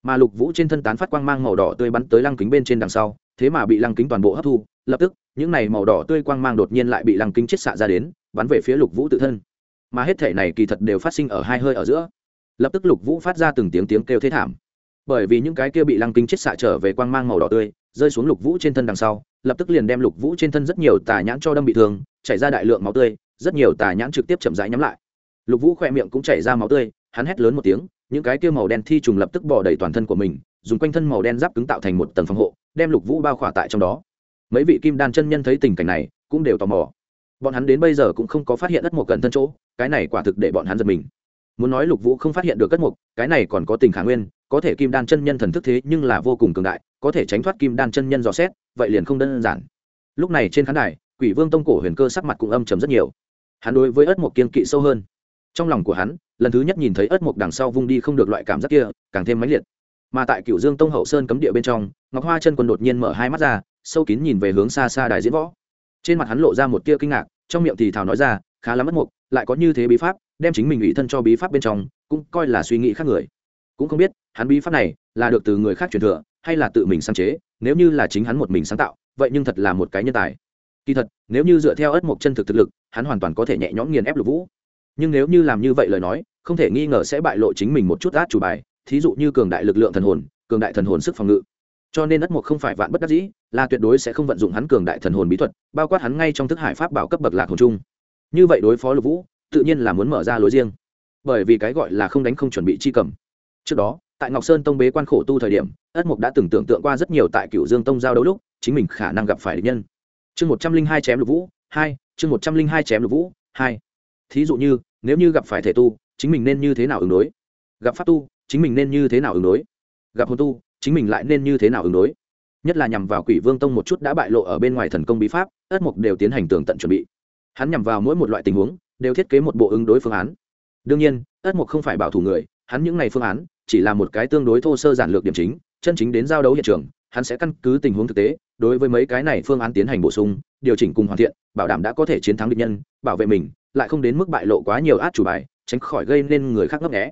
Mà lục vũ trên thân tán phát quang mang màu đỏ tươi bắn tới lăng kính bên trên đằng sau, thế mà bị lăng kính toàn bộ hấp thu, lập tức, những này màu đỏ tươi quang mang đột nhiên lại bị lăng kính chết xạ ra đến, bắn về phía lục vũ tự thân. Mà hết thể này kỳ thật đều phát sinh ở hai hơi ở giữa. Lập tức lục vũ phát ra từng tiếng tiếng kêu thế thảm bởi vì những cái kia bị lăng kính chết xạ trở về quang mang màu đỏ tươi, rơi xuống lục vũ trên thân đằng sau, lập tức liền đem lục vũ trên thân rất nhiều tà nhãn cho đâm bị thương, chảy ra đại lượng máu tươi, rất nhiều tà nhãn trực tiếp chậm rãi nhắm lại. Lục vũ khoe miệng cũng chảy ra máu tươi, hắn hét lớn một tiếng, những cái kia màu đen thi trùng lập tức bỏ đầy toàn thân của mình, dùng quanh thân màu đen giáp cứng tạo thành một tầng phòng hộ, đem lục vũ bao khỏa tại trong đó. Mấy vị kim đan chân nhân thấy tình cảnh này, cũng đều tò mò. Bọn hắn đến bây giờ cũng không có phát hiện đất một cẩn thân chỗ, cái này quả thực để bọn hắn giật mình. Muốn nói lục vũ không phát hiện được cất mục cái này còn có tình khả nguyên có thể kim đan chân nhân thần thức thế nhưng là vô cùng cường đại, có thể tránh thoát kim đan chân nhân dò xét, vậy liền không đơn giản. Lúc này trên khán đài, quỷ vương tông cổ huyền cơ sắc mặt cũng âm trầm rất nhiều. Hắn đối với ớt mộc kiên kỵ sâu hơn. Trong lòng của hắn, lần thứ nhất nhìn thấy ớt mộc đằng sau vung đi không được loại cảm giác kia, càng thêm mãnh liệt. Mà tại cựu dương tông hậu sơn cấm địa bên trong, ngọc hoa chân quân đột nhiên mở hai mắt ra, sâu kín nhìn về hướng xa xa đài diễn võ. Trên mặt hắn lộ ra một tia kinh ngạc, trong miệng thì thào nói ra, khá lắm ớt mục lại có như thế bí pháp, đem chính mình ủy thân cho bí pháp bên trong, cũng coi là suy nghĩ khác người cũng không biết, hắn bí pháp này là được từ người khác truyền thừa, hay là tự mình sáng chế, nếu như là chính hắn một mình sáng tạo, vậy nhưng thật là một cái nhân tài. Kỳ thật, nếu như dựa theo ất mộc chân thực thực lực, hắn hoàn toàn có thể nhẹ nhõm nghiền ép lục vũ. Nhưng nếu như làm như vậy lời nói, không thể nghi ngờ sẽ bại lộ chính mình một chút át chủ bài, thí dụ như cường đại lực lượng thần hồn, cường đại thần hồn sức phòng ngự. Cho nên ất mộc không phải vạn bất đắc dĩ, là tuyệt đối sẽ không vận dụng hắn cường đại thần hồn bí thuật, bao quát hắn ngay trong thức hải pháp bảo cấp bậc lạc hồn chung như vậy đối phó lục vũ, tự nhiên là muốn mở ra lối riêng. Bởi vì cái gọi là không đánh không chuẩn bị chi cầm trước đó, tại ngọc sơn tông bế quan khổ tu thời điểm, ất mục đã từng tưởng tượng qua rất nhiều tại cựu dương tông giao đấu lúc, chính mình khả năng gặp phải địch nhân. Chương một trăm linh hai chém lục vũ, hai, chương một trăm linh hai chém lục vũ, hai. Thí dụ như, nếu như gặp phải thể tu, chính mình nên như thế nào ứng đối? Gặp pháp tu, chính mình nên như thế nào ứng đối? Gặp hồn tu, chính mình lại nên như thế nào ứng đối? Nhất là nhằm vào quỷ vương tông một chút đã bại lộ ở bên ngoài thần công bí pháp, ất mục đều tiến hành tường tận chuẩn bị. Hắn nhằm vào mỗi một loại tình huống, đều thiết kế một bộ ứng đối phương án. Đương nhiên, ất mục không phải bảo thủ người, hắn những n à y phương án chỉ là một cái tương đối thô sơ giản lược điểm chính, chân chính đến giao đấu hiện trường, hắn sẽ căn cứ tình huống thực tế, đối với mấy cái này phương án tiến hành bổ sung, điều chỉnh cùng hoàn thiện, bảo đảm đã có thể chiến thắng địch nhân, bảo vệ mình, lại không đến mức bại lộ quá nhiều át chủ bài, tránh khỏi gây nên người khác ngấp nghẽ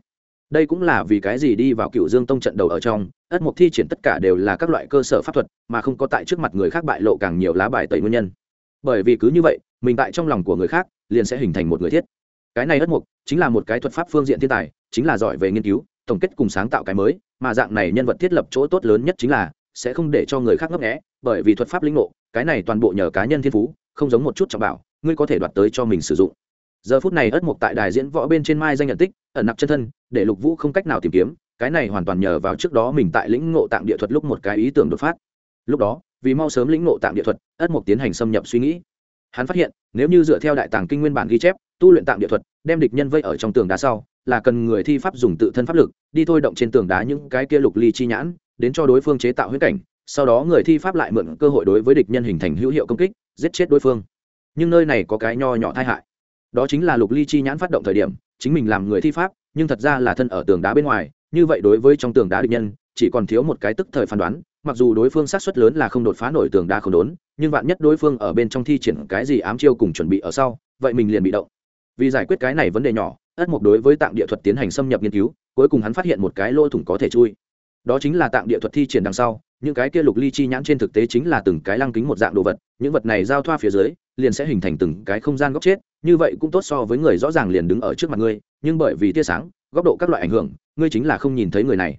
đây cũng là vì cái gì đi vào cựu dương tông trận đầu ở trong, ất mục thi triển tất cả đều là các loại cơ sở pháp thuật, mà không có tại trước mặt người khác bại lộ càng nhiều lá bài tẩy nguyên nhân. Bởi vì cứ như vậy, mình tại trong lòng của người khác, liền sẽ hình thành một người thiết. Cái này ất mục chính là một cái thuật pháp phương diện thiên tài, chính là giỏi về nghiên cứu tổng kết cùng sáng tạo cái mới, mà dạng này nhân vật thiết lập chỗ tốt lớn nhất chính là, sẽ không để cho người khác ngấp nghẽ bởi vì thuật pháp linh ngộ, cái này toàn bộ nhờ cá nhân thiên phú, không giống một chút trọng bảo, ngươi có thể đoạt tới cho mình sử dụng. Giờ phút này ất mục tại đài diễn võ bên trên mai danh nhận tích, ẩn nặc chân thân, để lục vũ không cách nào tìm kiếm, cái này hoàn toàn nhờ vào trước đó mình tại lĩnh ngộ tạng địa thuật lúc một cái ý tưởng đột phát. Lúc đó, vì mau sớm lĩnh ngộ tạng địa thuật, ất mục tiến hành xâm nhập suy nghĩ. Hắn phát hiện, nếu như dựa theo đại tàng kinh nguyên bản ghi chép, tu luyện tạng địa thuật, đem địch nhân vây ở trong tường đá sau là cần người thi pháp dùng tự thân pháp lực, đi thôi động trên tường đá những cái kia lục ly chi nhãn, đến cho đối phương chế tạo huyết cảnh, sau đó người thi pháp lại mượn cơ hội đối với địch nhân hình thành hữu hiệu công kích, giết chết đối phương. Nhưng nơi này có cái nho nhỏ tai hại. Đó chính là lục ly chi nhãn phát động thời điểm, chính mình làm người thi pháp, nhưng thật ra là thân ở tường đá bên ngoài, như vậy đối với trong tường đá địch nhân, chỉ còn thiếu một cái tức thời phán đoán, mặc dù đối phương sát xuất lớn là không đột phá nổi tường đá không đốn, nhưng vạn nhất đối phương ở bên trong thi triển cái gì ám chiêu cùng chuẩn bị ở sau, vậy mình liền bị động. Vì giải quyết cái này vấn đề nhỏ ất mục đối với tạng địa thuật tiến hành xâm nhập nghiên cứu, cuối cùng hắn phát hiện một cái lỗ thủng có thể chui. Đó chính là tạng địa thuật thi triển đằng sau, những cái kia lục ly chi nhãn trên thực tế chính là từng cái lăng kính một dạng đồ vật, những vật này giao thoa phía dưới, liền sẽ hình thành từng cái không gian góc chết, như vậy cũng tốt so với người rõ ràng liền đứng ở trước mặt ngươi, nhưng bởi vì tia sáng, góc độ các loại ảnh hưởng, ngươi chính là không nhìn thấy người này.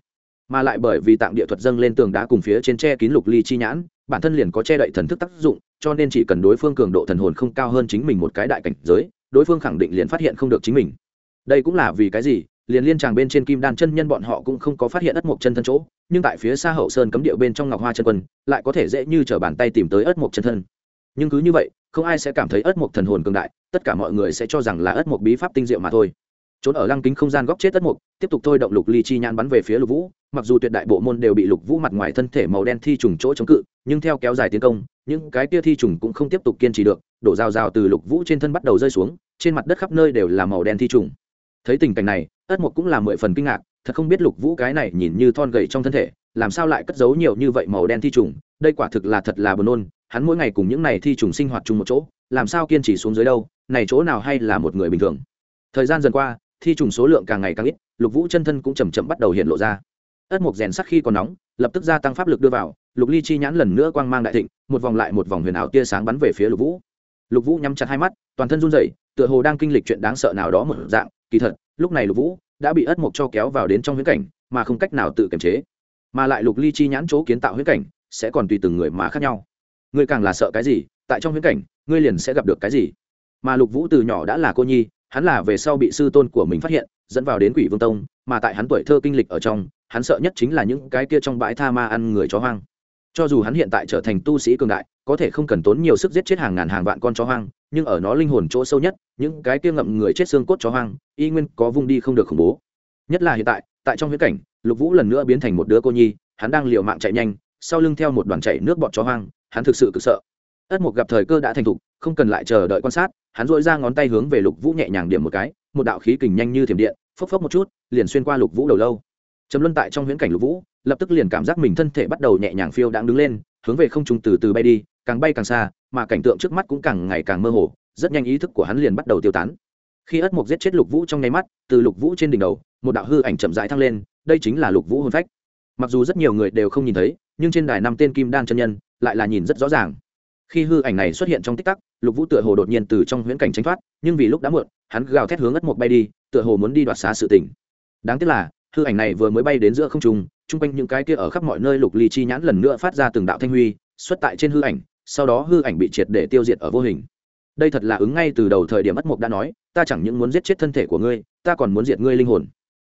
Mà lại bởi vì tạng địa thuật dâng lên tường đá cùng phía trên tre kín lục ly chi nhãn, bản thân liền có che đậy thần thức tác dụng, cho nên chỉ cần đối phương cường độ thần hồn không cao hơn chính mình một cái đại cảnh giới, đối phương khẳng định liền phát hiện không được chính mình đây cũng là vì cái gì? Liền liên tràng bên trên kim đan chân nhân bọn họ cũng không có phát hiện ất mộc chân thân chỗ, nhưng tại phía xa hậu sơn cấm điệu bên trong ngọc hoa chân quân, lại có thể dễ như t bàn tay tìm tới ất mộc chân thân. Nhưng cứ như vậy, không ai sẽ cảm thấy ất mộc thần hồn cường đại, tất cả mọi người sẽ cho rằng là ất mộc bí pháp tinh diệu mà thôi. Trốn ở lăng kính không gian góc chết ất mộc, tiếp tục thôi động lục ly chi nhãn bắn về phía lục vũ, mặc dù tuyệt đại bộ môn đều bị lục vũ mặt ngoài thân thể màu đen thi trùng chỗ chống cự, nhưng theo kéo dài tiến công, những cái kia thi trùng cũng không tiếp tục kiên trì được, đổ rào rào từ lục vũ trên thân bắt đầu rơi xuống, trên mặt đất khắp nơi đều là màu đen thi trùng thấy tình cảnh này ất mộc cũng là mười phần kinh ngạc, thật không biết lục vũ cái này nhìn như thon gầy trong thân thể, làm sao lại cất giấu nhiều như vậy màu đen thi trùng, đây quả thực là thật là buồn nôn, hắn mỗi ngày cùng những này thi trùng sinh hoạt chung một chỗ, làm sao kiên trì xuống dưới đâu, này chỗ nào hay là một người bình thường. Thời gian dần qua, thi trùng số lượng càng ngày càng ít, lục vũ chân thân cũng chầm chậm bắt đầu hiện lộ ra. Ất mộc rèn sắc khi còn nóng, lập tức gia tăng pháp lực đưa vào, lục ly chi nhãn lần nữa quang mang đại thịnh, một vòng lại một vòng huyền ảo tia sáng bắn về phía lục vũ. Lục vũ nhắm chặt hai mắt toàn thân run rẩy, tựa hồ đang kinh lịch chuyện đáng sợ nào đó một dạng, kỳ thật, lúc này lục vũ đã bị ất mộc cho kéo vào đến trong huyễn cảnh, mà không cách nào tự kiềm chế. Mà lại lục ly chi nhãn chỗ kiến tạo huyễn cảnh, sẽ còn tùy từng người mà khác nhau. Ngươi càng là sợ cái gì, tại trong huyễn cảnh, ngươi liền sẽ gặp được cái gì? Mà lục vũ từ nhỏ đã là cô nhi, hắn là về sau bị sư tôn của mình phát hiện, dẫn vào đến quỷ vương tông, mà tại hắn tuổi thơ kinh lịch ở trong, hắn sợ nhất chính là những cái kia trong bãi tha ma ăn người chó hoang. Cho dù hắn hiện tại trở thành tu sĩ cường đại, có thể không cần tốn nhiều sức giết chết hàng ngàn hàng vạn con chó hoang nhưng ở nó linh hồn chỗ sâu nhất, những cái kia ngậm người chết xương cốt chó hoang, y nguyên có vung đi không được khủng bố. Nhất là hiện tại tại trong huyễn cảnh, lục vũ lần nữa biến thành một đứa cô nhi, hắn đang liều mạng chạy nhanh, sau lưng theo một đoàn chạy nước bọt chó hoang, hắn thực sự cực sợ. Ất mục gặp thời cơ đã thành thục, không cần lại chờ đợi quan sát, hắn dội ra ngón tay hướng về lục vũ nhẹ nhàng điểm một cái, một đạo khí kình nhanh như thiểm điện, phốc phốc một chút, liền xuyên qua lục vũ đầu lâu. Chấm luân tại trong huyễn cảnh lục vũ, lập tức liền cảm giác mình thân thể bắt đầu nhẹ nhàng phiêu đang đứng lên, hướng về không trung từ từ bay đi càng bay càng xa, mà cảnh tượng trước mắt cũng càng ngày càng mơ hồ, rất nhanh ý thức của hắn liền bắt đầu tiêu tán. Khi ất mục giết chết lục vũ trong nháy mắt, từ lục vũ trên đỉnh đầu, một đạo hư ảnh chậm rãi thăng lên, đây chính là lục vũ hôn phách. Mặc dù rất nhiều người đều không nhìn thấy, nhưng trên đài năm tên kim đan chân nhân lại là nhìn rất rõ ràng. Khi hư ảnh này xuất hiện trong tích tắc, lục vũ tựa hồ đột nhiên từ trong huyễn cảnh tranh thoát, nhưng vì lúc đã muộn, hắn gào thét hướng ất mục bay đi, tựa hồ muốn đi đoạt xá sự tỉnh đáng tiếc là, hư ảnh này vừa mới bay đến giữa không trung, chung quanh những cái kia ở khắp mọi nơi lục ly chi nhãn lần nữa phát ra từng đạo thanh huy, xuất tại trên hư ảnh sau đó hư ảnh bị triệt để tiêu diệt ở vô hình. Đây thật là ứng ngay từ đầu thời điểm ất mục đã nói, ta chẳng những muốn giết chết thân thể của ngươi, ta còn muốn diệt ngươi linh hồn.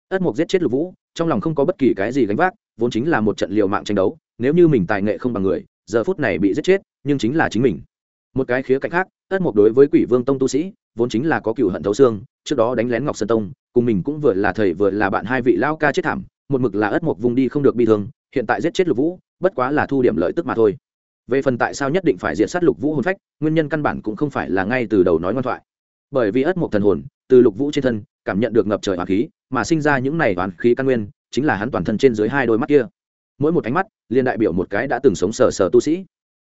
Ất mục giết chết lục vũ, trong lòng không có bất kỳ cái gì gánh vác, vốn chính là một trận liều mạng tranh đấu, nếu như mình tài nghệ không bằng người, giờ phút này bị giết chết, nhưng chính là chính mình. Một cái khía cạnh khác, ất mục đối với quỷ vương tông tu sĩ, vốn chính là có cựu hận thấu xương, trước đó đánh lén ngọc sơn tông, cùng mình cũng vừa là thầy vừa là bạn hai vị lao ca chết thảm, một mực là ất mục vùng đi không được bi thương, hiện tại giết chết lục vũ, bất quá là thu điểm lợi tức mà thôi về phần tại sao nhất định phải diệt sát lục vũ hồn phách, nguyên nhân căn bản cũng không phải là ngay từ đầu nói ngoan thoại. Bởi vì ất mộc thần hồn, từ lục vũ trên thân, cảm nhận được ngập trời hoàn khí, mà sinh ra những này hoàn khí căn nguyên, chính là hắn toàn thân trên dưới hai đôi mắt kia. Mỗi một ánh mắt liên đại biểu một cái đã từng sống sờ sờ tu sĩ.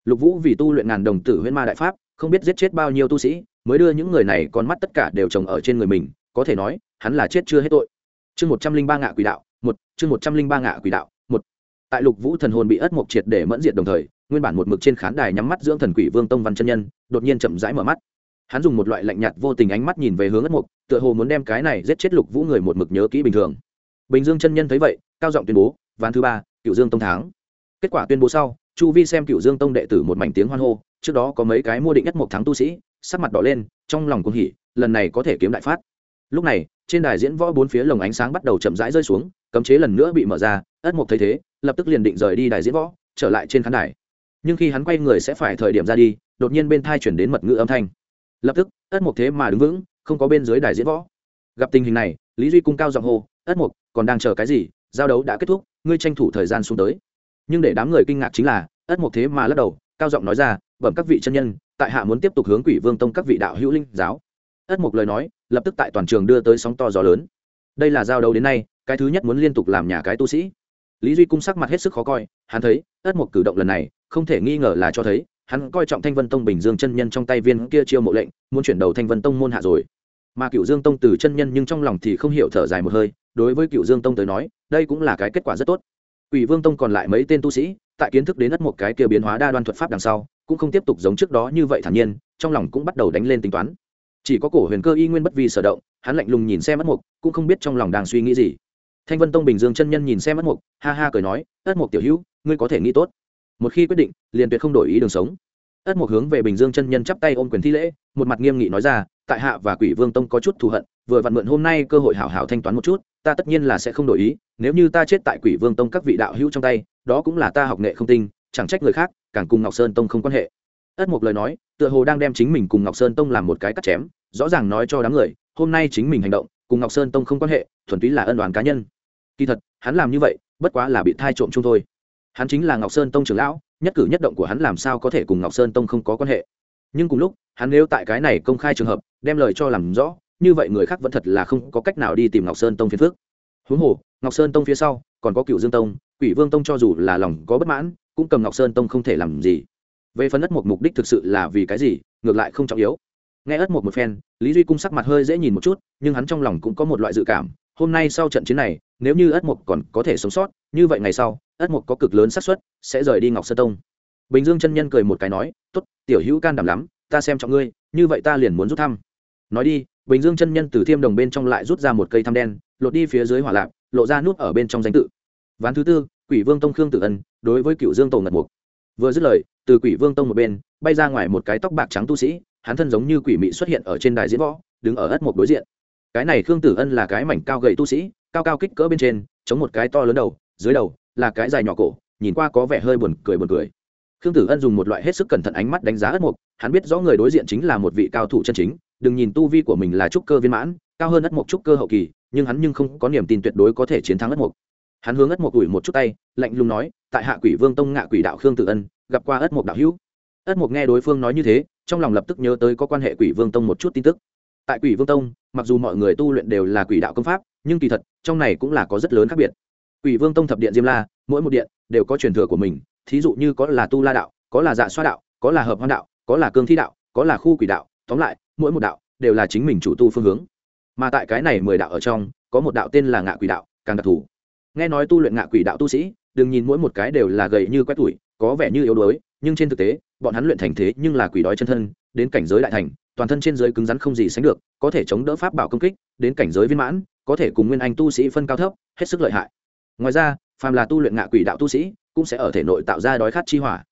Lục vũ vì tu luyện ngàn đồng tử huyễn ma đại pháp, không biết giết chết bao nhiêu tu sĩ, mới đưa những người này con mắt tất cả đều trồng ở trên người mình, có thể nói, hắn là chết chưa hết tội. Chương một trăm linh ba ngạ quỷ đạo, một, chương một trăm linh ba ngạ quỷ đạo, một. Tại lục vũ thần hồn bị ất mộc triệt để mẫn diệt đồng thời nguyên bản một mực trên khán đài nhắm mắt dưỡng thần quỷ vương tông văn chân nhân, đột nhiên chậm rãi mở mắt. Hắn dùng một loại lạnh nhạt vô tình ánh mắt nhìn về hướng ất mục, tựa hồ muốn đem cái này giết chết lục vũ người một mực nhớ kỹ bình thường. Bình dương chân nhân thấy vậy, cao giọng tuyên bố ván thứ ba cựu dương tông thắng. Kết quả tuyên bố sau, chu vi xem cựu dương tông đệ tử một mảnh tiếng hoan hô, trước đó có mấy cái mua định nhất một tháng tu sĩ, sắc mặt đỏ lên, trong lòng cũng hỉ, lần này có thể kiếm đại phát. Lúc này, trên đài diễn võ bốn phía lồng ánh sáng bắt đầu chậm rãi rơi xuống, cấm chế lần nữa bị mở ra, ất mục thấy thế, lập tức liền định rời đi đài diễn võ, trở lại trên khán đài nhưng khi hắn quay người sẽ phải thời điểm ra đi, đột nhiên bên thai chuyển đến mật ngữ âm thanh. Lập tức, ất mục thế mà đứng vững, không có bên dưới đài diễn võ. Gặp tình hình này, lý duy cung cao giọng hô, ất mục, còn đang chờ cái gì? Giao đấu đã kết thúc, ngươi tranh thủ thời gian xuống tới. Nhưng để đám người kinh ngạc chính là, ất mục thế mà lắc đầu, cao giọng nói ra, bẩm các vị chân nhân, tại hạ muốn tiếp tục hướng quỷ vương tông các vị đạo hữu linh giáo. Ất mục lời nói, lập tức tại toàn trường đưa tới sóng to gió lớn. Đây là giao đấu đến nay, cái thứ nhất muốn liên tục làm nhà cái tu sĩ. Lý duy cung sắc mặt hết sức khó coi, hắn thấy, ất mục cử động lần này không thể nghi ngờ là cho thấy hắn coi trọng thanh vân tông bình dương chân nhân trong tay viên kia chiêu mộ lệnh muốn chuyển đầu thanh vân tông môn hạ rồi mà cựu dương tông từ chân nhân nhưng trong lòng thì không hiểu thở dài một hơi đối với cựu dương tông tới nói đây cũng là cái kết quả rất tốt Quỷ Vương Tông còn lại mấy tên tu sĩ, tại kiến thức đến đất một cái kia biến hóa đa đoan thuật pháp đằng sau, cũng không tiếp tục giống trước đó như vậy thản nhiên, trong lòng cũng bắt đầu đánh lên tính toán. Chỉ có Cổ Huyền Cơ y nguyên bất vi sở động, hắn lạnh lùng nhìn xem mất mục, cũng không biết trong lòng đang suy nghĩ gì. Thanh Vân Tông Bình Dương chân nhân nhìn xem mất mục, ha ha cười nói, "Ất mục tiểu hữu, ngươi có thể nghĩ tốt. Một khi quyết định, liền tuyệt không đổi ý đường sống." ất mục hướng về bình dương chân nhân chắp tay ôm quyền thi lễ một mặt nghiêm nghị nói ra tại hạ và quỷ vương tông có chút thù hận vừa vặn mượn hôm nay cơ hội hảo hảo thanh toán một chút ta tất nhiên là sẽ không đổi ý nếu như ta chết tại quỷ vương tông các vị đạo hữu trong tay đó cũng là ta học nghệ không tinh chẳng trách người khác càng cùng ngọc sơn tông không quan hệ. Ất mục lời nói tựa hồ đang đem chính mình cùng ngọc sơn tông làm một cái cắt chém rõ ràng nói cho đám người hôm nay chính mình hành động cùng ngọc sơn tông không quan hệ thuần túy là ân đoàn cá nhân. Kỳ thật hắn làm như vậy bất quá là bị thai trộm chung thôi hắn chính là ngọc sơn tông trưởng lão, nhất cử nhất động của hắn làm sao có thể cùng ngọc sơn tông không có quan hệ. Nhưng cùng lúc, hắn nếu tại cái này công khai trường hợp, đem lời cho làm rõ, như vậy người khác vẫn thật là không có cách nào đi tìm ngọc sơn tông phiền phước huống hồ, ngọc sơn tông phía sau, còn có cựu dương tông, quỷ vương tông cho dù là lòng có bất mãn, cũng cầm ngọc sơn tông không thể làm gì. Về phần ất một mục đích thực sự là vì cái gì, ngược lại không trọng yếu. Nghe ất một một phen, lý duy cung sắc mặt hơi dễ nhìn một chút, nhưng hắn trong lòng cũng có một loại dự cảm, hôm nay sau trận chiến này, nếu như ất mục còn có thể sống sót, như vậy ngày sau ất mục có cực lớn xác suất, sẽ rời đi ngọc sơn tông. Bình dương chân nhân cười một cái nói t ố t tiểu hữu can đảm lắm, ta xem trọng ngươi, như vậy ta liền muốn rút thăm. Nói đi, bình dương chân nhân từ thiêm đồng bên trong lại rút ra một cây thăm đen, lột đi phía dưới hỏa lạp, lộ ra nút ở bên trong danh tự. Ván thứ tư, quỷ vương tông khương tử ân, đối với cựu dương tổ ngật mục. Vừa dứt lời, từ quỷ vương tông một bên, bay ra ngoài một cái tóc bạc trắng tu sĩ, hắn thân giống như quỷ mị xuất hiện ở trên đài diễn võ, đứng ở ất mục đối diện. Cái này khương tử ân là cái mảnh cao gầy tu sĩ, cao cao kích cỡ bên trên, chống một cái to lớn đầu, dưới đầu là cái dài nhỏ cổ, nhìn qua có vẻ hơi buồn cười buồn cười. Khương tử ân dùng một loại hết sức cẩn thận ánh mắt đánh giá ất mục, hắn biết rõ người đối diện chính là một vị cao thủ chân chính, đừng nhìn tu vi của mình là trúc cơ viên mãn, cao hơn ất mục trúc cơ hậu kỳ, nhưng hắn nhưng không có niềm tin tuyệt đối có thể chiến thắng ất mục. Hắn hướng ất mục ủi một chút tay, lạnh lùng nói, tại hạ quỷ vương tông ngạ quỷ đạo khương tử ân, gặp qua ất mục đạo hữu. Ất mục nghe đối phương nói như thế, trong lòng lập tức nhớ tới có quan hệ quỷ vương tông một chút tin tức. Tại quỷ vương tông, mặc dù mọi người tu luyện đều là quỷ đạo công pháp, nhưng kỳ thật, trong này cũng là có rất lớn khác biệt quỷ vương tông thập điện diêm la, mỗi một điện đều có truyền thừa của mình, thí dụ như có là tu la đạo, có là dạ xoa đạo, có là hợp hoan đạo, có là cương thi đạo, có là khu quỷ đạo, tóm lại, mỗi một đạo đều là chính mình chủ tu phương hướng. Mà tại cái này mười đạo ở trong, có một đạo tên là ngạ quỷ đạo, càng đặc thù. Nghe nói tu luyện ngạ quỷ đạo tu sĩ, đừng nhìn mỗi một cái đều là gầy như quét tuổi có vẻ như yếu đuối, nhưng trên thực tế, bọn hắn luyện thành thế nhưng là quỷ đói chân thân, đến cảnh giới đại thành, toàn thân trên giới cứng rắn không gì sánh được, có thể chống đỡ pháp bảo công kích, đến cảnh giới viên mãn, có thể cùng nguyên anh tu sĩ phân cao thấp, hết sức lợi hại ngoài ra, phàm là tu luyện ngạ quỷ đạo tu sĩ cũng sẽ ở thể nội tạo ra đói khát chi hỏa.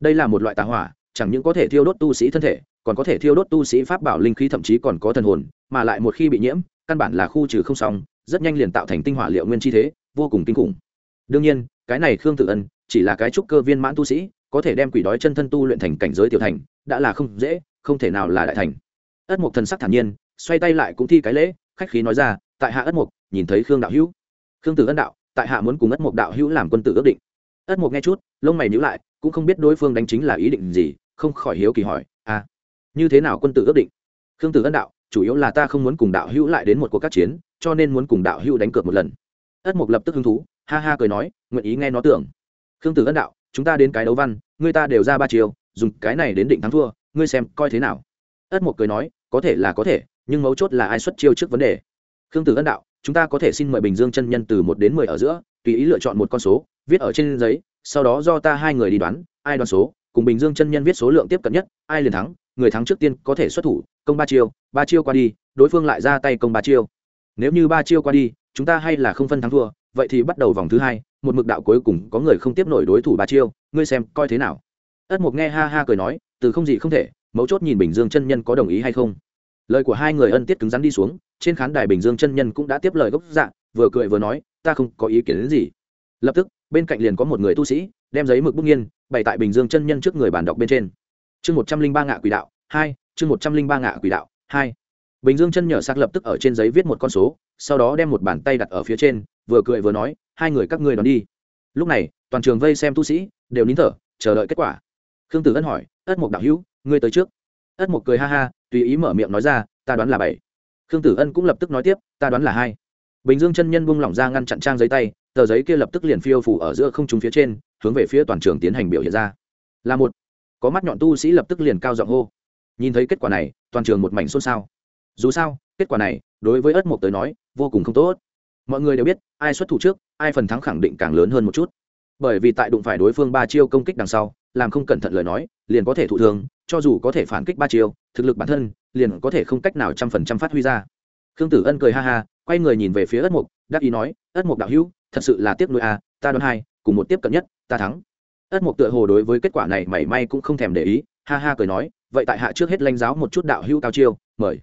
Đây là một loại tà hỏa, chẳng những có thể thiêu đốt tu sĩ thân thể, còn có thể thiêu đốt tu sĩ pháp bảo linh khí thậm chí còn có thần hồn, mà lại một khi bị nhiễm, căn bản là khu trừ không xong, rất nhanh liền tạo thành tinh hỏa liệu nguyên chi thế, vô cùng kinh khủng. Đương nhiên, cái này khương tự ân chỉ là cái trúc cơ viên mãn tu sĩ, có thể đem quỷ đói chân thân tu luyện thành cảnh giới tiểu thành, đã là không dễ, không thể nào là đại thành. Ất mục thần sắc thản nhiên, xoay tay lại cũng thi cái lễ, khách khí nói ra, tại hạ ất mục nhìn thấy khương đạo hữu. Khương tử ân đạo tại hạ muốn cùng ất mục đạo hữu làm quân tử ước định. Ất mục nghe chút, lông mày nhíu lại, cũng không biết đối phương đánh chính là ý định gì, không khỏi hiếu kỳ hỏi à như thế nào quân tử ước định? Khương tử ân đạo, chủ yếu là ta không muốn cùng đạo hữu lại đến một cuộc các chiến, cho nên muốn cùng đạo hữu đánh cược một lần. Ất mục lập tức hứng thú, ha ha cười nói, nguyện ý nghe nó tưởng. Khương tử ân đạo, chúng ta đến cái đấu văn, người ta đều ra ba chiều, dùng cái này đến định thắng thua, ngươi xem coi thế nào? Ất mục cười nói, có thể là có thể, nhưng mấu chốt là ai xuất chiêu trước vấn đề? Khương tử ân đạo chúng ta có thể xin mời bình dương chân nhân từ một đến mười ở giữa, tùy ý lựa chọn một con số, viết ở trên giấy, sau đó do ta hai người đi đoán, ai đoán số, cùng bình dương chân nhân viết số lượng tiếp cận nhất, ai liền thắng, người thắng trước tiên có thể xuất thủ, công ba chiêu ba chiêu qua đi, đối phương lại ra tay công ba chiêu. Nếu như ba chiêu qua đi, chúng ta hay là không phân thắng thua, vậy thì bắt đầu vòng thứ hai, một mực đạo cuối cùng, có người không tiếp nổi đối thủ ba chiêu, ngươi xem coi thế nào. Ất mục nghe ha ha cười nói, từ không gì không thể, mấu chốt nhìn bình dương chân nhân có đồng ý hay không. Lời của hai người ân tiết cứng rắn đi xuống trên khán đài bình dương chân nhân cũng đã tiếp lời gốc dạ vừa cười vừa nói, ta không có ý kiến đến gì. Lập tức, bên cạnh liền có một người tu sĩ, đem giấy mực bút nghiên, bày tại bình dương chân nhân trước người bàn đọc bên trên. Chương một trăm linh ba ngạ quỷ đạo, hai, chương một trăm linh ba ngạ quỷ đạo, hai. Bình dương chân nhở xác lập tức ở trên giấy viết một con số, sau đó đem một bàn tay đặt ở phía trên, vừa cười vừa nói, hai người các ngươi đón đi. Lúc này, toàn trường vây xem tu sĩ, đều nín thở, chờ đợi kết quả. Khương tử ân hỏi, ất mục đạo hữu, ngươi tới trước. Ất mục cười ha ha, tùy ý mở miệng nói ra, ta đoán là bảy khương tử ân cũng lập tức nói tiếp, ta đoán là hai. Bình dương chân nhân buông lỏng ra ngăn chặn trang giấy tay, tờ giấy kia lập tức liền phiêu phủ ở giữa không trung phía trên, hướng về phía toàn trường tiến hành biểu hiện ra. Là một. Có mắt nhọn tu sĩ lập tức liền cao giọng hô. Nhìn thấy kết quả này, toàn trường một mảnh xôn xao. Dù sao, kết quả này, đối với ất mộc tới nói, vô cùng không tốt. Mọi người đều biết, ai xuất thủ trước, ai phần thắng khẳng định càng lớn hơn một chút. Bởi vì tại đụng phải đối phương ba chiêu công kích đằng sau, làm không cẩn thận lời nói, liền có thể thụ thường cho dù có thể phản kích ba chiêu, thực lực bản thân liền có thể không cách nào trăm phần trăm phát huy ra. Khương tử ân cười ha ha, quay người nhìn về phía ất mục, đắc ý nói, ất mục đạo hữu, thật sự là tiếc nuôi a à, ta đoán hai, cùng một tiếp cận nhất, ta thắng. Ất mục tựa hồ đối với kết quả này mảy may cũng không thèm để ý, ha ha cười nói, vậy tại hạ trước hết lãnh giáo một chút đạo hữu cao chiêu, mời.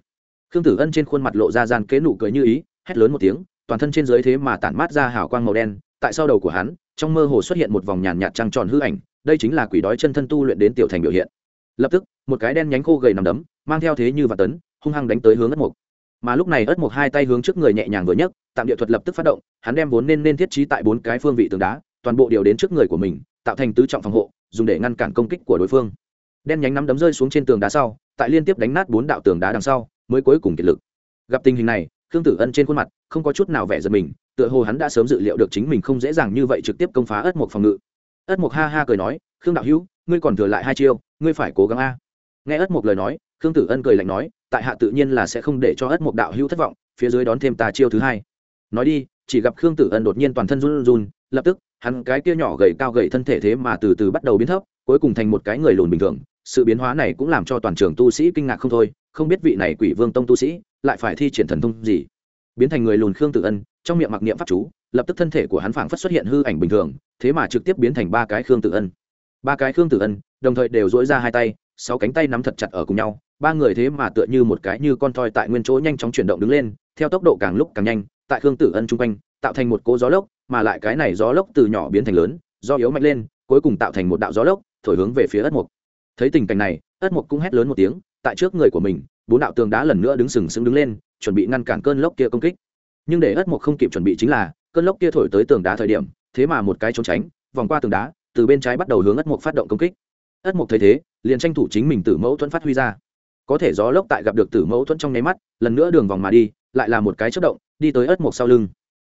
Khương tử ân trên khuôn mặt lộ ra gian kế nụ cười như ý, hét lớn một tiếng, toàn thân trên dưới thế mà tản mát ra hào quang màu đen, tại sau đầu của hắn, trong mơ hồ xuất hiện một vòng nhàn nhạt trăng tròn hư ảnh, đây chính là quỷ đói chân thân tu luyện đến tiểu thành biểu hiện. Lập tức, một cái đen nhánh khô gầy nằm đấm mang theo thế như và tấn, hung hăng đánh tới hướng ất mục. Mà lúc này ất mục hai tay hướng trước người nhẹ nhàng vừa nhấc, tạm địa thuật lập tức phát động, hắn đem vốn nên nên thiết trí tại bốn cái phương vị tường đá, toàn bộ điều đến trước người của mình, tạo thành tứ trọng phòng hộ, dùng để ngăn cản công kích của đối phương. Đen nhánh nắm đấm rơi xuống trên tường đá sau, tại liên tiếp đánh nát bốn đạo tường đá đằng sau, mới cuối cùng kiệt lực. Gặp tình hình này, khương tử ân trên khuôn mặt, không có chút nào vẻ giật mình, tựa hồ hắn đã sớm dự liệu được chính mình không dễ dàng như vậy trực tiếp công phá ất mục phòng ngự. Ất mục ha ha cười nói, khương đạo hữu, ngươi còn thừa lại hai chiêu, ngươi phải cố gắng a nghe ất mục lời nói, khương tử ân cười lạnh nói, tại hạ tự nhiên là sẽ không để cho ất mục đạo hữu thất vọng, phía dưới đón thêm tà chiêu thứ hai. Nói đi, chỉ gặp khương tử ân đột nhiên toàn thân run run, lập tức, hắn cái kia nhỏ gầy cao gầy thân thể thế mà từ từ bắt đầu biến thấp, cuối cùng thành một cái người lùn bình thường. Sự biến hóa này cũng làm cho toàn trường tu sĩ kinh ngạc không thôi, không biết vị này quỷ vương tông tu sĩ lại phải thi triển thần thông gì. Biến thành người lùn khương tử ân, trong miệng mặc niệm pháp chú, lập tức thân thể của hắn phảng phất xuất hiện hư ảnh bình thường, thế mà trực tiếp biến thành ba cái khương tử ân. Ba cái khương tử ân, đồng thời đều dỗi ra hai tay sáu cánh tay nắm thật chặt ở cùng nhau, ba người thế mà tựa như một cái như con thoi tại nguyên chỗ nhanh chóng chuyển động đứng lên, theo tốc độ càng lúc càng nhanh, tại khương tử ân chung quanh, tạo thành một cỗ gió lốc, mà lại cái này gió lốc từ nhỏ biến thành lớn do yếu mạnh lên, cuối cùng tạo thành một đạo gió lốc, thổi hướng về phía ất mục thấy tình cảnh này, ất mục cũng hét lớn một tiếng, tại trước người của mình, bốn đạo tường đá lần nữa đứng sừng sững đứng lên, chuẩn bị ngăn cản cơn lốc kia công kích. Nhưng để ất mục không kịp chuẩn bị chính là, cơn lốc kia thổi tới tường đá thời điểm, thế mà một cái trốn tránh, vòng qua tường đá, từ bên trái bắt đầu hướng ất mục phát động công kích. Ất mục thấy thế liền tranh thủ chính mình tử mẫu thuẫn phát huy ra. Có thể gió lốc tại gặp được tử mẫu thuẫn trong nháy mắt, lần nữa đường vòng mà đi, lại là một cái chất động, đi tới ất mộc sau lưng.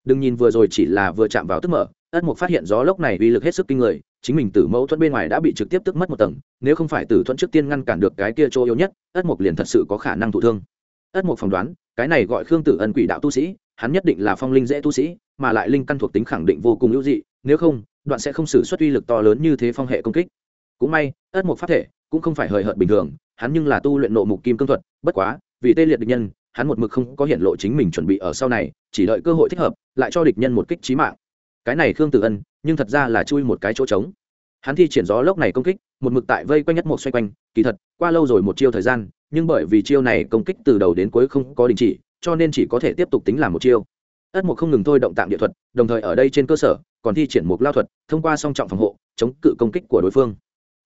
Đừng nhìn vừa rồi chỉ là vừa chạm vào tức mở, ất mộc phát hiện gió lốc này uy lực hết sức kinh người, chính mình tử mẫu thuẫn bên ngoài đã bị trực tiếp tức mất một tầng, nếu không phải tử thuẫn trước tiên ngăn cản được cái kia chỗ yếu nhất, ất mộc liền thật sự có khả năng thụ thương. Ất mộc phỏng đoán, cái này gọi khương tử ân quỷ đạo tu sĩ, hắn nhất định là phong linh dễ tu sĩ, mà lại linh căn thuộc tính khẳng định vô cùng hữu dị, nếu không, đoạn sẽ không xử suất uy lực to lớn như thế phong hệ công kích. Cũng may, ất mộc pháp thể cũng không phải hời hợt bình thường, hắn nhưng là tu luyện nộ mục kim cương thuật, bất quá, vì tê liệt địch nhân, hắn một mực không có hiện lộ chính mình chuẩn bị ở sau này, chỉ đợi cơ hội thích hợp, lại cho địch nhân một kích trí mạng. Cái này khương tử ân, nhưng thật ra là chui một cái chỗ trống. Hắn thi triển gió lốc này công kích, một mực tại vây quanh nhất một xoay quanh, kỳ thật, qua lâu rồi một chiêu thời gian, nhưng bởi vì chiêu này công kích từ đầu đến cuối không có đình chỉ, cho nên chỉ có thể tiếp tục tính làm một chiêu. Ất mục không ngừng thôi động tạm địa thuật, đồng thời ở đây trên cơ sở, còn thi triển một lao thuật, thông qua song trọng phòng hộ, chống cự công kích của đối phương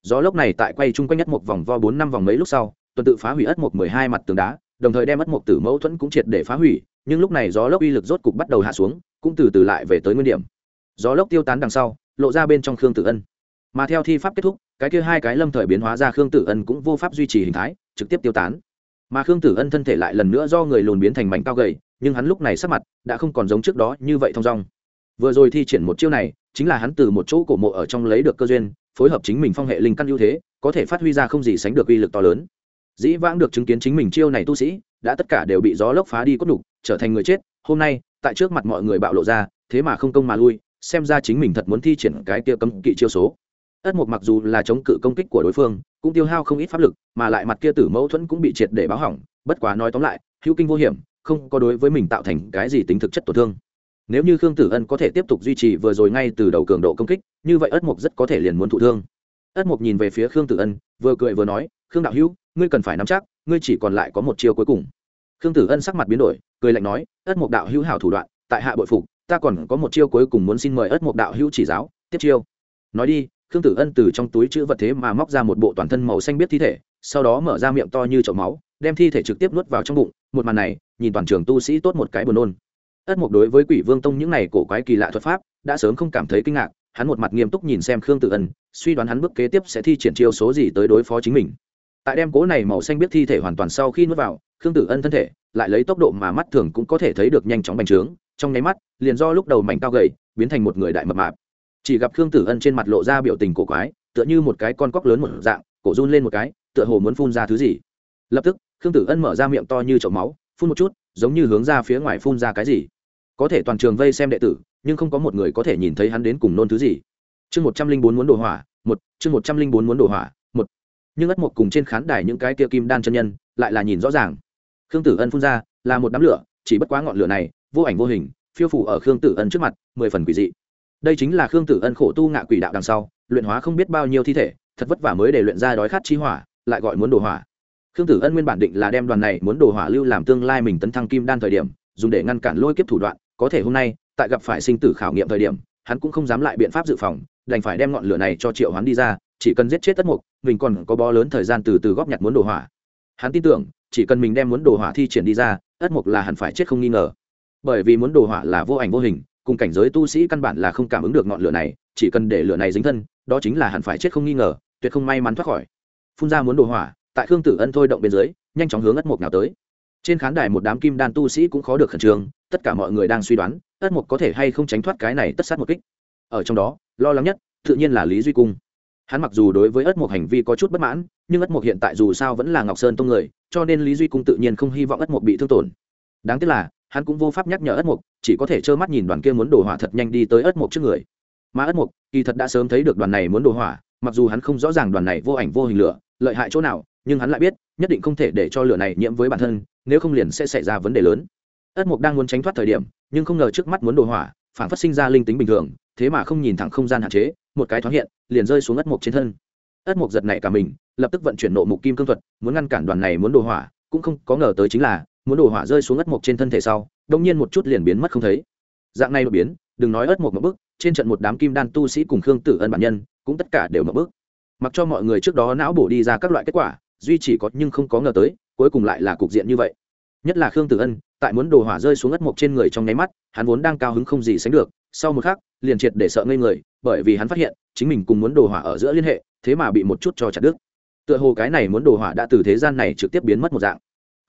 gió lốc này tại quay chung quanh nhất một vòng vo bốn năm vòng mấy lúc sau, tuần tự phá hủy ất một mười hai mặt tường đá, đồng thời đem ất một tử mẫu thuẫn cũng triệt để phá hủy, nhưng lúc này gió lốc uy lực rốt cục bắt đầu hạ xuống, cũng từ từ lại về tới nguyên điểm. Gió lốc tiêu tán đằng sau, lộ ra bên trong khương tử ân. Mà theo thi pháp kết thúc, cái kia hai cái lâm thời biến hóa ra khương tử ân cũng vô pháp duy trì hình thái, trực tiếp tiêu tán. Mà khương tử ân thân thể lại lần nữa do người lùn biến thành mảnh cao gầy, nhưng hắn lúc này sắc mặt đã không còn giống trước đó như vậy thong dong vừa rồi thi triển một chiêu này, chính là hắn từ một chỗ cổ mộ ở trong lấy được cơ duyên, phối hợp chính mình phong hệ linh căn ưu thế, có thể phát huy ra không gì sánh được uy lực to lớn. Dĩ vãng được chứng kiến chính mình chiêu này tu sĩ, đã tất cả đều bị gió lốc phá đi cốt đục trở thành người chết. Hôm nay, tại trước mặt mọi người bạo lộ ra, thế mà không công mà lui, xem ra chính mình thật muốn thi triển cái kia cấm kỵ chiêu số. Ất mục mặc dù là chống cự công kích của đối phương, cũng tiêu hao không ít pháp lực, mà lại mặt kia tử mẫu thuẫn cũng bị triệt để báo hỏng. Bất quá nói tóm lại, hữu kinh vô hiểm, không có đối với mình tạo thành cái gì tính thực chất tổn thương nếu như khương tử ân có thể tiếp tục duy trì vừa rồi ngay từ đầu cường độ công kích, như vậy ất mục rất có thể liền muốn thụ thương. Ất mục nhìn về phía khương tử ân, vừa cười vừa nói, khương đạo hữu, ngươi cần phải nắm chắc, ngươi chỉ còn lại có một chiêu cuối cùng. Khương tử ân sắc mặt biến đổi, cười lạnh nói, ất mục đạo hữu hảo thủ đoạn, tại hạ bội phục, ta còn có một chiêu cuối cùng muốn xin mời ất mục đạo hữu chỉ giáo, tiếp chiêu. Nói đi, khương tử ân từ trong túi chữ vật thế mà móc ra một bộ toàn thân màu xanh biết thi thể, sau đó mở ra miệng to như chậu máu, đem thi thể trực tiếp nuốt vào trong bụng, một màn này, nhìn toàn trường tu sĩ tốt một cái buồn nôn ất mục đối với quỷ vương tông những này cổ quái kỳ lạ thuật pháp, đã sớm không cảm thấy kinh ngạc, hắn một mặt nghiêm túc nhìn xem khương tử ân, suy đoán hắn bước kế tiếp sẽ thi triển chiêu số gì tới đối phó chính mình. Tại đem cố này màu xanh biết thi thể hoàn toàn sau khi nuốt vào, khương tử ân thân thể lại lấy tốc độ mà mắt thường cũng có thể thấy được nhanh chóng bành trướng, trong nháy mắt, liền do lúc đầu mảnh cao gầy, biến thành một người đại mập mạp. Chỉ gặp khương tử ân trên mặt lộ ra biểu tình cổ quái, tựa như một cái con cóc lớn một dạng, cổ run lên một cái, tựa hồ muốn phun ra thứ gì. Lập tức, khương tử ân mở ra miệng to như chậu máu, phun một chút, giống như hướng ra phía ngoài phun ra cái gì có thể toàn trường vây xem đệ tử, nhưng không có một người có thể nhìn thấy hắn đến cùng nôn thứ gì. Chương một trăm linh bốn muốn đồ hỏa, một, chương một trăm linh bốn muốn đồ hỏa, một. Nhưng ất mộc cùng trên khán đài những cái kia kim đan chân nhân, lại là nhìn rõ ràng. Khương tử ân phun ra, là một đám lửa, chỉ bất quá ngọn lửa này, vô ảnh vô hình, phiêu phủ ở khương tử ân trước mặt, mười phần quỷ dị. Đây chính là khương tử ân khổ tu ngạ quỷ đạo đằng sau, luyện hóa không biết bao nhiêu thi thể, thật vất vả mới để luyện ra đói khát chi hỏa, lại gọi muốn đồ hỏa. Khương tử ân nguyên bản định là đem đoàn này muốn đồ hỏa lưu làm tương lai mình tấn thăng kim đan thời điểm, dùng để ngăn cản lôi kiếp thủ đoạn có thể hôm nay, tại gặp phải sinh tử khảo nghiệm thời điểm, hắn cũng không dám lại biện pháp dự phòng, đành phải đem ngọn lửa này cho triệu hắn đi ra, chỉ cần giết chết tất mục, mình còn có bó lớn thời gian từ từ góp nhặt muốn đồ hỏa. Hắn tin tưởng, chỉ cần mình đem muốn đồ hỏa thi triển đi ra ất mục là hẳn phải chết không nghi ngờ. Bởi vì muốn đồ hỏa là vô ảnh vô hình, cùng cảnh giới tu sĩ căn bản là không cảm ứng được ngọn lửa này, chỉ cần để lửa này dính thân, đó chính là hẳn phải chết không nghi ngờ, tuyệt không may mắn thoát khỏi. Phun ra muốn đồ hỏa, tại khương tử ân thôi động bên dưới, nhanh chóng hướng ất mục nào tới. Trên khán đài một đám kim đan tu sĩ cũng khó được khẩn trương tất cả mọi người đang suy đoán, ất mục có thể hay không tránh thoát cái này tất sát một kích. Ở trong đó, lo lắng nhất, tự nhiên là lý duy cung. Hắn mặc dù đối với ất mục hành vi có chút bất mãn, nhưng ất mục hiện tại dù sao vẫn là ngọc sơn tông người, cho nên lý duy cung tự nhiên không hy vọng ất mục bị thương tổn. Đáng tiếc là, hắn cũng vô pháp nhắc nhở ất mục, chỉ có thể trơ mắt nhìn đoàn kia muốn đổ hỏa thật nhanh đi tới ất mục trước người. Mà ất mục, kỳ thật đã sớm thấy được đoàn này muốn đổ hỏa, mặc dù hắn không rõ ràng đoàn này vô ảnh vô hình lửa, lợi hại chỗ nào, nhưng hắn lại biết, nhất định không thể để cho lửa này nhiễm với bản thân, nếu không liền sẽ xảy ra vấn đề lớn ất mục đang muốn tránh thoát thời điểm, nhưng không ngờ trước mắt muốn đồ hỏa, phản phát sinh ra linh tính bình thường, thế mà không nhìn thẳng không gian hạn chế, một cái thoáng hiện, liền rơi xuống ất mục trên thân. Ất mục giật nảy cả mình, lập tức vận chuyển nộ mục kim cương thuật, muốn ngăn cản đoàn này muốn đồ hỏa, cũng không có ngờ tới chính là, muốn đồ hỏa rơi xuống ất mục trên thân thể sau đông nhiên một chút liền biến mất không thấy. Dạng này đột biến, đừng nói ất mục một bức trên trận một đám kim đan tu sĩ cùng khương tử ân bản nhân, cũng tất cả đều một bức mặc cho mọi người trước đó não bổ đi ra các loại kết quả, duy chỉ có nhưng không có ngờ tới, cuối cùng lại là cục diện như vậy. Nhất là khương tử ân tại muốn đồ hỏa rơi xuống ất mộc trên người trong nháy mắt, hắn vốn đang cao hứng không gì sánh được, sau một khắc, liền triệt để sợ ngây người, bởi vì hắn phát hiện, chính mình cùng muốn đồ hỏa ở giữa liên hệ, thế mà bị một chút cho chặt đứt. Tựa hồ cái này muốn đồ hỏa đã từ thế gian này trực tiếp biến mất một dạng.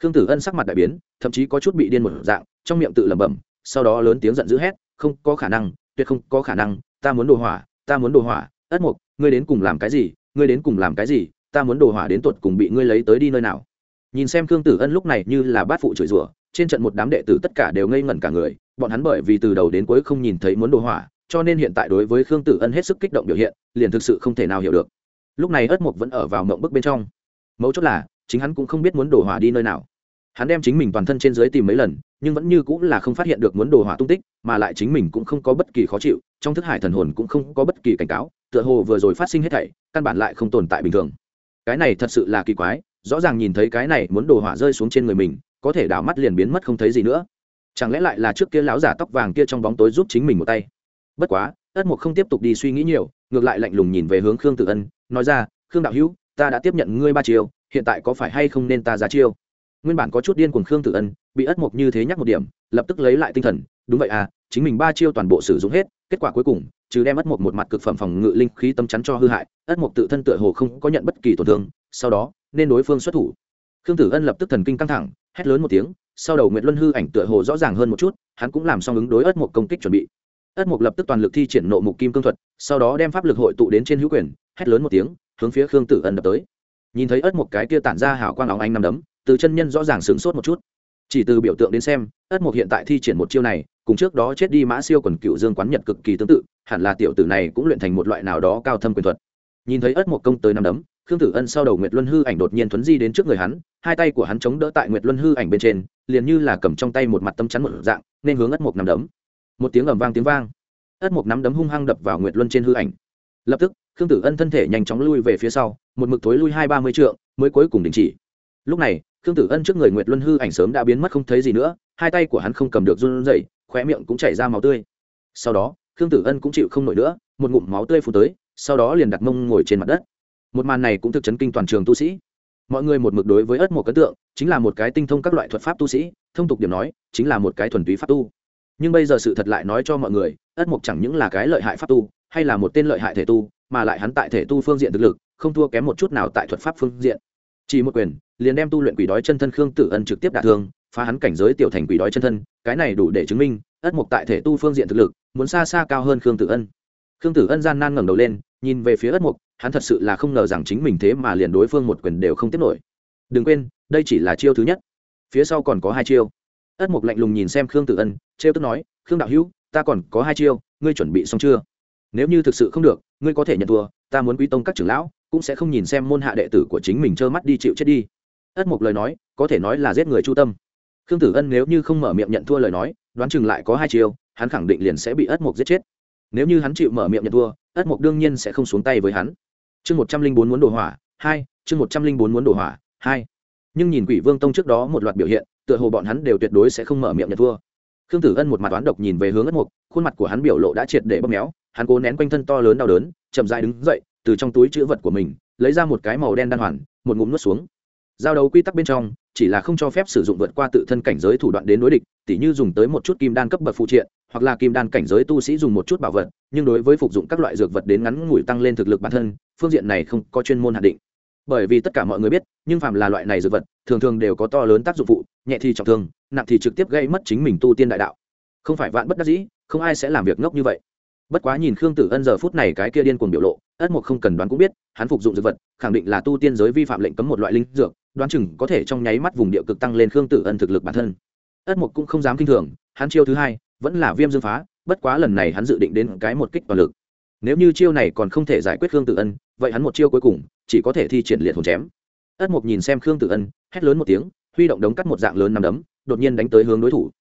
Khương tử ân sắc mặt đại biến, thậm chí có chút bị điên một dạng, trong miệng tự lẩm bẩm, sau đó lớn tiếng giận dữ hét, không có khả năng, tuyệt không có khả năng, ta muốn đồ hỏa, ta muốn đồ hỏa, ất mục ngươi đến cùng làm cái gì, ngươi đến cùng làm cái gì, ta muốn đồ hỏa đến tuột cùng bị ngươi lấy tới đi nơi nào? Nhìn xem khương tử ân lúc này như là bát phụ chửi rủa, trên trận một đám đệ tử tất cả đều ngây ngẩn cả người, bọn hắn bởi vì từ đầu đến cuối không nhìn thấy muốn đồ hỏa, cho nên hiện tại đối với khương tử ân hết sức kích động biểu hiện, liền thực sự không thể nào hiểu được. Lúc này ất mục vẫn ở vào mộng bức bên trong. Mấu chốt là, chính hắn cũng không biết muốn đồ hỏa đi nơi nào. Hắn đem chính mình toàn thân trên dưới tìm mấy lần, nhưng vẫn như cũng là không phát hiện được muốn đồ hỏa tung tích, mà lại chính mình cũng không có bất kỳ khó chịu, trong thức hải thần hồn cũng không có bất kỳ cảnh cáo, tựa hồ vừa rồi phát sinh hết thảy, căn bản lại không tồn tại bình thường. Cái này thật sự là kỳ quái rõ ràng nhìn thấy cái này muốn đồ hỏa rơi xuống trên người mình, có thể đảo mắt liền biến mất không thấy gì nữa. Chẳng lẽ lại là trước kia lão giả tóc vàng kia trong bóng tối giúp chính mình một tay? Bất quá, ất mục không tiếp tục đi suy nghĩ nhiều, ngược lại lạnh lùng nhìn về hướng khương tử ân, nói ra, khương đạo hữu, ta đã tiếp nhận ngươi ba chiêu, hiện tại có phải hay không nên ta ra chiêu? Nguyên bản có chút điên cuồng khương tử ân, bị ất mục như thế nhắc một điểm, lập tức lấy lại tinh thần, đúng vậy à chính mình ba chiêu toàn bộ sử dụng hết, kết quả cuối cùng, trừ đem ất mục một mặt cực phẩm phòng ngự linh khí tâm chắn cho hư hại, ất mục tự thân tựa hồ không có nhận bất kỳ tổn thương, sau đó nên đối phương xuất thủ. Khương tử ân lập tức thần kinh căng thẳng, hét lớn một tiếng, sau đầu nguyệt luân hư ảnh tựa hồ rõ ràng hơn một chút, hắn cũng làm xong ứng đối ất mục công kích chuẩn bị. Ất mục lập tức toàn lực thi triển nộ mục kim cương thuật, sau đó đem pháp lực hội tụ đến trên hữu quyền, hét lớn một tiếng, hướng phía khương tử ân đập tới. Nhìn thấy ất mục cái kia tản ra hảo quang óng ánh năm đấm, từ chân nhân rõ ràng sửng sốt một chút. Chỉ từ biểu tượng đến xem, ất mục hiện tại thi triển một chiêu này, cùng trước đó chết đi mã siêu quần cựu dương quán nhật cực kỳ tương tự, hẳn là tiểu tử này cũng luyện thành một loại nào đó cao thâm quyền thuật. Nhìn thấy ất mục công tới năm đấm khương tử ân sau đầu nguyệt luân hư ảnh đột nhiên thuấn di đến trước người hắn, hai tay của hắn chống đỡ tại nguyệt luân hư ảnh bên trên, liền như là cầm trong tay một mặt tâm chắn một dạng, nên hướng ất mục nắm đấm. Một tiếng ầm vang tiếng vang. Ất mục nắm đấm hung hăng đập vào nguyệt luân trên hư ảnh. Lập tức, khương tử ân thân thể nhanh chóng lui về phía sau, một mực thối lui hai ba mươi trượng, mới cuối cùng đình chỉ. Lúc này, khương tử ân trước người nguyệt luân hư ảnh sớm đã biến mất không thấy gì nữa, hai tay của hắn không cầm được run rẩy, khóe miệng cũng chảy ra máu tươi. Sau đó, khương tử ân cũng chịu không nổi nữa, một ngụm máu tươi phù tới, sau đó liền đặt mông ngồi trên mặt đất một màn này cũng thực chấn kinh toàn trường tu sĩ. Mọi người một mực đối với ất một ấn tượng, chính là một cái tinh thông các loại thuật pháp tu sĩ, thông tục điểm nói, chính là một cái thuần túy pháp tu. Nhưng bây giờ sự thật lại nói cho mọi người ất mục chẳng những là cái lợi hại pháp tu, hay là một tên lợi hại thể tu, mà lại hắn tại thể tu phương diện thực lực, không thua kém một chút nào tại thuật pháp phương diện. Chỉ một quyền, liền đem tu luyện quỷ đói chân thân khương tử ân trực tiếp đả thương, phá hắn cảnh giới tiểu thành quỷ đói chân thân, cái này đủ để chứng minh ất mục tại thể tu phương diện thực lực, muốn xa xa cao hơn khương tử ân. Khương tử ân gian nan ngẩng đầu lên, nhìn về phía ất mục hắn thật sự là không ngờ rằng chính mình thế mà liền đối phương một quyền đều không tiếp nổi. Đừng quên, đây chỉ là chiêu thứ nhất. Phía sau còn có hai chiêu. Ất mục lạnh lùng nhìn xem khương tử ân, trêu tức nói, khương đạo hữu, ta còn có hai chiêu, ngươi chuẩn bị xong chưa? Nếu như thực sự không được, ngươi có thể nhận thua, ta muốn quý tông các trưởng lão, cũng sẽ không nhìn xem môn hạ đệ tử của chính mình trơ mắt đi chịu chết đi. Ất mục lời nói, có thể nói là giết người chu tâm. Khương tử ân nếu như không mở miệng nhận thua lời nói, đoán chừng lại có hai chiêu, hắn khẳng định liền sẽ bị ất mục giết chết. Nếu như hắn chịu mở miệng nhận thua, ất mục đương nhiên sẽ không xuống tay với hắn chương một trăm linh bốn muốn đồ hỏa, hai, chương một trăm linh bốn muốn đổ hỏa, hai. Nhưng nhìn quỷ vương tông trước đó một loạt biểu hiện, tựa hồ bọn hắn đều tuyệt đối sẽ không mở miệng nhận thua. Khương tử ân một mặt toán độc nhìn về hướng ất mục, khuôn mặt của hắn biểu lộ đã triệt để bóp méo, hắn cố nén quanh thân to lớn đau đớn, chậm dại đứng dậy, từ trong túi chữ vật của mình, lấy ra một cái màu đen đan hoàn, một ngụm nuốt xuống. Giao đấu quy tắc bên trong, chỉ là không cho phép sử dụng vượt qua tự thân cảnh giới thủ đoạn đến đối địch, tỉ như dùng tới một chút kim đan cấp bậc phụ triện, hoặc là kim đan cảnh giới tu sĩ dùng một chút bảo vật, nhưng đối với phục dụng các loại dược vật đến ngắn ngủi tăng lên thực lực bản thân phương diện này không có chuyên môn hạn định. Bởi vì tất cả mọi người biết, nhưng phàm là loại này dược vật, thường thường đều có to lớn tác dụng phụ, nhẹ thì trọng thương, nặng thì trực tiếp gây mất chính mình tu tiên đại đạo. Không phải vạn bất đắc dĩ, không ai sẽ làm việc ngốc như vậy. Bất quá nhìn khương tử ân giờ phút này cái kia điên cuồng biểu lộ, ất mục không cần đoán cũng biết, hắn phục dụng dược vật, khẳng định là tu tiên giới vi phạm lệnh cấm một loại linh dược, đoán chừng có thể trong nháy mắt vùng địa cực tăng lên khương tử ân thực lực bản thân. Ất mục cũng không dám kinh thường, hắn chiêu thứ hai, vẫn là viêm dương phá, bất quá lần này hắn dự định đến cái một kích toàn lực nếu như chiêu này còn không thể giải quyết khương tử ân, vậy hắn một chiêu cuối cùng chỉ có thể thi triển liệt hồn chém. Ất mục nhìn xem khương tử ân, hét lớn một tiếng, huy động đống cắt một dạng lớn nằm đấm, đột nhiên đánh tới hướng đối thủ.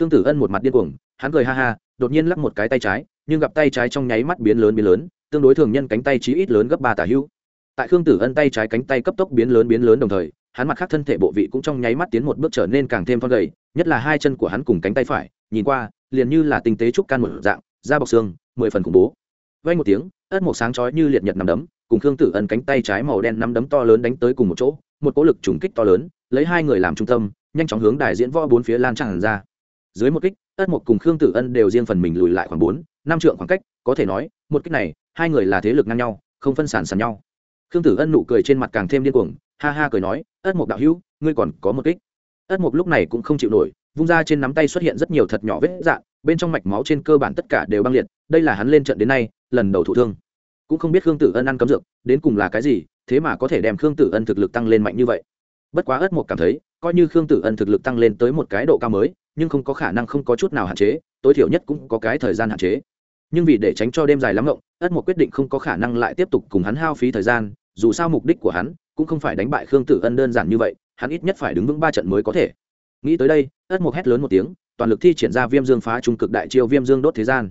Khương tử ân một mặt điên cuồng, hắn cười ha ha, đột nhiên lắc một cái tay trái, nhưng gặp tay trái trong nháy mắt biến lớn biến lớn, tương đối thường nhân cánh tay chí ít lớn gấp ba tả hữu tại khương tử ân tay trái cánh tay cấp tốc biến lớn biến lớn đồng thời, hắn mặt khác thân thể bộ vị cũng trong nháy mắt tiến một bước trở nên càng thêm thon gầy, nhất là hai chân của hắn cùng cánh tay phải, nhìn qua, liền như là tinh tế trúc can một dạng, da bọc xương, mười phần khủng bố vay một tiếng ất một sáng chói như liệt nhật nằm đấm, cùng khương tử ân cánh tay trái màu đen nắm đấm to lớn đánh tới cùng một chỗ, một cỗ lực trùng kích to lớn, lấy hai người làm trung tâm, nhanh chóng hướng đài diễn võ bốn phía lan tràn ra. Dưới một kích ất một cùng khương tử ân đều riêng phần mình lùi lại khoảng bốn, năm trượng khoảng cách, có thể nói, một kích này, hai người là thế lực ngang nhau, không phân sản sàn nhau. Khương tử ân nụ cười trên mặt càng thêm điên cuồng, ha ha cười nói ất một đạo hữu, ngươi còn có một kích. Ất một lúc này cũng không chịu nổi, vung ra trên nắm tay xuất hiện rất nhiều thật nhỏ vết dạn bên trong mạch máu trên cơ bản tất cả đều băng liệt, đây là hắn lên trận đến nay, lần đầu thụ thương. Cũng không biết khương tử ân ăn cấm dược, đến cùng là cái gì, thế mà có thể đem khương tử ân thực lực tăng lên mạnh như vậy. Bất quá ất một cảm thấy, coi như khương tử ân thực lực tăng lên tới một cái độ cao mới, nhưng không có khả năng không có chút nào hạn chế, tối thiểu nhất cũng có cái thời gian hạn chế. Nhưng vì để tránh cho đêm dài lắm rộng ất một quyết định không có khả năng lại tiếp tục cùng hắn hao phí thời gian, dù sao mục đích của hắn cũng không phải đánh bại khương tử ân đơn giản như vậy, hắn ít nhất phải đứng vững ba trận mới có thể. Nghĩ tới đây ất một hét lớn một tiếng toàn lực thi triển ra viêm dương phá trung cực đại chiêu viêm dương đốt thế gian.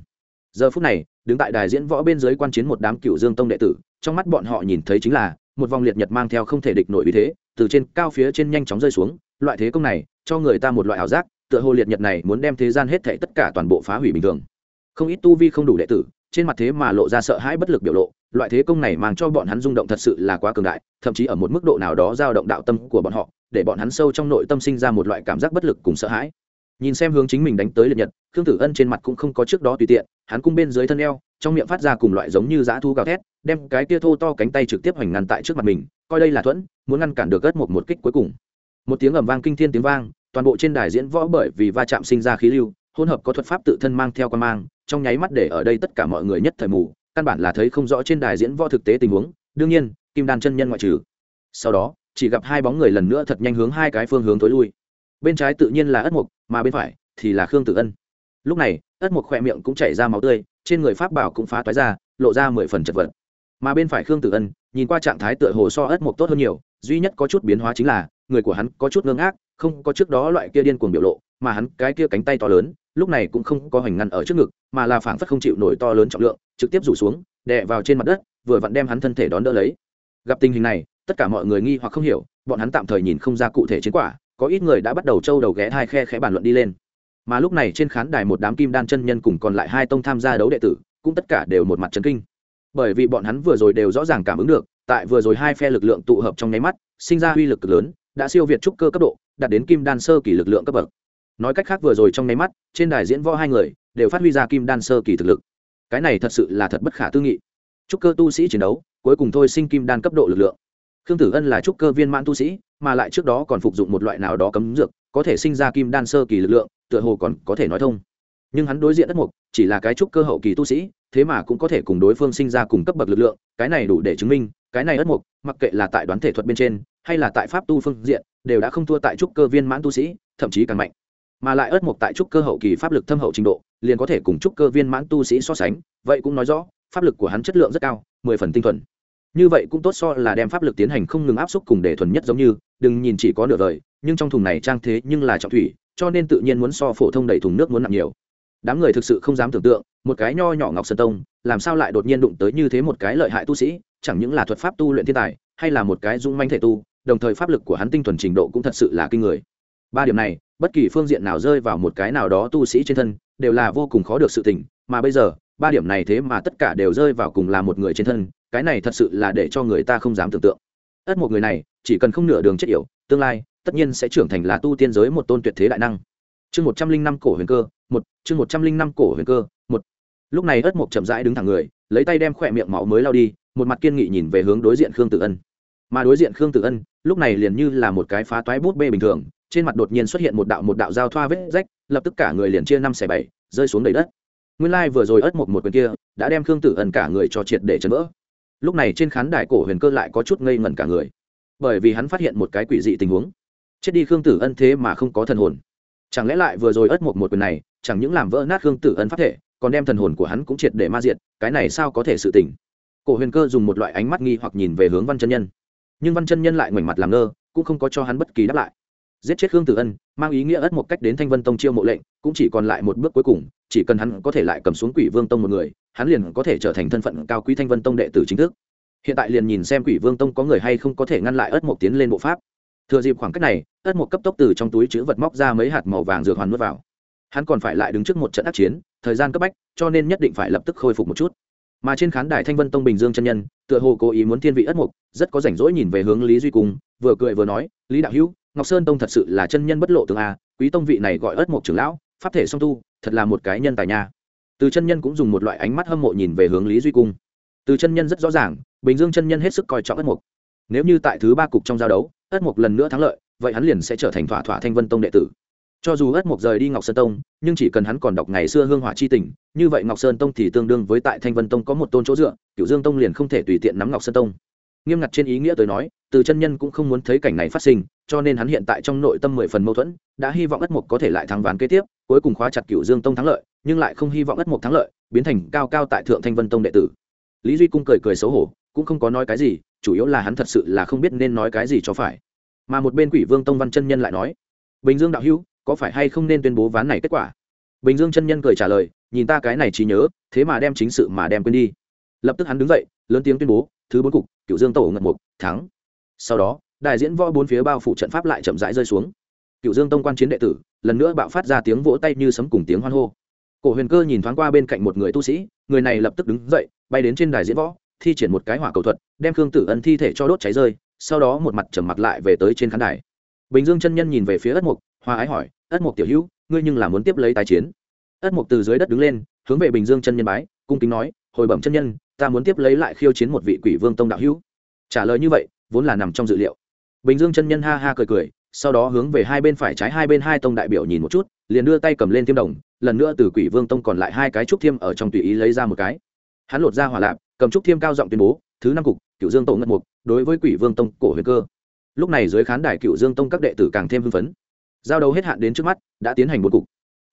Giờ phút này, đứng tại đài diễn võ bên dưới quan chiến một đám cựu dương tông đệ tử, trong mắt bọn họ nhìn thấy chính là, một vòng liệt nhật mang theo không thể địch nổi uy thế, từ trên cao phía trên nhanh chóng rơi xuống, loại thế công này, cho người ta một loại ảo giác, tựa hồ liệt nhật này muốn đem thế gian hết thảy tất cả toàn bộ phá hủy bình thường. Không ít tu vi không đủ đệ tử, trên mặt thế mà lộ ra sợ hãi bất lực biểu lộ, loại thế công này mang cho bọn hắn rung động thật sự là quá cường đại, thậm chí ở một mức độ nào đó dao động đạo tâm của bọn họ, để bọn hắn sâu trong nội tâm sinh ra một loại cảm giác bất lực cùng sợ hãi nhìn xem hướng chính mình đánh tới liệt nhật, khương tử ân trên mặt cũng không có trước đó tùy tiện, hắn cung bên dưới thân eo, trong miệng phát ra cùng loại giống như dã thu gào thét, đem cái kia thô to cánh tay trực tiếp hoành ngăn tại trước mặt mình, coi đây là thuẫn, muốn ngăn cản được gất một một kích cuối cùng. Một tiếng ầm vang kinh thiên tiếng vang, toàn bộ trên đài diễn võ bởi vì va chạm sinh ra khí lưu, hỗn hợp có thuật pháp tự thân mang theo quan mang, trong nháy mắt để ở đây tất cả mọi người nhất thời mù, căn bản là thấy không rõ trên đài diễn võ thực tế tình huống, đương nhiên, kim đan chân nhân ngoại trừ. Sau đó, chỉ gặp hai bóng người lần nữa thật nhanh hướng hai cái phương hướng tối lui. Bên trái tự nhiên là ất mục mà bên phải thì là khương tử ân. Lúc này, ất mục khỏe miệng cũng chảy ra máu tươi, trên người pháp bảo cũng phá toái ra, lộ ra mười phần chật vật. Mà bên phải khương tử ân, nhìn qua trạng thái tựa hồ so ất mục tốt hơn nhiều, duy nhất có chút biến hóa chính là, người của hắn có chút ngưng ác không có trước đó loại kia điên cuồng biểu lộ, mà hắn cái kia cánh tay to lớn, lúc này cũng không có hoành ngăn ở trước ngực, mà là phảng phất không chịu nổi to lớn trọng lượng, trực tiếp rủ xuống, đè vào trên mặt đất, vừa vặn đem hắn thân thể đón đỡ lấy. Gặp tình hình này, tất cả mọi người nghi hoặc không hiểu, bọn hắn tạm thời nhìn không ra cụ thể chiến quả có ít người đã bắt đầu trâu đầu ghé hai khe khẽ bàn luận đi lên. Mà lúc này trên khán đài một đám kim đan chân nhân cùng còn lại hai tông tham gia đấu đệ tử, cũng tất cả đều một mặt trấn kinh. Bởi vì bọn hắn vừa rồi đều rõ ràng cảm ứng được, tại vừa rồi hai phe lực lượng tụ hợp trong nháy mắt, sinh ra uy lực cực lớn, đã siêu việt trúc cơ cấp độ, đạt đến kim đan sơ kỳ lực lượng cấp bậc. Nói cách khác vừa rồi trong nháy mắt, trên đài diễn võ hai người đều phát huy ra kim đan sơ kỳ thực lực. Cái này thật sự là thật bất khả tư nghị. Trúc cơ tu sĩ chiến đấu, cuối cùng thôi sinh kim đan cấp độ lực lượng. Khương tử ân là trúc cơ viên mãn tu sĩ mà lại trước đó còn phục dụng một loại nào đó cấm dược, có thể sinh ra kim đan sơ kỳ lực lượng, tựa hồ còn có thể nói thông. Nhưng hắn đối diện đất mục, chỉ là cái trúc cơ hậu kỳ tu sĩ, thế mà cũng có thể cùng đối phương sinh ra cùng cấp bậc lực lượng, cái này đủ để chứng minh, cái này đất mục, mặc kệ là tại đoán thể thuật bên trên, hay là tại pháp tu phương diện, đều đã không thua tại trúc cơ viên mãn tu sĩ, thậm chí càng mạnh. Mà lại ớt mục tại trúc cơ hậu kỳ pháp lực thâm hậu trình độ, liền có thể cùng trúc cơ viên mãn tu sĩ so sánh, vậy cũng nói rõ, pháp lực của hắn chất lượng rất cao, mười phần tinh thuần. Như vậy cũng tốt so là đem pháp lực tiến hành không ngừng áp xúc cùng để thuần nhất giống như đừng nhìn chỉ có nửa vời nhưng trong thùng này trang thế nhưng là trọng thủy cho nên tự nhiên muốn so phổ thông đầy thùng nước muốn nặng nhiều. Đám người thực sự không dám tưởng tượng một cái nho nhỏ ngọc sơn tông làm sao lại đột nhiên đụng tới như thế một cái lợi hại tu sĩ chẳng những là thuật pháp tu luyện thiên tài hay là một cái dung manh thể tu đồng thời pháp lực của hắn tinh thuần trình độ cũng thật sự là kinh người. Ba điểm này bất kỳ phương diện nào rơi vào một cái nào đó tu sĩ trên thân đều là vô cùng khó được sự tỉnh, mà bây giờ ba điểm này thế mà tất cả đều rơi vào cùng là một người trên thân cái này thật sự là để cho người ta không dám tưởng tượng. Ất một người này chỉ cần không nửa đường chết yểu, tương lai, tất nhiên sẽ trưởng thành là tu tiên giới một tôn tuyệt thế đại năng. Chương một trăm linh năm cổ huyền cơ, một, chương một trăm linh năm cổ huyền cơ, một. Lúc này ất mộc chậm rãi đứng thẳng người, lấy tay đem khỏe miệng máu mới lao đi, một mặt kiên nghị nhìn về hướng đối diện khương tử ân. Mà đối diện khương tử ân, lúc này liền như là một cái phá toái bút bê bình thường, trên mặt đột nhiên xuất hiện một đạo một đạo giao thoa vết rách, lập tức cả người liền chia năm xẻ bảy, rơi xuống đầy đất. Nguyên lai vừa rồi ất một một quyền kia, đã đem khương tử ân cả người cho triệt để chấn vỡ. Lúc này trên khán đài cổ huyền cơ lại có chút ngây ngẩn cả người bởi vì hắn phát hiện một cái quỷ dị tình huống. Chết đi khương tử ân thế mà không có thần hồn. Chẳng lẽ lại vừa rồi ất một một quyền này, chẳng những làm vỡ nát khương tử ân phát thể, còn đem thần hồn của hắn cũng triệt để ma diệt, cái này sao có thể sự tỉnh cổ huyền cơ dùng một loại ánh mắt nghi hoặc nhìn về hướng văn chân nhân. Nhưng văn chân nhân lại ngoảnh mặt làm ngơ, cũng không có cho hắn bất kỳ đáp lại. Giết chết khương tử ân, mang ý nghĩa ất một cách đến thanh vân tông chiêu mộ lệnh, cũng chỉ còn lại một bước cuối cùng, chỉ cần hắn có thể lại cầm xuống quỷ vương tông một người, hắn liền có thể trở thành thân phận cao quý thanh vân tông đệ tử chính thức hiện tại liền nhìn xem quỷ vương tông có người hay không có thể ngăn lại ất mộc tiến lên bộ pháp. Thừa dịp khoảng cách này, ất mộc cấp tốc từ trong túi chữ vật móc ra mấy hạt màu vàng dược hoàn nuốt vào. Hắn còn phải lại đứng trước một trận ác chiến, thời gian cấp bách, cho nên nhất định phải lập tức khôi phục một chút. Mà trên khán đài thanh vân tông bình dương chân nhân, tựa hồ cố ý muốn thiên vị ất mục rất có rảnh rỗi nhìn về hướng lý duy cung, vừa cười vừa nói, lý đạo hữu, ngọc sơn tông thật sự là chân nhân bất lộ tường a, quý tông vị này gọi ất mục trưởng lão, pháp thể song tu, thật là một cái nhân tài nha. Từ chân nhân cũng dùng một loại ánh mắt hâm mộ nhìn về hướng lý duy cung. Từ chân nhân rất rõ ràng bình dương chân nhân hết sức coi trọng ất mục. Nếu như tại thứ ba cục trong giao đấu, ất mục lần nữa thắng lợi, vậy hắn liền sẽ trở thành thỏa thỏa thanh vân tông đệ tử. Cho dù ất mục rời đi ngọc sơn tông, nhưng chỉ cần hắn còn đọc ngày xưa hương hỏa chi tình, như vậy ngọc sơn tông thì tương đương với tại thanh vân tông có một tôn chỗ dựa cựu dương tông liền không thể tùy tiện nắm ngọc sơn tông. Nghiêm ngặt trên ý nghĩa tới nói, từ chân nhân cũng không muốn thấy cảnh này phát sinh, cho nên hắn hiện tại trong nội tâm mười phần mâu thuẫn, đã hy vọng ất mục có thể lại thắng ván kế tiếp, cuối cùng khóa chặt cựu dương tông thắng lợi, nhưng lại không hy vọng ất mục thắng lợi, biến thành cao cao tại thượng thanh vân tông đệ tử. Lý duy cung cười cười xấu hổ cũng không có nói cái gì, chủ yếu là hắn thật sự là không biết nên nói cái gì cho phải. Mà một bên quỷ vương tông văn chân nhân lại nói, bình dương đạo hữu, có phải hay không nên tuyên bố ván này kết quả? Bình dương chân nhân cười trả lời, nhìn ta cái này trí nhớ, thế mà đem chính sự mà đem quên đi. Lập tức hắn đứng dậy, lớn tiếng tuyên bố, thứ bốn cục cựu dương tổ ngật mục, thắng. Sau đó, đại diễn võ bốn phía bao phủ trận pháp lại chậm rãi rơi xuống. Cựu dương tông quan chiến đệ tử, lần nữa bạo phát ra tiếng vỗ tay như sấm cùng tiếng hoan hô. Cổ huyền cơ nhìn thoáng qua bên cạnh một người tu sĩ, người này lập tức đứng dậy, bay đến trên đài diễn võ thi triển một cái hỏa cầu thuật, đem khương tử ân thi thể cho đốt cháy rơi, sau đó một mặt trầm mặt lại về tới trên khán đài. Bình dương chân nhân nhìn về phía ất mục hoa ái hỏi, ất mục tiểu hữu, ngươi nhưng là muốn tiếp lấy tái chiến? Ất mục từ dưới đất đứng lên, hướng về bình dương chân nhân bái, cung kính nói, hồi bẩm chân nhân, ta muốn tiếp lấy lại khiêu chiến một vị quỷ vương tông đạo hữu. Trả lời như vậy, vốn là nằm trong dự liệu. Bình dương chân nhân ha ha cười cười, sau đó hướng về hai bên phải trái hai bên hai tông đại biểu nhìn một chút, liền đưa tay cầm lên thiêm đồng, lần nữa từ quỷ vương tông còn lại hai cái trúc thiêm ở trong tùy ý lấy ra một cái hắn lột ra hỏa lạp, cầm trúc thiêm cao giọng tuyên bố, thứ năm cục cựu dương tổ ngân mục, đối với quỷ vương tông cổ huyền cơ. Lúc này dưới khán đài cựu dương tông các đệ tử càng thêm hưng phấn. Giao đấu hết hạn đến trước mắt, đã tiến hành một cục.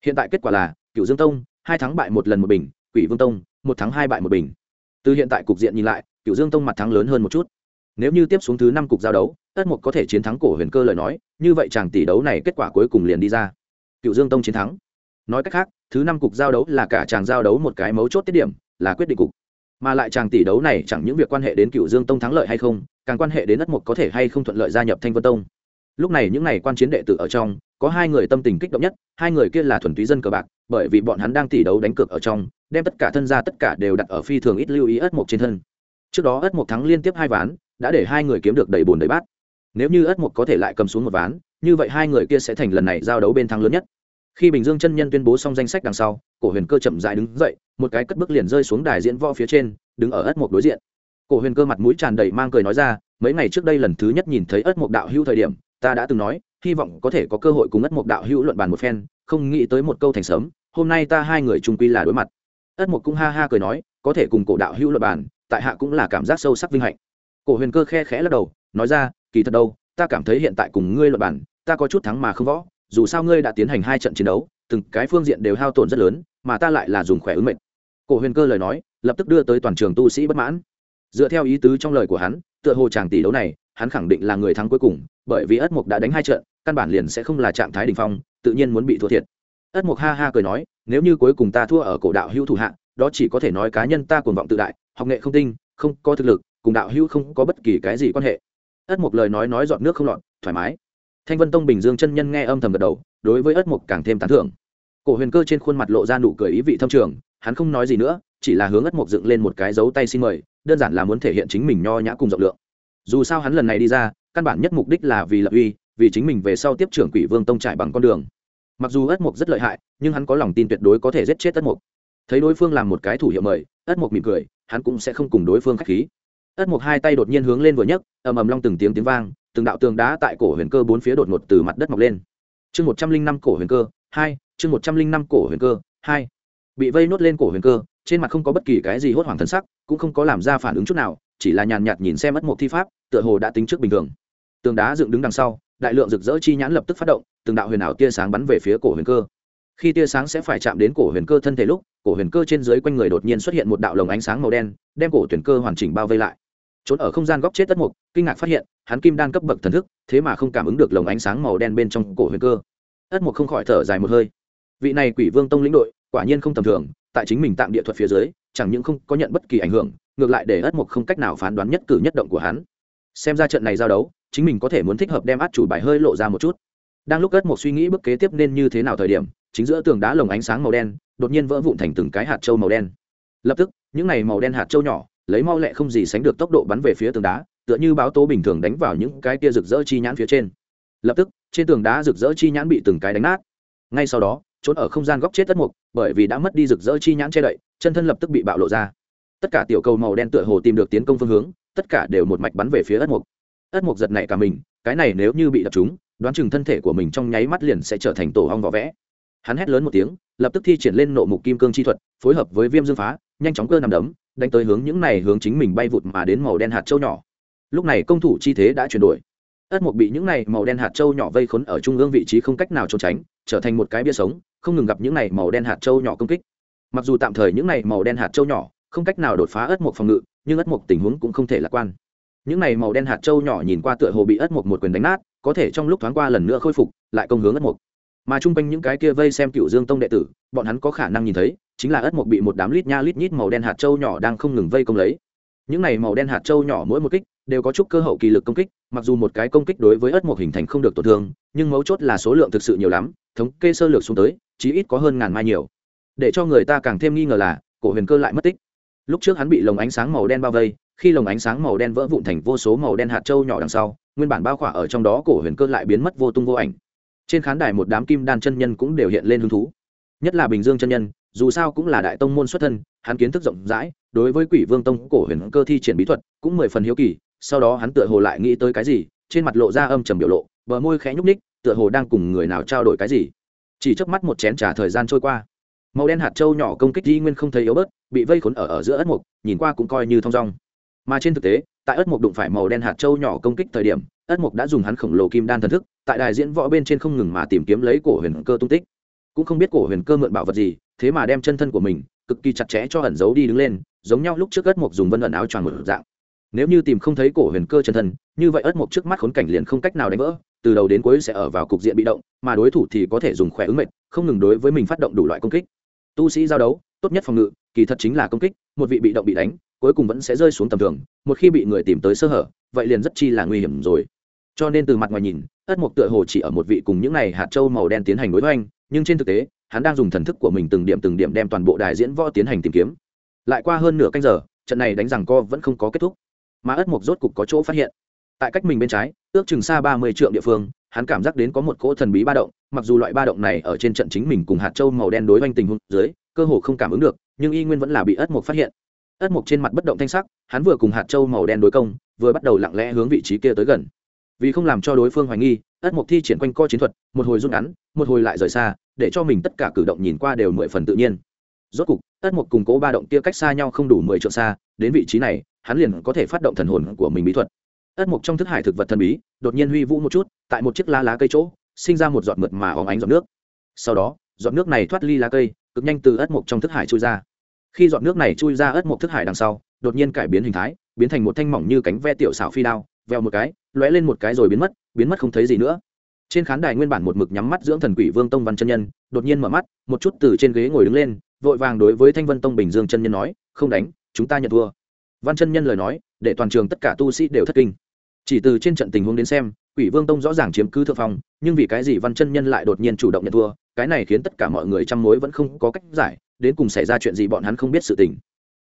Hiện tại kết quả là cựu dương tông, hai thắng bại một lần một bình, quỷ vương tông, một thắng hai bại một bình. Từ hiện tại cục diện nhìn lại cựu dương tông mặt thắng lớn hơn một chút. Nếu như tiếp xuống thứ năm cục giao đấu, tất một có thể chiến thắng cổ huyền cơ lời nói, như vậy chàng tỷ đấu này kết quả cuối cùng liền đi ra. Cựu dương tông chiến thắng. Nói cách khác, thứ năm cục giao đấu là cả chàng giao đấu một cái mấu chốt tiết điểm là quyết định cục. Mà lại chàng tỷ đấu này chẳng những việc quan hệ đến cựu dương tông thắng lợi hay không, càng quan hệ đến ất mục có thể hay không thuận lợi gia nhập thanh vân tông. Lúc này những n à y quan chiến đệ tử ở trong, có hai người tâm tình kích động nhất, hai người kia là thuần túy dân cờ bạc, bởi vì bọn hắn đang tỷ đấu đánh cược ở trong, đem tất cả thân gia tất cả đều đặt ở phi thường ít lưu ý ất mục trên thân. Trước đó ất mục thắng liên tiếp hai ván, đã để hai người kiếm được đầy bồn đầy bát. Nếu như ất mục có thể lại cầm xuống một ván, như vậy hai người kia sẽ thành lần này giao đấu bên thắng lớn nhất. Khi bình dương chân nhân tuyên bố xong danh sách đằng sau, cổ huyền cơ chậm dại đứng dậy một cái cất bước liền rơi xuống đài diễn võ phía trên, đứng ở ất mục đối diện. Cổ huyền cơ mặt mũi tràn đầy mang cười nói ra, mấy ngày trước đây lần thứ nhất nhìn thấy ất mục đạo hữu thời điểm, ta đã từng nói, hy vọng có thể có cơ hội cùng ất mục đạo hữu luận bàn một phen, không nghĩ tới một câu thành sớm, hôm nay ta hai người trung quy là đối mặt. Ất mục cũng ha ha cười nói, có thể cùng cổ đạo hữu luận bàn, tại hạ cũng là cảm giác sâu sắc vinh hạnh. Cổ huyền cơ khe khẽ lắc đầu, nói ra, kỳ thật đâu, ta cảm thấy hiện tại cùng ngươi luận bàn, ta có chút thắng mà không võ, dù sao ngươi đã tiến hành hai trận chiến đấu, từng cái phương diện đều hao tổn rất lớn, mà ta lại là dùng khỏe ứng mệnh cổ huyền cơ lời nói, lập tức đưa tới toàn trường tu sĩ bất mãn. Dựa theo ý tứ trong lời của hắn, tựa hồ chàng tỷ đấu này, hắn khẳng định là người thắng cuối cùng, bởi vì ất mục đã đánh hai trận, căn bản liền sẽ không là trạng thái đình phong, tự nhiên muốn bị thua thiệt. Ất mục ha ha cười nói, nếu như cuối cùng ta thua ở cổ đạo hữu thủ hạ, đó chỉ có thể nói cá nhân ta cuồng vọng tự đại, học nghệ không tinh, không có thực lực, cùng đạo hữu không có bất kỳ cái gì quan hệ. Ất mục lời nói nói dọn nước không lọt, thoải mái. Thanh vân tông bình dương chân nhân nghe âm thầm gật đầu, đối với ất mục càng thêm tán thưởng. Cổ huyền cơ trên khuôn mặt lộ ra nụ cười ý vị thâm trường hắn không nói gì nữa, chỉ là hướng ất mục dựng lên một cái dấu tay xin mời, đơn giản là muốn thể hiện chính mình nho nhã cùng rộng lượng. Dù sao hắn lần này đi ra, căn bản nhất mục đích là vì lập uy, vì chính mình về sau tiếp trưởng quỷ vương tông trải bằng con đường. Mặc dù ất mục rất lợi hại, nhưng hắn có lòng tin tuyệt đối có thể giết chết ất mục thấy đối phương làm một cái thủ hiệu mời, ất mục mỉm cười, hắn cũng sẽ không cùng đối phương k h á c h khí. Ất mục hai tay đột nhiên hướng lên vừa nhấc, ầm ầm long từng tiếng tiếng vang, từng đạo tường đá tại cổ huyền cơ bốn phía đột ngột từ mặt đất mọc lên. Chương một trăm linh năm cổ huyền cơ, hai, chương một trăm linh năm cổ huyền cơ, hai bị vây nốt lên cổ huyền cơ, trên mặt không có bất kỳ cái gì hốt hoảng thân sắc, cũng không có làm ra phản ứng chút nào, chỉ là nhàn nhạt nhìn xem mất một thi pháp, tựa hồ đã tính trước bình thường. Tường đá dựng đứng đằng sau, đại lượng rực rỡ chi nhãn lập tức phát động, từng đạo huyền ảo tia sáng bắn về phía cổ huyền cơ. Khi tia sáng sẽ phải chạm đến cổ huyền cơ thân thể lúc, cổ huyền cơ trên dưới quanh người đột nhiên xuất hiện một đạo lồng ánh sáng màu đen, đem cổ tuyển cơ hoàn chỉnh bao vây lại. Trốn ở không gian góc chết tất mục, kinh ngạc phát hiện, hắn kim đan cấp bậc thần thức, thế mà không cảm ứng được lồng ánh sáng màu đen bên trong cổ huyền cơ. Ất mục không khỏi thở dài một hơi. Vị này quỷ vương tông lĩnh đội quả nhiên không tầm thường, tại chính mình tạm địa thuật phía dưới, chẳng những không có nhận bất kỳ ảnh hưởng, ngược lại để ất mục không cách nào phán đoán nhất cử nhất động của hắn. Xem ra trận này giao đấu, chính mình có thể muốn thích hợp đem át chủ bài hơi lộ ra một chút. Đang lúc ất mục suy nghĩ bước kế tiếp nên như thế nào thời điểm, chính giữa tường đá lồng ánh sáng màu đen, đột nhiên vỡ vụn thành từng cái hạt trâu màu đen. Lập tức, những này màu đen hạt trâu nhỏ, lấy mau lẹ không gì sánh được tốc độ bắn về phía tường đá, tựa như báo tố bình thường đánh vào những cái tia rực rỡ chi nhãn phía trên. Lập tức, trên tường đá rực rỡ chi nhãn bị từng cái đánh nát. Ngay sau đó, trốn ở không gian góc chết tất mục bởi vì đã mất đi rực rỡ chi nhãn che đậy, chân thân lập tức bị bạo lộ ra. Tất cả tiểu cầu màu đen tựa hồ tìm được tiến công phương hướng, tất cả đều một mạch bắn về phía ất mục. Ất mục giật này cả mình, cái này nếu như bị đập trúng, đoán chừng thân thể của mình trong nháy mắt liền sẽ trở thành tổ hong vỏ vẽ. Hắn hét lớn một tiếng, lập tức thi triển lên nộ mục kim cương chi thuật, phối hợp với viêm dương phá, nhanh chóng cơ nằm đấm, đánh tới hướng những này hướng chính mình bay vụt mà đến màu đen hạt châu nhỏ. Lúc này công thủ chi thế đã chuyển đổi. Ất mục bị những này màu đen hạt châu nhỏ vây khốn ở trung ương vị trí không cách nào trốn tránh, trở thành một cái bia sống không ngừng gặp những này màu đen hạt châu nhỏ công kích. Mặc dù tạm thời những này màu đen hạt châu nhỏ không cách nào đột phá ất mộc phòng ngự, nhưng ất mộc tình huống cũng không thể lạc quan. Những này màu đen hạt châu nhỏ nhìn qua tựa hồ bị ất mộc một quyền đánh nát, có thể trong lúc thoáng qua lần nữa khôi phục, lại công hướng ất mộc. mà chung quanh những cái kia vây xem cựu dương tông đệ tử, bọn hắn có khả năng nhìn thấy, chính là ất mộc bị một đám lít nha lít nhít màu đen hạt châu nhỏ đang không ngừng vây công lấy. Những này màu đen hạt châu nhỏ mỗi một kích đều có chút cơ hậu kỳ lực công kích, mặc dù một cái công kích đối với ất mộc hình thành không được tổn thương, nhưng mấu chốt là số lượng thực sự nhiều lắm thống kê sơ lược xuống tới, chí ít có hơn ngàn mai nhiều. Để cho người ta càng thêm nghi ngờ là, cổ huyền cơ lại mất tích. Lúc trước hắn bị lồng ánh sáng màu đen bao vây, khi lồng ánh sáng màu đen vỡ vụn thành vô số màu đen hạt trâu nhỏ đằng sau, nguyên bản bao khỏa ở trong đó cổ huyền cơ lại biến mất vô tung vô ảnh. Trên khán đài một đám kim đan chân nhân cũng đều hiện lên hứng thú. Nhất là bình dương chân nhân, dù sao cũng là đại tông môn xuất thân, hắn kiến thức rộng rãi, đối với quỷ vương tông cổ huyền cơ thi triển bí thuật cũng mười phần hiếu kỳ, sau đó hắn tựa hồ lại nghĩ tới cái gì, trên mặt lộ ra âm trầm biểu lộ, bờ môi khẽ nhúc ních tựa hồ đang cùng người nào trao đổi cái gì. Chỉ trước mắt một chén t thời gian trôi qua. Màu đen hạt trâu nhỏ công kích di nguyên không thấy yếu bớt, bị vây khốn ở ở giữa ất mục, nhìn qua cũng coi như thong dong. Mà trên thực tế, tại ất mục đụng phải màu đen hạt trâu nhỏ công kích thời điểm, ất mục đã dùng hắn khổng lồ kim đan thần thức, tại đài diễn võ bên trên không ngừng mà tìm kiếm lấy cổ huyền cơ tung tích. Cũng không biết cổ huyền cơ mượn bảo vật gì, thế mà đem chân thân của mình, cực kỳ chặt chẽ cho ẩn giấu đi đứng lên, giống nhau lúc trước ất mục dùng vân ẩn áo choàng một dạng. Nếu như tìm không thấy cổ huyền cơ chân thân, như vậy ất mục trước mắt khốn cảnh liền không cách nào đánh vỡ từ đầu đến cuối sẽ ở vào cục diện bị động mà đối thủ thì có thể dùng khỏe ứng mệt không ngừng đối với mình phát động đủ loại công kích. Tu sĩ giao đấu tốt nhất phòng ngự kỳ thật chính là công kích một vị bị động bị đánh cuối cùng vẫn sẽ rơi xuống tầm thường một khi bị người tìm tới sơ hở vậy liền rất chi là nguy hiểm rồi. Cho nên từ mặt ngoài nhìn ất mục tựa hồ chỉ ở một vị cùng những này hạt châu màu đen tiến hành đối hoành, nhưng trên thực tế hắn đang dùng thần thức của mình từng điểm từng điểm đem toàn bộ đài diễn võ tiến hành tìm kiếm. Lại qua hơn nửa canh giờ trận này đánh rằng co vẫn không có kết thúc. Mà ất mục rốt cục có chỗ phát hiện tại cách mình bên trái, ước chừng xa ba mươi triệu địa phương, hắn cảm giác đến có một cỗ thần bí ba động, mặc dù loại ba động này ở trên trận chính mình cùng hạt châu màu đen đối oanh tình hôn dưới, cơ hồ không cảm ứng được, nhưng y nguyên vẫn là bị ất mục phát hiện. Ất mục trên mặt bất động thanh sắc, hắn vừa cùng hạt châu màu đen đối công, vừa bắt đầu lặng lẽ hướng vị trí kia tới gần. Vì không làm cho đối phương hoài nghi, ất mục thi triển quanh co chiến thuật, một hồi rút ngắn, một hồi lại rời xa, để cho mình tất cả cử động nhìn qua đều mười phần tự nhiên. Rốt cục, ất mục cùng cố ba động kia cách xa nhau không đủ mười triệu xa, đến vị trí này, hắn liền có thể phát động thần hồn của mình bí thuật ất mục trong thức hải thực vật thần bí, đột nhiên huy vũ một chút, tại một chiếc lá lá cây chỗ, sinh ra một giọt mượt mà óng ánh giọt nước. Sau đó, giọt nước này thoát ly lá cây, cực nhanh từ ất mục trong thức hải chui ra. Khi giọt nước này chui ra ất mục thức hải đằng sau, đột nhiên cải biến hình thái, biến thành một thanh mỏng như cánh ve tiểu xảo phi đao, veo một cái, lóe lên một cái rồi biến mất biến mất không thấy gì nữa. Trên khán đài nguyên bản một mực nhắm mắt dưỡng thần quỷ vương tông văn chân nhân, đột nhiên mở mắt, một chút từ trên ghế ngồi đứng lên, vội vàng đối với thanh vân tông bình dương chân nhân nói, không đánh, chúng ta nhận thua. Văn chân nhân lời nói, để toàn trường tất cả tu sĩ đều thất kinh chỉ từ trên trận tình huống đến xem, quỷ vương tông rõ ràng chiếm cứ thượng phong, nhưng vì cái gì văn chân nhân lại đột nhiên chủ động nhận thua, cái này khiến tất cả mọi người chăm mối vẫn không có cách giải, đến cùng xảy ra chuyện gì bọn hắn không biết sự tình.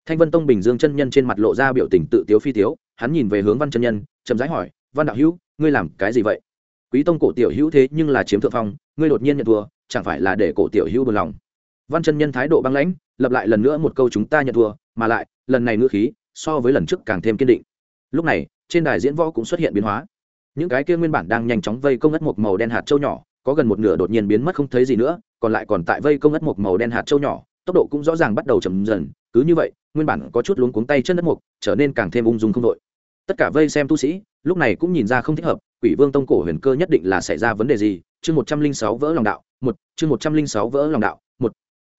Thanh vân tông bình dương chân nhân trên mặt lộ ra biểu tình tự tiếu phi tiếu, hắn nhìn về hướng văn chân nhân, chậm rãi hỏi, văn đạo hữu, ngươi làm cái gì vậy? Quý tông cổ tiểu hữu thế nhưng là chiếm thượng phong, ngươi đột nhiên nhận thua, chẳng phải là để cổ tiểu hữu buồn lòng? Văn chân nhân thái độ băng lãnh lập lại lần nữa một câu chúng ta nhận thua, mà lại, lần này ngữ khí so với lần trước càng thêm kiên định. Lúc này trên đài diễn võ cũng xuất hiện biến hóa. Những cái kia nguyên bản đang nhanh chóng vây công ất một màu đen hạt châu nhỏ, có gần một nửa đột nhiên biến mất không thấy gì nữa, còn lại còn tại vây công ất một màu đen hạt châu nhỏ, tốc độ cũng rõ ràng bắt đầu chậm dần, cứ như vậy, nguyên bản có chút luống cuống tay chân đất mục trở nên càng thêm ung dung không đội. Tất cả vây xem tu sĩ, lúc này cũng nhìn ra không thích hợp, quỷ vương tông cổ huyền cơ nhất định là xảy ra vấn đề gì? Chương một trăm linh sáu vỡ lòng đạo, một, chương một trăm linh sáu vỡ lòng đạo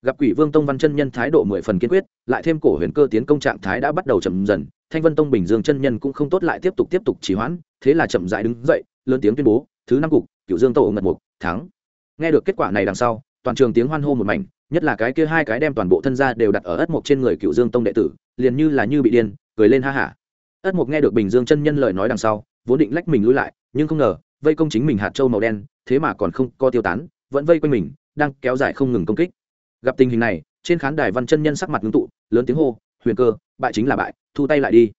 gặp quỷ vương tông văn chân nhân thái độ mười phần kiên quyết, lại thêm cổ huyền cơ tiến công trạng thái đã bắt đầu chậm dần, thanh vân tông bình dương chân nhân cũng không tốt lại tiếp tục tiếp tục trì hoãn, thế là chậm dại đứng dậy, lớn tiếng tuyên bố, thứ năm cục cựu dương tổ ngật mục, thắng. Nghe được kết quả này đằng sau, toàn trường tiếng hoan hô một mảnh, nhất là cái kia hai cái đem toàn bộ thân gia đều đặt ở ất mục trên người cựu dương tông đệ tử, liền như là như bị điên, cười lên ha hả. Ất mục nghe được bình dương chân nhân lời nói đằng sau, vốn định lách mình lui lại, nhưng không ngờ, vây công chính mình hạt trâu màu đen, thế mà còn không co tiêu tán, vẫn vây quanh mình, đang kéo dài không ngừng công kích gặp tình hình này, trên khán đài văn chân nhân sắc mặt ngưng tụ, lớn tiếng hô, huyền cơ, bại chính là bại, thu tay lại đi.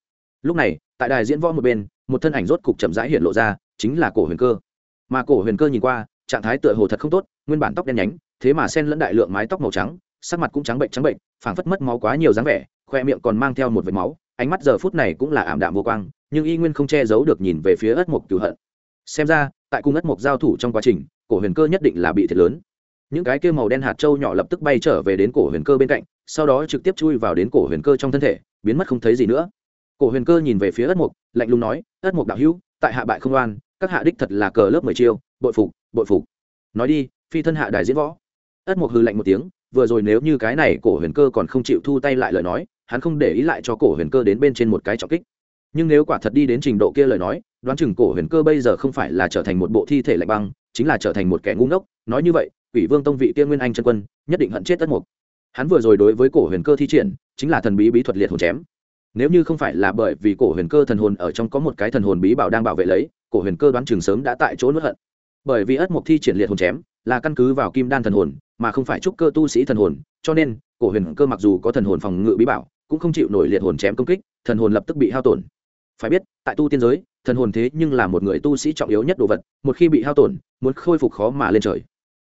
Lúc này, tại đài diễn võ một bên, một thân ảnh rốt cục chậm rãi hiện lộ ra, chính là cổ huyền cơ. Mà cổ huyền cơ nhìn qua, trạng thái tựa hồ thật không tốt, nguyên bản tóc đen nhánh, thế mà sen lẫn đại lượng mái tóc màu trắng, sắc mặt cũng trắng bệnh trắng bệnh, phảng phất mất máu quá nhiều dáng vẻ, khoe miệng còn mang theo một vệt máu, ánh mắt giờ phút này cũng là ảm đạm vô quang, nhưng y nguyên không che giấu được nhìn về phía ất mục cửu hận. Xem ra, tại cung ất mục giao thủ trong quá trình, cổ huyền cơ nhất định là bị thiệt lớn những cái kia màu đen hạt trâu nhỏ lập tức bay trở về đến cổ huyền cơ bên cạnh, sau đó trực tiếp chui vào đến cổ huyền cơ trong thân thể, biến mất không thấy gì nữa. Cổ huyền cơ nhìn về phía ất mục, lạnh lùng nói, ất mục đạo hữu, tại hạ bại không oan, các hạ đích thật là cờ lớp mười chiêu, bội phục bội phục. Nói đi, phi thân hạ đài diễn võ. Ất mục hư lạnh một tiếng, vừa rồi nếu như cái này cổ huyền cơ còn không chịu thu tay lại lời nói, hắn không để ý lại cho cổ huyền cơ đến bên trên một cái trọng kích. Nhưng nếu quả thật đi đến trình độ kia lời nói, đoán chừng cổ huyền cơ bây giờ không phải là trở thành một bộ thi thể lạnh băng, chính là trở thành một kẻ ngu ngốc, nói như vậy ủy vương tông vị kia nguyên anh chân quân, nhất định hận chết tất mục. Hắn vừa rồi đối với cổ huyền cơ thi triển, chính là thần bí bí thuật liệt hồn chém. Nếu như không phải là bởi vì cổ huyền cơ thần hồn ở trong có một cái thần hồn bí bảo đang bảo vệ lấy, cổ huyền cơ đoán chừng sớm đã tại chỗ nuốt hận. Bởi vì ất mục thi triển liệt hồn chém, là căn cứ vào kim đan thần hồn, mà không phải trúc cơ tu sĩ thần hồn, cho nên, cổ huyền cơ mặc dù có thần hồn phòng ngự bí bảo, cũng không chịu nổi liệt hồn chém công kích, thần hồn lập tức bị hao tổn. Phải biết, tại tu tiên giới, thần hồn thế nhưng là một người tu sĩ trọng yếu nhất đồ vật, một khi bị hao tổn, muốn khôi phục khó mà lên trời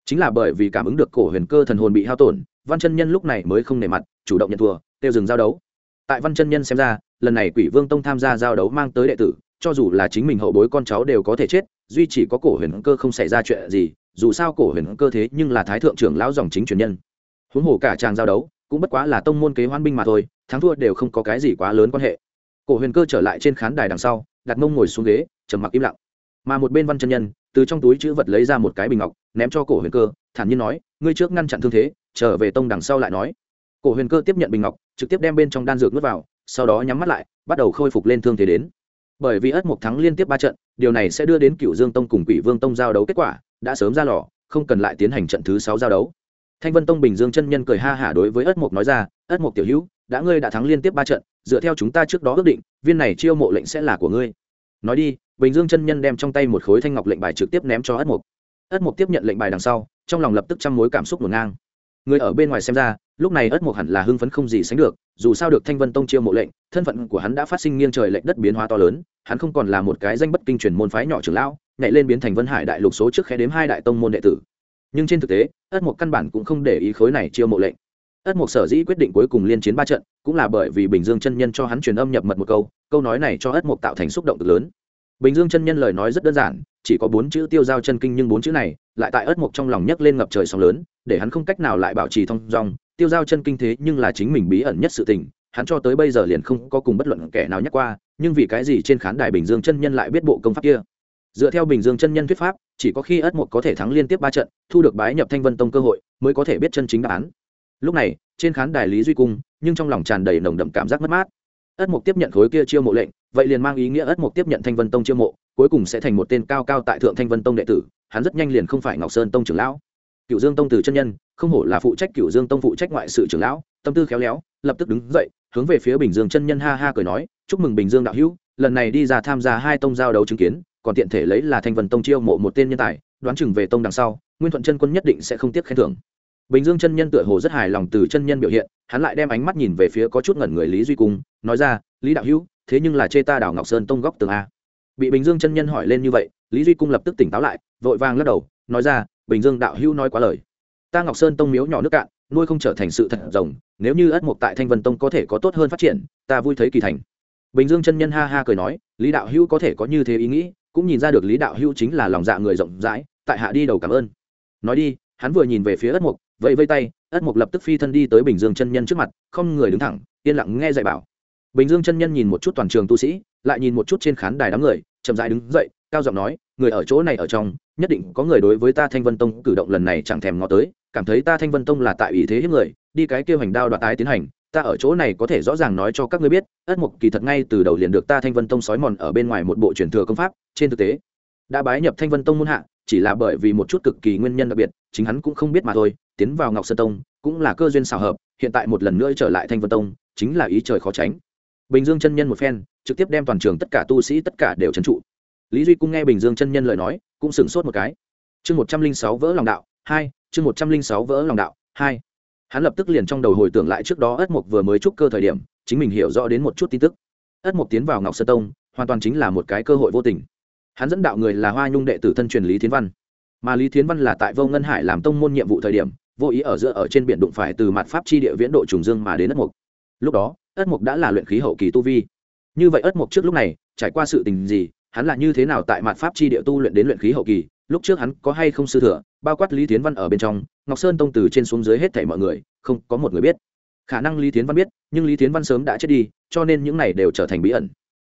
chính là bởi vì cảm ứng được cổ huyền cơ thần hồn bị hao tổn, văn chân nhân lúc này mới không nề mặt, chủ động nhận thua, tiêu dừng giao đấu. Tại văn chân nhân xem ra, lần này quỷ vương tông tham gia giao đấu mang tới đệ tử, cho dù là chính mình hậu bối con cháu đều có thể chết, duy chỉ có cổ huyền cơ không xảy ra chuyện gì, dù sao cổ huyền cơ thế nhưng là thái thượng trưởng lão dòng chính truyền nhân. Huống hồ cả tràng giao đấu, cũng bất quá là tông môn kế hoan binh mà thôi, thắng thua đều không có cái gì quá lớn quan hệ. Cổ huyền cơ trở lại trên khán đài đằng sau, đặt mông ngồi xuống ghế, trầm mặc im lặng. Mà một bên văn chân nhân từ trong túi chữ vật lấy ra một cái bình ngọc, ném cho cổ huyền cơ, thản nhiên nói, ngươi trước ngăn chặn thương thế, trở về tông đằng sau lại nói. Cổ huyền cơ tiếp nhận bình ngọc, trực tiếp đem bên trong đan dược nuốt vào, sau đó nhắm mắt lại, bắt đầu khôi phục lên thương thế đến. Bởi vì ất mộc thắng liên tiếp ba trận, điều này sẽ đưa đến cựu dương tông cùng quỷ vương tông giao đấu kết quả, đã sớm ra lò, không cần lại tiến hành trận thứ sáu giao đấu. Thanh vân tông bình dương chân nhân cười ha hả đối với ất mộc nói ra, ất mộc tiểu hữu, đã ngươi đã thắng liên tiếp ba trận, dựa theo chúng ta trước đó ước định, viên này chiêu mộ lệnh sẽ là của ngươi. Nói đi bình dương chân nhân đem trong tay một khối thanh ngọc lệnh bài trực tiếp ném cho ất mục. Ất mục tiếp nhận lệnh bài đằng sau, trong lòng lập tức trăm mối cảm xúc ngổn ngang. Người ở bên ngoài xem ra, lúc này ất mục hẳn là hưng phấn không gì sánh được, dù sao được thanh vân tông chiêu mộ lệnh, thân phận của hắn đã phát sinh nghiêng trời lệnh đất biến hóa to lớn, hắn không còn là một cái danh bất kinh truyền môn phái nhỏ trưởng lão, nhảy lên biến thành vân hải đại lục số trước khẽ đếm hai đại tông môn đệ tử. Nhưng trên thực tế, ất mục căn bản cũng không để ý khối này chiêu mộ lệnh. Ất mục sở dĩ quyết định cuối cùng liên chiến ba trận, cũng là bởi vì bình dương chân nhân cho hắn truyền âm nhập mật một câu câu nói này cho ất mục tạo thành xúc động cực lớn bình dương chân nhân lời nói rất đơn giản, chỉ có bốn chữ tiêu giao chân kinh nhưng bốn chữ này lại tại ất mục trong lòng nhấc lên ngập trời sóng lớn, để hắn không cách nào lại bảo trì thông dong. Tiêu giao chân kinh thế nhưng là chính mình bí ẩn nhất sự tình, hắn cho tới bây giờ liền không có cùng bất luận kẻ nào nhắc qua, nhưng vì cái gì trên khán đài bình dương chân nhân lại biết bộ công pháp kia? Dựa theo bình dương chân nhân thuyết pháp, chỉ có khi ất mục có thể thắng liên tiếp ba trận, thu được bái nhập thanh vân tông cơ hội, mới có thể biết chân chính đáp án. Lúc này, trên khán đài lý duy cung, nhưng trong lòng tràn đầy nồng đậm cảm giác mất mát. Ất mục tiếp nhận khối kia chiêu mộ lệnh vậy liền mang ý nghĩa ất mục tiếp nhận thanh vân tông chiêu mộ, cuối cùng sẽ thành một tên cao cao tại thượng thanh vân tông đệ tử, hắn rất nhanh liền không phải ngọc sơn tông trưởng lão. Cựu dương tông từ chân nhân, không hổ là phụ trách cựu dương tông phụ trách ngoại sự trưởng lão, tâm tư khéo léo, lập tức đứng dậy, hướng về phía bình dương chân nhân ha ha cười nói, chúc mừng bình dương đạo hữu, lần này đi ra tham gia hai tông giao đấu chứng kiến, còn tiện thể lấy là thanh vân tông chiêu mộ một tên nhân tài, đoán chừng về tông đằng sau, nguyên thuận chân quân nhất định sẽ không tiếc khen thưởng. Bình dương chân nhân tựa hồ rất hài lòng từ chân nhân biểu hiện, hắn lại đem ánh mắt nhìn về phía có chút ngẩn người lý duy cung, nói ra, lý đạo hữu thế nhưng là chê ta đảo ngọc sơn tông góc tường a. Bị bình dương chân nhân hỏi lên như vậy, lý duy cung lập tức tỉnh táo lại, vội vàng lắc đầu, nói ra, bình dương đạo hữu nói quá lời. Ta ngọc sơn tông miếu nhỏ nước cạn, nuôi không trở thành sự thật rồng, nếu như ất mục tại thanh vân tông có thể có tốt hơn phát triển, ta vui thấy kỳ thành. Bình dương chân nhân ha ha cười nói, lý đạo hữu có thể có như thế ý nghĩ, cũng nhìn ra được lý đạo hữu chính là lòng dạ người rộng rãi, tại hạ đi đầu cảm ơn. Nói đi, hắn vừa nhìn về phía ất mục, vẫy vây tay, ất mục lập tức phi thân đi tới bình dương chân nhân trước mặt, không người đứng thẳng, yên lặng nghe dạy bảo bình dương chân nhân nhìn một chút toàn trường tu sĩ, lại nhìn một chút trên khán đài đám người, chậm rãi đứng dậy, cao giọng nói, người ở chỗ này ở trong, nhất định có người đối với ta thanh vân tông cử động lần này chẳng thèm ngó tới, cảm thấy ta thanh vân tông là tại ý thế hiếp người, đi cái kêu hành đao đoạt tái tiến hành, ta ở chỗ này có thể rõ ràng nói cho các ngươi biết, ất mục kỳ thật ngay từ đầu liền được ta thanh vân tông sói mòn ở bên ngoài một bộ truyền thừa công pháp, trên thực tế, đã bái nhập thanh vân tông muôn hạ, chỉ là bởi vì một chút cực kỳ nguyên nhân đặc biệt, chính hắn cũng không biết mà thôi, tiến vào ngọc sơn tông, cũng là cơ duyên xào hợp, hiện tại một lần nữa trở lại thanh vân tông, chính là ý trời khó tránh bình dương chân nhân một phen, trực tiếp đem toàn trường tất cả tu sĩ tất cả đều trấn trụ. Lý duy cũng nghe bình dương chân nhân lời nói, cũng sửng sốt một cái. Chương một trăm linh sáu vỡ lòng đạo, hai, chương một trăm linh sáu vỡ lòng đạo, hai. Hắn lập tức liền trong đầu hồi tưởng lại trước đó ất mục vừa mới trúc cơ thời điểm, chính mình hiểu rõ đến một chút tin tức. Ất mục tiến vào ngọc sơn tông, hoàn toàn chính là một cái cơ hội vô tình. Hắn dẫn đạo người là hoa nhung đệ tử thân truyền lý thiến văn. Mà lý thiến văn là tại vô ngân hải làm tông môn nhiệm vụ thời điểm, vô ý ở giữa ở trên biển đụng phải từ mặt pháp chi địa viễn độ trùng dương mà đến ất mục lúc đó ất mục đã là luyện khí hậu kỳ tu vi. Như vậy ất mục trước lúc này, trải qua sự tình gì, hắn là như thế nào tại mặt pháp chi địa tu luyện đến luyện khí hậu kỳ? Lúc trước hắn có hay không sư thừa, bao quát lý tiến văn ở bên trong, ngọc sơn tông từ trên xuống dưới hết thảy mọi người, không có một người biết. Khả năng lý tiến văn biết, nhưng lý tiến văn sớm đã chết đi, cho nên những này đều trở thành bí ẩn.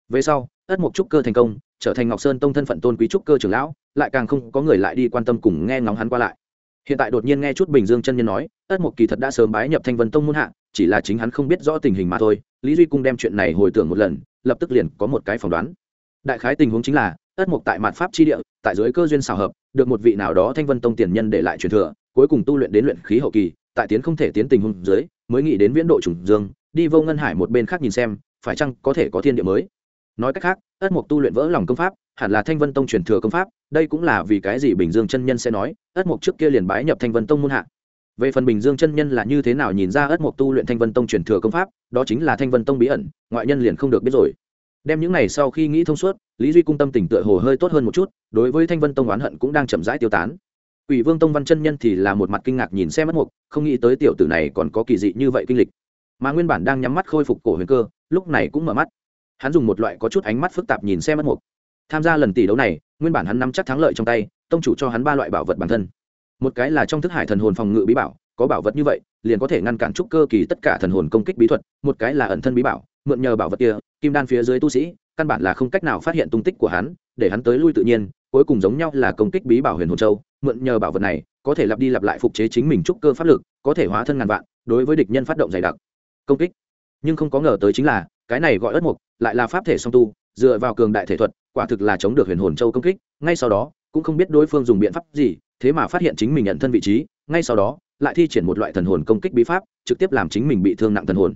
Về sau, ất mục trúc cơ thành công, trở thành ngọc sơn tông thân phận tôn quý trúc cơ trưởng lão, lại càng không có người lại đi quan tâm cùng nghe ngóng hắn qua lại. Hiện tại đột nhiên nghe chút bình dương chân nhân nói, ất mục kỳ thật đã sớm bái nhập thanh vân tông muôn hạ chỉ là chính hắn không biết rõ tình hình mà thôi, lý duy cung đem chuyện này hồi tưởng một lần, lập tức liền có một cái phỏng đoán. Đại khái tình huống chính là, ất mục tại mạn pháp chi địa, tại dưới cơ duyên xào hợp, được một vị nào đó thanh vân tông tiền nhân để lại truyền thừa, cuối cùng tu luyện đến luyện khí hậu kỳ, tại tiến không thể tiến tình huống dưới, mới nghĩ đến viễn độ trùng dương, đi vô ngân hải một bên khác nhìn xem, phải chăng có thể có thiên địa mới. Nói cách khác, ất mục tu luyện vỡ lòng công pháp, hẳn là thanh vân tông truyền thừa công pháp, đây cũng là vì cái gì bình dương chân nhân sẽ nói, ất mục trước kia liền bái nhập thanh vân tông muôn hạ về phần bình dương chân nhân là như thế nào nhìn ra ất mục tu luyện thanh vân tông truyền thừa công pháp đó chính là thanh vân tông bí ẩn ngoại nhân liền không được biết rồi đem những này sau khi nghĩ thông suốt lý duy cung tâm tình tựa hồ hơi tốt hơn một chút đối với thanh vân tông oán hận cũng đang chậm rãi tiêu tán Quỷ Vương Tông Văn chân nhân thì là một mặt kinh ngạc nhìn xem mất mục, không nghĩ tới tiểu tử này còn có kỳ dị như vậy kinh lịch. Mà nguyên bản đang nhắm mắt khôi phục cổ huyền cơ, lúc này cũng mở mắt. Hắn dùng một loại có chút ánh mắt phức tạp nhìn xem mất mục. Tham gia lần tỷ đấu này, nguyên bản hắn nắm chắc thắng lợi trong tay, tông chủ cho hắn ba loại bảo vật bản thân. Một cái là trong thức hải thần hồn phòng ngự bí bảo, có bảo vật như vậy, liền có thể ngăn cản trúc cơ kỳ tất cả thần hồn công kích bí thuật, một cái là ẩn thân bí bảo, mượn nhờ bảo vật kia, kim đan phía dưới tu sĩ, căn bản là không cách nào phát hiện tung tích của hắn, để hắn tới lui tự nhiên, cuối cùng giống nhau là công kích bí bảo huyền hồn châu, mượn nhờ bảo vật này có thể lặp đi lặp lại phục chế chính mình trúc cơ pháp lực có thể hóa thân ngàn vạn đối với địch nhân phát động dày đặc công kích. Nhưng không có ngờ tới chính là cái này gọi ất mục lại là pháp thể song tu dựa vào cường đại thể thuật quả thực là chống được huyền hồn châu công kích. Ngay sau đó cũng không biết đối phương dùng biện pháp gì thế mà phát hiện chính mình nhận thân vị trí, ngay sau đó, lại thi triển một loại thần hồn công kích bí pháp, trực tiếp làm chính mình bị thương nặng thần hồn.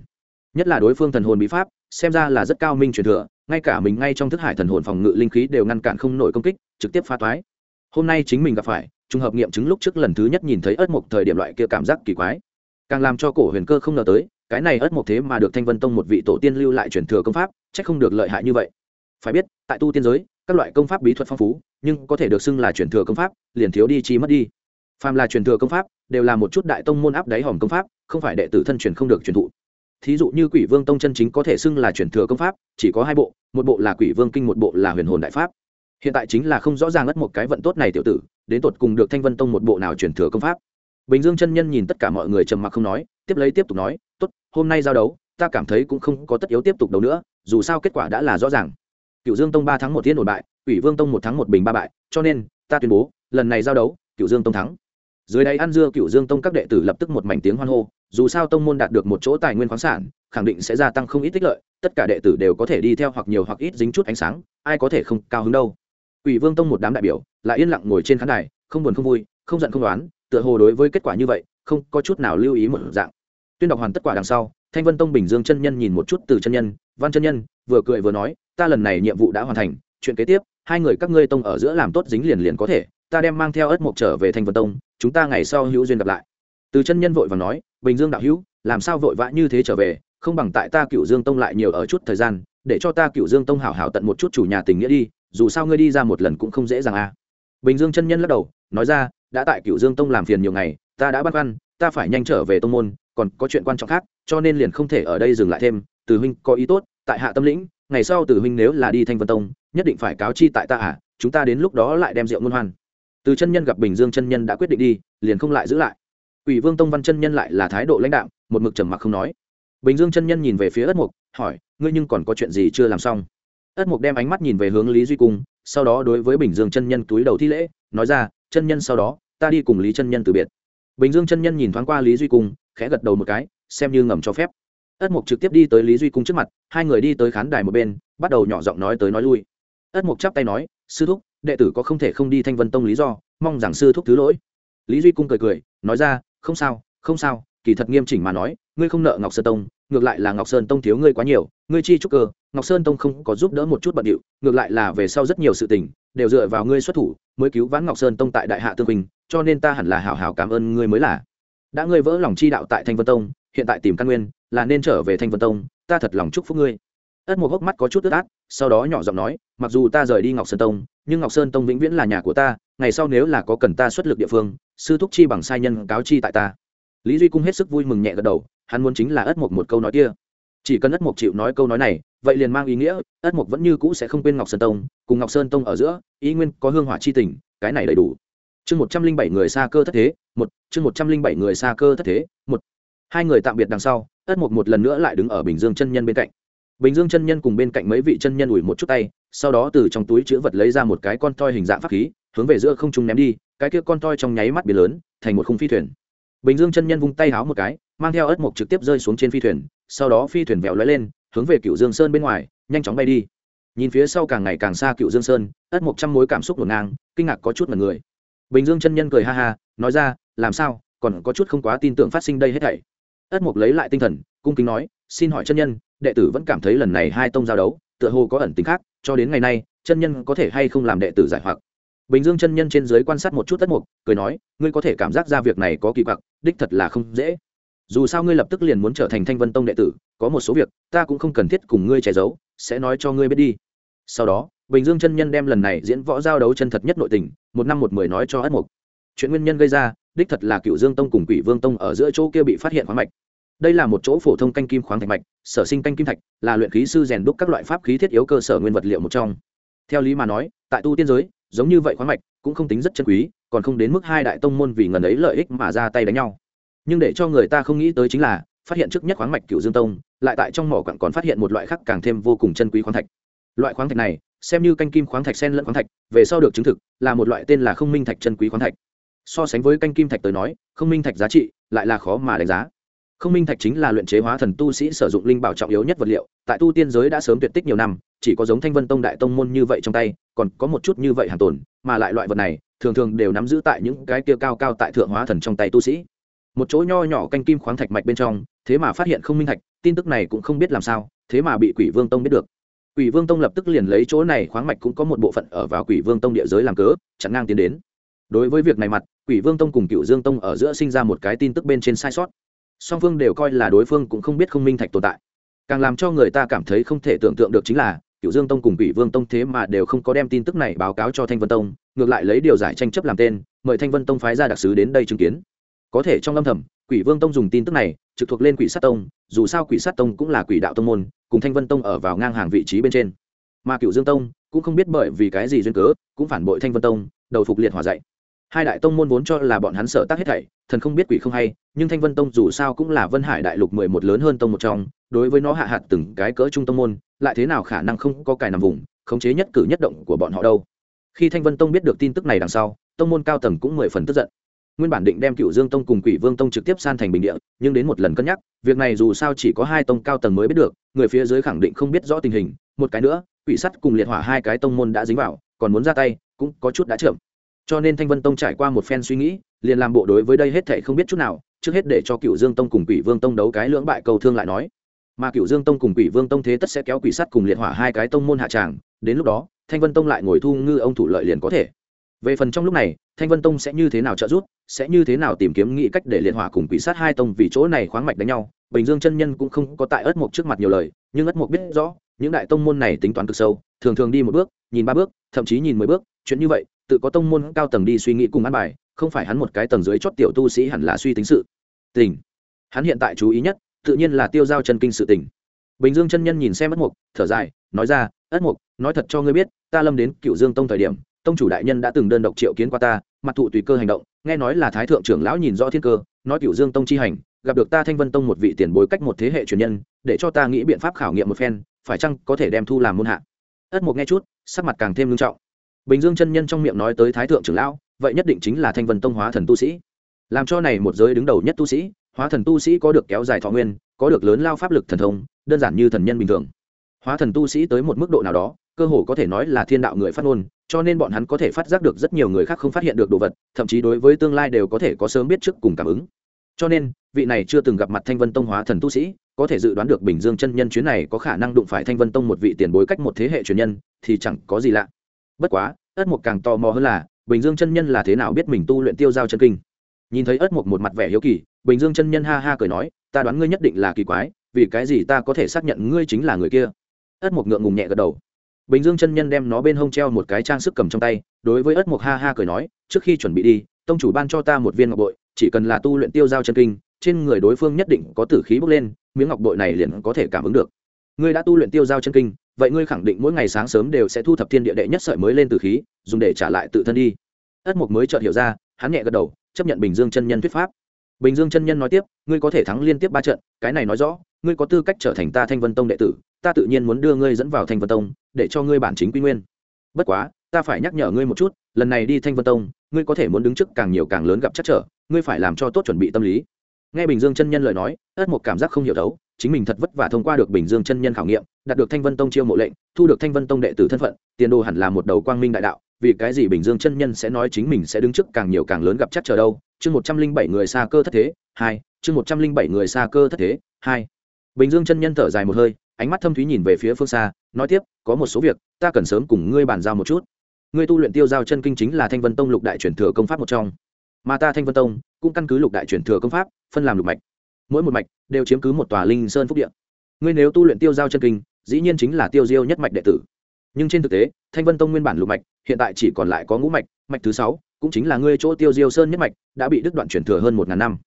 Nhất là đối phương thần hồn bí pháp, xem ra là rất cao minh truyền thừa, ngay cả mình ngay trong thức hải thần hồn phòng ngự linh khí đều ngăn cản không nổi công kích, trực tiếp phá toái. Hôm nay chính mình gặp phải, trùng hợp nghiệm chứng lúc trước lần thứ nhất nhìn thấy ớt mộc thời điểm loại kia cảm giác kỳ quái. Càng làm cho cổ huyền cơ không ngờ tới, cái này ớt mộc thế mà được thanh vân tông một vị tổ tiên lưu lại truyền thừa công pháp c h ắ c không được lợi hại như vậy. Phải biết, tại tu tiên giới, các loại công pháp bí thuật phong phú nhưng có thể được xưng là truyền thừa công pháp, liền thiếu đi chi mất đi. Phàm là truyền thừa công pháp, đều là một chút đại tông môn áp đáy hòm công pháp, không phải đệ tử thân truyền không được truyền thụ. Thí dụ như quỷ vương tông chân chính có thể xưng là truyền thừa công pháp, chỉ có hai bộ, một bộ là quỷ vương kinh, một bộ là huyền hồn đại pháp. Hiện tại chính là không rõ ràng ất một cái vận tốt này tiểu tử, đến tột cùng được thanh vân tông một bộ nào truyền thừa công pháp. Bình dương chân nhân nhìn tất cả mọi người trầm mặc không nói, tiếp lấy tiếp tục nói, tốt, hôm nay giao đấu, ta cảm thấy cũng không có tất yếu tiếp tục đấu nữa, dù sao kết quả đã là rõ ràng. Cựu dương tông ba tháng một thiên ổn bại ủy vương tông một thắng một bình ba bại cho nên ta tuyên bố lần này giao đấu cựu dương tông thắng dưới đây ăn dưa cựu dương tông các đệ tử lập tức một mảnh tiếng hoan hô dù sao tông môn đạt được một chỗ tài nguyên khoáng sản khẳng định sẽ gia tăng không ít tích lợi tất cả đệ tử đều có thể đi theo hoặc nhiều hoặc ít dính chút ánh sáng ai có thể không cao hứng đâu Quỷ Vương Tông một đám đại biểu, lại yên lặng ngồi trên khán đài, không buồn không vui, không giận không đoán, tựa hồ đối với kết quả như vậy, không có chút nào lưu ý một dạng. Tuyên đọc hoàn tất quả đằng sau, thanh vân tông bình dương chân nhân nhìn một chút từ chân nhân văn chân nhân vừa cười vừa nói ta lần này nhiệm vụ đã hoàn thành chuyện kế tiếp hai người các ngươi tông ở giữa làm tốt dính liền liền có thể, ta đem mang theo ớt mộc trở về thanh vân tông, chúng ta ngày sau hữu duyên gặp lại. Từ chân nhân vội và nói, bình dương đạo hữu, làm sao vội vã như thế trở về, không bằng tại ta cựu dương tông lại nhiều ở chút thời gian, để cho ta cựu dương tông hảo hảo tận một chút chủ nhà tình nghĩa đi, dù sao ngươi đi ra một lần cũng không dễ dàng à. Bình dương chân nhân lắc đầu, nói ra, đã tại cựu dương tông làm phiền nhiều ngày, ta đã băn khoăn, ta phải nhanh trở về tông môn, còn có chuyện quan trọng khác, cho nên liền không thể ở đây dừng lại thêm, từ huynh có ý tốt, tại hạ tâm lĩnh, ngày sau từ huynh nếu là đi thanh vân tông nhất định phải cáo chi tại ta à chúng ta đến lúc đó lại đem rượu ngôn hoan. Từ chân nhân gặp bình dương chân nhân đã quyết định đi liền không lại giữ lại. Quỷ vương tông văn chân nhân lại là thái độ lãnh đạm, một mực trầm mặc không nói. Bình dương chân nhân nhìn về phía ất mục hỏi ngươi nhưng còn có chuyện gì chưa làm xong? Ất mục đem ánh mắt nhìn về hướng lý duy cung sau đó đối với bình dương chân nhân túi đầu thi lễ nói ra chân nhân sau đó ta đi cùng lý chân nhân từ biệt. Bình dương chân nhân nhìn thoáng qua lý duy cung khẽ gật đầu một cái xem như ngầm cho phép. Ất mục trực tiếp đi tới lý duy cung trước mặt hai người đi tới khán đài một bên bắt đầu nhỏ giọng nói tới nói lui ất mục chắp tay nói sư thúc đệ tử có không thể không đi thanh vân tông lý do mong rằng sư thúc thứ lỗi. Lý duy cung cười cười nói ra không sao không sao kỳ thật nghiêm chỉnh mà nói ngươi không nợ ngọc sơn tông ngược lại là ngọc sơn tông thiếu ngươi quá nhiều ngươi chi trúc cơ ngọc sơn tông không có giúp đỡ một chút bận điệu ngược lại là về sau rất nhiều sự tình đều dựa vào ngươi xuất thủ mới cứu vãn ngọc sơn tông tại đại hạ tương bình, cho nên ta hẳn là hào hào cảm ơn ngươi mới là. Đã ngươi vỡ lòng chi đạo tại thanh vân tông hiện tại tìm căn nguyên là nên trở về thanh vân tông ta thật lòng chúc phúc ngươi ất một hốc mắt có chút tức át, sau đó nhỏ giọng nói, mặc dù ta rời đi ngọc sơn tông, nhưng ngọc sơn tông vĩnh viễn là nhà của ta, ngày sau nếu là có cần ta xuất lực địa phương, sư thúc chi bằng sai nhân cáo chi tại ta. Lý duy cung hết sức vui mừng nhẹ gật đầu, hắn muốn chính là ất một một câu nói kia. Chỉ cần ất một chịu nói câu nói này, vậy liền mang ý nghĩa, ất một vẫn như cũ sẽ không quên ngọc sơn tông, cùng ngọc sơn tông ở giữa, ý nguyên có hương hỏa chi tình, cái này đầy đủ. Chương một trăm linh bảy người xa cơ thất thế, một, chương một trăm linh bảy người xa cơ thất thế, một. Hai người tạm biệt đằng sau, ất một một lần nữa lại đứng ở bình dương chân nhân bên cạnh bình dương chân nhân cùng bên cạnh mấy vị chân nhân ủi một chút tay, sau đó từ trong túi chữ vật lấy ra một cái con toi hình dạng pháp khí, hướng về giữa không trung ném đi, cái kia con toi trong nháy mắt biển lớn, thành một khung phi thuyền. Bình dương chân nhân vung tay háo một cái, mang theo ất mộc trực tiếp rơi xuống trên phi thuyền, sau đó phi thuyền vẹo lóe lên, hướng về cựu dương sơn bên ngoài, nhanh chóng bay đi. Nhìn phía sau càng ngày càng xa cựu dương sơn ất mục trăm mối cảm xúc ngổn ngang, kinh ngạc có chút mật người. Bình dương chân nhân cười ha ha, nói ra, làm sao, còn có chút không quá tin tưởng phát sinh đây hết thảy? Ất mục lấy lại tinh thần, cung kính nói xin hỏi chân nhân, đệ tử vẫn cảm thấy lần này hai tông giao đấu, tựa hồ có ẩn tính khác, cho đến ngày nay, chân nhân có thể hay không làm đệ tử giải hoặc? Bình dương chân nhân trên dưới quan sát một chút tất mục, cười nói, ngươi có thể cảm giác ra việc này có kỳ quặc, đích thật là không dễ. Dù sao ngươi lập tức liền muốn trở thành thanh vân tông đệ tử, có một số việc, ta cũng không cần thiết cùng ngươi che giấu, sẽ nói cho ngươi biết đi. Sau đó, bình dương chân nhân đem lần này diễn võ giao đấu chân thật nhất nội tình, một năm một mười nói cho ất mục. Chuyện nguyên nhân gây ra, đích thật là cựu dương tông cùng quỷ vương tông ở giữa chỗ kia bị phát hiện khoáng mạch đây là một chỗ phổ thông canh kim khoáng thạch mạch, sở sinh canh kim thạch, là luyện khí sư rèn đúc các loại pháp khí thiết yếu cơ sở nguyên vật liệu một trong. Theo lý mà nói, tại tu tiên giới, giống như vậy khoáng mạch cũng không tính rất chân quý, còn không đến mức hai đại tông môn vì ngần ấy lợi ích mà ra tay đánh nhau. Nhưng để cho người ta không nghĩ tới chính là, phát hiện trước nhất khoáng mạch cựu dương tông, lại tại trong mỏ quặng còn phát hiện một loại khác càng thêm vô cùng chân quý khoáng thạch. Loại khoáng thạch này, xem như canh kim khoáng thạch sen lẫn khoáng thạch, về sau được chứng thực, là một loại tên là không minh thạch chân quý khoáng thạch. So sánh với canh kim thạch tới nói, không minh thạch giá trị lại là khó mà đánh giá không minh thạch chính là luyện chế hóa thần tu sĩ sử dụng linh bảo trọng yếu nhất vật liệu, tại tu tiên giới đã sớm tuyệt tích nhiều năm, chỉ có giống thanh vân tông đại tông môn như vậy trong tay, còn có một chút như vậy hàng tồn, mà lại loại vật này, thường thường đều nắm giữ tại những cái kia cao cao tại thượng hóa thần trong tay tu sĩ. Một chỗ nho nhỏ canh kim khoáng thạch mạch bên trong, thế mà phát hiện không minh thạch, tin tức này cũng không biết làm sao, thế mà bị quỷ vương tông biết được. Quỷ vương tông lập tức liền lấy chỗ này khoáng mạch cũng có một bộ phận ở vào quỷ vương tông địa giới làm cớ, chặn ngang tiến đến. Đối với việc này mặt, quỷ vương tông cùng cựu dương tông ở giữa sinh ra một cái tin tức bên trên sai sót song phương đều coi là đối phương cũng không biết không minh thạch tồn tại. Càng làm cho người ta cảm thấy không thể tưởng tượng được chính là cựu dương tông cùng quỷ vương tông thế mà đều không có đem tin tức này báo cáo cho thanh vân tông, ngược lại lấy điều giải tranh chấp làm tên, mời thanh vân tông phái ra đặc sứ đến đây chứng kiến. Có thể trong lâm thầm, quỷ vương tông dùng tin tức này, trực thuộc lên quỷ sát tông, dù sao quỷ sát tông cũng là quỷ đạo tông môn, cùng thanh vân tông ở vào ngang hàng vị trí bên trên. Mà cựu dương tông cũng không biết bởi vì cái gì duyên cớ, cũng phản bội thanh vân tông, đầu phục liệt hòa dạy hai đại tông môn vốn cho là bọn hắn sợ tác hết thảy, thần không biết quỷ không hay, nhưng thanh vân tông dù sao cũng là vân hải đại lục mười một lớn hơn tông một trong, đối với nó hạ hạt từng cái cỡ trung tông môn, lại thế nào khả năng không có cài nằm vùng, khống chế nhất cử nhất động của bọn họ đâu. Khi thanh vân tông biết được tin tức này đằng sau, tông môn cao tầng cũng mười phần tức giận. Nguyên bản định đem cựu dương tông cùng quỷ vương tông trực tiếp san thành bình địa, nhưng đến một lần cân nhắc, việc này dù sao chỉ có hai tông cao tầng mới biết được, người phía dưới khẳng định không biết rõ tình hình. Một cái nữa, quỷ sắt cùng liệt hỏa hai cái tông môn đã dính vào, còn muốn ra tay, cũng có chút đã chậm cho nên thanh vân tông trải qua một phen suy nghĩ, liền làm bộ đối với đây hết thệ không biết chút nào, trước hết để cho cựu dương tông cùng quỷ vương tông đấu cái lưỡng bại cầu thương lại nói. Mà cựu dương tông cùng quỷ vương tông thế tất sẽ kéo quỷ sắt cùng liệt hỏa hai cái tông môn hạ tràng, đến lúc đó, thanh vân tông lại ngồi thu ngư ông thủ lợi liền có thể. Về phần trong lúc này, thanh vân tông sẽ như thế nào trợ giúp, sẽ như thế nào tìm kiếm nghĩ cách để liệt hỏa cùng quỷ sát hai tông vì chỗ này khoáng mạch đánh nhau, bình dương chân nhân cũng không có tại ất mộc trước mặt nhiều lời, nhưng ất mộc biết rõ, những đại tông môn này tính toán cực sâu, thường thường đi một bước, nhìn ba bước, thậm chí nhìn mười bước chuyện như vậy, tự có tông môn cao tầng đi suy nghĩ cùng ăn bài, không phải hắn một cái tầng dưới chót tiểu tu sĩ hẳn là suy tính sự. Tình. Hắn hiện tại chú ý nhất, tự nhiên là tiêu giao chân kinh sự tình. Bình dương chân nhân nhìn xem ất mục, thở dài, nói ra, ất mục, nói thật cho ngươi biết, ta lâm đến cựu dương tông thời điểm, tông chủ đại nhân đã từng đơn độc triệu kiến qua ta, mặt thụ tùy cơ hành động, nghe nói là thái thượng trưởng lão nhìn rõ thiên cơ, nói cựu dương tông chi hành, gặp được ta thanh vân tông một vị tiền bối cách một thế hệ truyền nhân, để cho ta nghĩ biện pháp khảo nghiệm một phen, phải chăng có thể đem thu làm môn hạ? Ất mục nghe chút, sắc mặt càng thêm nghiêm trọng bình dương chân nhân trong miệng nói tới thái thượng trưởng lão, vậy nhất định chính là thanh vân tông hóa thần tu sĩ. Làm cho này một giới đứng đầu nhất tu sĩ, hóa thần tu sĩ có được kéo dài thọ nguyên, có được lớn lao pháp lực thần thông, đơn giản như thần nhân bình thường. Hóa thần tu sĩ tới một mức độ nào đó, cơ hồ có thể nói là thiên đạo người phát ngôn, cho nên bọn hắn có thể phát giác được rất nhiều người khác không phát hiện được đồ vật, thậm chí đối với tương lai đều có thể có sớm biết trước cùng cảm ứng. Cho nên, vị này chưa từng gặp mặt thanh vân tông hóa thần tu sĩ, có thể dự đoán được bình dương chân nhân chuyến này có khả năng đụng phải thanh vân tông một vị tiền bối cách một thế hệ truyền nhân, thì chẳng có gì lạ bất quá, ất mục càng tò mò hơn là, bình dương chân nhân là thế nào biết mình tu luyện tiêu giao chân kinh? Nhìn thấy ất mục một mặt vẻ hiếu kỳ, bình dương chân nhân ha ha cười nói, ta đoán ngươi nhất định là kỳ quái, vì cái gì ta có thể xác nhận ngươi chính là người kia? Ất mục ngượng ngùng nhẹ gật đầu. Bình dương chân nhân đem nó bên hông treo một cái trang sức cầm trong tay, đối với ất mục ha ha cười nói, trước khi chuẩn bị đi, tông chủ ban cho ta một viên ngọc bội, chỉ cần là tu luyện tiêu giao chân kinh, trên người đối phương nhất định có tử khí bốc lên, miếng ngọc bội này liền có thể cảm ứng được. Ngươi đã tu luyện tiêu giao chân kinh vậy ngươi khẳng định mỗi ngày sáng sớm đều sẽ thu thập thiên địa đệ nhất sợi mới lên từ khí, dùng để trả lại tự thân đi. Ất mục mới chợt hiểu ra, hắn nhẹ gật đầu, chấp nhận bình dương chân nhân thuyết pháp. Bình dương chân nhân nói tiếp, ngươi có thể thắng liên tiếp ba trận, cái này nói rõ, ngươi có tư cách trở thành ta thanh vân tông đệ tử, ta tự nhiên muốn đưa ngươi dẫn vào thanh vân tông, để cho ngươi bản chính quy nguyên. Bất quá, ta phải nhắc nhở ngươi một chút, lần này đi thanh vân tông, ngươi có thể muốn đứng trước càng nhiều càng lớn gặp chắc trở, ngươi phải làm cho tốt chuẩn bị tâm lý. Nghe bình dương chân nhân lời nói, ất một cảm giác không hiểu đấu chính mình thật vất vả thông qua được bình dương chân nhân khảo nghiệm, đạt được thanh vân tông chiêu mộ lệnh, thu được thanh vân tông đệ tử thân phận, tiền đồ hẳn là một đầu quang minh đại đạo, vì cái gì bình dương chân nhân sẽ nói chính mình sẽ đứng trước càng nhiều càng lớn gặp chắc chờ đâu? Chương một trăm linh bảy người xa cơ thất thế, hai, chương một trăm linh bảy người xa cơ thất thế, hai. Bình dương chân nhân thở dài một hơi, ánh mắt thâm thúy nhìn về phía phương xa, nói tiếp, có một số việc, ta cần sớm cùng ngươi bàn giao một chút. Ngươi tu luyện tiêu giao chân kinh chính là thanh vân tông lục đại truyền thừa công pháp một trong. Mà ta thanh vân tông, cũng căn cứ lục đại truyền thừa công pháp, phân làm lục mạch mỗi một mạch đều chiếm cứ một tòa linh sơn phúc điện ngươi nếu tu luyện tiêu giao chân kinh, dĩ nhiên chính là tiêu diêu nhất mạch đệ tử. Nhưng trên thực tế, thanh vân tông nguyên bản lục mạch, hiện tại chỉ còn lại có ngũ mạch mạch thứ sáu, cũng chính là ngươi chỗ tiêu diêu sơn nhất mạch, đã bị đứt đoạn chuyển thừa hơn một ngàn năm.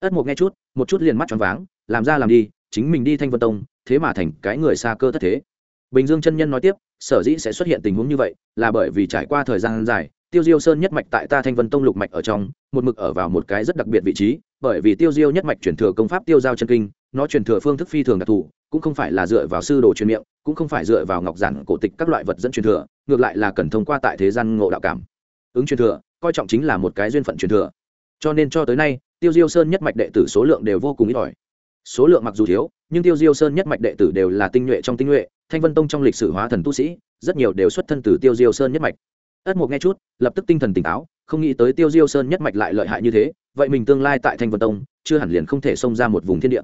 Ất mục nghe chút, một chút liền mắt tròn váng, làm ra làm đi, chính mình đi thanh vân tông, thế mà thành cái người xa cơ thất thế. Bình dương chân nhân nói tiếp, sở dĩ sẽ xuất hiện tình huống như vậy, là bởi vì trải qua thời gian dài tiêu diêu sơn nhất mạch tại ta thanh vân tông lục mạch ở trong, một mực ở vào một cái rất đặc biệt vị trí, bởi vì tiêu diêu nhất mạch truyền thừa công pháp tiêu giao chân kinh, nó truyền thừa phương thức phi thường đặc thù, cũng không phải là dựa vào sư đồ truyền miệng, cũng không phải dựa vào ngọc giản cổ tịch các loại vật dẫn truyền thừa, ngược lại là cần thông qua tại thế gian ngộ đạo cảm. Ứng truyền thừa, coi trọng chính là một cái duyên phận truyền thừa. Cho nên cho tới nay, tiêu diêu sơn nhất mạch đệ tử số lượng đều vô cùng ít ỏi. Số lượng mặc dù thiếu, nhưng tiêu diêu sơn nhất mạch đệ tử đều là tinh nhuệ trong tinh nhuệ, thanh vân tông trong lịch sử hóa thần tu sĩ, rất nhiều đều xuất thân từ tiêu diêu sơn nhất mạch ất mục nghe chút, lập tức tinh thần tỉnh táo, không nghĩ tới tiêu diêu sơn nhất mạch lại lợi hại như thế, vậy mình tương lai tại thanh vân tông, chưa hẳn liền không thể xông ra một vùng thiên địa.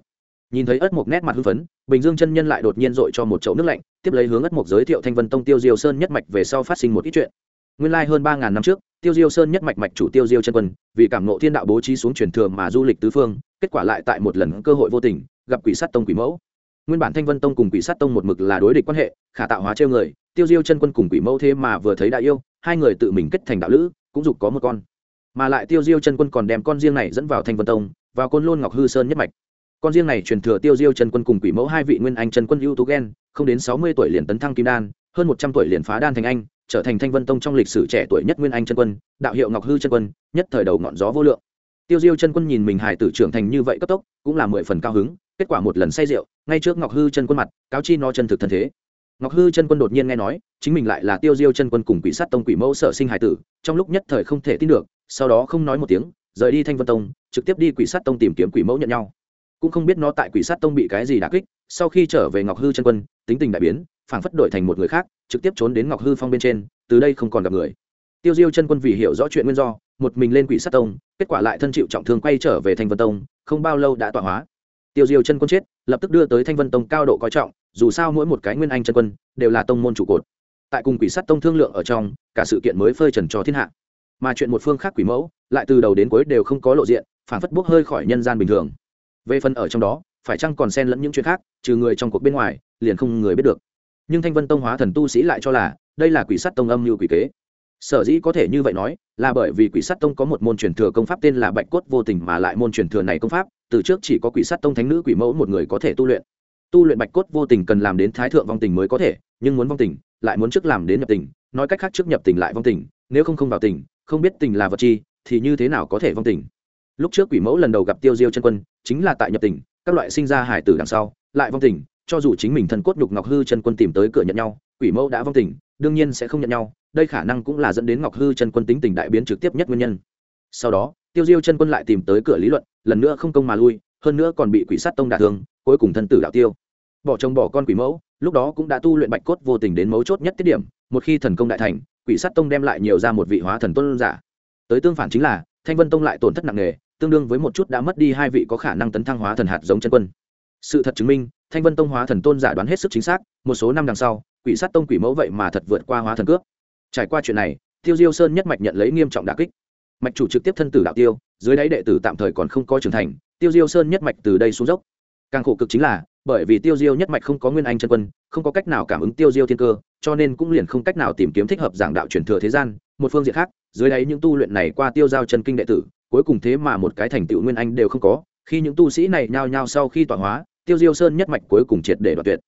Nhìn thấy ất mục nét mặt hưng phấn, bình dương chân nhân lại đột nhiên dội cho một chậu nước lạnh, tiếp lấy hướng ất mục giới thiệu thanh vân tông tiêu diêu sơn nhất mạch về sau phát sinh một ít chuyện. Nguyên lai hơn ba ngàn năm trước, tiêu diêu sơn nhất mạch mạch chủ tiêu diêu chân quân, vì cảm nộ thiên đạo bố trí xuống truyền thừa mà du lịch tứ phương, kết quả lại tại một lần cơ hội vô tình, gặp quỷ sát tông quỷ mẫu. Nguyên bản thanh vân tông cùng quỷ sát tông một mực là đối địch quan hệ, khả tạo hóa trêu người, tiêu diêu chân quân cùng quỷ mẫu thế mà vừa thấy đại yêu hai người tự mình kết thành đạo lữ, cũng dục có một con. Mà lại tiêu diêu chân quân còn đem con riêng này dẫn vào thanh vân tông, vào côn lôn ngọc hư sơn nhất mạch. Con riêng này truyền thừa tiêu diêu chân quân cùng quỷ mẫu hai vị nguyên anh chân quân ưu tú ghen, không đến sáu mươi tuổi liền tấn thăng kim đan, hơn một trăm tuổi liền phá đan thành anh, trở thành thanh vân tông trong lịch sử trẻ tuổi nhất nguyên anh chân quân, đạo hiệu ngọc hư chân quân, nhất thời đầu ngọn gió vô lượng. Tiêu diêu chân quân nhìn mình hải tử trưởng thành như vậy cấp tốc, cũng là mười phần cao hứng, kết quả một lần say rượu, ngay trước ngọc hư chân quân mặt, cáo chi nó chân thực thân thế ngọc hư chân quân đột nhiên nghe nói, chính mình lại là tiêu diêu chân quân cùng quỷ sát tông quỷ mẫu sở sinh hài tử, trong lúc nhất thời không thể tin được, sau đó không nói một tiếng, rời đi thanh vân tông, trực tiếp đi quỷ sát tông tìm kiếm quỷ mẫu nhận nhau. Cũng không biết nó tại quỷ sát tông bị cái gì đả kích, sau khi trở về ngọc hư chân quân, tính tình đại biến, phảng phất đổi thành một người khác, trực tiếp trốn đến ngọc hư phong bên trên, từ đây không còn gặp người. Tiêu diêu chân quân vì hiểu rõ chuyện nguyên do, một mình lên quỷ sát tông, kết quả lại thân chịu trọng thương quay trở về thanh vân tông, không bao lâu đã tọa hóa. Tiêu diêu chân quân chết, lập tức đưa tới thanh vân tông cao độ coi trọng dù sao mỗi một cái nguyên anh chân quân đều là tông môn trụ cột. Tại cùng quỷ Sắt tông thương lượng ở trong, cả sự kiện mới phơi trần cho thiên hạ. Mà chuyện một phương khác quỷ mẫu, lại từ đầu đến cuối đều không có lộ diện phản phất bốc hơi khỏi nhân gian bình thường. Về phần ở trong đó, phải chăng còn xen lẫn những chuyện khác, trừ người trong cuộc bên ngoài, liền không người biết được. Nhưng thanh vân tông hóa thần tu sĩ lại cho là, đây là quỷ sắt tông âm như quỷ kế. Sở dĩ có thể như vậy nói, là bởi vì quỷ sắt tông có một môn truyền thừa công pháp tên là bạch cốt vô tình mà lại môn truyền thừa này công pháp, từ trước chỉ có quỷ sắt tông thánh nữ quỷ mẫu một người có thể tu luyện tu luyện bạch cốt vô tình cần làm đến thái thượng vong tình mới có thể, nhưng muốn vong tình, lại muốn trước làm đến nhập tình, nói cách khác trước nhập tình lại vong tình, nếu không không vào tình, không biết tình là vật chi, thì như thế nào có thể vong tình? Lúc trước quỷ mẫu lần đầu gặp tiêu diêu chân quân, chính là tại nhập tình, các loại sinh ra hải tử đằng sau, lại vong tình, cho dù chính mình thần cốt nhục ngọc hư chân quân tìm tới cửa nhận nhau, quỷ mẫu đã vong tình, đương nhiên sẽ không nhận nhau, đây khả năng cũng là dẫn đến ngọc hư chân quân tính tình đại biến trực tiếp nhất nguyên nhân. Sau đó, tiêu diêu chân quân lại tìm tới cửa lý luận, lần nữa không công mà lui, hơn nữa còn bị quỷ sát tông đả thương, cuối cùng thân tử đạo tiêu bỏ chồng bỏ con quỷ mẫu, lúc đó cũng đã tu luyện bạch cốt vô tình đến mấu chốt nhất tiết điểm, một khi thần công đại thành, quỷ sát tông đem lại nhiều ra một vị hóa thần tôn giả. Tới tương phản chính là, thanh vân tông lại tổn thất nặng nề, tương đương với một chút đã mất đi hai vị có khả năng tấn thăng hóa thần hạt giống chân quân. Sự thật chứng minh, thanh vân tông hóa thần tôn giả đoán hết sức chính xác, một số năm đằng sau, quỷ sát tông quỷ mẫu vậy mà thật vượt qua hóa thần cướp trải qua chuyện này, tiêu diêu sơn nhất mạch nhận lấy nghiêm trọng đà kích. Mạch chủ trực tiếp thân tử đạo tiêu, dưới đáy đệ tử tạm thời còn không có trưởng thành, tiêu diêu sơn nhất mạch từ đây xuống dốc. Càng khổ cực chính là bởi vì tiêu diêu nhất mạch không có nguyên anh chân quân, không có cách nào cảm ứng tiêu diêu thiên cơ, cho nên cũng liền không cách nào tìm kiếm thích hợp giảng đạo truyền thừa thế gian, một phương diện khác, dưới đáy những tu luyện này qua tiêu giao chân kinh đệ tử, cuối cùng thế mà một cái thành tựu nguyên anh đều không có, khi những tu sĩ này nhao nhao sau khi tọa hóa, tiêu diêu sơn nhất mạch cuối cùng triệt để đoạt tuyệt.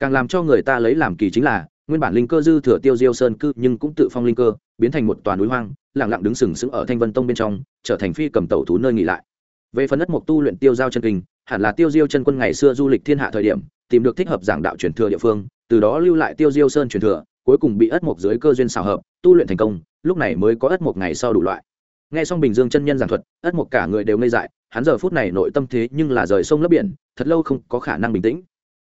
Càng làm cho người ta lấy làm kỳ chính là, nguyên bản linh cơ dư thừa tiêu diêu sơn cư nhưng cũng tự phong linh cơ, biến thành một toàn núi hoang lẳng lặng đứng sừng sững ở thanh vân tông bên trong, trở thành phi cầm tẩu thú nơi nghỉ lại. Về phần đất mục tu luyện tiêu giao chân kinh hẳn là tiêu diêu chân quân ngày xưa du lịch thiên hạ thời điểm, tìm được thích hợp giảng đạo truyền thừa địa phương, từ đó lưu lại tiêu diêu sơn truyền thừa, cuối cùng bị ất mục dưới cơ duyên xào hợp, tu luyện thành công, lúc này mới có ất mục ngày sau đủ loại. Nghe xong bình dương chân nhân giảng thuật, ất mục cả người đều ngây dại, hắn giờ phút này nội tâm thế nhưng là rời sông lấp biển, thật lâu không có khả năng bình tĩnh.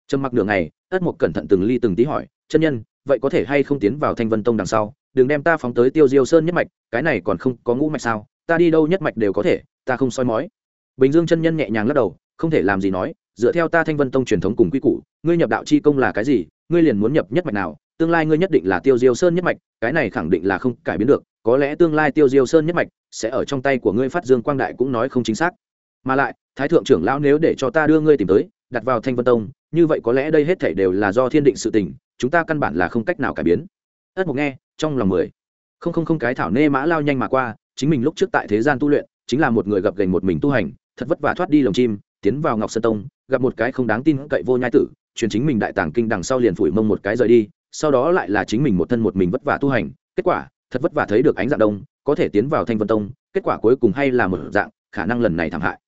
Trầm mặc nửa ngày, ất mục cẩn thận từng ly từng tí hỏi, chân nhân, vậy có thể hay không tiến vào thanh vân tông đằng sau, đừng đem ta phóng tới tiêu diêu sơn nhất mạch, cái này còn không có ngũ mạch sao, ta đi đâu nhất mạch đều có thể, ta không soi mói. Bình dương chân nhân nhẹ nhàng lắc đầu không thể làm gì nói, dựa theo ta thanh vân tông truyền thống cùng quy củ, ngươi nhập đạo chi công là cái gì, ngươi liền muốn nhập nhất mạch nào, tương lai ngươi nhất định là tiêu diêu sơn nhất mạch, cái này khẳng định là không cải biến được, có lẽ tương lai tiêu diêu sơn nhất mạch sẽ ở trong tay của ngươi phát dương quang đại cũng nói không chính xác. Mà lại, thái thượng trưởng lão nếu để cho ta đưa ngươi tìm tới, đặt vào thanh vân tông, như vậy có lẽ đây hết thảy đều là do thiên định sự tình, chúng ta căn bản là không cách nào cải biến. Ất mục nghe, trong lòng mười. Không không không, cái thảo nê mã lao nhanh mà qua, chính mình lúc trước tại thế gian tu luyện, chính là một người gập gành một mình tu hành, thật vất vả thoát đi lồng chim tiến vào ngọc sơn tông, gặp một cái không đáng tin cậy vô nhai tử, truyền chính mình đại tàng kinh đằng sau liền phủi mông một cái rời đi, sau đó lại là chính mình một thân một mình vất vả tu hành, kết quả, thật vất vả thấy được ánh dạng đông, có thể tiến vào thanh vân tông, kết quả cuối cùng hay là một dạng, khả năng lần này thảm hại.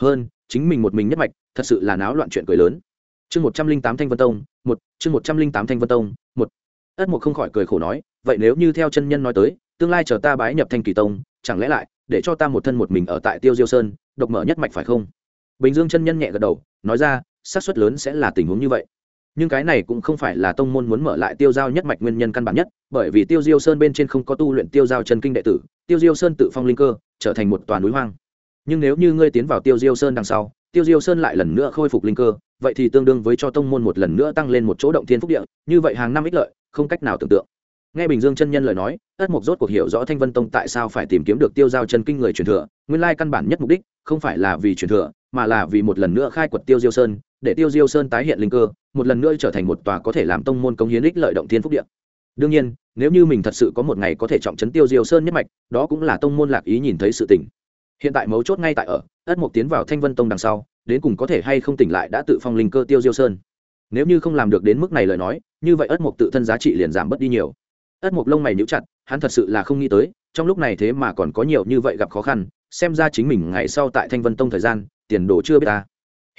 Hơn, chính mình một mình nhất mạch, thật sự là náo loạn chuyện cười lớn. Chương một trăm linh tám thanh vân tông, một, chương một trăm linh tám thanh vân tông, một. Ất một không khỏi cười khổ nói, vậy nếu như theo chân nhân nói tới, tương lai chờ ta bái nhập thanh kỳ tông, chẳng lẽ lại, để cho ta một thân một mình ở tại tiêu diêu sơn, độc mở nhất mạch phải không? Bình dương chân nhân nhẹ gật đầu, nói ra, xác suất lớn sẽ là tình huống như vậy. Nhưng cái này cũng không phải là tông môn muốn mở lại tiêu giao nhất mạch nguyên nhân căn bản nhất, bởi vì tiêu diêu sơn bên trên không có tu luyện tiêu giao chân kinh đệ tử, tiêu diêu sơn tự phong linh cơ, trở thành một toàn núi hoang. Nhưng nếu như ngươi tiến vào tiêu diêu sơn đằng sau, tiêu diêu sơn lại lần nữa khôi phục linh cơ, vậy thì tương đương với cho tông môn một lần nữa tăng lên một chỗ động thiên phúc địa, như vậy hàng năm ích lợi, không cách nào tưởng tượng. Nghe bình dương chân nhân lời nói, ất mục rốt cuộc hiểu rõ thanh vân tông tại sao phải tìm kiếm được tiêu giao chân kinh người truyền thừa, nguyên lai căn bản nhất mục đích không phải là vì truyền thừa, mà là vì một lần nữa khai quật tiêu diêu sơn, để tiêu diêu sơn tái hiện linh cơ, một lần nữa trở thành một tòa có thể làm tông môn công hiến ích lợi động thiên phúc địa. Đương nhiên, nếu như mình thật sự có một ngày có thể trọng trấn tiêu diêu sơn nhất mạch, đó cũng là tông môn lạc ý nhìn thấy sự tỉnh hiện tại mấu chốt ngay tại ở, ất mục tiến vào thanh vân tông đằng sau, đến cùng có thể hay không tỉnh lại đã tự phong linh cơ tiêu diêu sơn. Nếu như không làm được đến mức này lời nói, như vậy ất mục tự thân giá trị liền giảm bớt đi nhiều. Ất mục lông mày níu chặt, hắn thật sự là không nghĩ tới, trong lúc này thế mà còn có nhiều như vậy gặp khó khăn xem ra chính mình ngày sau tại thanh vân tông thời gian, tiền đồ chưa biết ta.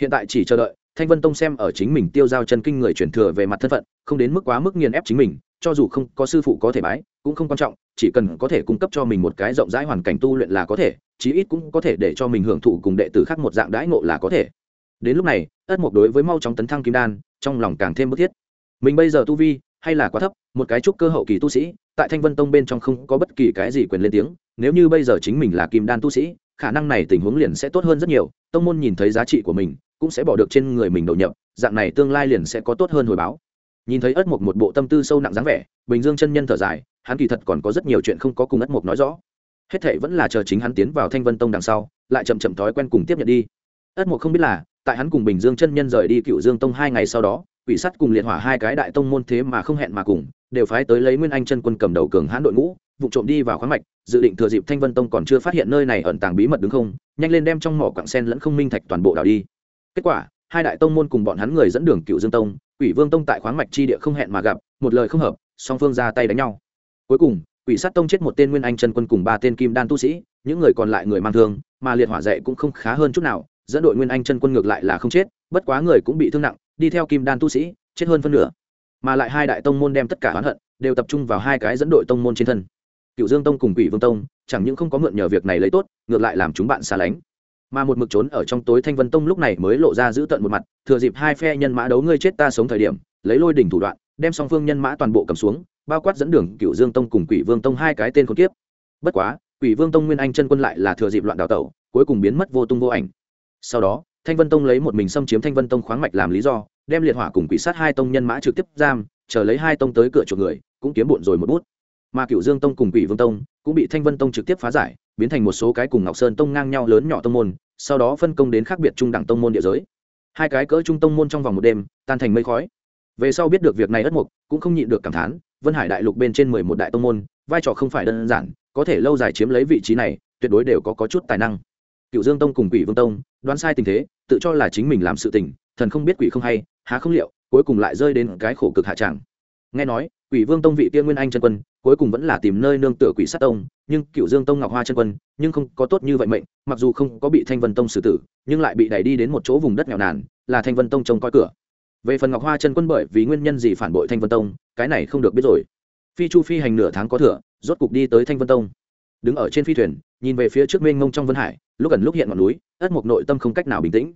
Hiện tại chỉ chờ đợi, thanh vân tông xem ở chính mình tiêu giao chân kinh người chuyển thừa về mặt thân phận, không đến mức quá mức nghiền ép chính mình, cho dù không có sư phụ có thể bái, cũng không quan trọng, chỉ cần có thể cung cấp cho mình một cái rộng rãi hoàn cảnh tu luyện là có thể, chí ít cũng có thể để cho mình hưởng thụ cùng đệ tử khác một dạng đãi ngộ là có thể. Đến lúc này, ất mục đối với mau chóng tấn thăng kim đan, trong lòng càng thêm bức thiết. Mình bây giờ tu vi hay là quá thấp, một cái trúc cơ hậu kỳ tu sĩ, tại thanh vân tông bên trong không có bất kỳ cái gì quyền lên tiếng, nếu như bây giờ chính mình là kim đan tu sĩ, khả năng này tình huống liền sẽ tốt hơn rất nhiều, tông môn nhìn thấy giá trị của mình, cũng sẽ bỏ được trên người mình đầu nhập, dạng này tương lai liền sẽ có tốt hơn hồi báo. Nhìn thấy ất mục một bộ tâm tư sâu nặng dáng vẻ, bình dương chân nhân thở dài, hắn kỳ thật còn có rất nhiều chuyện không có cùng ất mục nói rõ. Hết thệ vẫn là chờ chính hắn tiến vào thanh vân tông đằng sau, lại chậm chậm thói quen cùng tiếp nhận đi. Ất mục không biết là, tại hắn cùng bình dương chân nhân rời đi cựu dương tông hai ngày sau đó quỷ sắt cùng liệt hỏa hai cái đại tông môn thế mà không hẹn mà cùng, đều phái tới lấy nguyên anh chân quân cầm đầu cường hãn đội ngũ, vụ trộm đi vào khoáng mạch, dự định thừa dịp thanh vân tông còn chưa phát hiện nơi này ẩn tàng bí mật đứng không, nhanh lên đem trong mỏ quặng sen lẫn không minh thạch toàn bộ đảo đi. Kết quả, hai đại tông môn cùng bọn hắn người dẫn đường cựu dương tông, quỷ vương tông tại khoáng mạch chi địa không hẹn mà gặp, một lời không hợp, song phương ra tay đánh nhau. Cuối cùng, quỷ sát tông chết một tên nguyên anh chân quân cùng ba tên kim đan tu sĩ, những người còn lại người mang thương, mà liệt hỏa dạy cũng không khá hơn chút nào, dẫn đội nguyên anh chân quân ngược lại là không chết, bất quá người cũng bị thương nặng đi theo kim đan tu sĩ, chết hơn phân nửa. Mà lại hai đại tông môn đem tất cả oán hận đều tập trung vào hai cái dẫn đội tông môn trên thân. Cựu dương tông cùng quỷ vương tông, chẳng những không có mượn nhờ việc này lấy tốt, ngược lại làm chúng bạn xa lánh. Mà một mực trốn ở trong tối thanh vân tông lúc này mới lộ ra giữ tận một mặt, thừa dịp hai phe nhân mã đấu ngươi chết ta sống thời điểm, lấy lôi đỉnh thủ đoạn, đem song phương nhân mã toàn bộ cầm xuống, bao quát dẫn đường cựu dương tông cùng quỷ vương tông hai cái tên khốn kiếp. Bất quá, quỷ vương tông nguyên anh chân quân lại là thừa dịp loạn đào tẩu, cuối cùng biến mất vô tung vô ảnh. Sau đó thanh vân tông lấy một mình xâm chiếm thanh vân tông khoáng mạch làm lý do đem liệt hỏa cùng quỷ sát hai tông nhân mã trực tiếp giam chờ lấy hai tông tới cửa chuộc người cũng kiếm bộn rồi một bút. Mà cựu dương tông cùng quỷ vương tông cũng bị thanh vân tông trực tiếp phá giải biến thành một số cái cùng ngọc sơn tông ngang nhau lớn nhỏ tông môn sau đó phân công đến khác biệt trung đẳng tông môn địa giới. Hai cái cỡ trung tông môn trong vòng một đêm tan thành mây khói. Về sau biết được việc này ất mục cũng không nhịn được cảm thán vân hải đại lục bên trên mười một đại tông môn vai trò không phải đơn giản có thể lâu dài chiếm lấy vị trí này tuyệt đối đều có, có chút tài năng. Cựu dương tông cùng quỷ vương tông đoán sai tình thế, tự cho là chính mình làm sự tình, thần không biết quỷ không hay, há không liệu, cuối cùng lại rơi đến cái khổ cực hạ tràng nghe nói, quỷ vương tông vị tiên nguyên anh chân quân, cuối cùng vẫn là tìm nơi nương tựa quỷ sát tông, nhưng cựu dương tông ngọc hoa chân quân, nhưng không có tốt như vậy mệnh, mặc dù không có bị thanh vân tông xử tử, nhưng lại bị đẩy đi đến một chỗ vùng đất nghèo nàn, là thanh vân tông trông coi cửa. Về phần ngọc hoa chân quân bởi vì nguyên nhân gì phản bội thanh vân tông, cái này không được biết rồi. Phi chu phi hành nửa tháng có thừa, rốt cục đi tới thanh vân tông. Đứng ở trên phi thuyền, nhìn về phía trước mênh mông trong vân hải lúc gần lúc hiện ngọn núi, ất mục nội tâm không cách nào bình tĩnh.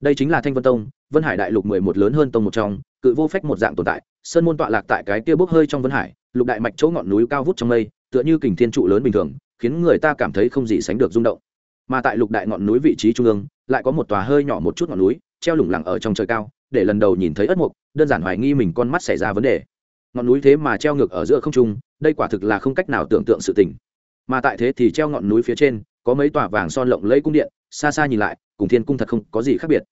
Đây chính là thanh vân tông, vân hải đại lục mười một lớn hơn tông một trong, cự vô phách một dạng tồn tại, sơn môn tọa lạc tại cái kia bốc hơi trong vân hải, lục đại mạch chỗ ngọn núi cao vút trong mây, tựa như kình thiên trụ lớn bình thường, khiến người ta cảm thấy không gì sánh được rung động. Mà tại lục đại ngọn núi vị trí trung ương, lại có một tòa hơi nhỏ một chút ngọn núi, treo lủng lẳng ở trong trời cao, để lần đầu nhìn thấy ất mục đơn giản hoài nghi mình con mắt xảy ra vấn đề. Ngọn núi thế mà treo ngược ở giữa không trung, đây quả thực là không cách nào tưởng tượng sự tình. Mà tại thế thì treo ngọn núi phía trên có mấy tòa vàng son lộng lẫy cung điện, xa xa nhìn lại, cùng thiên cung thật không có gì khác biệt.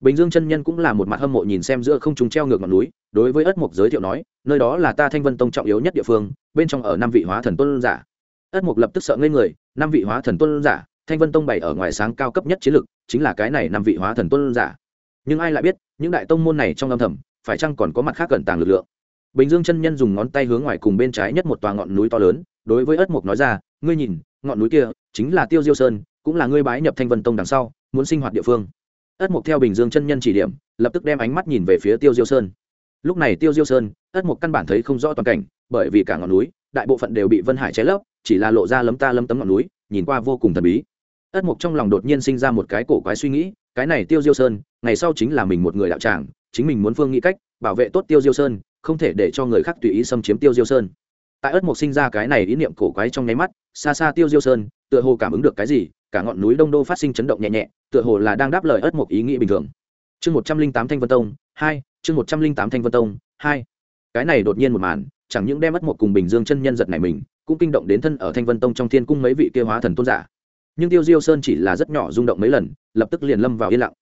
Bình dương chân nhân cũng là một mặt hâm mộ nhìn xem giữa không trung treo ngược ngọn núi, đối với ất mục giới thiệu nói, nơi đó là ta thanh vân tông trọng yếu nhất địa phương, bên trong ở năm vị hóa thần tôn giả. Ất mục lập tức sợ ngây người, năm vị hóa thần tôn giả, thanh vân tông bày ở ngoài sáng cao cấp nhất chiến lực chính là cái này năm vị hóa thần tôn giả. Nhưng ai lại biết, những đại tông môn này trong âm thầm, phải chăng còn có mặt khác cẩn tàng lực lượng? Bình dương chân nhân dùng ngón tay hướng ngoài cùng bên trái nhất một tòa ngọn núi to lớn, đối với ất mục nói ra, ngươi nhìn, ngọn núi kia chính là tiêu diêu sơn, cũng là ngươi bái nhập thanh vân tông đằng sau, muốn sinh hoạt địa phương. Ất mục theo bình dương chân nhân chỉ điểm, lập tức đem ánh mắt nhìn về phía tiêu diêu sơn. Lúc này tiêu diêu sơn, ất mục căn bản thấy không rõ toàn cảnh, bởi vì cả ngọn núi, đại bộ phận đều bị vân hải cháy lấp, chỉ là lộ ra lấm ta lấm tấm ngọn núi, nhìn qua vô cùng thần bí. Ất mục trong lòng đột nhiên sinh ra một cái cổ quái suy nghĩ, cái này tiêu diêu sơn, ngày sau chính là mình một người đạo tràng, chính mình muốn phương nghĩ cách, bảo vệ tốt tiêu diêu sơn, không thể để cho người khác tùy ý xâm chiếm tiêu diêu sơn. Tại ất mục sinh ra cái này ý niệm cổ quái trong nháy mắt, xa xa tiêu diêu sơn tựa hồ cảm ứng được cái gì, cả ngọn núi đông đô phát sinh chấn động nhẹ nhẹ, tựa hồ là đang đáp lời ất mục ý nghĩ bình thường. Chương một trăm linh tám thanh vân tông, hai, chương một trăm linh tám thanh vân tông, hai. Cái này đột nhiên một màn, chẳng những đem ất một cùng bình dương chân nhân giật này mình, cũng kinh động đến thân ở thanh vân tông trong thiên cung mấy vị kia hóa thần tôn giả. Nhưng tiêu diêu sơn chỉ là rất nhỏ rung động mấy lần, lập tức liền lâm vào yên lặng.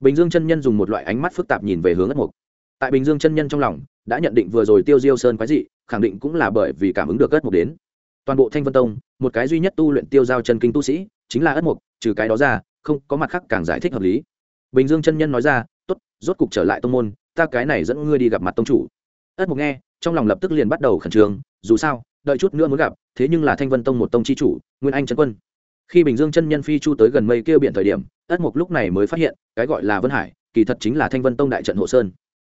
Bình dương chân nhân dùng một loại ánh mắt phức tạp nhìn về hướng ất mục tại bình dương chân nhân trong lòng, đã nhận định vừa rồi tiêu diêu sơn quái dị, khẳng định cũng là bởi vì cảm ứng được ất mục đến toàn bộ thanh vân tông, một cái duy nhất tu luyện tiêu giao chân kinh tu sĩ, chính là ất mục, trừ cái đó ra, không có mặt khác càng giải thích hợp lý. Bình dương chân nhân nói ra t ố t rốt cục trở lại tông môn, ta cái này dẫn ngươi đi gặp mặt tông chủ. Ất mục nghe, trong lòng lập tức liền bắt đầu khẩn trương, dù sao, đợi chút nữa muốn gặp, thế nhưng là thanh vân tông một tông c h i chủ, nguyên anh trấn quân. Khi bình dương chân nhân phi chu tới gần mây kia biển thời điểm, ất mục lúc này mới phát hiện, cái gọi là vân hải, kỳ thật chính là thanh vân tông đại trận hộ sơn.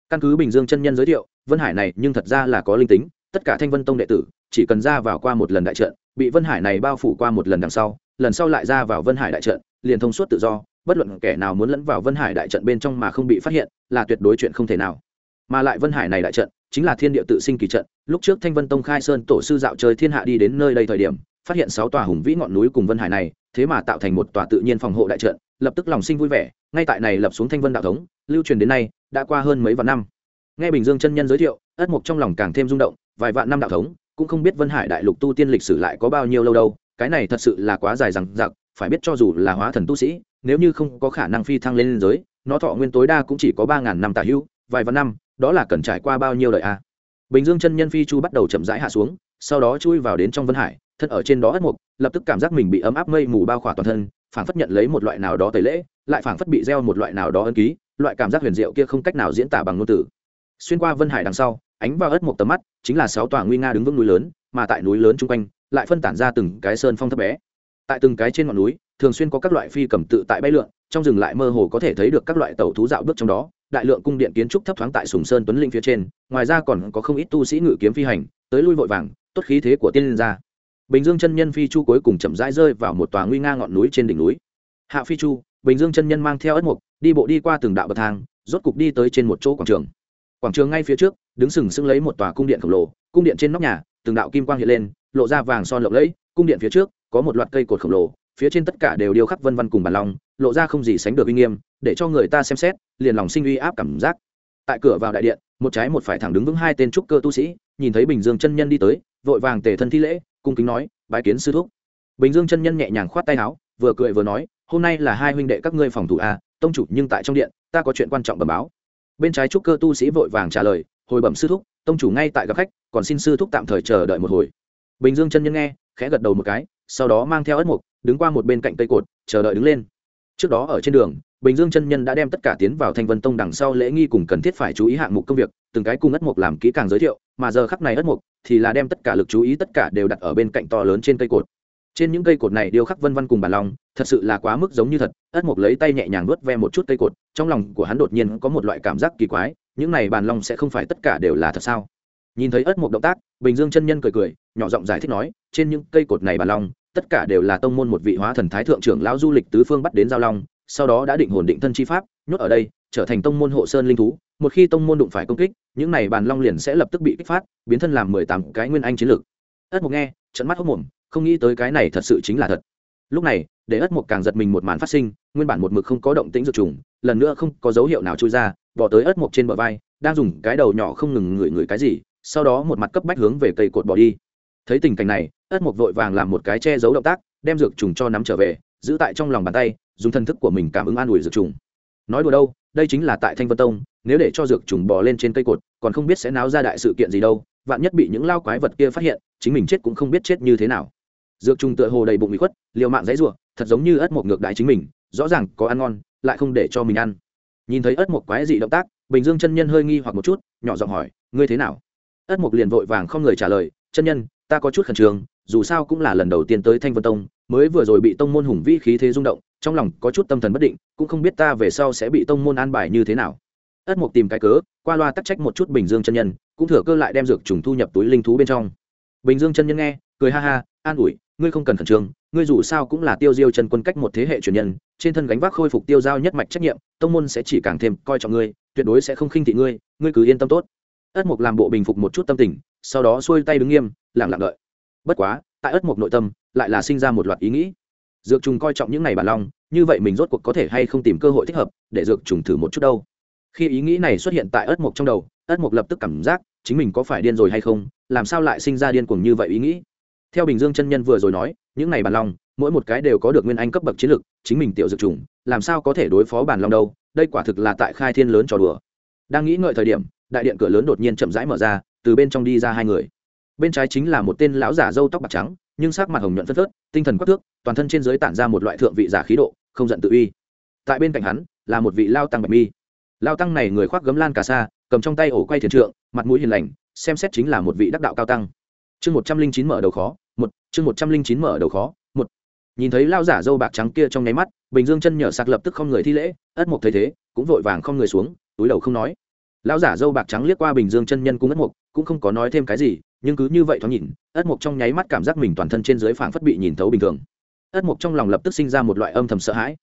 Căn cứ bình dương chân nhân giới thiệu, vân hải này nhưng thật ra là có linh tính, tất cả thanh vân tông đệ tử chỉ cần ra vào qua một lần đại trận, bị vân hải này bao phủ qua một lần đằng sau, lần sau lại ra vào vân hải đại trận, liền thông suốt tự do, bất luận kẻ nào muốn lẫn vào vân hải đại trận bên trong mà không bị phát hiện, là tuyệt đối chuyện không thể nào. Mà lại vân hải này đại trận, chính là thiên địa tự sinh kỳ trận, lúc trước thanh vân tông khai sơn tổ sư dạo chơi thiên hạ đi đến nơi đây thời điểm, phát hiện sáu tòa hùng vĩ ngọn núi cùng vân hải này, thế mà tạo thành một tòa tự nhiên phòng hộ đại trận, lập tức lòng sinh vui vẻ, ngay tại này lập xuống thanh vân đạo thống, lưu truyền đến nay, đã qua hơn mấy vạn năm. Nghe bình dương chân nhân giới thiệu, ất mục trong lòng càng thêm rung động, vài vạn năm đạo thống cũng không biết vân hải đại lục tu tiên lịch sử lại có bao nhiêu lâu đâu, cái này thật sự là quá dài rằng giặc phải biết cho dù là hóa thần tu sĩ, nếu như không có khả năng phi thăng lên giới, nó thọ nguyên tối đa cũng chỉ có ba ngàn năm tả hữu, vài vạn năm, đó là cần trải qua bao nhiêu đời a à? bình dương chân nhân phi chu bắt đầu chậm rãi hạ xuống, sau đó chui vào đến trong vân hải, thân ở trên đó ất mục, lập tức cảm giác mình bị ấm áp mây mù bao khỏa toàn thân, phảng phất nhận lấy một loại nào đó tẩy lễ, lại phảng phất bị gieo một loại nào đó ân ký, loại cảm giác huyền diệu kia không cách nào diễn tả bằng ngôn từ xuyên qua vân hải đằng sau ánh vào ớt một tầm mắt, chính là sáu tòa nguy nga đứng vững núi lớn, mà tại núi lớn chung quanh, lại phân tản ra từng cái sơn phong thấp bé. Tại từng cái trên ngọn núi, thường xuyên có các loại phi cầm tự tại bay lượn, trong rừng lại mơ hồ có thể thấy được các loại tàu thú dạo bước trong đó, đại lượng cung điện kiến trúc thấp thoáng tại sùng sơn tuấn linh phía trên, ngoài ra còn có không ít tu sĩ ngự kiếm phi hành, tới lui vội vàng, tốt khí thế của tiên liên gia. Bình dương chân nhân phi chu cuối cùng chậm rãi rơi vào một tòa nguy nga ngọn núi trên đỉnh núi. Hạ phi chu, bình dương chân nhân mang theo ất mục, đi bộ đi qua từng đạo bậc thang, rốt cục đi tới trên một chỗ quảng trường. Quảng trường ngay phía trước đứng sừng sững lấy một tòa cung điện khổng lồ, cung điện trên nóc nhà, từng đạo kim quang hiện lên, lộ ra vàng son lộng lẫy, cung điện phía trước có một loạt cây cột khổng lồ, phía trên tất cả đều điêu khắc vân văn cùng bàn long, lộ ra không gì sánh được uy nghiêm, để cho người ta xem xét, liền lòng sinh uy áp cảm giác. Tại cửa vào đại điện, một trái một phải thẳng đứng vững hai tên trúc cơ tu sĩ, nhìn thấy bình dương chân nhân đi tới, vội vàng tề thân thi lễ, cung kính nói, bái kiến sư thúc. Bình dương chân nhân nhẹ nhàng khoát tay áo, vừa cười vừa nói, hôm nay là hai huynh đệ các ngươi phòng thủ a, tông chủ nhưng tại trong điện, ta có chuyện quan trọng bẩm báo. Bên trái trúc cơ tu sĩ vội vàng trả lời hồi bẩm sư thúc, tông chủ ngay tại gặp khách, còn xin sư thúc tạm thời chờ đợi một hồi. Bình dương chân nhân nghe, khẽ gật đầu một cái, sau đó mang theo ất mục, đứng qua một bên cạnh cây cột, chờ đợi đứng lên. Trước đó ở trên đường, bình dương chân nhân đã đem tất cả tiến vào thanh vân tông đằng sau lễ nghi cùng cần thiết phải chú ý hạng mục công việc, từng cái cùng ất mục làm kỹ càng giới thiệu, mà giờ khắc này ất mục thì là đem tất cả lực chú ý tất cả đều đặt ở bên cạnh to lớn trên cây cột. Trên những cây cột này điêu khắc vân văn cùng bản long thật sự là quá mức giống như thật, ất mục lấy tay nhẹ nhàng nuốt ve một chút cây cột, trong lòng của hắn đột nhiên có một loại cảm giác kỳ quái những này bàn long sẽ không phải tất cả đều là thật sao? Nhìn thấy ất mục động tác, bình dương chân nhân cười cười, nhỏ giọng giải thích nói, trên những cây cột này bàn long, tất cả đều là tông môn một vị hóa thần thái thượng trưởng lão du lịch tứ phương bắt đến giao long, sau đó đã định hồn định thân chi pháp, nhốt ở đây, trở thành tông môn hộ sơn linh thú. Một khi tông môn đụng phải công kích, những này bàn long liền sẽ lập tức bị kích phát, biến thân làm mười tám cái nguyên anh chiến lược. Ất mục nghe trận mắt hốc mồm, không nghĩ tới cái này thật sự chính là thật. Lúc này, để ất mục càng giật mình một màn phát sinh, nguyên bản một mực không có động tĩnh dược trùng, lần nữa không có dấu hiệu nào trôi ra bỏ tới ớt mộc trên bờ vai, đang dùng cái đầu nhỏ không ngừng ngửi ngửi cái gì, sau đó một mặt cấp bách hướng về cây cột bỏ đi. Thấy tình cảnh này, ớt mộc vội vàng làm một cái che giấu động tác, đem dược trùng cho nắm trở về, giữ tại trong lòng bàn tay, dùng thân thức của mình cảm ứng an ủi dược trùng. Nói đùa đâu, đây chính là tại thanh vân tông, nếu để cho dược trùng bò lên trên cây cột, còn không biết sẽ náo ra đại sự kiện gì đâu, vạn nhất bị những lao quái vật kia phát hiện, chính mình chết cũng không biết chết như thế nào. Dược trùng tựa hồ đầy bụng bị khuất, liều mạng dãy ruộng thật giống như ất mộc ngược đại chính mình, rõ ràng có ăn ngon, lại không để cho mình ăn nhìn thấy ất mục quái dị động tác, bình dương chân nhân hơi nghi hoặc một chút, nhỏ giọng hỏi, ngươi thế nào? Ất mục liền vội vàng không người trả lời, chân nhân, ta có chút khẩn trương, dù sao cũng là lần đầu tiên tới thanh vân tông, mới vừa rồi bị tông môn hùng vĩ khí thế rung động, trong lòng có chút tâm thần bất định, cũng không biết ta về sau sẽ bị tông môn an bài như thế nào. Ất mục tìm cái cớ, qua loa tắc trách một chút bình dương chân nhân, cũng thừa cơ lại đem dược trùng thu nhập túi linh thú bên trong. Bình dương chân nhân nghe, cười ha ha an ủi, ngươi không cần khẩn trương, ngươi dù sao cũng là tiêu diêu chân quân cách một thế hệ truyền nhân, trên thân gánh vác khôi phục tiêu giao nhất mạch trách nhiệm, tông môn sẽ chỉ càng thêm coi trọng ngươi, tuyệt đối sẽ không khinh thị ngươi ngươi cứ yên tâm tốt. Ất mục làm bộ bình phục một chút tâm tình, sau đó xuôi tay đứng nghiêm, lặng lặng đợi. Bất quá, tại ất mục nội tâm, lại là sinh ra một loạt ý nghĩ. Dược trùng coi trọng những ngày bản long như vậy mình rốt cuộc có thể hay không tìm cơ hội thích hợp, để dược trùng thử một chút đâu. Khi ý nghĩ này xuất hiện tại ất mục trong đầu, ất mục lập tức cảm giác chính mình có phải điên rồi hay không, làm sao lại sinh ra điên cuồng như vậy ý nghĩ? Theo bình dương chân nhân vừa rồi nói, những này bản long, mỗi một cái đều có được nguyên anh cấp bậc chiến lực, chính mình tiểu dược trùng làm sao có thể đối phó bản long đâu, đây quả thực là tại khai thiên lớn trò đùa. Đang nghĩ ngợi thời điểm, đại điện cửa lớn đột nhiên chậm rãi mở ra, từ bên trong đi ra hai người. Bên trái chính là một tên lão giả râu tóc bạc trắng, nhưng sắc mặt hồng nhuận phất phớt, tinh thần quắc thước, toàn thân trên giới tản ra một loại thượng vị giả khí độ, không giận tự uy. Tại bên cạnh hắn, là một vị lao tăng bạch mi. Lao tăng này người khoác gấm lan cà sa, cầm trong tay ổ quay thiền trượng, mặt mũi hiền lành, xem xét chính là một vị đắc đạo cao tăng chương một trăm linh chín mở đầu khó, một, chương một trăm linh chín mở đầu khó, một. Nhìn thấy lao giả dâu bạc trắng kia trong nháy mắt, bình dương chân nhở sạc lập tức không người thi lễ, ất mục thấy thế, cũng vội vàng không người xuống, túi đầu không nói. Lão giả dâu bạc trắng liếc qua bình dương chân nhân cung ất mục, cũng không có nói thêm cái gì, nhưng cứ như vậy thoáng nhìn, ất mục trong nháy mắt cảm giác mình toàn thân trên dưới phảng phất bị nhìn thấu bình thường. Ất mục trong lòng lập tức sinh ra một loại âm thầm sợ hãi.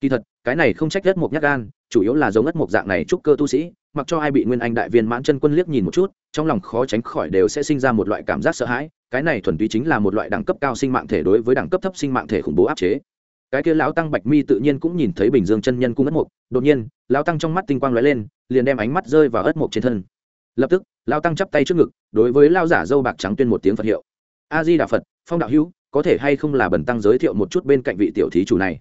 Kỳ thật, cái này không trách ất mục nhắc gan chủ yếu là giống ất mộc dạng này trúc cơ tu sĩ, mặc cho ai bị nguyên anh đại viên mãn chân quân liếc nhìn một chút, trong lòng khó tránh khỏi đều sẽ sinh ra một loại cảm giác sợ hãi, cái này thuần túy chính là một loại đẳng cấp cao sinh mạng thể đối với đẳng cấp thấp sinh mạng thể khủng bố áp chế. Cái kia lão tăng bạch mi tự nhiên cũng nhìn thấy bình dương chân nhân cung ất mộc, đột nhiên, lão tăng trong mắt tinh quang lóe lên, liền đem ánh mắt rơi vào ất mộc trên thân. Lập tức, lão tăng chắp tay trước ngực, đối với lao giả dâu bạc trắng tuyên một tiếng phật hiệu. A di đà phật, phong đạo hữu, có thể hay không là bần tăng giới thiệu một chút bên cạnh vị tiểu thí chủ này?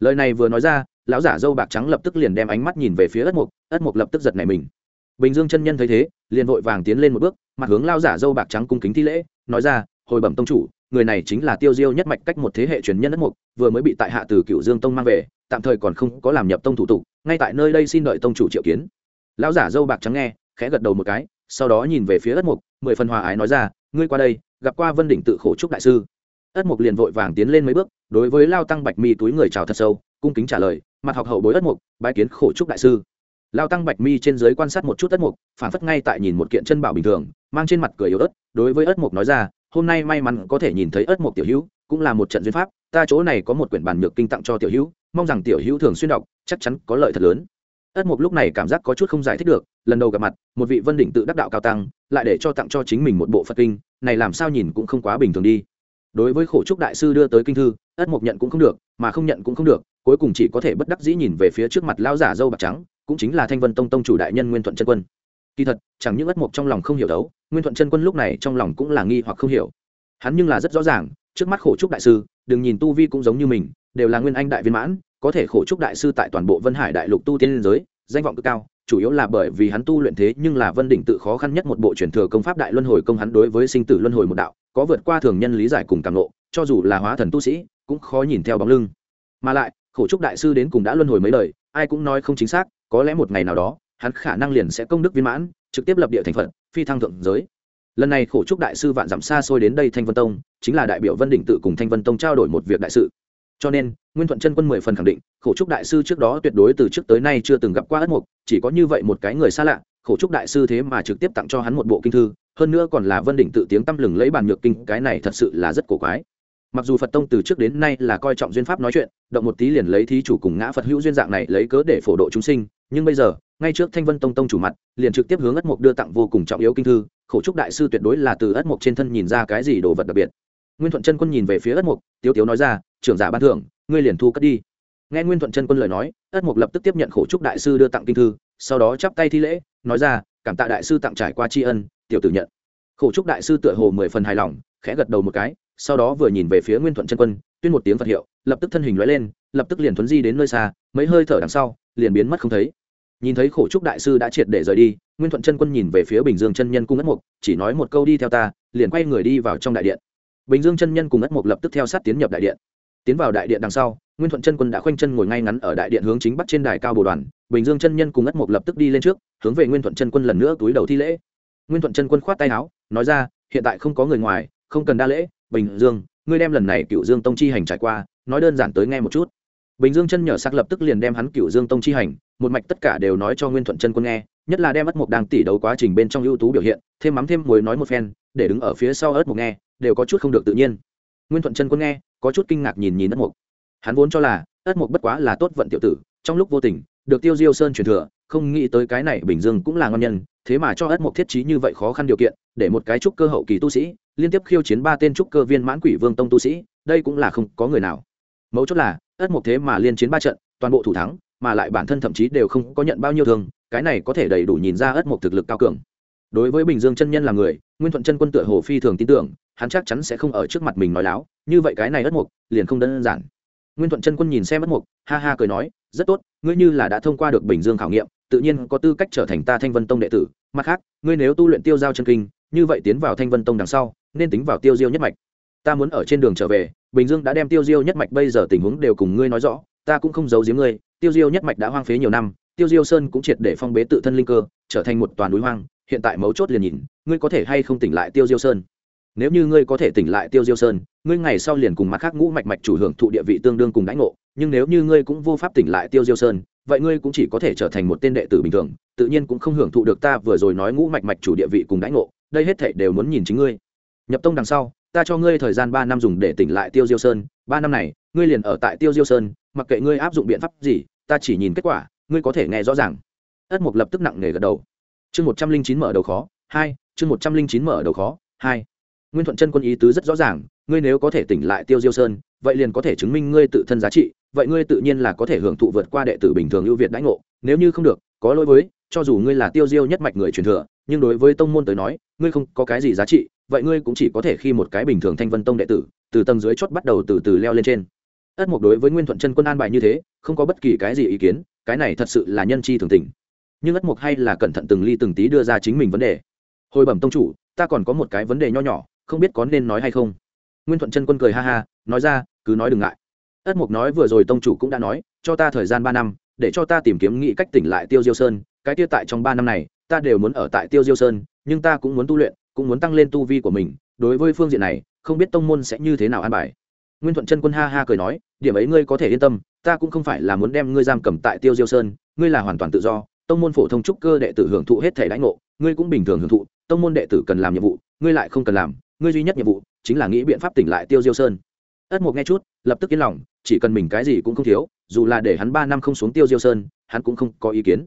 Lời này vừa nói ra lão giả dâu bạc trắng lập tức liền đem ánh mắt nhìn về phía ất mục ất mục lập tức giật này mình. Bình dương chân nhân thấy thế, liền vội vàng tiến lên một bước, mặt hướng lao giả dâu bạc trắng cung kính thi lễ, nói ra, hồi bẩm tông chủ, người này chính là tiêu diêu nhất mạch cách một thế hệ truyền nhân ất mục, vừa mới bị tại hạ từ cựu dương tông mang về, tạm thời còn không có làm nhập tông thủ tục, ngay tại nơi đây xin đợi tông chủ triệu kiến. Lão giả dâu bạc trắng nghe, khẽ gật đầu một cái, sau đó nhìn về phía ất mục, mười phần hòa ái nói ra, ngươi qua đây, gặp qua vân đỉnh tự khổ trúc đại sư. Ất mục liền vội vàng tiến lên mấy bước, đối với lao tăng bạch mi túi người chào thật sâu, cung kính trả lời mặt học hậu bối ất mục, bái kiến khổ trúc đại sư. Lao tăng bạch mi trên giới quan sát một chút ất mục, phản phất ngay tại nhìn một kiện chân bảo bình thường, mang trên mặt cười yếu ớt, đối với ất mục nói ra, hôm nay may mắn có thể nhìn thấy ất mục tiểu hữu, cũng là một trận duyên pháp, ta chỗ này có một quyển bản nhược kinh tặng cho tiểu hữu, mong rằng tiểu hữu thường xuyên đọc, chắc chắn có lợi thật lớn. Ất mục lúc này cảm giác có chút không giải thích được, lần đầu gặp mặt, một vị vân đỉnh tự đắc đạo cao tăng, lại để cho tặng cho chính mình một bộ phật kinh, này làm sao nhìn cũng không quá bình thường đi. Đối với khổ trúc đại sư đưa tới kinh thư, ất mục nhận cũng không được, mà không nhận cũng không được cuối cùng chỉ có thể bất đắc dĩ nhìn về phía trước mặt lão giả dâu bạc trắng, cũng chính là thanh vân tông tông chủ đại nhân nguyên thuận chân quân. Kỳ thật, chẳng những ất mục trong lòng không hiểu đấu, nguyên thuận chân quân lúc này trong lòng cũng là nghi hoặc không hiểu. Hắn nhưng là rất rõ ràng, trước mắt khổ trúc đại sư, đừng nhìn tu vi cũng giống như mình, đều là nguyên anh đại viên mãn, có thể khổ trúc đại sư tại toàn bộ vân hải đại lục tu tiên liên giới, danh vọng cực cao, chủ yếu là bởi vì hắn tu luyện thế nhưng là vân đỉnh tự khó khăn nhất một bộ truyền thừa công pháp đại luân hồi công hắn đối với sinh tử luân hồi một đạo, có vượt qua thường nhân lý giải cùng cảm nộ cho dù là hóa thần tu sĩ, cũng khó nhìn theo bóng lưng. Mà lại khổ trúc đại sư đến cùng đã luân hồi mấy đời, ai cũng nói không chính xác, có lẽ một ngày nào đó, hắn khả năng liền sẽ công đức viên mãn, trực tiếp lập địa thành phận phi thăng thượng giới. Lần này khổ trúc đại sư vạn dặm xa xôi đến đây thanh vân tông, chính là đại biểu vân đỉnh tự cùng thanh vân tông trao đổi một việc đại sự. Cho nên, nguyên thuận chân quân mười phần khẳng định, khổ trúc đại sư trước đó tuyệt đối từ trước tới nay chưa từng gặp qua ất mục, chỉ có như vậy một cái người xa lạ, khổ trúc đại sư thế mà trực tiếp tặng cho hắn một bộ kinh thư, hơn nữa còn là vân đỉnh tự tiếng tăm lừng lấy bàn nhược kinh, cái này thật sự là rất cổ quái mặc dù phật tông từ trước đến nay là coi trọng duyên pháp nói chuyện, động một tí liền lấy thí chủ cùng ngã phật hữu duyên dạng này lấy cớ để phổ độ chúng sinh, nhưng bây giờ, ngay trước thanh vân tông tông chủ mặt, liền trực tiếp hướng ất mục đưa tặng vô cùng trọng yếu kinh thư, khổ trúc đại sư tuyệt đối là từ ất mục trên thân nhìn ra cái gì đồ vật đặc biệt. Nguyên thuận chân quân nhìn về phía ất mục tiếu tiếu nói ra, trưởng giả ban thưởng, ngươi liền thu cất đi. Nghe nguyên thuận chân quân lời nói, ất mục lập tức tiếp nhận khổ trúc đại sư đưa tặng kinh thư, sau đó chắp tay thi lễ, nói ra, cảm tạ đại sư tặng trải qua tri ân, tiểu tử nhận. Khổ trúc đại sư tựa hồ mười phần hài lòng, khẽ gật đầu một cái sau đó vừa nhìn về phía nguyên thuận chân quân, tuyên một tiếng phật hiệu, lập tức thân hình lóe lên, lập tức liền thuấn di đến nơi xa, mấy hơi thở đằng sau, liền biến mất không thấy. Nhìn thấy khổ trúc đại sư đã triệt để rời đi, nguyên thuận chân quân nhìn về phía bình dương chân nhân cung ất mục, chỉ nói một câu đi theo ta, liền quay người đi vào trong đại điện. Bình dương chân nhân cùng ất mục lập tức theo sát tiến nhập đại điện. Tiến vào đại điện đằng sau, nguyên thuận chân quân đã khoanh chân ngồi ngay ngắn ở đại điện hướng chính bắc trên đài cao bồ đoàn, bình dương chân nhân cùng ất mục lập tức đi lên trước, hướng về nguyên thuận chân quân lần nữa túi đầu thi lễ. Nguyên thuận chân quân khoát tay áo, nói ra, hiện tại không có người ngoài, không cần đa lễ bình dương, ngươi đem lần này cựu dương tông chi hành trải qua, nói đơn giản tới nghe một chút. Bình dương chân nhở sắc lập tức liền đem hắn cựu dương tông chi hành, một mạch tất cả đều nói cho nguyên thuận chân quân nghe, nhất là đem ất mục đang tỉ đấu quá trình bên trong ưu tú biểu hiện, thêm mắm thêm muối nói một phen, để đứng ở phía sau ất mục nghe, đều có chút không được tự nhiên. Nguyên thuận chân quân nghe, có chút kinh ngạc nhìn nhìn ất mục hắn vốn cho là, ất mục bất quá là tốt vận tiểu tử, trong lúc vô tình, được tiêu diêu sơn truyền thừa, không nghĩ tới cái này bình dương cũng là ngon nhân, thế mà cho ất mục thiết trí như vậy khó khăn điều kiện, để một cái trúc cơ hậu kỳ tu sĩ liên tiếp khiêu chiến ba tên trúc cơ viên mãn quỷ vương tông tu sĩ, đây cũng là không có người nào. Mấu chốt là, ất mục thế mà liên chiến ba trận, toàn bộ thủ thắng, mà lại bản thân thậm chí đều không có nhận bao nhiêu thương, cái này có thể đầy đủ nhìn ra ất mục thực lực cao cường. Đối với bình dương chân nhân là người, nguyên thuận chân quân tựa hồ phi thường tin tưởng, hắn chắc chắn sẽ không ở trước mặt mình nói láo, như vậy cái này ất mục liền không đơn giản. Nguyên thuận chân quân nhìn xem ất mục ha ha cười nói, rất tốt, ngươi như là đã thông qua được bình dương khảo nghiệm, tự nhiên có tư cách trở thành ta thanh vân tông đệ tử, mặt khác, ngươi nếu tu luyện tiêu giao chân kinh như vậy tiến vào thanh vân tông đằng sau, nên tính vào tiêu diêu nhất mạch. Ta muốn ở trên đường trở về, bình dương đã đem tiêu diêu nhất mạch bây giờ tình huống đều cùng ngươi nói rõ, ta cũng không giấu giếm ngươi, tiêu diêu nhất mạch đã hoang phế nhiều năm, tiêu diêu sơn cũng triệt để phong bế tự thân linh cơ, trở thành một toàn núi hoang, hiện tại mấu chốt liền nhìn, ngươi có thể hay không tỉnh lại tiêu diêu sơn? Nếu như ngươi có thể tỉnh lại tiêu diêu sơn, ngươi ngày sau liền cùng mặt khác ngũ mạch mạch chủ hưởng thụ địa vị tương đương cùng đãi ngộ, nhưng nếu như ngươi cũng vô pháp tỉnh lại tiêu diêu sơn, vậy ngươi cũng chỉ có thể trở thành một tên đệ tử bình thường, tự nhiên cũng không hưởng thụ được ta vừa rồi nói ngũ mạch mạch chủ địa vị cùng đãi ngộ đây hết thảy đều muốn nhìn chính ngươi. Nhập tông đằng sau, ta cho ngươi thời gian ba năm dùng để tỉnh lại tiêu diêu sơn. Ba năm này, ngươi liền ở tại tiêu diêu sơn, mặc kệ ngươi áp dụng biện pháp gì, ta chỉ nhìn kết quả, ngươi có thể nghe rõ ràng. Ất mục lập tức nặng nề gật đầu. Chương một trăm linh chín mở đầu khó, hai, chương một trăm linh chín mở đầu khó, hai. Nguyên thuận chân quân ý tứ rất rõ ràng, ngươi nếu có thể tỉnh lại tiêu diêu sơn, vậy liền có thể chứng minh ngươi tự thân giá trị, vậy ngươi tự nhiên là có thể hưởng thụ vượt qua đệ tử bình thường ưu việt đãi ngộ, nếu như không được, có lỗi với cho dù ngươi là tiêu diêu nhất mạch người truyền thừa, nhưng đối với tông môn tới nói, ngươi không có cái gì giá trị, vậy ngươi cũng chỉ có thể khi một cái bình thường thanh vân tông đệ tử, từ tầng dưới chót bắt đầu từ từ leo lên trên. Ất mục đối với nguyên thuận chân quân an bài như thế, không có bất kỳ cái gì ý kiến, cái này thật sự là nhân chi thường tình. Nhưng ất mục hay là cẩn thận từng ly từng tí đưa ra chính mình vấn đề. Hồi bẩm tông chủ, ta còn có một cái vấn đề nho nhỏ, không biết có nên nói hay không. Nguyên thuận chân quân cười ha ha, nói ra, cứ nói đừng ngại. Ất mục nói vừa rồi tông chủ cũng đã nói, cho ta thời gian ba năm để cho ta tìm kiếm nghĩ cách tỉnh lại tiêu diêu sơn, cái tiêu tại trong ba năm này, ta đều muốn ở tại tiêu diêu sơn, nhưng ta cũng muốn tu luyện, cũng muốn tăng lên tu vi của mình, đối với phương diện này, không biết tông môn sẽ như thế nào an bài. Nguyên thuận chân quân ha ha cười nói, điểm ấy ngươi có thể yên tâm, ta cũng không phải là muốn đem ngươi giam cầm tại tiêu diêu sơn, ngươi là hoàn toàn tự do, tông môn phổ thông trúc cơ đệ tử hưởng thụ hết thể đãi ngộ, ngươi cũng bình thường hưởng thụ, tông môn đệ tử cần làm nhiệm vụ, ngươi lại không cần làm, ngươi duy nhất nhiệm vụ chính là nghĩ biện pháp tỉnh lại tiêu diêu sơn ất mục nghe chút, lập tức yên lòng, chỉ cần mình cái gì cũng không thiếu, dù là để hắn ba năm không xuống tiêu diêu sơn, hắn cũng không có ý kiến.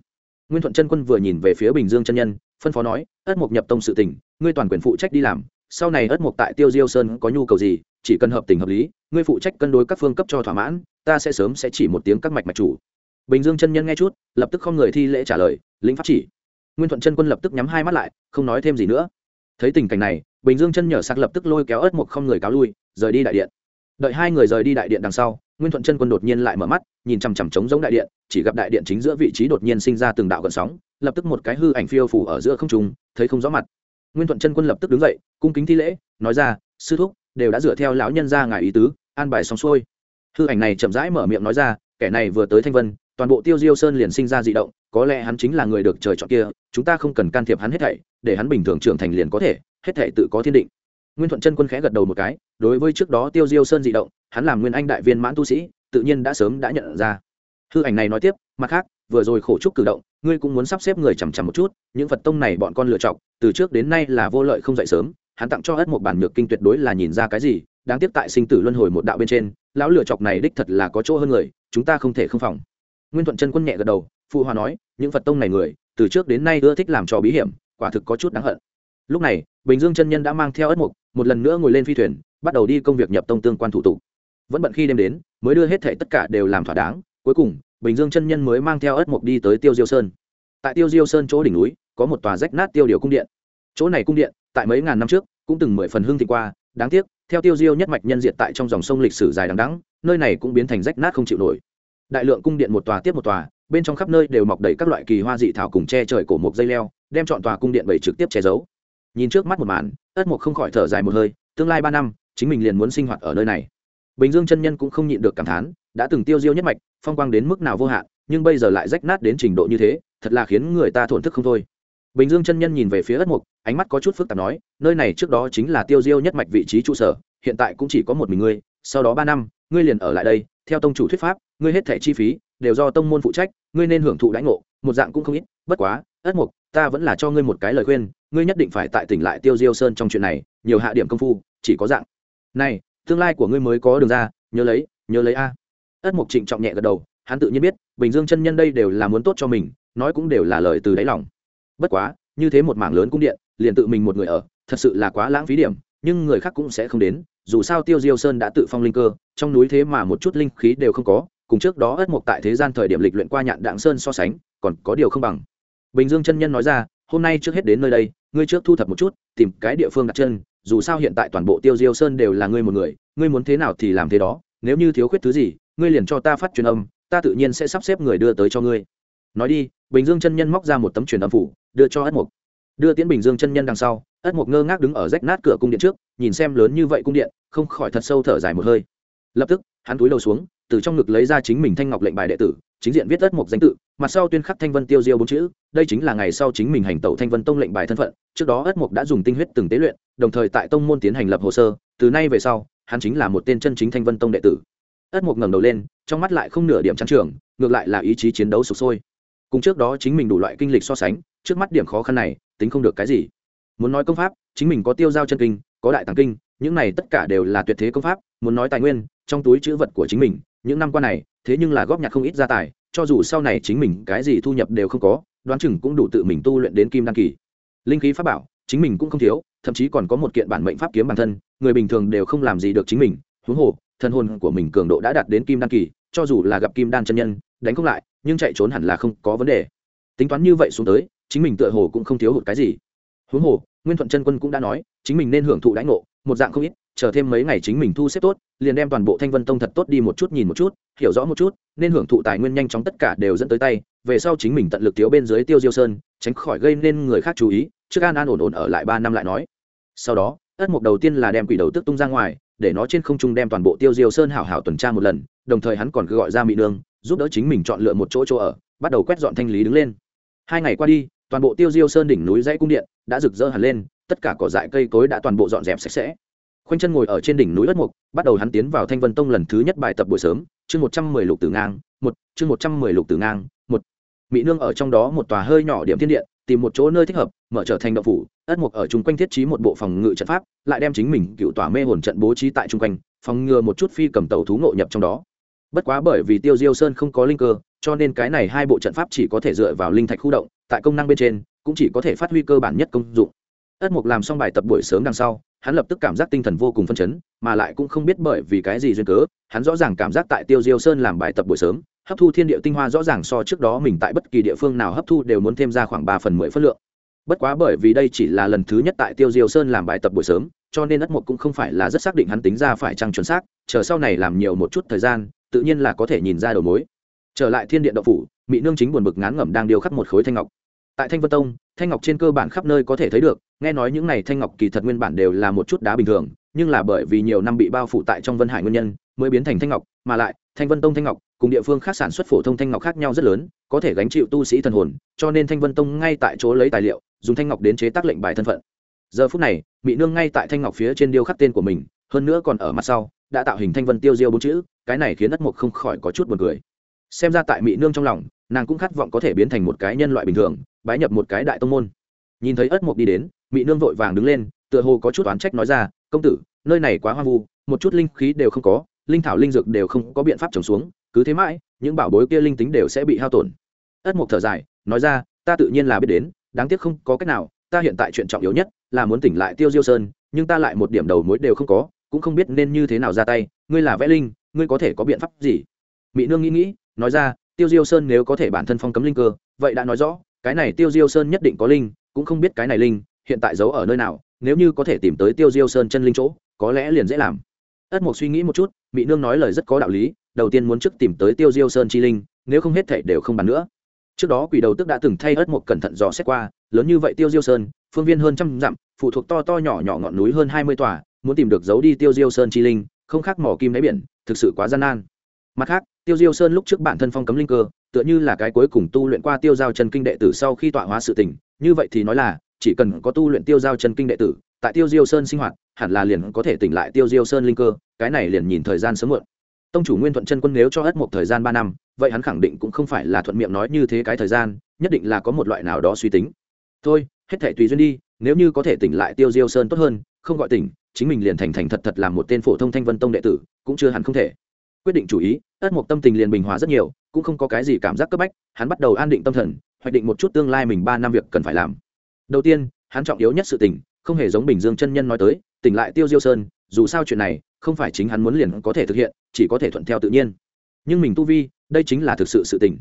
Nguyên thuận chân quân vừa nhìn về phía bình dương chân nhân, phân phó nói, ất mục nhập tông sự tỉnh ngươi toàn quyền phụ trách đi làm, sau này ất mục tại tiêu diêu sơn có nhu cầu gì, chỉ cần hợp tình hợp lý, ngươi phụ trách cân đối các phương cấp cho thỏa mãn, ta sẽ sớm sẽ chỉ một tiếng các mạch mạch chủ. Bình dương chân nhân nghe chút, lập tức không người thi lễ trả lời, lĩnh pháp chỉ. Nguyên thuận chân quân lập tức nhắm hai mắt lại, không nói thêm gì nữa. Thấy tình cảnh này, bình dương chân nhở sạc lập tức lôi kéo ớt một không người cáo lui, rời đi đại điện đợi hai người rời đi đại điện đằng sau, nguyên thuận chân quân đột nhiên lại mở mắt, nhìn chằm chằm trống giống đại điện, chỉ gặp đại điện chính giữa vị trí đột nhiên sinh ra từng đạo gợn sóng, lập tức một cái hư ảnh phiêu phủ ở giữa không trung, thấy không rõ mặt. Nguyên thuận chân quân lập tức đứng dậy, cung kính thi lễ, nói ra, sư thúc, đều đã dựa theo lão nhân ra ngài ý tứ, an bài xong xuôi. Hư ảnh này chậm rãi mở miệng nói ra, kẻ này vừa tới thanh vân, toàn bộ tiêu diêu sơn liền sinh ra dị động, có lẽ hắn chính là người được trời chọn kia, chúng ta không cần can thiệp hắn hết thảy, để hắn bình thường trưởng thành liền có thể, hết thảy tự có thiên định nguyên thuận chân quân khẽ gật đầu một cái, đối với trước đó tiêu diêu sơn dị động, hắn làm nguyên anh đại viên mãn tu sĩ, tự nhiên đã sớm đã nhận ra. Hư ảnh này nói tiếp, mặt khác, vừa rồi khổ trúc cử động, ngươi cũng muốn sắp xếp người chằm chằm một chút, những phật tông này bọn con lựa chọn, từ trước đến nay là vô lợi không dậy sớm, hắn tặng cho ất một bản nhược kinh tuyệt đối là nhìn ra cái gì, đáng tiếc tại sinh tử luân hồi một đạo bên trên, lão lựa chọc này đích thật là có chỗ hơn người, chúng ta không thể không phòng. Nguyên thuận chân quân nhẹ gật đầu, phụ hòa nói, những phật tông này người, từ trước đến nay ưa thích làm trò bí hiểm, quả thực có chút đáng hận. Lúc này, bình dương chân nhân đã mang theo ất mục một lần nữa ngồi lên phi thuyền, bắt đầu đi công việc nhập tông tương quan thủ tục. Vẫn bận khi đêm đến, mới đưa hết thể tất cả đều làm thỏa đáng, cuối cùng, bình dương chân nhân mới mang theo ớt mộc đi tới tiêu diêu sơn. Tại tiêu diêu sơn chỗ đỉnh núi, có một tòa rách nát tiêu điều cung điện. Chỗ này cung điện, tại mấy ngàn năm trước, cũng từng mười phần hương thị qua, đáng tiếc, theo tiêu diêu nhất mạch nhân diện tại trong dòng sông lịch sử dài đằng đẵng, nơi này cũng biến thành rách nát không chịu nổi. Đại lượng cung điện một tòa tiếp một tòa, bên trong khắp nơi đều mọc đầy các loại kỳ hoa dị thảo cùng che trời cổ một dây leo, đem chọn tòa cung điện bảy trực tiếp che giấu. Nhìn trước mắt một màn ất mục không khỏi thở dài một hơi, tương lai ba năm, chính mình liền muốn sinh hoạt ở nơi này. Bình dương chân nhân cũng không nhịn được cảm thán, đã từng tiêu diêu nhất mạch, phong quang đến mức nào vô hạn, nhưng bây giờ lại rách nát đến trình độ như thế, thật là khiến người ta thổn thức không thôi. Bình dương chân nhân nhìn về phía ất mục, ánh mắt có chút phức tạp nói, nơi này trước đó chính là tiêu diêu nhất mạch vị trí trụ sở, hiện tại cũng chỉ có một mình ngươi, sau đó ba năm, ngươi liền ở lại đây, theo tông chủ thuyết pháp, ngươi hết thẻ chi phí, đều do tông môn phụ trách, ngươi nên hưởng thụ đãi ngộ, một dạng cũng không ít, bất quá, ất mục, ta vẫn là cho ngươi một cái lời khuyên ngươi nhất định phải tại tỉnh lại tiêu diêu sơn trong chuyện này, nhiều hạ điểm công phu, chỉ có dạng. Này, tương lai của ngươi mới có đường ra, nhớ lấy nhớ lấy a. Ất mục trịnh trọng nhẹ gật đầu, hắn tự nhiên biết, bình dương chân nhân đây đều là muốn tốt cho mình, nói cũng đều là lời từ đáy lòng. Bất quá, như thế một mảng lớn cung điện, liền tự mình một người ở, thật sự là quá lãng phí điểm, nhưng người khác cũng sẽ không đến, dù sao tiêu diêu sơn đã tự phong linh cơ, trong núi thế mà một chút linh khí đều không có, cùng trước đó ất mục tại thế gian thời điểm lịch luyện qua nhạn đạng sơn so sánh, còn có điều không bằng. Bình dương chân nhân nói ra, hôm nay trước hết đến nơi đây ngươi trước thu thập một chút, tìm cái địa phương đặt chân, dù sao hiện tại toàn bộ tiêu diêu sơn đều là ngươi một người, ngươi muốn thế nào thì làm thế đó, nếu như thiếu khuyết thứ gì, ngươi liền cho ta phát truyền âm, ta tự nhiên sẽ sắp xếp người đưa tới cho ngươi. Nói đi, bình dương chân nhân móc ra một tấm truyền âm phủ, đưa cho ất mục. Đưa tiễn bình dương chân nhân đằng sau, ất mục ngơ ngác đứng ở rách nát cửa cung điện trước, nhìn xem lớn như vậy cung điện, không khỏi thật sâu thở dài một hơi. Lập tức, hắn túi đầu xuống, từ trong ngực lấy ra chính mình thanh ngọc lệnh bài đệ tử chính diện viết ất mục danh tự mặt sau tuyên khắc thanh vân tiêu diêu bốn chữ, đây chính là ngày sau chính mình hành tẩu thanh vân tông lệnh bài thân phận, trước đó ất mục đã dùng tinh huyết từng tế luyện, đồng thời tại tông môn tiến hành lập hồ sơ, từ nay về sau, hắn chính là một tên chân chính thanh vân tông đệ tử. Ất mục ngẩng đầu lên, trong mắt lại không nửa điểm trắng trường ngược lại là ý chí chiến đấu sụp sôi. Cùng trước đó chính mình đủ loại kinh lịch so sánh, trước mắt điểm khó khăn này, tính không được cái gì. Muốn nói công pháp, chính mình có tiêu giao chân kinh, có đại tàng kinh, những này tất cả đều là tuyệt thế công pháp, muốn nói tài nguyên, trong túi chữ vật của chính mình, những năm qua này thế nhưng là góp nhặt không ít gia tài, cho dù sau này chính mình cái gì thu nhập đều không có, đoán chừng cũng đủ tự mình tu luyện đến kim đăng kỳ. Linh khí pháp bảo, chính mình cũng không thiếu, thậm chí còn có một kiện bản mệnh pháp kiếm bản thân, người bình thường đều không làm gì được chính mình, huống hồ thân hồn của mình cường độ đã đạt đến kim đan kỳ, cho dù là gặp kim đan chân nhân, đánh không lại, nhưng chạy trốn hẳn là không có vấn đề. Tính toán như vậy xuống tới, chính mình tựa hồ cũng không thiếu hụt cái gì. Huống hồ, nguyên thuận chân quân cũng đã nói, chính mình nên hưởng thụ đãi ngộ, một dạng không ít chờ thêm mấy ngày chính mình thu xếp tốt, liền đem toàn bộ thanh vân tông thật tốt đi một chút nhìn một chút, hiểu rõ một chút, nên hưởng thụ tài nguyên nhanh chóng tất cả đều dẫn tới tay, về sau chính mình tận lực thiếu bên dưới tiêu diêu sơn, tránh khỏi gây nên người khác chú ý, trước an an ổn ổn ở lại ba năm lại nói. Sau đó, ất mục đầu tiên là đem quỷ đầu tức tung ra ngoài, để nó trên không trung đem toàn bộ tiêu diêu sơn hảo hảo tuần tra một lần, đồng thời hắn còn cứ gọi ra mỹ nương, giúp đỡ chính mình chọn lựa một chỗ chỗ ở, bắt đầu quét dọn thanh lý đứng lên. Hai ngày qua đi, toàn bộ tiêu diêu sơn đỉnh núi dãy cung điện đã rực rỡ hẳn lên, tất cả cỏ dại cây cối đã toàn bộ dọn dẹp sạch sẽ khoanh chân ngồi ở trên đỉnh núi đất mục bắt đầu hắn tiến vào thanh vân tông lần thứ nhất bài tập buổi sớm, chương một trăm mười lục tử ngang, một, chương một trăm mười lục tử ngang, một. Mỹ nương ở trong đó một tòa hơi nhỏ điểm thiên điện, tìm một chỗ nơi thích hợp, mở trở thành đậu phủ, ất mục ở chung quanh thiết trí một bộ phòng ngự trận pháp, lại đem chính mình cựu tòa mê hồn trận bố trí tại chung quanh, phòng ngừa một chút phi cầm tàu thú ngộ nhập trong đó. Bất quá bởi vì tiêu diêu sơn không có linh cơ, cho nên cái này hai bộ trận pháp chỉ có thể dựa vào linh thạch khu động, tại công năng bên trên, cũng chỉ có thể phát huy cơ bản nhất công dụng. Ất mục làm xong bài tập buổi sớm đằng sau hắn lập tức cảm giác tinh thần vô cùng phân chấn, mà lại cũng không biết bởi vì cái gì duyên cớ, hắn rõ ràng cảm giác tại tiêu diêu sơn làm bài tập buổi sớm, hấp thu thiên địa tinh hoa rõ ràng so trước đó mình tại bất kỳ địa phương nào hấp thu đều muốn thêm ra khoảng ba phần mười phân lượng. Bất quá bởi vì đây chỉ là lần thứ nhất tại tiêu diêu sơn làm bài tập buổi sớm, cho nên ất mục cũng không phải là rất xác định hắn tính ra phải trăng chuẩn xác, chờ sau này làm nhiều một chút thời gian, tự nhiên là có thể nhìn ra đầu mối. Trở lại thiên điện đậu phủ mỹ nương chính buồn bực ngán ngẩm đang điêu khắc một khối thanh ngọc tại thanh vân tông, thanh ngọc trên cơ bản khắp nơi có thể thấy được, nghe nói những này thanh ngọc kỳ thật nguyên bản đều là một chút đá bình thường, nhưng là bởi vì nhiều năm bị bao phủ tại trong vân hải nguyên nhân, mới biến thành thanh ngọc, mà lại, thanh vân tông thanh ngọc cùng địa phương khác sản xuất phổ thông thanh ngọc khác nhau rất lớn, có thể gánh chịu tu sĩ thần hồn, cho nên thanh vân tông ngay tại chỗ lấy tài liệu, dùng thanh ngọc đến chế tác lệnh bài thân phận. Giờ phút này mỹ nương ngay tại thanh ngọc phía trên điêu khắc tên của mình, hơn nữa còn ở mặt sau, đã tạo hình thanh vân tiêu diêu bốn chữ, cái này khiến đất mục không khỏi có chút buồn cười. Xem ra tại mỹ nương trong lòng, nàng cũng khát vọng có thể biến thành một cái nhân loại bình thường bái nhập một cái đại tông môn. Nhìn thấy ất mục đi đến mỹ nương vội vàng đứng lên, tựa hồ có chút oán trách nói ra, công tử, nơi này quá hoang vu, một chút linh khí đều không có, linh thảo linh dược đều không có biện pháp trồng xuống, cứ thế mãi, những bảo bối kia linh tính đều sẽ bị hao tổn. Ất mục thở dài, nói ra, ta tự nhiên là biết đến, đáng tiếc không có cách nào, ta hiện tại chuyện trọng yếu nhất là muốn tỉnh lại tiêu diêu sơn, nhưng ta lại một điểm đầu mối đều không có, cũng không biết nên như thế nào ra tay, ngươi là vẽ linh, ngươi có thể có biện pháp gì? Mỹ nương nghĩ nghĩ, nói ra, tiêu diêu sơn nếu có thể bản thân phong cấm linh cơ, vậy đã nói rõ cái này tiêu diêu sơn nhất định có linh, cũng không biết cái này linh hiện tại giấu ở nơi nào, nếu như có thể tìm tới tiêu diêu sơn chân linh chỗ, có lẽ liền dễ làm. Ất mộc suy nghĩ một chút mỹ nương nói lời rất có đạo lý, đầu tiên muốn trước tìm tới tiêu diêu sơn chi linh, nếu không hết thể đều không bàn nữa. Trước đó quỷ đầu tức đã từng thay ất mộc cẩn thận dò xét qua, lớn như vậy tiêu diêu sơn, phương viên hơn trăm dặm, phụ thuộc to to nhỏ nhỏ ngọn núi hơn hai mươi tòa, muốn tìm được giấu đi tiêu diêu sơn chi linh, không khác mỏ kim đáy biển, thực sự quá gian nan. Mặt khác, tiêu diêu sơn lúc trước bản thân phong cấm linh cơ tựa như là cái cuối cùng tu luyện qua tiêu giao chân kinh đệ tử sau khi tọa hóa sự tỉnh như vậy thì nói là, chỉ cần có tu luyện tiêu giao chân kinh đệ tử, tại tiêu diêu sơn sinh hoạt, hẳn là liền có thể tỉnh lại tiêu diêu sơn linh cơ, cái này liền nhìn thời gian sớm muộn. Tông chủ nguyên thuận chân quân nếu cho hết một thời gian ba năm, vậy hắn khẳng định cũng không phải là thuận miệng nói như thế cái thời gian, nhất định là có một loại nào đó suy tính. Thôi, hết thể tùy duyên đi, nếu như có thể tỉnh lại tiêu diêu sơn tốt hơn, không gọi tỉnh, chính mình liền thành thành thật thật làm một tên phổ thông thanh vân tông đệ tử, cũng chưa hẳn không thể quyết định chủ ý, ất mộc tâm tình liền bình hòa rất nhiều, cũng không có cái gì cảm giác cấp bách, hắn bắt đầu an định tâm thần, hoạch định một chút tương lai mình ba năm việc cần phải làm. Đầu tiên, hắn trọng yếu nhất sự tình, không hề giống bình dương chân nhân nói tới, tỉnh lại tiêu diêu sơn, dù sao chuyện này, không phải chính hắn muốn liền có thể thực hiện, chỉ có thể thuận theo tự nhiên. Nhưng mình tu vi, đây chính là thực sự sự tỉnh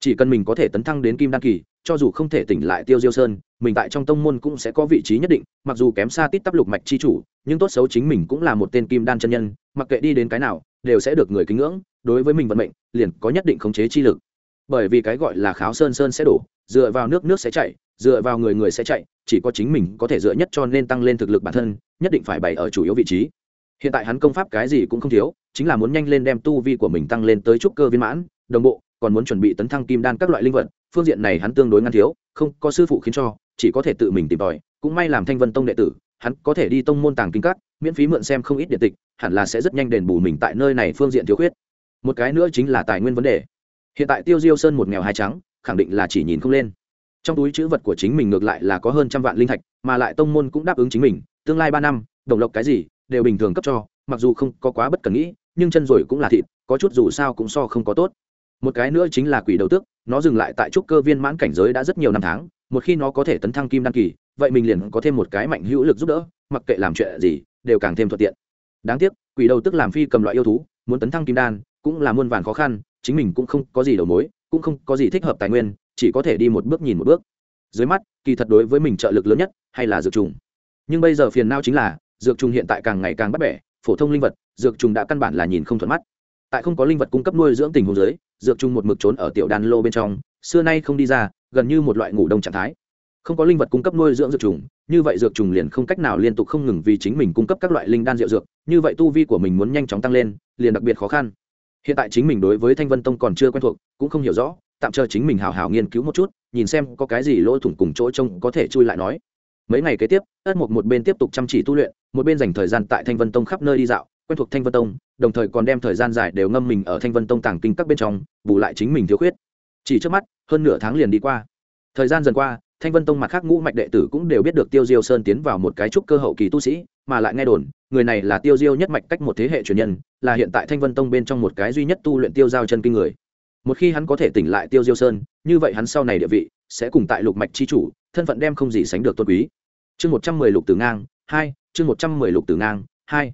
chỉ cần mình có thể tấn thăng đến kim đan kỳ, cho dù không thể tỉnh lại tiêu diêu sơn, mình tại trong tông môn cũng sẽ có vị trí nhất định, mặc dù kém xa tít tắp lục mạch chi chủ, nhưng tốt xấu chính mình cũng là một tên kim đan chân nhân mặc kệ đi đến cái nào, đều sẽ được người kính ngưỡng, đối với mình vận mệnh, liền có nhất định khống chế chi lực. Bởi vì cái gọi là kháo sơn sơn sẽ đổ, dựa vào nước nước sẽ chạy dựa vào người người sẽ chạy, chỉ có chính mình có thể dựa nhất cho nên tăng lên thực lực bản thân, nhất định phải bày ở chủ yếu vị trí. Hiện tại hắn công pháp cái gì cũng không thiếu, chính là muốn nhanh lên đem tu vi của mình tăng lên tới trúc cơ viên mãn, đồng bộ, còn muốn chuẩn bị tấn thăng kim đan các loại linh vật, phương diện này hắn tương đối ngăn thiếu, không có sư phụ khiến cho, chỉ có thể tự mình tìm tòi, cũng may làm thanh vân tông đệ tử hắn có thể đi tông môn tàng kinh các, miễn phí mượn xem không ít điện tịch, hẳn là sẽ rất nhanh đền bù mình tại nơi này phương diện thiếu khuyết. Một cái nữa chính là tài nguyên vấn đề. Hiện tại tiêu diêu sơn một nghèo hai trắng, khẳng định là chỉ nhìn không lên. Trong túi chữ vật của chính mình ngược lại là có hơn trăm vạn linh thạch, mà lại tông môn cũng đáp ứng chính mình, tương lai ba năm, đồng lộc cái gì, đều bình thường cấp cho, mặc dù không có quá bất cần nghĩ, nhưng chân rồi cũng là thịt, có chút dù sao cũng so không có tốt một cái nữa chính là quỷ đầu tước, nó dừng lại tại trúc cơ viên mãn cảnh giới đã rất nhiều năm tháng, một khi nó có thể tấn thăng kim đăng kỳ, vậy mình liền có thêm một cái mạnh hữu lực giúp đỡ, mặc kệ làm chuyện gì, đều càng thêm thuận tiện. Đáng tiếc, quỷ đầu tức làm phi cầm loại yêu thú, muốn tấn thăng kim đan, cũng là muôn vàn khó khăn, chính mình cũng không có gì đầu mối, cũng không có gì thích hợp tài nguyên, chỉ có thể đi một bước nhìn một bước. Dưới mắt, kỳ thật đối với mình trợ lực lớn nhất hay là dược trùng. Nhưng bây giờ phiền não chính là, dược trùng hiện tại càng ngày càng bắt bẻ, phổ thông linh vật, dược trùng đã căn bản là nhìn không thuận mắt. Tại không có linh vật cung cấp nuôi dưỡng tình huống dưới dược trùng một mực trốn ở tiểu đan lô bên trong, xưa nay không đi ra, gần như một loại ngủ đông trạng thái. Không có linh vật cung cấp nuôi dưỡng dược trùng, như vậy dược trùng liền không cách nào liên tục không ngừng vì chính mình cung cấp các loại linh đan rượu dược, như vậy tu vi của mình muốn nhanh chóng tăng lên, liền đặc biệt khó khăn. Hiện tại chính mình đối với thanh vân tông còn chưa quen thuộc, cũng không hiểu rõ, tạm chờ chính mình hào hào nghiên cứu một chút, nhìn xem có cái gì lỗ thủng cùng chỗ trông có thể chui lại nói. Mấy ngày kế tiếp, ất mục một bên tiếp tục chăm chỉ tu luyện, một bên dành thời gian tại thanh vân tông khắp nơi đi dạo quen thuộc thanh vân tông, đồng thời còn đem thời gian dài đều ngâm mình ở thanh vân tông tàng kinh các bên trong, bù lại chính mình thiếu khuyết. Chỉ trước mắt, hơn nửa tháng liền đi qua. Thời gian dần qua, thanh vân tông mặt khác ngũ mạch đệ tử cũng đều biết được tiêu diêu sơn tiến vào một cái trúc cơ hậu kỳ tu sĩ, mà lại nghe đồn, người này là tiêu diêu nhất mạch cách một thế hệ truyền nhân, là hiện tại thanh vân tông bên trong một cái duy nhất tu luyện tiêu giao chân kinh người. Một khi hắn có thể tỉnh lại tiêu diêu sơn, như vậy hắn sau này địa vị sẽ cùng tại lục mạch chi chủ, thân phận đem không gì sánh được tôn quý. Chương một trăm mười lục từ ngang hai, chương một trăm mười lục từ ngang hai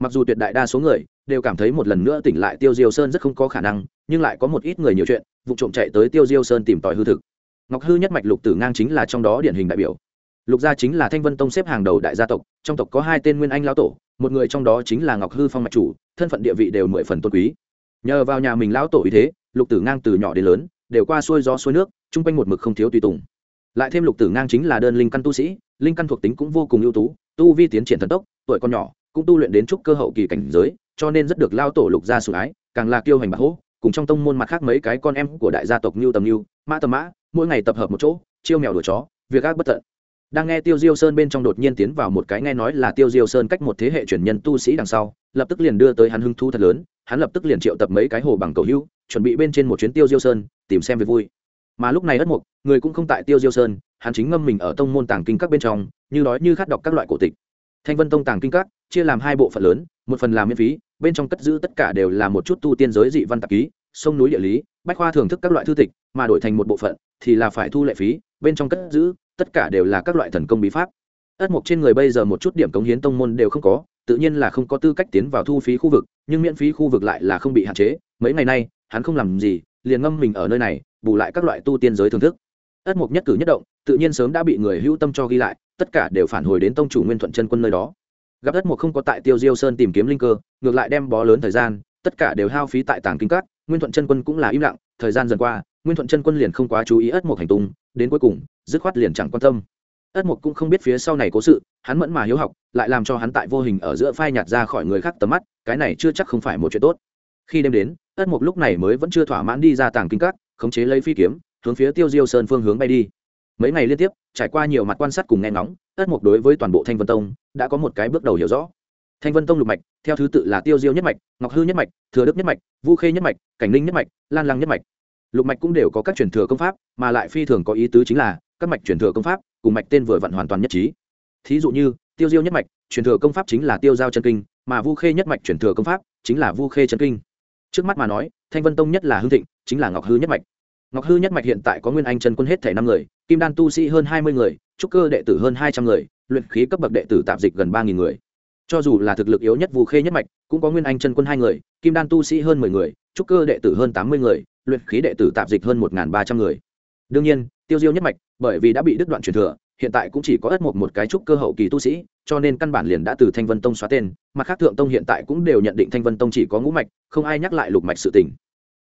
mặc dù tuyệt đại đa số người đều cảm thấy một lần nữa tỉnh lại tiêu diêu sơn rất không có khả năng, nhưng lại có một ít người nhiều chuyện, vụ trộm chạy tới tiêu diêu sơn tìm tòi hư thực. Ngọc hư nhất mạch lục tử ngang chính là trong đó điển hình đại biểu. Lục gia chính là thanh vân tông xếp hàng đầu đại gia tộc, trong tộc có hai tên nguyên anh lão tổ, một người trong đó chính là ngọc hư phong mạch chủ, thân phận địa vị đều mười phần tôn quý. Nhờ vào nhà mình lão tổ ý thế, lục tử ngang từ nhỏ đến lớn, đều qua xuôi gió xuôi nước, chung quanh một mực không thiếu tùy tùng. Lại thêm lục tử ngang chính là đơn linh căn tu sĩ, linh căn thuộc tính cũng vô cùng ưu tú, tu vi tiến triển thần tốc, tuổi còn nhỏ cũng tu luyện đến trúc cơ hậu kỳ cảnh giới cho nên rất được lao tổ lục gia sủng ái càng là kiêu hành bạc hỗ cùng trong tông môn mặt khác mấy cái con em của đại gia tộc Nưu Tầm Nưu, Mã Tầm Mã, mỗi ngày tập hợp một chỗ, chiêu mèo đuổi chó, việc ác bất tận. Đang nghe Tiêu Diêu Sơn bên trong đột nhiên tiến vào một cái nghe nói là Tiêu Diêu Sơn cách một thế hệ truyền nhân tu sĩ đằng sau, lập tức liền đưa tới hắn hưng thú thật lớn, hắn lập tức liền triệu tập mấy cái hồ bằng cầu hữu, chuẩn bị bên trên một chuyến Tiêu Diêu Sơn, tìm xem việc vui. Mà lúc này đất mục, người cũng không tại Tiêu Diêu Sơn, hắn chính ngâm mình ở tông môn tàng kinh các bên trong, như nói như khát đọc các loại cổ tịch. Thanh Vân Tông tàng kinh các chia làm hai bộ phận lớn, một phần là miễn phí, bên trong cất giữ tất cả đều là một chút tu tiên giới dị văn tạp ký, sông núi địa lý bách khoa thưởng thức các loại thư tịch mà đổi thành một bộ phận thì là phải thu lệ phí bên trong cất giữ tất cả đều là các loại thần công bí pháp. Ất mục trên người bây giờ một chút điểm cống hiến tông môn đều không có tự nhiên là không có tư cách tiến vào thu phí khu vực nhưng miễn phí khu vực lại là không bị hạn chế. Mấy ngày nay hắn không làm gì liền ngâm mình ở nơi này bù lại các loại tu tiên giới thưởng thức. Ất mục nhất cử nhất động tự nhiên sớm đã bị người hữu tâm cho ghi lại tất cả đều phản hồi đến tông chủ nguyên thuận chân quân nơi đó. Gặp đất một không có tại tiêu diêu sơn tìm kiếm linh cơ, ngược lại đem bó lớn thời gian, tất cả đều hao phí tại tàng kinh cát nguyên thuận chân quân cũng là im lặng, thời gian dần qua, nguyên thuận chân quân liền không quá chú ý ất mộc hành tung, đến cuối cùng, dứt khoát liền chẳng quan tâm. Ất mộc cũng không biết phía sau này cố sự, hắn mẫn mà hiếu học, lại làm cho hắn tại vô hình ở giữa phai nhạt ra khỏi người khác tầm mắt, cái này chưa chắc không phải một chuyện tốt. Khi đêm đến, ất mộc lúc này mới vẫn chưa thỏa mãn đi ra tàng kinh các, khống chế lấy phi kiếm, hướng phía tiêu diêu sơn phương hướng bay đi mấy ngày liên tiếp, trải qua nhiều mặt quan sát cùng nghe ngóng ất mục đối với toàn bộ thanh vân tông đã có một cái bước đầu hiểu rõ. Thanh vân tông lục mạch, theo thứ tự là tiêu diêu nhất mạch, ngọc hư nhất mạch, thừa đức nhất mạch, vu khê nhất mạch, cảnh ninh nhất mạch, lan lăng nhất mạch. Lục mạch cũng đều có các truyền thừa công pháp, mà lại phi thường có ý tứ chính là các mạch truyền thừa công pháp cùng mạch tên vừa vặn hoàn toàn nhất trí. Thí dụ như, tiêu diêu nhất mạch, truyền thừa công pháp chính là tiêu giao chân kinh, mà vu khê nhất mạch truyền thừa công pháp chính là vu khê chân kinh. Trước mắt mà nói, thanh vân tông nhất là hưng thịnh, chính là ngọc hư nhất mạch ngọc hư nhất mạch hiện tại có nguyên anh chân quân hết thể năm người, kim đan tu sĩ hơn hai mươi người, trúc cơ đệ tử hơn hai trăm người, luyện khí cấp bậc đệ tử tạp dịch gần ba người. Cho dù là thực lực yếu nhất vu khê nhất mạch, cũng có nguyên anh chân quân hai người, kim đan tu sĩ hơn mười người, trúc cơ đệ tử hơn tám mươi người, luyện khí đệ tử tạp dịch hơn một ba trăm người. Đương nhiên, tiêu diêu nhất mạch, bởi vì đã bị đứt đoạn truyền thừa, hiện tại cũng chỉ có ất một một cái trúc cơ hậu kỳ tu sĩ, cho nên căn bản liền đã từ thanh vân tông xóa tên, mặt khác thượng tông hiện tại cũng đều nhận định thanh vân tông chỉ có ngũ mạch, không ai nhắc lại lục mạch sự tình.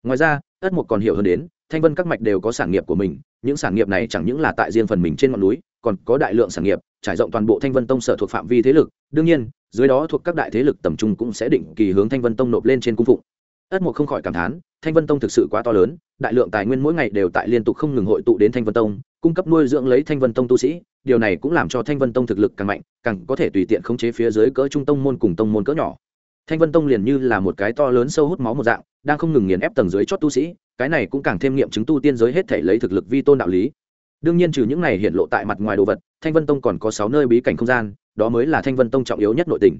Ngoài ra, ất một còn hiểu hơn đến thanh vân các mạch đều có sản nghiệp của mình, những sản nghiệp này chẳng những là tại riêng phần mình trên ngọn núi, còn có đại lượng sản nghiệp, trải rộng toàn bộ thanh vân tông sở thuộc phạm vi thế lực. Đương nhiên, dưới đó thuộc các đại thế lực tầm trung cũng sẽ định kỳ hướng thanh vân tông nộp lên trên cung phụng. Ất mục không khỏi cảm thán, thanh vân tông thực sự quá to lớn, đại lượng tài nguyên mỗi ngày đều tại liên tục không ngừng hội tụ đến thanh vân tông, cung cấp nuôi dưỡng lấy thanh vân tông tu sĩ, điều này cũng làm cho thanh vân tông thực lực càng mạnh, càng có thể tùy tiện khống chế phía dưới cỡ trung tông môn cùng tông môn cỡ nhỏ. Thanh vân tông liền như là một cái to lớn sâu hút máu một dạng, đang không ngừng nghiền ép tầng dưới chót tu sĩ cái này cũng càng thêm nghiệm chứng tu tiên giới hết thể lấy thực lực vi tôn đạo lý. Đương nhiên trừ những này hiện lộ tại mặt ngoài đồ vật, thanh vân tông còn có sáu nơi bí cảnh không gian, đó mới là thanh vân tông trọng yếu nhất nội tỉnh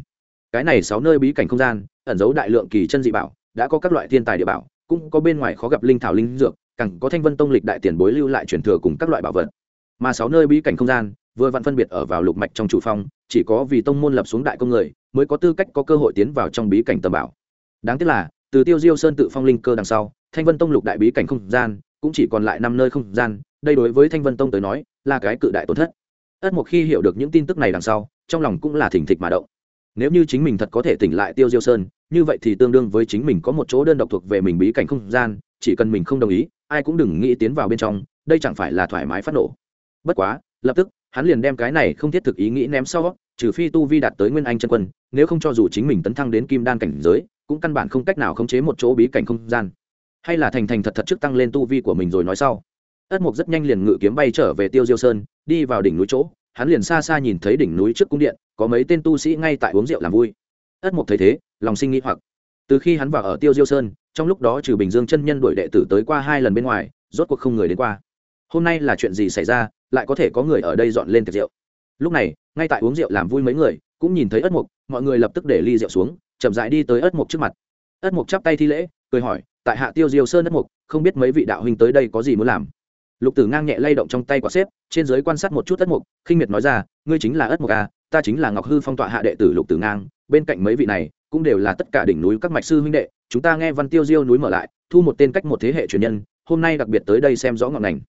cái này sáu nơi bí cảnh không gian, ẩn giấu đại lượng kỳ chân dị bảo, đã có các loại thiên tài địa bảo, cũng có bên ngoài khó gặp linh thảo linh dược, càng có thanh vân tông lịch đại tiền bối lưu lại truyền thừa cùng các loại bảo vật. Mà sáu nơi bí cảnh không gian, vừa vặn phân biệt ở vào lục mạch trong chủ phong, chỉ có vì tông môn lập xuống đại công người, mới có tư cách có cơ hội tiến vào trong bí cảnh tầm bảo. Đáng tiếc là, từ tiêu diêu sơn tự phong linh cơ đằng sau thanh vân tông lục đại bí cảnh không gian, cũng chỉ còn lại năm nơi không gian, đây đối với thanh vân tông tới nói, là cái cự đại tổn thất. Ất một khi hiểu được những tin tức này đằng sau, trong lòng cũng là thỉnh thịch mà động. Nếu như chính mình thật có thể tỉnh lại tiêu diêu sơn, như vậy thì tương đương với chính mình có một chỗ đơn độc thuộc về mình bí cảnh không gian, chỉ cần mình không đồng ý, ai cũng đừng nghĩ tiến vào bên trong, đây chẳng phải là thoải mái phát nổ. Bất quá, lập tức, hắn liền đem cái này không thiết thực ý nghĩ ném sau, trừ phi tu vi đạt tới nguyên anh chân quân, nếu không cho dù chính mình tấn thăng đến kim đan cảnh giới, cũng căn bản không cách nào khống chế một chỗ bí cảnh không gian hay là thành thành thật thật trước tăng lên tu vi của mình rồi nói sau. Ất mục rất nhanh liền ngự kiếm bay trở về tiêu diêu sơn, đi vào đỉnh núi chỗ. Hắn liền xa xa nhìn thấy đỉnh núi trước cung điện, có mấy tên tu sĩ ngay tại uống rượu làm vui. Ất mục thấy thế, lòng sinh nghĩ hoặc. Từ khi hắn vào ở tiêu diêu sơn, trong lúc đó trừ bình dương chân nhân đuổi đệ tử tới qua hai lần bên ngoài, rốt cuộc không người đến qua. Hôm nay là chuyện gì xảy ra, lại có thể có người ở đây dọn lên tiệc rượu? Lúc này, ngay tại uống rượu làm vui mấy người, cũng nhìn thấy ất mục mọi người lập tức để ly rượu xuống, chậm rãi đi tới ất mục trước mặt. Ất mục chắp tay thi lễ, cười hỏi tại hạ tiêu diêu sơn đất mục, không biết mấy vị đạo huynh tới đây có gì muốn làm. Lục tử ngang nhẹ lay động trong tay quả xếp, trên giới quan sát một chút ất mục, khinh miệt nói ra, ngươi chính là ất mục à ta chính là ngọc hư phong tọa hạ đệ tử lục tử ngang, bên cạnh mấy vị này, cũng đều là tất cả đỉnh núi các mạch sư huynh đệ, chúng ta nghe văn tiêu diêu núi mở lại, thu một tên cách một thế hệ truyền nhân, hôm nay đặc biệt tới đây xem rõ ngọn ngành.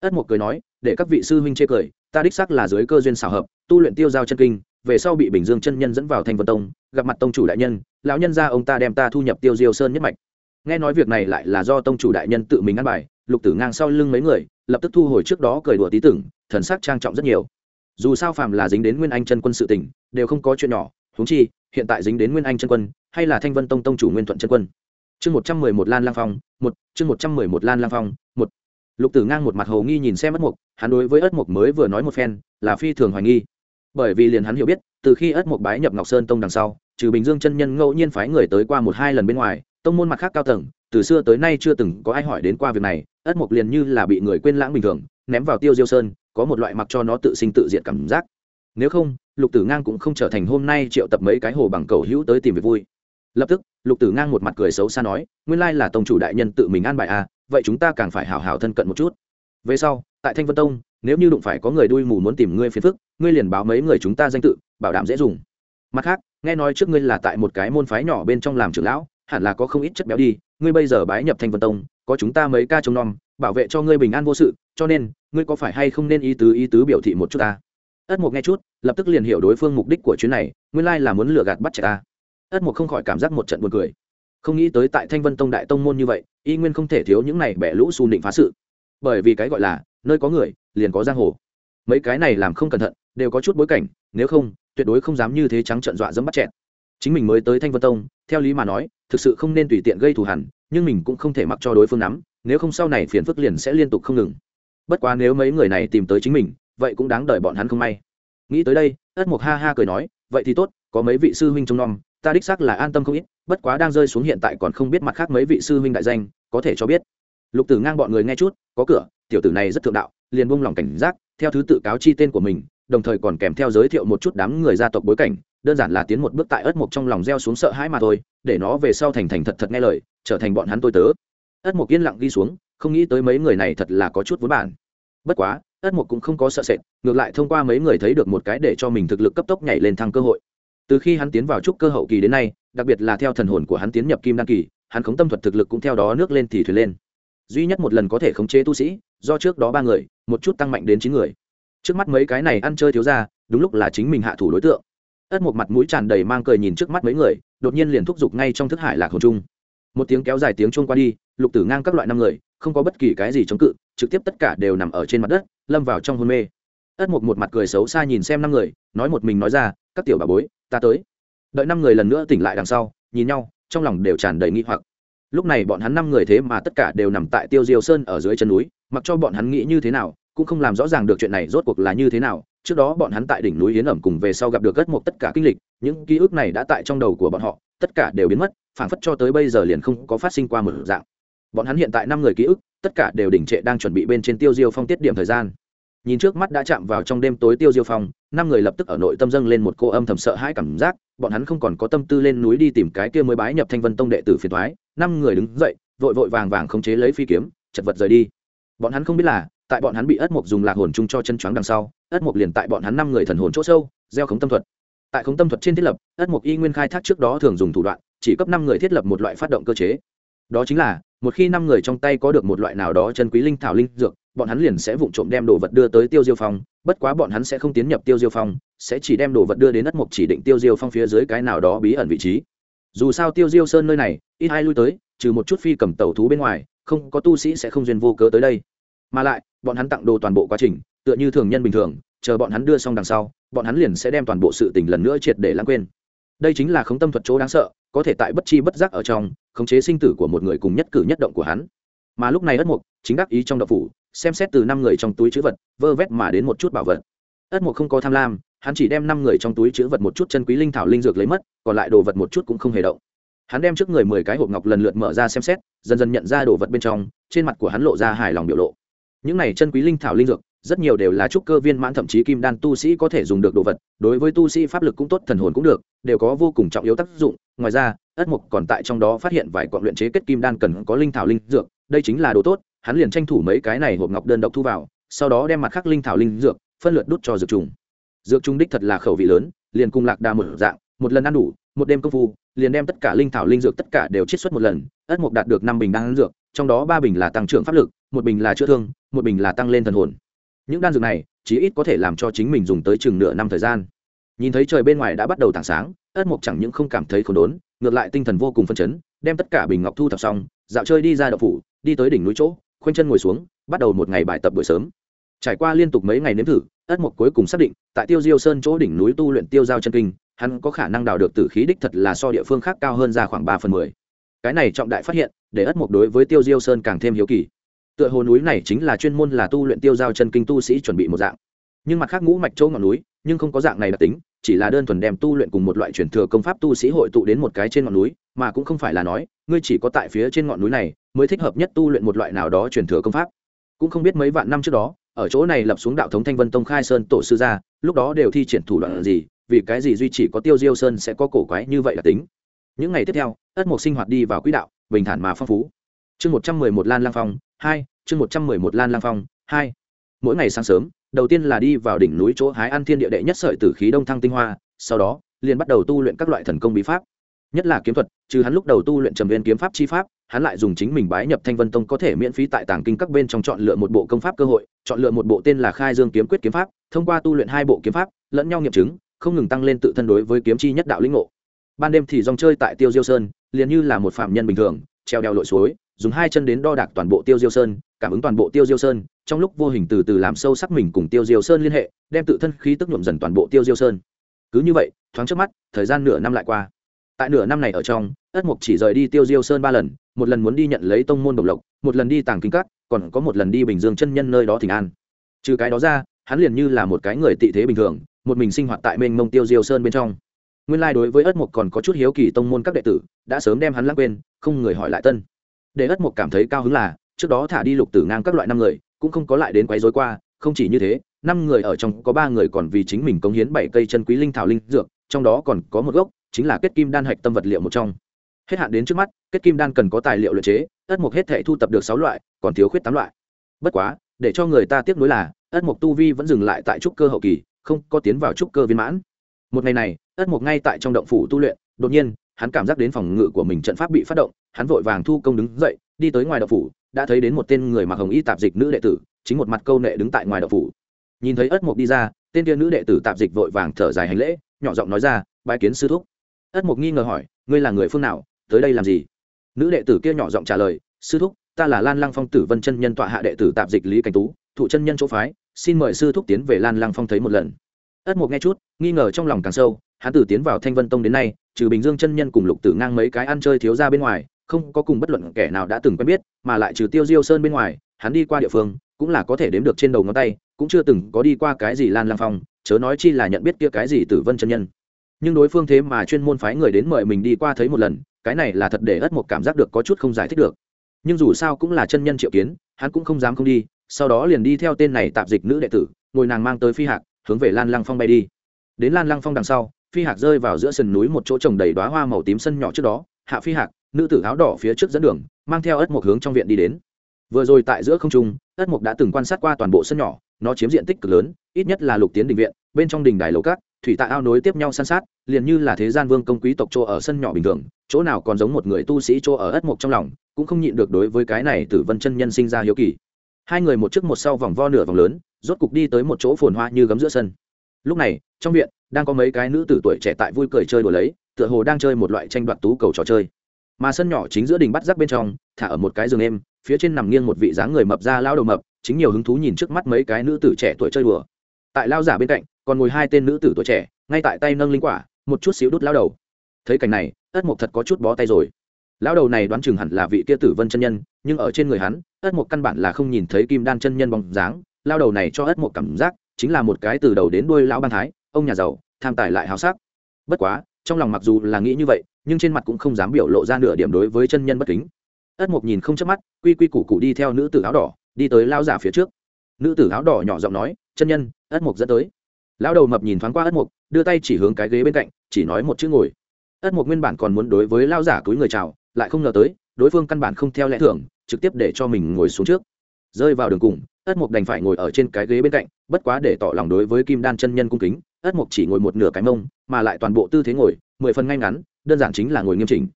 Ất mục cười nói, để các vị sư huynh chê cười, ta đích xác là dưới cơ duyên xảo hợp, tu luyện tiêu giao chân kinh, về sau bị bình dương chân nhân dẫn vào thành vân tông, gặp mặt tông chủ đại nhân, lão nhân ra ông ta đem ta thu nhập tiêu diêu sơn nhất mạch nghe nói việc này lại là do tông chủ đại nhân tự mình ăn bài, lục tử ngang sau lưng mấy người, lập tức thu hồi trước đó cười đùa tí tưởng, thần sắc trang trọng rất nhiều. Dù sao phàm là dính đến nguyên anh chân quân sự tỉnh đều không có chuyện nhỏ, huống chi, hiện tại dính đến nguyên anh chân quân, hay là thanh vân tông tông chủ nguyên thuận chân quân. Chương một trăm mười một lan lang phong, một, chương một trăm mười một lan lang phong, một. Lục tử ngang một mặt hầu nghi nhìn xem ất mục hắn đối với ất mục mới vừa nói một phen, là phi thường hoài nghi. Bởi vì liền hắn hiểu biết, từ khi ất mục bái nhập ngọc sơn tông đằng sau, trừ bình dương chân nhân ngẫu nhiên phái người tới qua một hai lần bên ngoài tông môn mặt khác cao tầng, từ xưa tới nay chưa từng có ai hỏi đến qua việc này, ất mộc liền như là bị người quên lãng bình thường, ném vào tiêu diêu sơn, có một loại mặc cho nó tự sinh tự diệt cảm giác. Nếu không, lục tử ngang cũng không trở thành hôm nay triệu tập mấy cái hồ bằng cầu hữu tới tìm việc vui. Lập tức, lục tử ngang một mặt cười xấu xa nói, nguyên lai là tông chủ đại nhân tự mình an bài à vậy chúng ta càng phải hào hào thân cận một chút. Về sau, tại thanh vân tông, nếu như đụng phải có người đuôi mù muốn tìm ngươi phiền phức, ngươi liền báo mấy người chúng ta danh tự, bảo đảm dễ dùng. Mặt khác, nghe nói trước ngươi là tại một cái môn phái nhỏ bên trong làm trưởng lão hẳn là có không ít chất béo đi, ngươi bây giờ bái nhập thanh vân tông, có chúng ta mấy ca trông nom, bảo vệ cho ngươi bình an vô sự, cho nên, ngươi có phải hay không nên ý tứ ý tứ biểu thị một chút ta? Ất mục nghe chút, lập tức liền hiểu đối phương mục đích của chuyến này, nguyên lai là muốn lừa gạt bắt trẻ ta. Ất mục không khỏi cảm giác một trận buồn cười. Không nghĩ tới tại thanh vân tông đại tông môn như vậy, y nguyên không thể thiếu những này bẻ lũ xù định phá sự. Bởi vì cái gọi là, nơi có người, liền có giang hồ. Mấy cái này làm không cẩn thận, đều có chút bối cảnh, nếu không, tuyệt đối không dám như thế trắng trận dọa dẫm bắt chẹn chính mình mới tới thanh vân tông, theo lý mà nói, thực sự không nên tùy tiện gây thù hẳn nhưng mình cũng không thể mặc cho đối phương nắm, nếu không sau này phiền phức liền sẽ liên tục không ngừng. Bất quá nếu mấy người này tìm tới chính mình, vậy cũng đáng đợi bọn hắn không may. Nghĩ tới đây, ất mục ha ha cười nói, vậy thì tốt, có mấy vị sư huynh trông nom, ta đích xác là an tâm không ít, bất quá đang rơi xuống hiện tại còn không biết mặt khác mấy vị sư huynh đại danh, có thể cho biết. Lục tử ngang bọn người nghe chút, có cửa, tiểu tử này rất thượng đạo, liền buông lòng cảnh giác, theo thứ tự cáo chi tên của mình, đồng thời còn kèm theo giới thiệu một chút đám người gia tộc bối cảnh đơn giản là tiến một bước tại ất mục trong lòng gieo xuống sợ hãi mà thôi, để nó về sau thành thành thật thật nghe lời, trở thành bọn hắn tôi tớ. Ất mục yên lặng đi xuống, không nghĩ tới mấy người này thật là có chút vốn bản bất quá, ất mục cũng không có sợ sệt, ngược lại thông qua mấy người thấy được một cái để cho mình thực lực cấp tốc nhảy lên thăng cơ hội. Từ khi hắn tiến vào trúc cơ hậu kỳ đến nay, đặc biệt là theo thần hồn của hắn tiến nhập kim đan kỳ, hắn khống tâm thuật thực lực cũng theo đó nước lên thì thuyền lên. Duy nhất một lần có thể khống chế tu sĩ, do trước đó ba người, một chút tăng mạnh đến chín người. Trước mắt mấy cái này ăn chơi thiếu ra đúng lúc là chính mình hạ thủ đối tượng ất một mặt mũi tràn đầy mang cười nhìn trước mắt mấy người, đột nhiên liền thúc giục ngay trong thức hải lạc hồn chung một tiếng kéo dài tiếng chuông qua đi, lục tử ngang các loại năm người, không có bất kỳ cái gì chống cự, trực tiếp tất cả đều nằm ở trên mặt đất, lâm vào trong hôn mê. Ất một một mặt cười xấu xa nhìn xem năm người, nói một mình nói ra, các tiểu bà bối, ta tới. Đợi năm người lần nữa tỉnh lại đằng sau, nhìn nhau, trong lòng đều tràn đầy nghi hoặc. Lúc này bọn hắn năm người thế mà tất cả đều nằm tại tiêu diêu sơn ở dưới chân núi, mặc cho bọn hắn nghĩ như thế nào, cũng không làm rõ ràng được chuyện này rốt cuộc là như thế nào trước đó bọn hắn tại đỉnh núi hiến ẩm cùng về sau gặp được gất mục tất cả kinh lịch, những ký ức này đã tại trong đầu của bọn họ, tất cả đều biến mất, phảng phất cho tới bây giờ liền không có phát sinh qua một dạng. Bọn hắn hiện tại năm người ký ức, tất cả đều đỉnh trệ đang chuẩn bị bên trên tiêu diêu phong tiết điểm thời gian. Nhìn trước mắt đã chạm vào trong đêm tối tiêu diêu phong, năm người lập tức ở nội tâm dâng lên một cô âm thầm sợ hãi cảm giác, bọn hắn không còn có tâm tư lên núi đi tìm cái kia mới bái nhập thanh vân tông đệ tử phiền thoái năm người đứng dậy, vội vội vàng vàng khống chế lấy phi kiếm, chật vật rời đi. Bọn hắn không biết là, tại bọn hắn bị ất mộc dùng lạc hồn chung cho chân choáng đằng sau ất mục liền tại bọn hắn năm người thần hồn chỗ sâu, gieo khống tâm thuật. Tại khống tâm thuật trên thiết lập, ất mục y nguyên khai thác trước đó thường dùng thủ đoạn, chỉ cấp năm người thiết lập một loại phát động cơ chế. Đó chính là, một khi năm người trong tay có được một loại nào đó chân quý linh thảo linh dược, bọn hắn liền sẽ vụng trộm đem đồ vật đưa tới tiêu diêu phong, bất quá bọn hắn sẽ không tiến nhập tiêu diêu phong, sẽ chỉ đem đồ vật đưa đến ất mục chỉ định tiêu diêu phong phía dưới cái nào đó bí ẩn vị trí. Dù sao tiêu diêu sơn nơi này, ít ai lui tới, trừ một chút phi cầm tàu thú bên ngoài, không có tu sĩ sẽ không duyên vô cớ tới đây. Mà lại, bọn hắn tặng đồ toàn bộ quá trình tựa như thường nhân bình thường, chờ bọn hắn đưa xong đằng sau, bọn hắn liền sẽ đem toàn bộ sự tình lần nữa triệt để lãng quên. Đây chính là khống tâm thuật chỗ đáng sợ, có thể tại bất chi bất giác ở trong, khống chế sinh tử của một người cùng nhất cử nhất động của hắn. Mà lúc này ất mục chính đắc ý trong đậu phủ, xem xét từ năm người trong túi chữ vật, vơ vét mà đến một chút bảo vật. Ất mục không có tham lam, hắn chỉ đem năm người trong túi chữ vật một chút chân quý linh thảo linh dược lấy mất, còn lại đồ vật một chút cũng không hề động. Hắn đem trước người mười cái hộp ngọc lần lượt mở ra xem xét, dần dần nhận ra đồ vật bên trong, trên mặt của hắn lộ ra hài lòng biểu lộ. Những này chân quý linh thảo linh dược rất nhiều đều là trúc cơ viên mãn, thậm chí kim đan tu sĩ có thể dùng được đồ vật, đối với tu sĩ pháp lực cũng tốt, thần hồn cũng được, đều có vô cùng trọng yếu tác dụng. Ngoài ra, ất mục còn tại trong đó phát hiện vài quặng luyện chế kết kim đan cần có linh thảo linh dược, đây chính là đồ tốt, hắn liền tranh thủ mấy cái này hộp ngọc đơn độc thu vào, sau đó đem mặt khác linh thảo linh dược phân lượt đút cho dược trùng. Dược trùng đích thật là khẩu vị lớn, liền cùng lạc đà một dạng, một lần ăn đủ, một đêm công phu, liền đem tất cả linh thảo linh dược tất cả đều chiết xuất một lần, ất mục đạt được năm bình đan dược, trong đó ba bình là tăng trưởng pháp lực, một bình là chữa thương, một bình là tăng lên thần hồn những đan dược này, chí ít có thể làm cho chính mình dùng tới chừng nửa năm thời gian. Nhìn thấy trời bên ngoài đã bắt đầu tảng sáng, ất mục chẳng những không cảm thấy khổ đốn, ngược lại tinh thần vô cùng phân chấn, đem tất cả bình ngọc thu thập xong, dạo chơi đi ra đậu phủ, đi tới đỉnh núi chỗ, khoanh chân ngồi xuống, bắt đầu một ngày bài tập buổi sớm. Trải qua liên tục mấy ngày nếm thử, ất mục cuối cùng xác định, tại tiêu diêu sơn chỗ đỉnh núi tu luyện tiêu giao chân kinh, hắn có khả năng đào được tử khí đích thật là so địa phương khác cao hơn ra khoảng ba phần mười. Cái này trọng đại phát hiện, để ất mục đối với tiêu diêu sơn càng thêm hiếu kỳ tựa hồ núi này chính là chuyên môn là tu luyện tiêu giao chân kinh tu sĩ chuẩn bị một dạng. Nhưng mặt khác ngũ mạch châu ngọn núi, nhưng không có dạng này đặc tính, chỉ là đơn thuần đem tu luyện cùng một loại truyền thừa công pháp tu sĩ hội tụ đến một cái trên ngọn núi, mà cũng không phải là nói, ngươi chỉ có tại phía trên ngọn núi này mới thích hợp nhất tu luyện một loại nào đó truyền thừa công pháp. Cũng không biết mấy vạn năm trước đó, ở chỗ này lập xuống đạo thống thanh vân tông khai sơn tổ sư gia lúc đó đều thi triển thủ đoạn gì, vì cái gì duy chỉ có tiêu diêu sơn sẽ có cổ quái như vậy là tính. Những ngày tiếp theo, ất mục sinh hoạt đi vào quỹ đạo, bình thản mà phong phú. Chương một trăm mười một lan lang phong hai, chương một trăm mười một lan lang phong, hai. Mỗi ngày sáng sớm, đầu tiên là đi vào đỉnh núi chỗ hái ăn thiên địa đệ nhất sợi tử khí đông thăng tinh hoa, sau đó, liền bắt đầu tu luyện các loại thần công bí pháp. Nhất là kiếm thuật, trừ hắn lúc đầu tu luyện trầm viên kiếm pháp chi pháp, hắn lại dùng chính mình bái nhập thanh vân tông có thể miễn phí tại tàng kinh các bên trong chọn lựa một bộ công pháp cơ hội, chọn lựa một bộ tên là khai dương kiếm quyết kiếm pháp, thông qua tu luyện hai bộ kiếm pháp, lẫn nhau nghiệm chứng, không ngừng tăng lên tự thân đối với kiếm chi nhất đạo lĩnh ngộ. Ban đêm thì dòng chơi tại tiêu diêu sơn, liền như là một phạm nhân bình thường, treo đeo lội suối dùng hai chân đến đo đạc toàn bộ tiêu diêu sơn, cảm ứng toàn bộ tiêu diêu sơn, trong lúc vô hình từ từ làm sâu sắc mình cùng tiêu diêu sơn liên hệ, đem tự thân khí tức nhuộm dần toàn bộ tiêu diêu sơn. Cứ như vậy, thoáng trước mắt, thời gian nửa năm lại qua. Tại nửa năm này ở trong, ất mục chỉ rời đi tiêu diêu sơn ba lần, một lần muốn đi nhận lấy tông môn đồng lộc, một lần đi tàng kinh cắt còn có một lần đi bình dương chân nhân nơi đó thỉnh an. Trừ cái đó ra, hắn liền như là một cái người tị thế bình thường, một mình sinh hoạt tại mênh mông tiêu diêu sơn bên trong. Nguyên lai、like、đối với ất mục còn có chút hiếu kỳ tông môn các đệ tử, đã sớm đem hắn lãng quên, không người hỏi lại tân để ất mục cảm thấy cao hứng là, trước đó thả đi lục tử ngang các loại năm người, cũng không có lại đến quấy rối qua, không chỉ như thế, năm người ở trong có ba người còn vì chính mình cống hiến bảy cây chân quý linh thảo linh dược, trong đó còn có một gốc, chính là kết kim đan hạch tâm vật liệu một trong. Hết hạn đến trước mắt, kết kim đan cần có tài liệu luyện chế, ất mục hết thể thu tập được sáu loại, còn thiếu khuyết tám loại. Bất quá, để cho người ta tiếc nuối là, ất mục tu vi vẫn dừng lại tại trúc cơ hậu kỳ, không có tiến vào trúc cơ viên mãn. Một ngày này, ất mục ngay tại trong động phủ tu luyện, đột nhiên hắn cảm giác đến phòng ngự của mình trận pháp bị phát động, hắn vội vàng thu công đứng dậy, đi tới ngoài động phủ, đã thấy đến một tên người mặc hồng y tạp dịch nữ đệ tử, chính một mặt câu nệ đứng tại ngoài động phủ. Nhìn thấy ất mục đi ra, tên kia nữ đệ tử tạp dịch vội vàng thở dài hành lễ, nhỏ giọng nói ra, Bái kiến sư thúc. Ất mục nghi ngờ hỏi, ngươi là người phương nào, tới đây làm gì? Nữ đệ tử kia nhỏ giọng trả lời, sư thúc, ta là lan lăng phong tử vân chân nhân tọa hạ đệ tử tạp dịch lý cảnh tú, thụ chân nhân chỗ phái, xin mời sư thúc tiến về lan lăng phong thấy một lần. Ất mục nghe chút, nghi ngờ trong lòng càng sâu hắn tử tiến vào thanh vân tông đến nay, trừ bình dương chân nhân cùng lục tử ngang mấy cái ăn chơi thiếu ra bên ngoài, không có cùng bất luận kẻ nào đã từng quen biết, mà lại trừ tiêu diêu sơn bên ngoài, hắn đi qua địa phương, cũng là có thể đếm được trên đầu ngón tay, cũng chưa từng có đi qua cái gì lan lang phong, chớ nói chi là nhận biết kia cái gì tử vân chân nhân. Nhưng đối phương thế mà chuyên môn phái người đến mời mình đi qua thấy một lần, cái này là thật để ất một cảm giác được có chút không giải thích được. Nhưng dù sao cũng là chân nhân triệu kiến, hắn cũng không dám không đi, sau đó liền đi theo tên này tạp dịch nữ đệ tử, ngồi nàng mang tới phi hạc, hướng về lan lăng phong bay đi. Đến lan lăng phong đằng sau phi hạc rơi vào giữa sườn núi một chỗ trồng đầy đoá hoa màu tím sân nhỏ trước đó, hạ phi hạc, nữ tử áo đỏ phía trước dẫn đường, mang theo ất mộc hướng trong viện đi đến. Vừa rồi tại giữa không trung, ất mộc đã từng quan sát qua toàn bộ sân nhỏ, nó chiếm diện tích cực lớn, ít nhất là lục tiến đình viện, bên trong đình đài lầu cát thủy tạ ao nối tiếp nhau san sát, liền như là thế gian vương công quý tộc chỗ ở sân nhỏ bình thường, chỗ nào còn giống một người tu sĩ chỗ ở ất mộc trong lòng, cũng không nhịn được đối với cái này tử vân chân nhân sinh ra hiếu kỳ. Hai người một trước một sau vòng vo nửa vòng lớn, rốt cục đi tới một chỗ phồn hoa như gấm giữa sân. Lúc này, trong viện đang có mấy cái nữ tử tuổi trẻ tại vui cười chơi đùa lấy, tựa hồ đang chơi một loại tranh đoạt tú cầu trò chơi. Mà sân nhỏ chính giữa đình bắt rắc bên trong, thả ở một cái giường êm, phía trên nằm nghiêng một vị dáng người mập ra lao đầu mập, chính nhiều hứng thú nhìn trước mắt mấy cái nữ tử trẻ tuổi chơi đùa. Tại lao giả bên cạnh, còn ngồi hai tên nữ tử tuổi trẻ, ngay tại tay nâng linh quả, một chút xíu đút lao đầu. Thấy cảnh này, ất mộc thật có chút bó tay rồi. Lao đầu này đoán chừng hẳn là vị kia tử vân chân nhân, nhưng ở trên người hắn, ất mộc căn bản là không nhìn thấy kim đan chân nhân bóng dáng. Lao đầu này cho ất mộc cảm giác, chính là một cái từ đầu đến đuôi lão ban thái ông nhà giàu tham tài lại hào sắc. Bất quá trong lòng mặc dù là nghĩ như vậy nhưng trên mặt cũng không dám biểu lộ ra nửa điểm đối với chân nhân bất kính. Ất Mục nhìn không chớp mắt quy quy củ cụ đi theo nữ tử áo đỏ đi tới lao giả phía trước. Nữ tử áo đỏ nhỏ giọng nói chân nhân ất Mục dẫn tới. Lão đầu mập nhìn thoáng qua ất Mục, đưa tay chỉ hướng cái ghế bên cạnh chỉ nói một chữ ngồi. Ất Mục nguyên bản còn muốn đối với lao giả túi người chào lại không ngờ tới đối phương căn bản không theo lẽ thường trực tiếp để cho mình ngồi xuống trước. Rơi vào đường cùng ất Mục đành phải ngồi ở trên cái ghế bên cạnh bất quá để tỏ lòng đối với kim đan chân nhân cung kính ất mộc chỉ ngồi một nửa cái mông, mà lại toàn bộ tư thế ngồi, mười phần ngay ngắn, đơn giản chính là ngồi nghiêm chỉnh.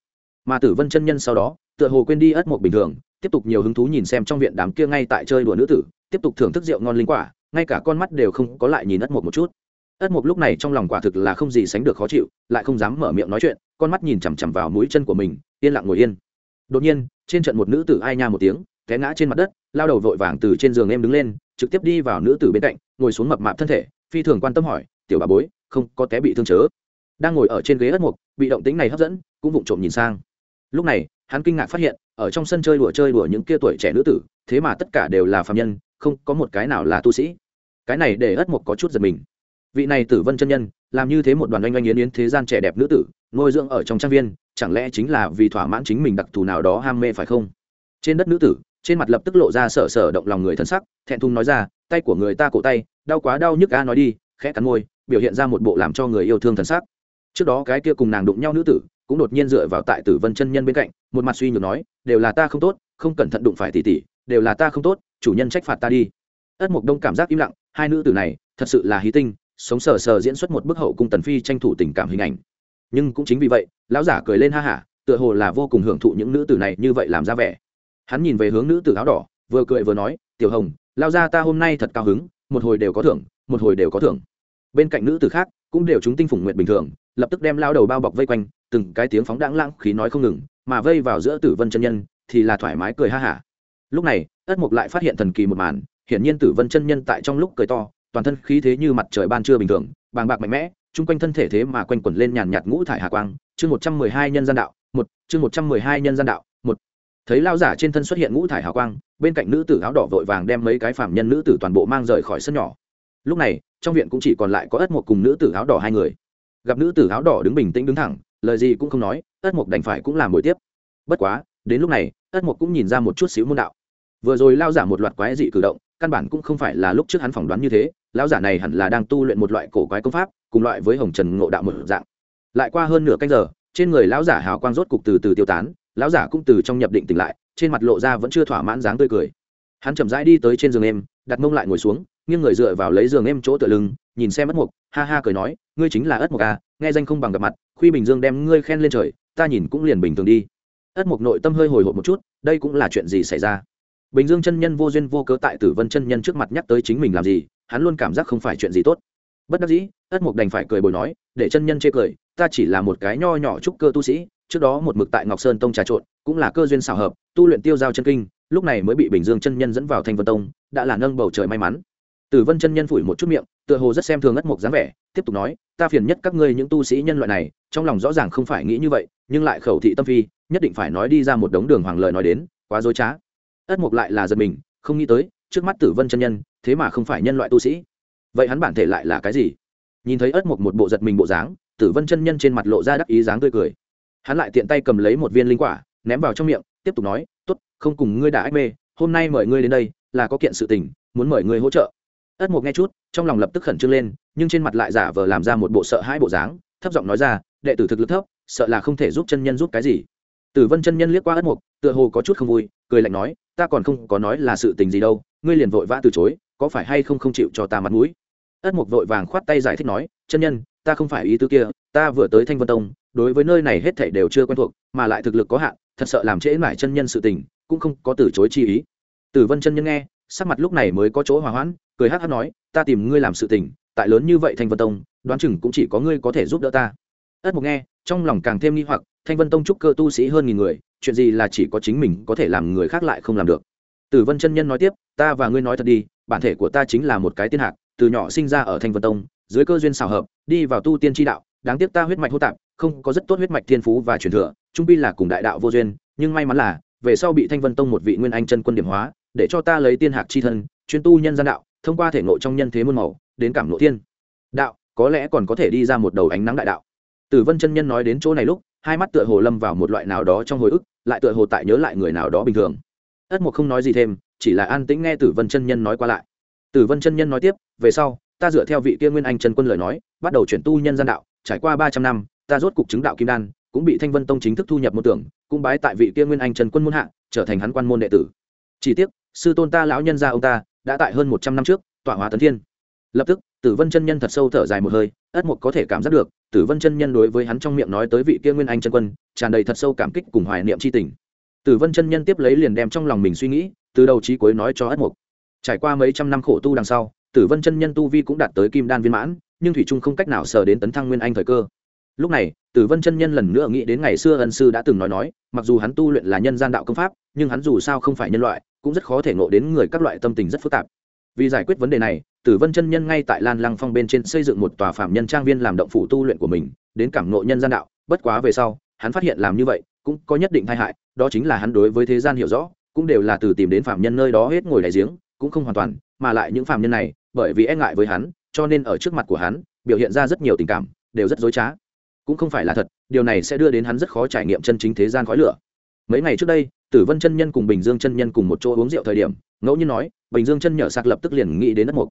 Mà tử vân chân nhân sau đó, tựa hồ quên đi ất mộc bình thường, tiếp tục nhiều hứng thú nhìn xem trong viện đám kia ngay tại chơi đùa nữ tử, tiếp tục thưởng thức rượu ngon linh quả, ngay cả con mắt đều không có lại nhìn ất mộc một chút. Ất mộc lúc này trong lòng quả thực là không gì sánh được khó chịu, lại không dám mở miệng nói chuyện, con mắt nhìn chằm chằm vào mũi chân của mình, yên lặng ngồi yên. Đột nhiên, trên trận một nữ tử ai nha một tiếng, té ngã trên mặt đất, lao đầu vội vàng từ trên giường em đứng lên, trực tiếp đi vào nữ tử bên cạnh, ngồi xuống mập mạp thân thể, phi thường quan tâm hỏi tiểu bà bối, không có té bị thương chớ. Đang ngồi ở trên ghế ất mục, bị động tính này hấp dẫn, cũng vụng trộm nhìn sang. Lúc này, hắn kinh ngạc phát hiện, ở trong sân chơi đùa chơi đùa những kia tuổi trẻ nữ tử, thế mà tất cả đều là phạm nhân, không có một cái nào là tu sĩ. Cái này để ất mục có chút giật mình. Vị này tử vân chân nhân, làm như thế một đoàn oanh oanh yến yến thế gian trẻ đẹp nữ tử nuôi dưỡng ở trong trang viên, chẳng lẽ chính là vì thỏa mãn chính mình đặc thù nào đó ham mê phải không? Trên đất nữ tử, trên mặt lập tức lộ ra sở sở động lòng người thân sắc, thẹn thùng nói ra, tay của người ta cổ tay, đau quá đau nhức a nói đi, khẽ cắn môi biểu hiện ra một bộ làm cho người yêu thương thần sắc. Trước đó cái kia cùng nàng đụng nhau nữ tử, cũng đột nhiên dựa vào tại tử vân chân nhân bên cạnh, một mặt suy nhược nói, đều là ta không tốt, không cẩn thận đụng phải tỉ tỉ đều là ta không tốt, chủ nhân trách phạt ta đi. Ất mục đông cảm giác im lặng, hai nữ tử này, thật sự là hí tinh, sống sờ sờ diễn xuất một bức hậu cung tần phi tranh thủ tình cảm hình ảnh. Nhưng cũng chính vì vậy, lão giả cười lên ha hả, tựa hồ là vô cùng hưởng thụ những nữ tử này như vậy làm ra vẻ. Hắn nhìn về hướng nữ tử áo đỏ, vừa cười vừa nói, tiểu hồng lao ra ta hôm nay thật cao hứng, một hồi đều có thưởng, một hồi đều có thưởng bên cạnh nữ tử khác cũng đều chúng tinh phủng nguyện bình thường, lập tức đem lao đầu bao bọc vây quanh, từng cái tiếng phóng đáng lãng khí nói không ngừng, mà vây vào giữa tử vân chân nhân thì là thoải mái cười ha hả. Lúc này ất mục lại phát hiện thần kỳ một màn, hiển nhiên tử vân chân nhân tại trong lúc cười to, toàn thân khí thế như mặt trời ban trưa bình thường, bàng bạc mạnh mẽ, chung quanh thân thể thế mà quanh quẩn lên nhàn nhạt ngũ thải hà quang. Chương một trăm mười hai nhân gian đạo, một, chương một trăm mười hai nhân gian đạo, một. Thấy lao giả trên thân xuất hiện ngũ thải hào quang, bên cạnh nữ tử áo đỏ vội vàng đem mấy cái phạm nhân nữ tử toàn bộ mang rời khỏi sân nhỏ lúc này, trong viện cũng chỉ còn lại có ất mộc cùng nữ tử áo đỏ hai người. Gặp nữ tử áo đỏ đứng bình tĩnh đứng thẳng, lời gì cũng không nói, ất mục đành phải cũng làm buổi tiếp. Bất quá, đến lúc này, ất mục cũng nhìn ra một chút xíu môn đạo. Vừa rồi lao giả một loạt quái dị cử động, căn bản cũng không phải là lúc trước hắn phỏng đoán như thế, lão giả này hẳn là đang tu luyện một loại cổ quái công pháp, cùng loại với hồng trần ngộ đạo một dạng. Lại qua hơn nửa canh giờ, trên người lão giả hào quang rốt cục từ từ tiêu tán, lão giả cũng từ trong nhập định tỉnh lại, trên mặt lộ ra vẫn chưa thỏa mãn dáng tươi cười. Hắn chậm rãi đi tới trên giường em, đặt mông lại ngồi xuống nghiêng người dựa vào lấy giường em chỗ tựa lưng, nhìn xem ất mục, ha ha cười nói, ngươi chính là ất mục à nghe danh không bằng gặp mặt, khuy bình dương đem ngươi khen lên trời, ta nhìn cũng liền bình thường đi. Ất mục nội tâm hơi hồi hộp một chút, đây cũng là chuyện gì xảy ra? Bình dương chân nhân vô duyên vô cớ tại tử vân chân nhân trước mặt nhắc tới chính mình làm gì, hắn luôn cảm giác không phải chuyện gì tốt. Bất đắc dĩ, ất mục đành phải cười bồi nói, để chân nhân chê cười, ta chỉ là một cái nho nhỏ trúc cơ tu sĩ, trước đó một mực tại ngọc sơn tông trà trộn, cũng là cơ duyên xảo hợp, tu luyện tiêu giao chân kinh, lúc này mới bị bình dương chân nhân dẫn vào thanh vân tông, đã là nâng bầu trời may mắn tử vân chân nhân phủi một chút miệng, tựa hồ rất xem thường ất mục dáng vẻ, tiếp tục nói, ta phiền nhất các ngươi những tu sĩ nhân loại này, trong lòng rõ ràng không phải nghĩ như vậy, nhưng lại khẩu thị tâm phi, nhất định phải nói đi ra một đống đường hoàng lợi nói đến, quá dối trá. Ất mục lại là giật mình, không nghĩ tới, trước mắt tử vân chân nhân, thế mà không phải nhân loại tu sĩ. Vậy hắn bản thể lại là cái gì? Nhìn thấy ất mục một bộ giật mình bộ dáng, tử vân chân nhân trên mặt lộ ra đắc ý dáng tươi cười. Hắn lại tiện tay cầm lấy một viên linh quả, ném vào trong miệng, tiếp tục nói t ố t không cùng ngươi đã ách mê, hôm nay mời ngươi đến đây, là có kiện sự tình, muốn mời ngươi hỗ trợ ất mục nghe chút, trong lòng lập tức khẩn trương lên, nhưng trên mặt lại giả vờ làm ra một bộ sợ hai bộ dáng, thấp giọng nói ra, đệ tử thực lực thấp, sợ là không thể giúp chân nhân giúp cái gì. Tử vân chân nhân liếc qua ất mục tựa hồ có chút không vui, cười lạnh nói, ta còn không có nói là sự tình gì đâu, ngươi liền vội vã từ chối, có phải hay không không chịu cho ta mặt mũi? Ất mục vội vàng khoát tay giải thích nói, chân nhân, ta không phải ý tứ kia, ta vừa tới thanh vân tông, đối với nơi này hết thảy đều chưa quen thuộc, mà lại thực lực có hạn, thật sợ làm trễ mãi chân nhân sự tình, cũng không có từ chối chi ý. Tử vân chân nhân nghe, sắc mặt lúc này mới có chỗ hòa hoãn cười hát hát nói, ta tìm ngươi làm sự tình, tại lớn như vậy thanh vân tông, đoán chừng cũng chỉ có ngươi có thể giúp đỡ ta. Ất mục nghe, trong lòng càng thêm nghi hoặc, thanh vân tông trúc cơ tu sĩ hơn nghìn người, chuyện gì là chỉ có chính mình có thể làm, người khác lại không làm được. Tử vân chân nhân nói tiếp, ta và ngươi nói thật đi, bản thể của ta chính là một cái tiên hạc, từ nhỏ sinh ra ở thanh vân tông, dưới cơ duyên xào hợp, đi vào tu tiên tri đạo, đáng tiếc ta huyết mạch hô tạp, không có rất tốt huyết mạch thiên phú và truyền thừa, trung pi là cùng đại đạo vô duyên, nhưng may mắn là, về sau bị thanh vân tông một vị nguyên anh chân quân điểm hóa, để cho ta lấy tiên hạc chi thân, chuyên tu nhân gian đạo thông qua thể ngộ trong nhân thế muôn màu, đến cảm ngộ thiên. Đạo, có lẽ còn có thể đi ra một đầu ánh nắng đại đạo. Tử vân chân nhân nói đến chỗ này lúc, hai mắt tựa hồ lâm vào một loại nào đó trong hồi ức, lại tựa hồ tại nhớ lại người nào đó bình thường. Ất mục không nói gì thêm, chỉ là an tĩnh nghe tử vân chân nhân nói qua lại. Tử vân chân nhân nói tiếp, về sau, ta dựa theo vị kia nguyên anh Trần quân lời nói, bắt đầu chuyển tu nhân gian đạo, trải qua ba trăm năm, ta rốt cục chứng đạo kim đan, cũng bị thanh vân tông chính thức thu nhập môn tưởng cũng bái tại vị kia nguyên anh trần quân môn hạ, trở thành hắn quan môn đệ tử. Chỉ tiếc, sư tôn ta lão nhân gia ông ta đã tại hơn một trăm năm trước, tọa hóa tấn thiên. Lập tức, tử vân chân nhân thật sâu thở dài một hơi, ất mục có thể cảm giác được, tử vân chân nhân đối với hắn trong miệng nói tới vị kia nguyên anh chân quân, tràn đầy thật sâu cảm kích cùng hoài niệm c h i tình. Tử vân chân nhân tiếp lấy liền đem trong lòng mình suy nghĩ, từ đầu trí cuối nói cho ất mục. Trải qua mấy trăm năm khổ tu đằng sau, tử vân chân nhân tu vi cũng đạt tới kim đan viên mãn, nhưng thủy trung không cách nào sờ đến tấn thăng nguyên anh thời cơ. Lúc này, tử vân chân nhân lần nữa nghĩ đến ngày xưa ân sư đã từng nói nói, mặc dù hắn tu luyện là nhân gian đạo công pháp, nhưng hắn dù sao không phải nhân loại cũng rất khó thể ngộ đến người các loại tâm tình rất phức tạp. Vì giải quyết vấn đề này, tử vân chân nhân ngay tại lan lăng phong bên trên xây dựng một tòa phạm nhân trang viên làm động phủ tu luyện của mình, đến cảm ngộ nhân gian đạo, bất quá về sau, hắn phát hiện làm như vậy cũng có nhất định tai hại, đó chính là hắn đối với thế gian hiểu rõ, cũng đều là từ tìm đến phạm nhân nơi đó hết ngồi đại giếng, cũng không hoàn toàn, mà lại những phạm nhân này, bởi vì e ngại với hắn, cho nên ở trước mặt của hắn, biểu hiện ra rất nhiều tình cảm, đều rất dối trá. Cũng không phải là thật, điều này sẽ đưa đến hắn rất khó trải nghiệm chân chính thế gian khói lửa mấy ngày trước đây, tử vân chân nhân cùng bình dương chân nhân cùng một chỗ uống rượu thời điểm, ngẫu nhiên nói, bình dương chân nhở sạc lập tức liền nghĩ đến ất mục.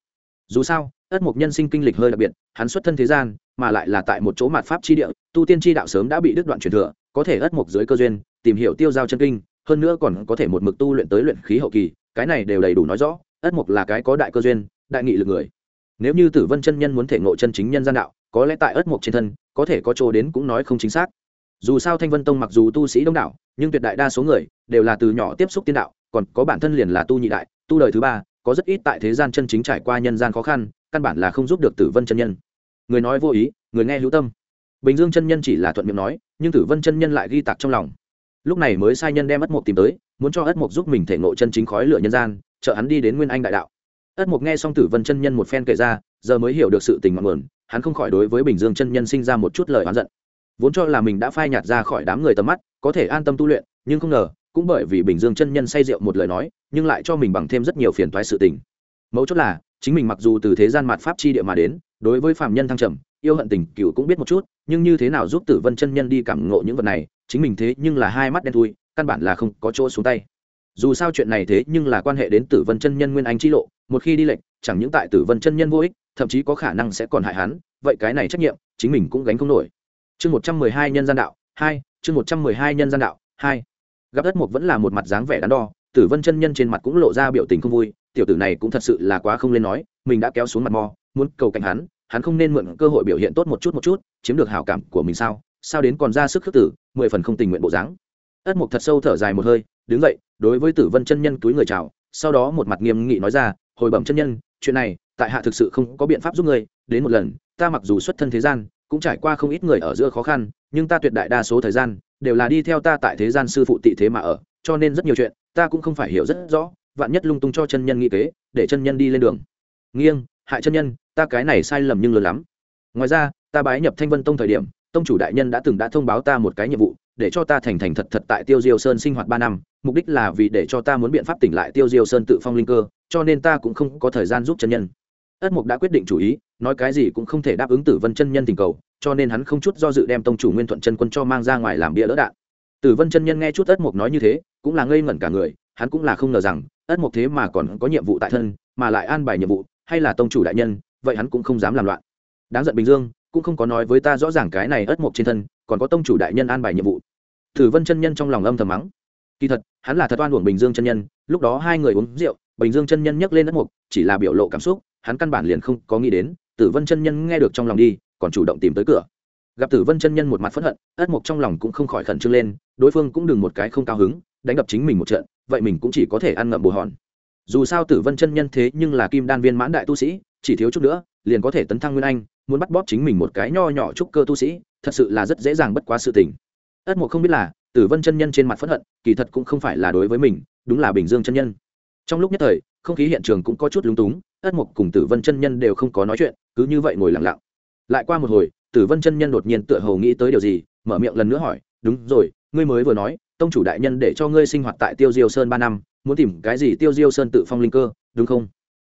Dù sao, ất mục nhân sinh kinh lịch hơi đặc biệt, hắn xuất thân thế gian, mà lại là tại một chỗ mạt pháp chi địa, tu tiên chi đạo sớm đã bị đứt đoạn truyền thừa, có thể ất mục dưới cơ duyên, tìm hiểu tiêu giao chân kinh, hơn nữa còn có thể một mực tu luyện tới luyện khí hậu kỳ, cái này đều đầy đủ nói rõ, ất mục là cái có đại cơ duyên, đại nghị lực người. Nếu như tử vân chân nhân muốn thể ngộ chân chính nhân gian đạo, có lẽ tại ất mục trên thân, có thể có chỗ đến cũng nói không chính xác dù sao thanh vân tông mặc dù tu sĩ đông đảo, nhưng tuyệt đại đa số người đều là từ nhỏ tiếp xúc tiên đạo, còn có bản thân liền là tu nhị đại, tu đời thứ ba, có rất ít tại thế gian chân chính trải qua nhân gian khó khăn, căn bản là không giúp được tử vân chân nhân. Người nói vô ý, người nghe hữu tâm. Bình dương chân nhân chỉ là thuận miệng nói, nhưng tử vân chân nhân lại ghi tạc trong lòng. Lúc này mới sai nhân đem ất mục tìm tới, muốn cho ất mục giúp mình thể ngộ chân chính khói lửa nhân gian trợ hắn đi đến nguyên anh đại đạo. Ất mục nghe xong tử vân chân nhân một phen kể ra, giờ mới hiểu được sự tình mặn mượn hắn không khỏi đối với bình dương chân nhân sinh ra một chút lời oán giận vốn cho là mình đã phai nhạt ra khỏi đám người tầm mắt, có thể an tâm tu luyện, nhưng không ngờ, cũng bởi vì bình dương chân nhân say rượu một lời nói, nhưng lại cho mình bằng thêm rất nhiều phiền toái sự tình. Mấu chốt là, chính mình mặc dù từ thế gian mạt pháp chi địa mà đến, đối với phạm nhân thăng trầm, yêu hận tình cựu cũng biết một chút, nhưng như thế nào giúp tử vân chân nhân đi cảm ngộ những vật này, chính mình thế nhưng là hai mắt đen thui, căn bản là không có chỗ xuống tay. Dù sao chuyện này thế nhưng là quan hệ đến tử vân chân nhân nguyên anh chi lộ, một khi đi lệnh chẳng những tại tử vân chân nhân vô ích, thậm chí có khả năng sẽ còn hại hắn, vậy cái này trách nhiệm, chính mình cũng gánh không nổi chương một trăm mười hai nhân gian đạo hai chương một trăm mười hai nhân gian đạo hai. Gặp đất mục vẫn là một mặt dáng vẻ đắn đo tử vân chân nhân trên mặt cũng lộ ra biểu tình không vui tiểu tử này cũng thật sự là quá không lên nói mình đã kéo xuống mặt mò muốn cầu cạnh hắn hắn không nên mượn cơ hội biểu hiện tốt một chút một chút chiếm được hảo cảm của mình sao sao đến còn ra sức khước tử mười phần không tình nguyện bộ dáng. Ất mục thật sâu thở dài một hơi đứng dậy đối với tử vân chân nhân túi người chào sau đó một mặt nghiêm nghị nói ra hồi bẩm chân nhân chuyện này tại hạ thực sự không có biện pháp giúp người, đến một lần ta mặc dù xuất thân thế gian cũng trải qua không ít người ở giữa khó khăn, nhưng ta tuyệt đại đa số thời gian đều là đi theo ta tại thế gian sư phụ tị thế mà ở, cho nên rất nhiều chuyện ta cũng không phải hiểu rất rõ, vạn nhất lung tung cho chân nhân nghĩ kế, để chân nhân đi lên đường. Nghiêng, hại chân nhân, ta cái này sai lầm nhưng lớn lắm. Ngoài ra, ta bái nhập thanh vân tông thời điểm, tông chủ đại nhân đã từng đã thông báo ta một cái nhiệm vụ, để cho ta thành thành thật thật tại tiêu diêu sơn sinh hoạt ba năm, mục đích là vì để cho ta muốn biện pháp tỉnh lại tiêu diêu sơn tự phong linh cơ, cho nên ta cũng không có thời gian giúp chân nhân. Ất mục đã quyết định chủ ý nói cái gì cũng không thể đáp ứng tử vân chân nhân tình cầu, cho nên hắn không chút do dự đem tông chủ nguyên thuận chân quân cho mang ra ngoài làm bia đỡ đạn. Tử vân chân nhân nghe chút ất mộc nói như thế, cũng là ngây ngẩn cả người, hắn cũng là không ngờ rằng, ất mộc thế mà còn có nhiệm vụ tại thân, mà lại an bài nhiệm vụ, hay là tông chủ đại nhân, vậy hắn cũng không dám làm loạn. Đáng giận bình dương, cũng không có nói với ta rõ ràng cái này ất mộc trên thân, còn có tông chủ đại nhân an bài nhiệm vụ. Tử vân chân nhân trong lòng âm thầm mắng. Kỳ thật, hắn là thật oan uổng bình dương chân nhân, lúc đó hai người uống rượu, bình dương chân nhân nhấc lên ất mục, chỉ là biểu lộ cảm xúc, hắn căn bản liền không có nghĩ đến tử vân chân nhân nghe được trong lòng đi, còn chủ động tìm tới cửa. Gặp tử vân chân nhân một mặt phẫn hận, ất mục trong lòng cũng không khỏi khẩn trương lên, đối phương cũng đừng một cái không cao hứng, đánh đập chính mình một trận, vậy mình cũng chỉ có thể ăn ngậm bồ hòn. Dù sao tử vân chân nhân thế nhưng là kim đan viên mãn đại tu sĩ, chỉ thiếu chút nữa, liền có thể tấn thăng nguyên anh, muốn bắt bóp chính mình một cái nho nhỏ trúc cơ tu sĩ, thật sự là rất dễ dàng bất quá sự tình. Ất mục không biết là, tử vân chân nhân trên mặt phẫn hận, kỳ thật cũng không phải là đối với mình, đúng là bình dương chân nhân. Trong lúc nhất thời, không khí hiện trường cũng có chút lúng túng ất mục cùng tử vân chân nhân đều không có nói chuyện, cứ như vậy ngồi lặng lặng. Lại qua một hồi, tử vân chân nhân đột nhiên tựa hồ nghĩ tới điều gì, mở miệng lần nữa hỏi, đúng rồi, ngươi mới vừa nói, tông chủ đại nhân để cho ngươi sinh hoạt tại tiêu diêu sơn ba năm, muốn tìm cái gì tiêu diêu sơn tự phong linh cơ, đúng không?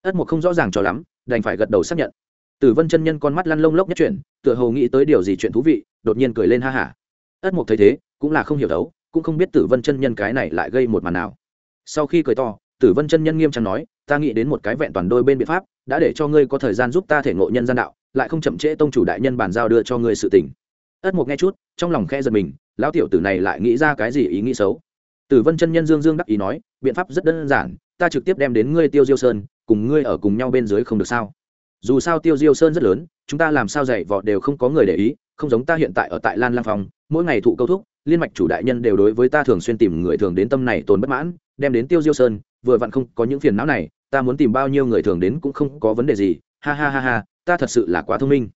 Ất mục không rõ ràng cho lắm, đành phải gật đầu xác nhận. Tử vân chân nhân con mắt lăn lông lốc nhất chuyện tựa hồ nghĩ tới điều gì chuyện thú vị, đột nhiên cười lên ha hả. Ất mục thấy thế, cũng là không hiểu đấu, cũng không biết tử vân chân nhân cái này lại gây một màn nào. Sau khi cười to, tử vân chân nhân nghiêm trang nói ta nghĩ đến một cái vẹn toàn đôi bên biện pháp, đã để cho ngươi có thời gian giúp ta thể ngộ nhân gian đạo, lại không chậm trễ tông chủ đại nhân bàn giao đưa cho ngươi sự tình. Ất mục nghe chút, trong lòng khe giật mình, lão tiểu tử này lại nghĩ ra cái gì ý nghĩ xấu. Tử vân chân nhân dương dương đắc ý nói, biện pháp rất đơn giản, ta trực tiếp đem đến ngươi tiêu diêu sơn, cùng ngươi ở cùng nhau bên dưới không được sao. Dù sao tiêu diêu sơn rất lớn, chúng ta làm sao dạy vọ đều không có người để ý, không giống ta hiện tại ở tại lan lang phòng mỗi ngày thụ câu thúc, liên mạch chủ đại nhân đều đối với ta thường xuyên tìm người thường đến tâm này tồn bất mãn, đem đến tiêu diêu sơn vừa vặn không có những phiền não này, ta muốn tìm bao nhiêu người thường đến cũng không có vấn đề gì. Ha ha ha ha, ta thật sự là quá thông minh.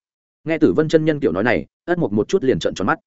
Nghe tử vân chân nhân kiểu nói này, ất Mục một chút liền trợn tròn mắt.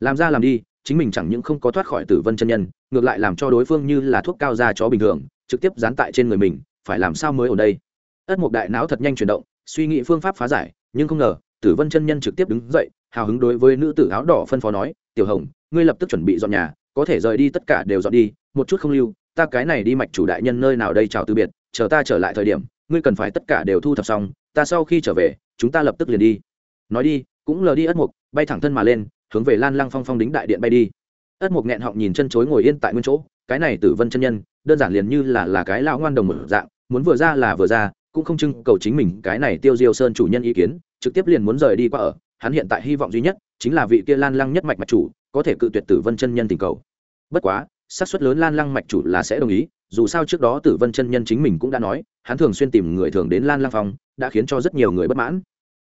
Làm ra làm đi, chính mình chẳng những không có thoát khỏi tử vân chân nhân, ngược lại làm cho đối phương như là thuốc cao da chó bình thường, trực tiếp dán tại trên người mình, phải làm sao mới ở đây? Ất Mục đại não thật nhanh chuyển động, suy nghĩ phương pháp phá giải, nhưng không ngờ, tử vân chân nhân trực tiếp đứng dậy, hào hứng đối với nữ tử áo đỏ phân phó nói, tiểu hồng, ngươi lập tức chuẩn bị dọn nhà, có thể rời đi tất cả đều dọn đi, một chút không lưu ta cái này đi mạch chủ đại nhân nơi nào đây chào từ biệt, chờ ta trở lại thời điểm, ngươi cần phải tất cả đều thu thập xong, ta sau khi trở về, chúng ta lập tức liền đi. Nói đi, cũng lờ đi ất mục, bay thẳng thân mà lên, hướng về lan lăng phong phong đính đại điện bay đi. Ất mục nghẹn họng nhìn chân chối ngồi yên tại nguyên chỗ, cái này tử vân chân nhân, đơn giản liền như là là cái lão ngoan đồng một dạng, muốn vừa ra là vừa ra, cũng không trưng cầu chính mình cái này tiêu diêu sơn chủ nhân ý kiến, trực tiếp liền muốn rời đi qua ở, hắn hiện tại hy vọng duy nhất, chính là vị kia lan lăng nhất mạch mạch chủ, có thể cự tuyệt tử vân chân nhân tình cầu. Bất quá xác suất lớn lan lăng mạch chủ là sẽ đồng ý, dù sao trước đó tử vân chân nhân chính mình cũng đã nói, hắn thường xuyên tìm người thường đến lan lăng phong, đã khiến cho rất nhiều người bất mãn.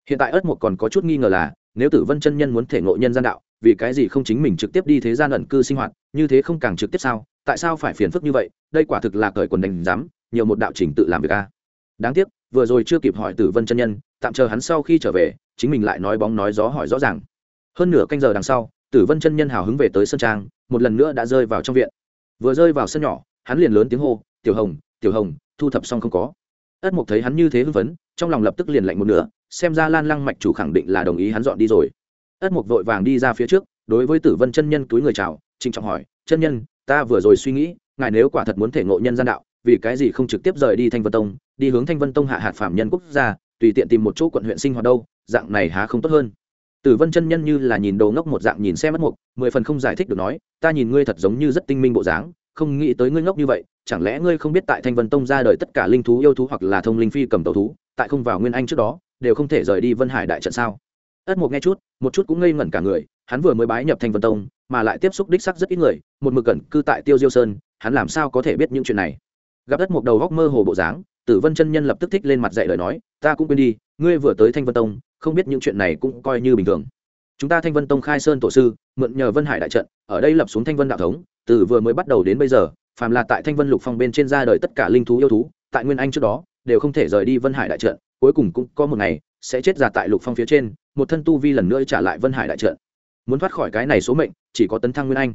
Hiện tại ớt một còn có chút nghi ngờ là, nếu tử vân chân nhân muốn thể ngộ nhân gian đạo, vì cái gì không chính mình trực tiếp đi thế gian ẩn cư sinh hoạt, như thế không càng trực tiếp sao? Tại sao phải phiền phức như vậy? Đây quả thực là cởi quần đánh giám, nhiều một đạo trình tự làm việc a. Đáng tiếc, vừa rồi chưa kịp hỏi tử vân chân nhân, tạm chờ hắn sau khi trở về, chính mình lại nói bóng nói gió hỏi rõ ràng. Hơn nửa canh giờ đằng sau, tử vân chân nhân hào hứng về tới sân trang, một lần nữa đã rơi vào trong viện vừa rơi vào sân nhỏ, hắn liền lớn tiếng hô, tiểu hồng tiểu hồng, thu thập xong không có? Ất mục thấy hắn như thế hưng phấn, trong lòng lập tức liền lạnh một nửa, xem ra lan lăng mạch chủ khẳng định là đồng ý hắn dọn đi rồi. Ất mục vội vàng đi ra phía trước, đối với tử vân chân nhân túi người chào, trịnh trọng hỏi, chân nhân, ta vừa rồi suy nghĩ, ngài nếu quả thật muốn thể ngộ nhân gian đạo, vì cái gì không trực tiếp rời đi thanh vân tông, đi hướng thanh vân tông hạ hạt phạm nhân quốc gia, tùy tiện tìm một chỗ quận huyện sinh hoạt đâu, dạng này há không tốt hơn tử vân chân nhân như là nhìn đầu ngốc một dạng nhìn xem mất mục, mười phần không giải thích được nói, ta nhìn ngươi thật giống như rất tinh minh bộ dáng, không nghĩ tới ngươi ngốc như vậy, chẳng lẽ ngươi không biết tại thanh vân tông ra đời tất cả linh thú yêu thú hoặc là thông linh phi cầm tàu thú, tại không vào nguyên anh trước đó, đều không thể rời đi vân hải đại trận sao? Ất mục nghe chút, một chút cũng ngây ngẩn cả người, hắn vừa mới bái nhập thanh vân tông, mà lại tiếp xúc đích sắc rất ít người, một mực cẩn cư tại tiêu diêu sơn, hắn làm sao có thể biết những chuyện này? Gặp ất mục đầu góc mơ hồ bộ dáng, tử vân chân nhân lập tức thích lên mặt dạy lời nói, ta cũng quên đi, ngươi vừa tới thanh vân tông không biết những chuyện này cũng coi như bình thường. Chúng ta thanh vân tông khai sơn tổ sư, mượn nhờ vân hải đại trận, ở đây lập xuống thanh vân đạo thống, từ vừa mới bắt đầu đến bây giờ, phàm là tại thanh vân lục phong bên trên ra đời tất cả linh thú yêu thú, tại nguyên anh trước đó, đều không thể rời đi vân hải đại trận, cuối cùng cũng có một ngày, sẽ chết ra tại lục phong phía trên, một thân tu vi lần nữa trả lại vân hải đại trận. Muốn thoát khỏi cái này số mệnh, chỉ có tấn thăng nguyên anh.